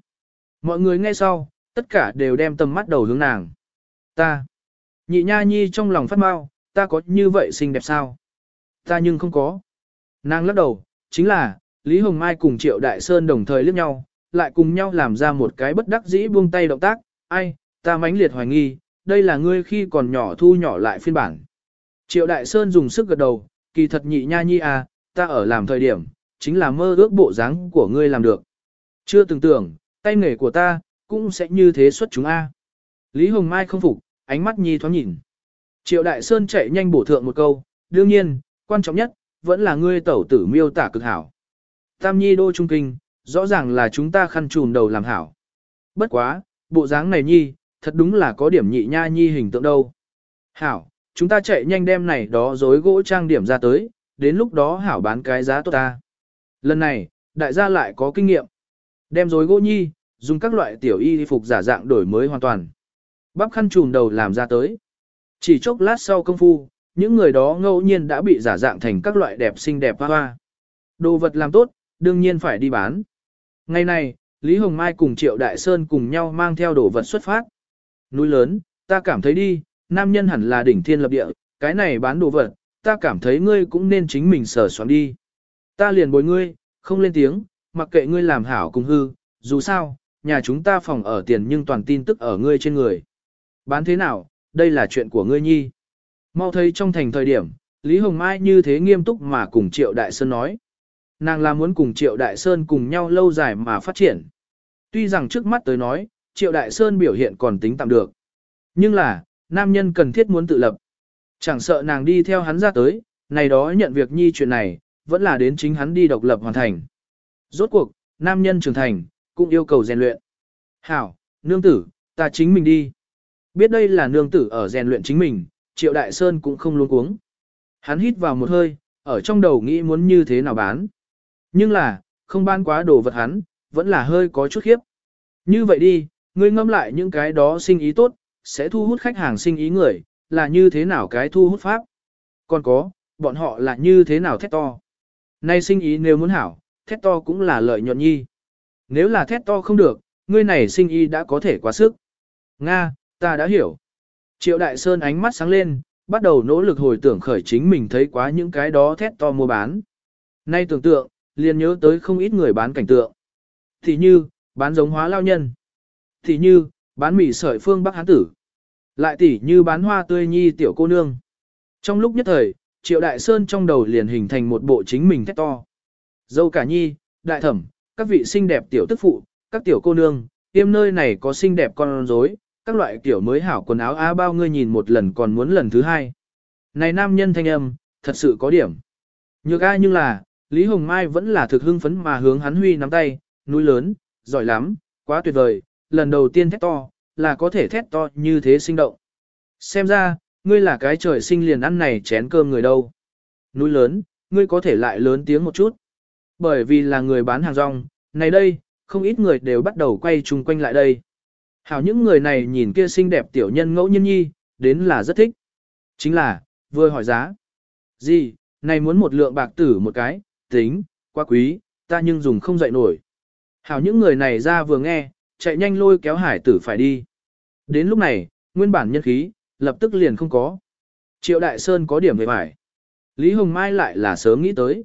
Mọi người nghe sau, tất cả đều đem tầm mắt đầu hướng nàng. Ta, nhị nha nhi trong lòng phát mau, ta có như vậy xinh đẹp sao? Ta nhưng không có. Nàng lắc đầu, chính là, Lý Hồng Mai cùng Triệu Đại Sơn đồng thời liếc nhau, lại cùng nhau làm ra một cái bất đắc dĩ buông tay động tác, ai, ta mãnh liệt hoài nghi, đây là ngươi khi còn nhỏ thu nhỏ lại phiên bản. Triệu Đại Sơn dùng sức gật đầu, kỳ thật nhị nha nhi à, ta ở làm thời điểm, chính là mơ ước bộ dáng của ngươi làm được. Chưa từng tưởng, tay nghề của ta, cũng sẽ như thế xuất chúng a. Lý Hồng Mai không phục, ánh mắt nhi thoáng nhìn. Triệu Đại Sơn chạy nhanh bổ thượng một câu, đương nhiên, quan trọng nhất, vẫn là ngươi tẩu tử miêu tả cực hảo. Tam nhi đô trung kinh, rõ ràng là chúng ta khăn trùn đầu làm hảo. Bất quá, bộ dáng này nhi, thật đúng là có điểm nhị nha nhi hình tượng đâu. Hảo, chúng ta chạy nhanh đem này đó dối gỗ trang điểm ra tới, đến lúc đó hảo bán cái giá tốt ta. Lần này, đại gia lại có kinh nghiệm. Đem dối gỗ nhi, dùng các loại tiểu y phục giả dạng đổi mới hoàn toàn. Bắp khăn trùn đầu làm ra tới. Chỉ chốc lát sau công phu, những người đó ngẫu nhiên đã bị giả dạng thành các loại đẹp xinh đẹp hoa hoa. Đồ vật làm tốt, đương nhiên phải đi bán. Ngày này, Lý Hồng Mai cùng Triệu Đại Sơn cùng nhau mang theo đồ vật xuất phát. Núi lớn, ta cảm thấy đi, nam nhân hẳn là đỉnh thiên lập địa, cái này bán đồ vật, ta cảm thấy ngươi cũng nên chính mình sở soạn đi. Ta liền bồi ngươi, không lên tiếng, mặc kệ ngươi làm hảo cùng hư, dù sao, nhà chúng ta phòng ở tiền nhưng toàn tin tức ở ngươi trên người. Bán thế nào, đây là chuyện của ngươi nhi. Mau thấy trong thành thời điểm, Lý Hồng Mai như thế nghiêm túc mà cùng Triệu Đại Sơn nói. Nàng là muốn cùng Triệu Đại Sơn cùng nhau lâu dài mà phát triển. Tuy rằng trước mắt tới nói, Triệu Đại Sơn biểu hiện còn tính tạm được. Nhưng là, nam nhân cần thiết muốn tự lập. Chẳng sợ nàng đi theo hắn ra tới, này đó nhận việc nhi chuyện này, vẫn là đến chính hắn đi độc lập hoàn thành. Rốt cuộc, nam nhân trưởng thành, cũng yêu cầu rèn luyện. Hảo, nương tử, ta chính mình đi. Biết đây là nương tử ở rèn luyện chính mình, Triệu Đại Sơn cũng không luôn cuống. Hắn hít vào một hơi, ở trong đầu nghĩ muốn như thế nào bán. Nhưng là, không ban quá đồ vật hắn, vẫn là hơi có chút khiếp. Như vậy đi, ngươi ngâm lại những cái đó sinh ý tốt, sẽ thu hút khách hàng sinh ý người, là như thế nào cái thu hút pháp. Còn có, bọn họ là như thế nào thét to. Nay sinh ý nếu muốn hảo, thét to cũng là lợi nhuận nhi. Nếu là thét to không được, ngươi này sinh ý đã có thể quá sức. Nga, ta đã hiểu. Triệu Đại Sơn ánh mắt sáng lên, bắt đầu nỗ lực hồi tưởng khởi chính mình thấy quá những cái đó thét to mua bán. Nay tưởng tượng, liền nhớ tới không ít người bán cảnh tượng. Thì như, bán giống hóa lao nhân. Thì như, bán mì sợi phương Bắc Hán tử. Lại tỉ như bán hoa tươi nhi tiểu cô nương. Trong lúc nhất thời, Triệu Đại Sơn trong đầu liền hình thành một bộ chính mình thét to. Dâu cả nhi, đại thẩm, các vị xinh đẹp tiểu tức phụ, các tiểu cô nương, tiêm nơi này có xinh đẹp con rối, các loại tiểu mới hảo quần áo á bao ngươi nhìn một lần còn muốn lần thứ hai. Này nam nhân thanh âm, thật sự có điểm. Nhược ai nhưng là, Lý Hồng Mai vẫn là thực hưng phấn mà hướng hắn huy nắm tay, núi lớn, giỏi lắm, quá tuyệt vời, lần đầu tiên thét to, là có thể thét to như thế sinh động. Xem ra, ngươi là cái trời sinh liền ăn này chén cơm người đâu. Núi lớn, ngươi có thể lại lớn tiếng một chút. Bởi vì là người bán hàng rong, này đây, không ít người đều bắt đầu quay chung quanh lại đây. Hảo những người này nhìn kia xinh đẹp tiểu nhân ngẫu nhiên nhi, đến là rất thích. Chính là, vừa hỏi giá. Gì, này muốn một lượng bạc tử một cái, tính, quá quý, ta nhưng dùng không dậy nổi. Hảo những người này ra vừa nghe, chạy nhanh lôi kéo hải tử phải đi. Đến lúc này, nguyên bản nhân khí, lập tức liền không có. Triệu Đại Sơn có điểm về phải. Lý Hồng Mai lại là sớm nghĩ tới.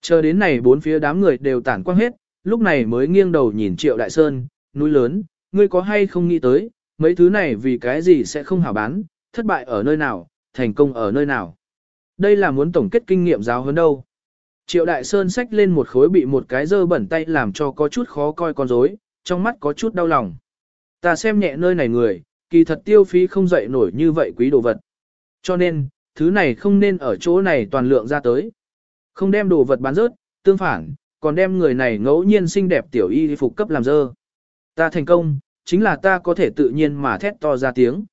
Chờ đến này bốn phía đám người đều tản quang hết, lúc này mới nghiêng đầu nhìn Triệu Đại Sơn, núi lớn, ngươi có hay không nghĩ tới, mấy thứ này vì cái gì sẽ không hảo bán, thất bại ở nơi nào, thành công ở nơi nào. Đây là muốn tổng kết kinh nghiệm giáo hơn đâu. Triệu Đại Sơn xách lên một khối bị một cái dơ bẩn tay làm cho có chút khó coi con rối, trong mắt có chút đau lòng. Ta xem nhẹ nơi này người, kỳ thật tiêu phí không dậy nổi như vậy quý đồ vật. Cho nên, thứ này không nên ở chỗ này toàn lượng ra tới. Không đem đồ vật bán rớt, tương phản, còn đem người này ngẫu nhiên xinh đẹp tiểu y phục cấp làm dơ. Ta thành công, chính là ta có thể tự nhiên mà thét to ra tiếng.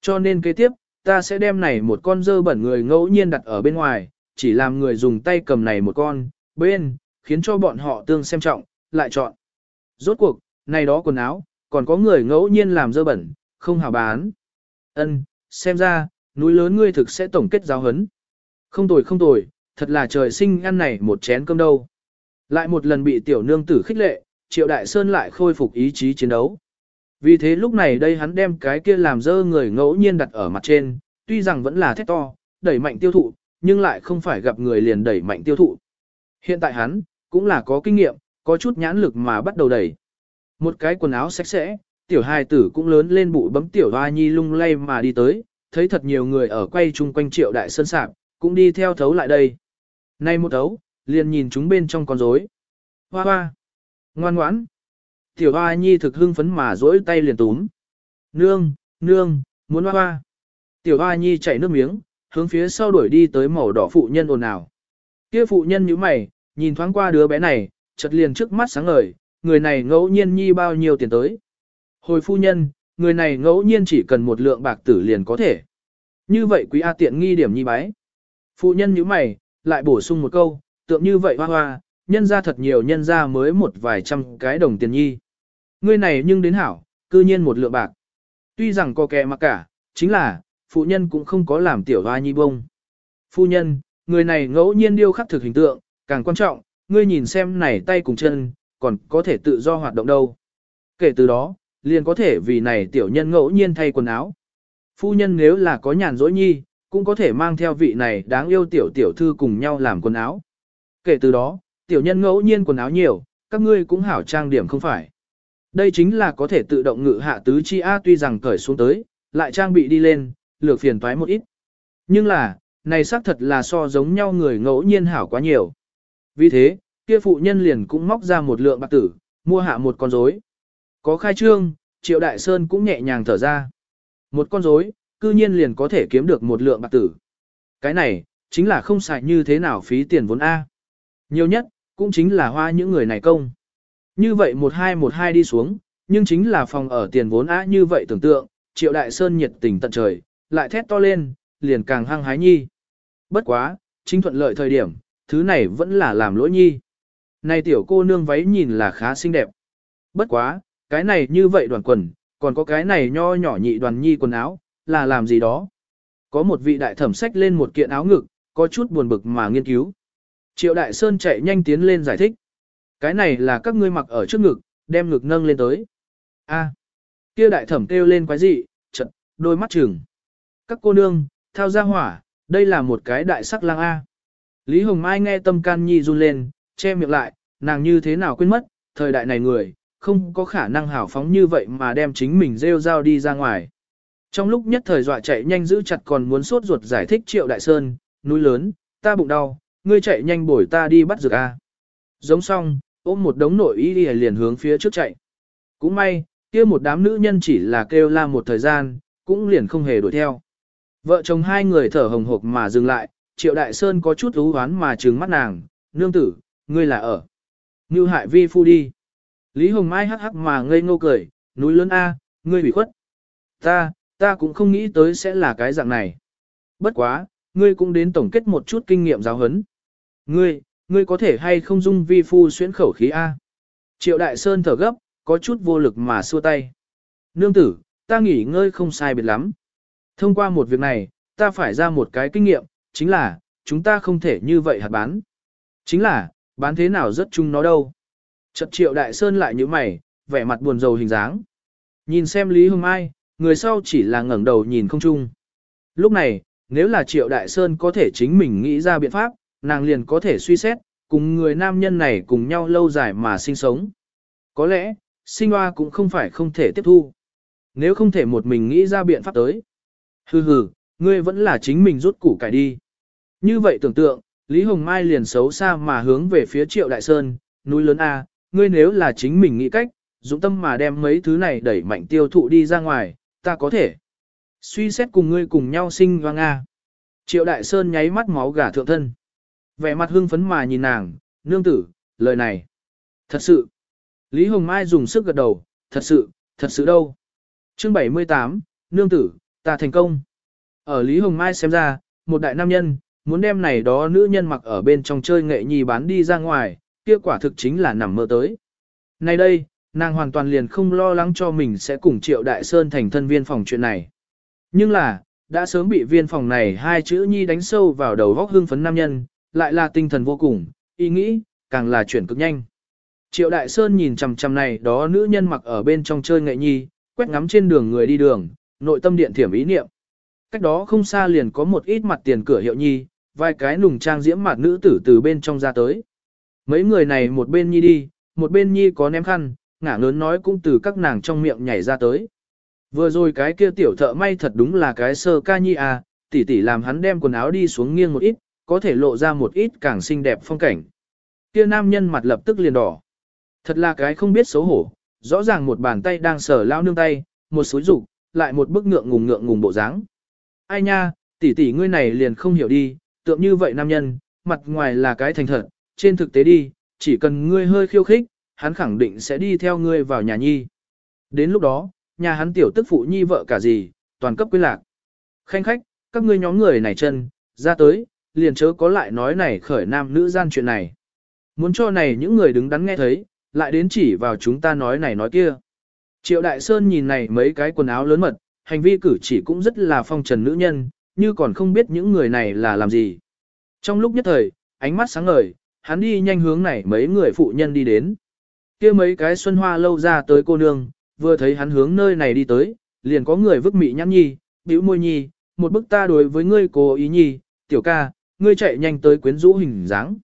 Cho nên kế tiếp, ta sẽ đem này một con dơ bẩn người ngẫu nhiên đặt ở bên ngoài, chỉ làm người dùng tay cầm này một con, bên, khiến cho bọn họ tương xem trọng, lại chọn. Rốt cuộc, này đó quần áo, còn có người ngẫu nhiên làm dơ bẩn, không hào bán. Ân, xem ra, núi lớn ngươi thực sẽ tổng kết giáo hấn. Không tồi không tồi, thật là trời sinh ăn này một chén cơm đâu. Lại một lần bị tiểu nương tử khích lệ, triệu đại sơn lại khôi phục ý chí chiến đấu. Vì thế lúc này đây hắn đem cái kia làm dơ người ngẫu nhiên đặt ở mặt trên, tuy rằng vẫn là thét to, đẩy mạnh tiêu thụ, nhưng lại không phải gặp người liền đẩy mạnh tiêu thụ. Hiện tại hắn, cũng là có kinh nghiệm, có chút nhãn lực mà bắt đầu đẩy. Một cái quần áo sạch sẽ, tiểu hài tử cũng lớn lên bụi bấm tiểu hoa nhi lung lay mà đi tới, thấy thật nhiều người ở quay chung quanh triệu đại sơn sạp, cũng đi theo thấu lại đây. Nay một thấu, liền nhìn chúng bên trong con rối. Hoa hoa, ngoan ngoãn. Tiểu hoa nhi thực hưng phấn mà dỗi tay liền túm. Nương, nương, muốn hoa hoa. Tiểu Hoa Nhi chảy nước miếng, hướng phía sau đuổi đi tới màu đỏ phụ nhân ồn ào. Kia phụ nhân nhíu mày, nhìn thoáng qua đứa bé này, chợt liền trước mắt sáng ngời, người này ngẫu nhiên nhi bao nhiêu tiền tới. Hồi phu nhân, người này ngẫu nhiên chỉ cần một lượng bạc tử liền có thể. Như vậy quý A tiện nghi điểm nhi bái. Phụ nhân nhíu mày, lại bổ sung một câu, tượng như vậy hoa hoa, nhân ra thật nhiều nhân ra mới một vài trăm cái đồng tiền nhi. Người này nhưng đến hảo, cư nhiên một lượng bạc. Tuy rằng có kẻ mặc cả, chính là, phụ nhân cũng không có làm tiểu hoa nhi bông. Phu nhân, người này ngẫu nhiên điêu khắc thực hình tượng, càng quan trọng, ngươi nhìn xem này tay cùng chân, còn có thể tự do hoạt động đâu. Kể từ đó, liền có thể vì này tiểu nhân ngẫu nhiên thay quần áo. Phu nhân nếu là có nhàn rỗi nhi, cũng có thể mang theo vị này đáng yêu tiểu tiểu thư cùng nhau làm quần áo. Kể từ đó, tiểu nhân ngẫu nhiên quần áo nhiều, các ngươi cũng hảo trang điểm không phải. Đây chính là có thể tự động ngự hạ tứ chi A tuy rằng cởi xuống tới, lại trang bị đi lên, lược phiền toái một ít. Nhưng là, này xác thật là so giống nhau người ngẫu nhiên hảo quá nhiều. Vì thế, kia phụ nhân liền cũng móc ra một lượng bạc tử, mua hạ một con rối. Có khai trương, Triệu Đại Sơn cũng nhẹ nhàng thở ra. Một con rối, cư nhiên liền có thể kiếm được một lượng bạc tử. Cái này, chính là không xài như thế nào phí tiền vốn A. Nhiều nhất, cũng chính là hoa những người này công. Như vậy một hai một hai đi xuống, nhưng chính là phòng ở tiền vốn á như vậy tưởng tượng, Triệu Đại Sơn nhiệt tình tận trời, lại thét to lên, liền càng hăng hái nhi. Bất quá, chính thuận lợi thời điểm, thứ này vẫn là làm lỗi nhi. Này tiểu cô nương váy nhìn là khá xinh đẹp. Bất quá, cái này như vậy đoàn quần, còn có cái này nho nhỏ nhị đoàn nhi quần áo, là làm gì đó. Có một vị đại thẩm sách lên một kiện áo ngực, có chút buồn bực mà nghiên cứu. Triệu Đại Sơn chạy nhanh tiến lên giải thích. Cái này là các ngươi mặc ở trước ngực, đem ngực nâng lên tới. A, kia đại thẩm kêu lên quái dị, trận, đôi mắt trừng. Các cô nương, thao ra hỏa, đây là một cái đại sắc lang A. Lý Hồng Mai nghe tâm can nhi run lên, che miệng lại, nàng như thế nào quên mất, thời đại này người, không có khả năng hảo phóng như vậy mà đem chính mình rêu rao đi ra ngoài. Trong lúc nhất thời dọa chạy nhanh giữ chặt còn muốn sốt ruột giải thích triệu đại sơn, núi lớn, ta bụng đau, ngươi chạy nhanh bổi ta đi bắt dược A. Giống xong, ôm một đống nội y đi liền hướng phía trước chạy. Cũng may, kia một đám nữ nhân chỉ là kêu la một thời gian, cũng liền không hề đuổi theo. Vợ chồng hai người thở hồng hộc mà dừng lại, triệu đại sơn có chút ú hoán mà trừng mắt nàng, nương tử, ngươi là ở. Như hại vi phu đi. Lý Hồng Mai hắc hắc mà ngây ngô cười, núi lớn A, ngươi bị khuất. Ta, ta cũng không nghĩ tới sẽ là cái dạng này. Bất quá, ngươi cũng đến tổng kết một chút kinh nghiệm giáo huấn. Ngươi, ngươi có thể hay không dung vi phu xuyến khẩu khí A. Triệu Đại Sơn thở gấp, có chút vô lực mà xua tay. Nương tử, ta nghỉ ngơi không sai biệt lắm. Thông qua một việc này, ta phải ra một cái kinh nghiệm, chính là, chúng ta không thể như vậy hạt bán. Chính là, bán thế nào rất chung nó đâu. Chật triệu đại sơn lại như mày, vẻ mặt buồn rầu hình dáng. Nhìn xem Lý Hưng Mai, người sau chỉ là ngẩng đầu nhìn không chung. Lúc này, nếu là triệu đại sơn có thể chính mình nghĩ ra biện pháp, nàng liền có thể suy xét, cùng người nam nhân này cùng nhau lâu dài mà sinh sống. Có lẽ, sinh hoa cũng không phải không thể tiếp thu. Nếu không thể một mình nghĩ ra biện pháp tới. Hừ hừ, ngươi vẫn là chính mình rút củ cải đi. Như vậy tưởng tượng, Lý Hồng Mai liền xấu xa mà hướng về phía Triệu Đại Sơn, núi lớn A, ngươi nếu là chính mình nghĩ cách, dũng tâm mà đem mấy thứ này đẩy mạnh tiêu thụ đi ra ngoài, ta có thể. Suy xét cùng ngươi cùng nhau sinh hoang A. Triệu Đại Sơn nháy mắt máu gà thượng thân. Vẻ mặt hưng phấn mà nhìn nàng, nương tử, lời này. Thật sự. Lý Hồng Mai dùng sức gật đầu, thật sự, thật sự đâu. Chương 78, nương tử, ta thành công. Ở Lý Hồng Mai xem ra, một đại nam nhân, muốn đem này đó nữ nhân mặc ở bên trong chơi nghệ nhì bán đi ra ngoài, kia quả thực chính là nằm mơ tới. Nay đây, nàng hoàn toàn liền không lo lắng cho mình sẽ cùng Triệu Đại Sơn thành thân viên phòng chuyện này. Nhưng là, đã sớm bị viên phòng này hai chữ nhi đánh sâu vào đầu góc hương phấn nam nhân, lại là tinh thần vô cùng, ý nghĩ, càng là chuyển cực nhanh. Triệu Đại Sơn nhìn chằm chằm này đó nữ nhân mặc ở bên trong chơi nghệ nhi, quét ngắm trên đường người đi đường, nội tâm điện thiểm ý niệm. Cách đó không xa liền có một ít mặt tiền cửa hiệu nhi, vài cái nùng trang diễm mặt nữ tử từ bên trong ra tới. Mấy người này một bên nhi đi, một bên nhi có ném khăn, ngả lớn nói cũng từ các nàng trong miệng nhảy ra tới. Vừa rồi cái kia tiểu thợ may thật đúng là cái sơ ca nhi à, tỷ tỷ làm hắn đem quần áo đi xuống nghiêng một ít, có thể lộ ra một ít càng xinh đẹp phong cảnh. Kia nam nhân mặt lập tức liền đỏ. Thật là cái không biết xấu hổ, rõ ràng một bàn tay đang sờ lao nương tay, một xúi rục, lại một bức ngượng ngùng ngượng ngùng bộ dáng. ai nha, tỷ tỷ ngươi này liền không hiểu đi, tượng như vậy nam nhân, mặt ngoài là cái thành thật, trên thực tế đi, chỉ cần ngươi hơi khiêu khích, hắn khẳng định sẽ đi theo ngươi vào nhà nhi. Đến lúc đó, nhà hắn tiểu tức phụ nhi vợ cả gì, toàn cấp quyên lạc. Khanh khách, các ngươi nhóm người này chân, ra tới, liền chớ có lại nói này khởi nam nữ gian chuyện này. Muốn cho này những người đứng đắn nghe thấy, lại đến chỉ vào chúng ta nói này nói kia. Triệu Đại Sơn nhìn này mấy cái quần áo lớn mật, hành vi cử chỉ cũng rất là phong trần nữ nhân, như còn không biết những người này là làm gì. Trong lúc nhất thời, ánh mắt sáng ngời, hắn đi nhanh hướng này mấy người phụ nhân đi đến. kia mấy cái xuân hoa lâu ra tới cô nương, vừa thấy hắn hướng nơi này đi tới, liền có người vứt mị nhăn nhi, bĩu môi nhi, một bức ta đối với ngươi cố ý nhi, tiểu ca, ngươi chạy nhanh tới quyến rũ hình dáng.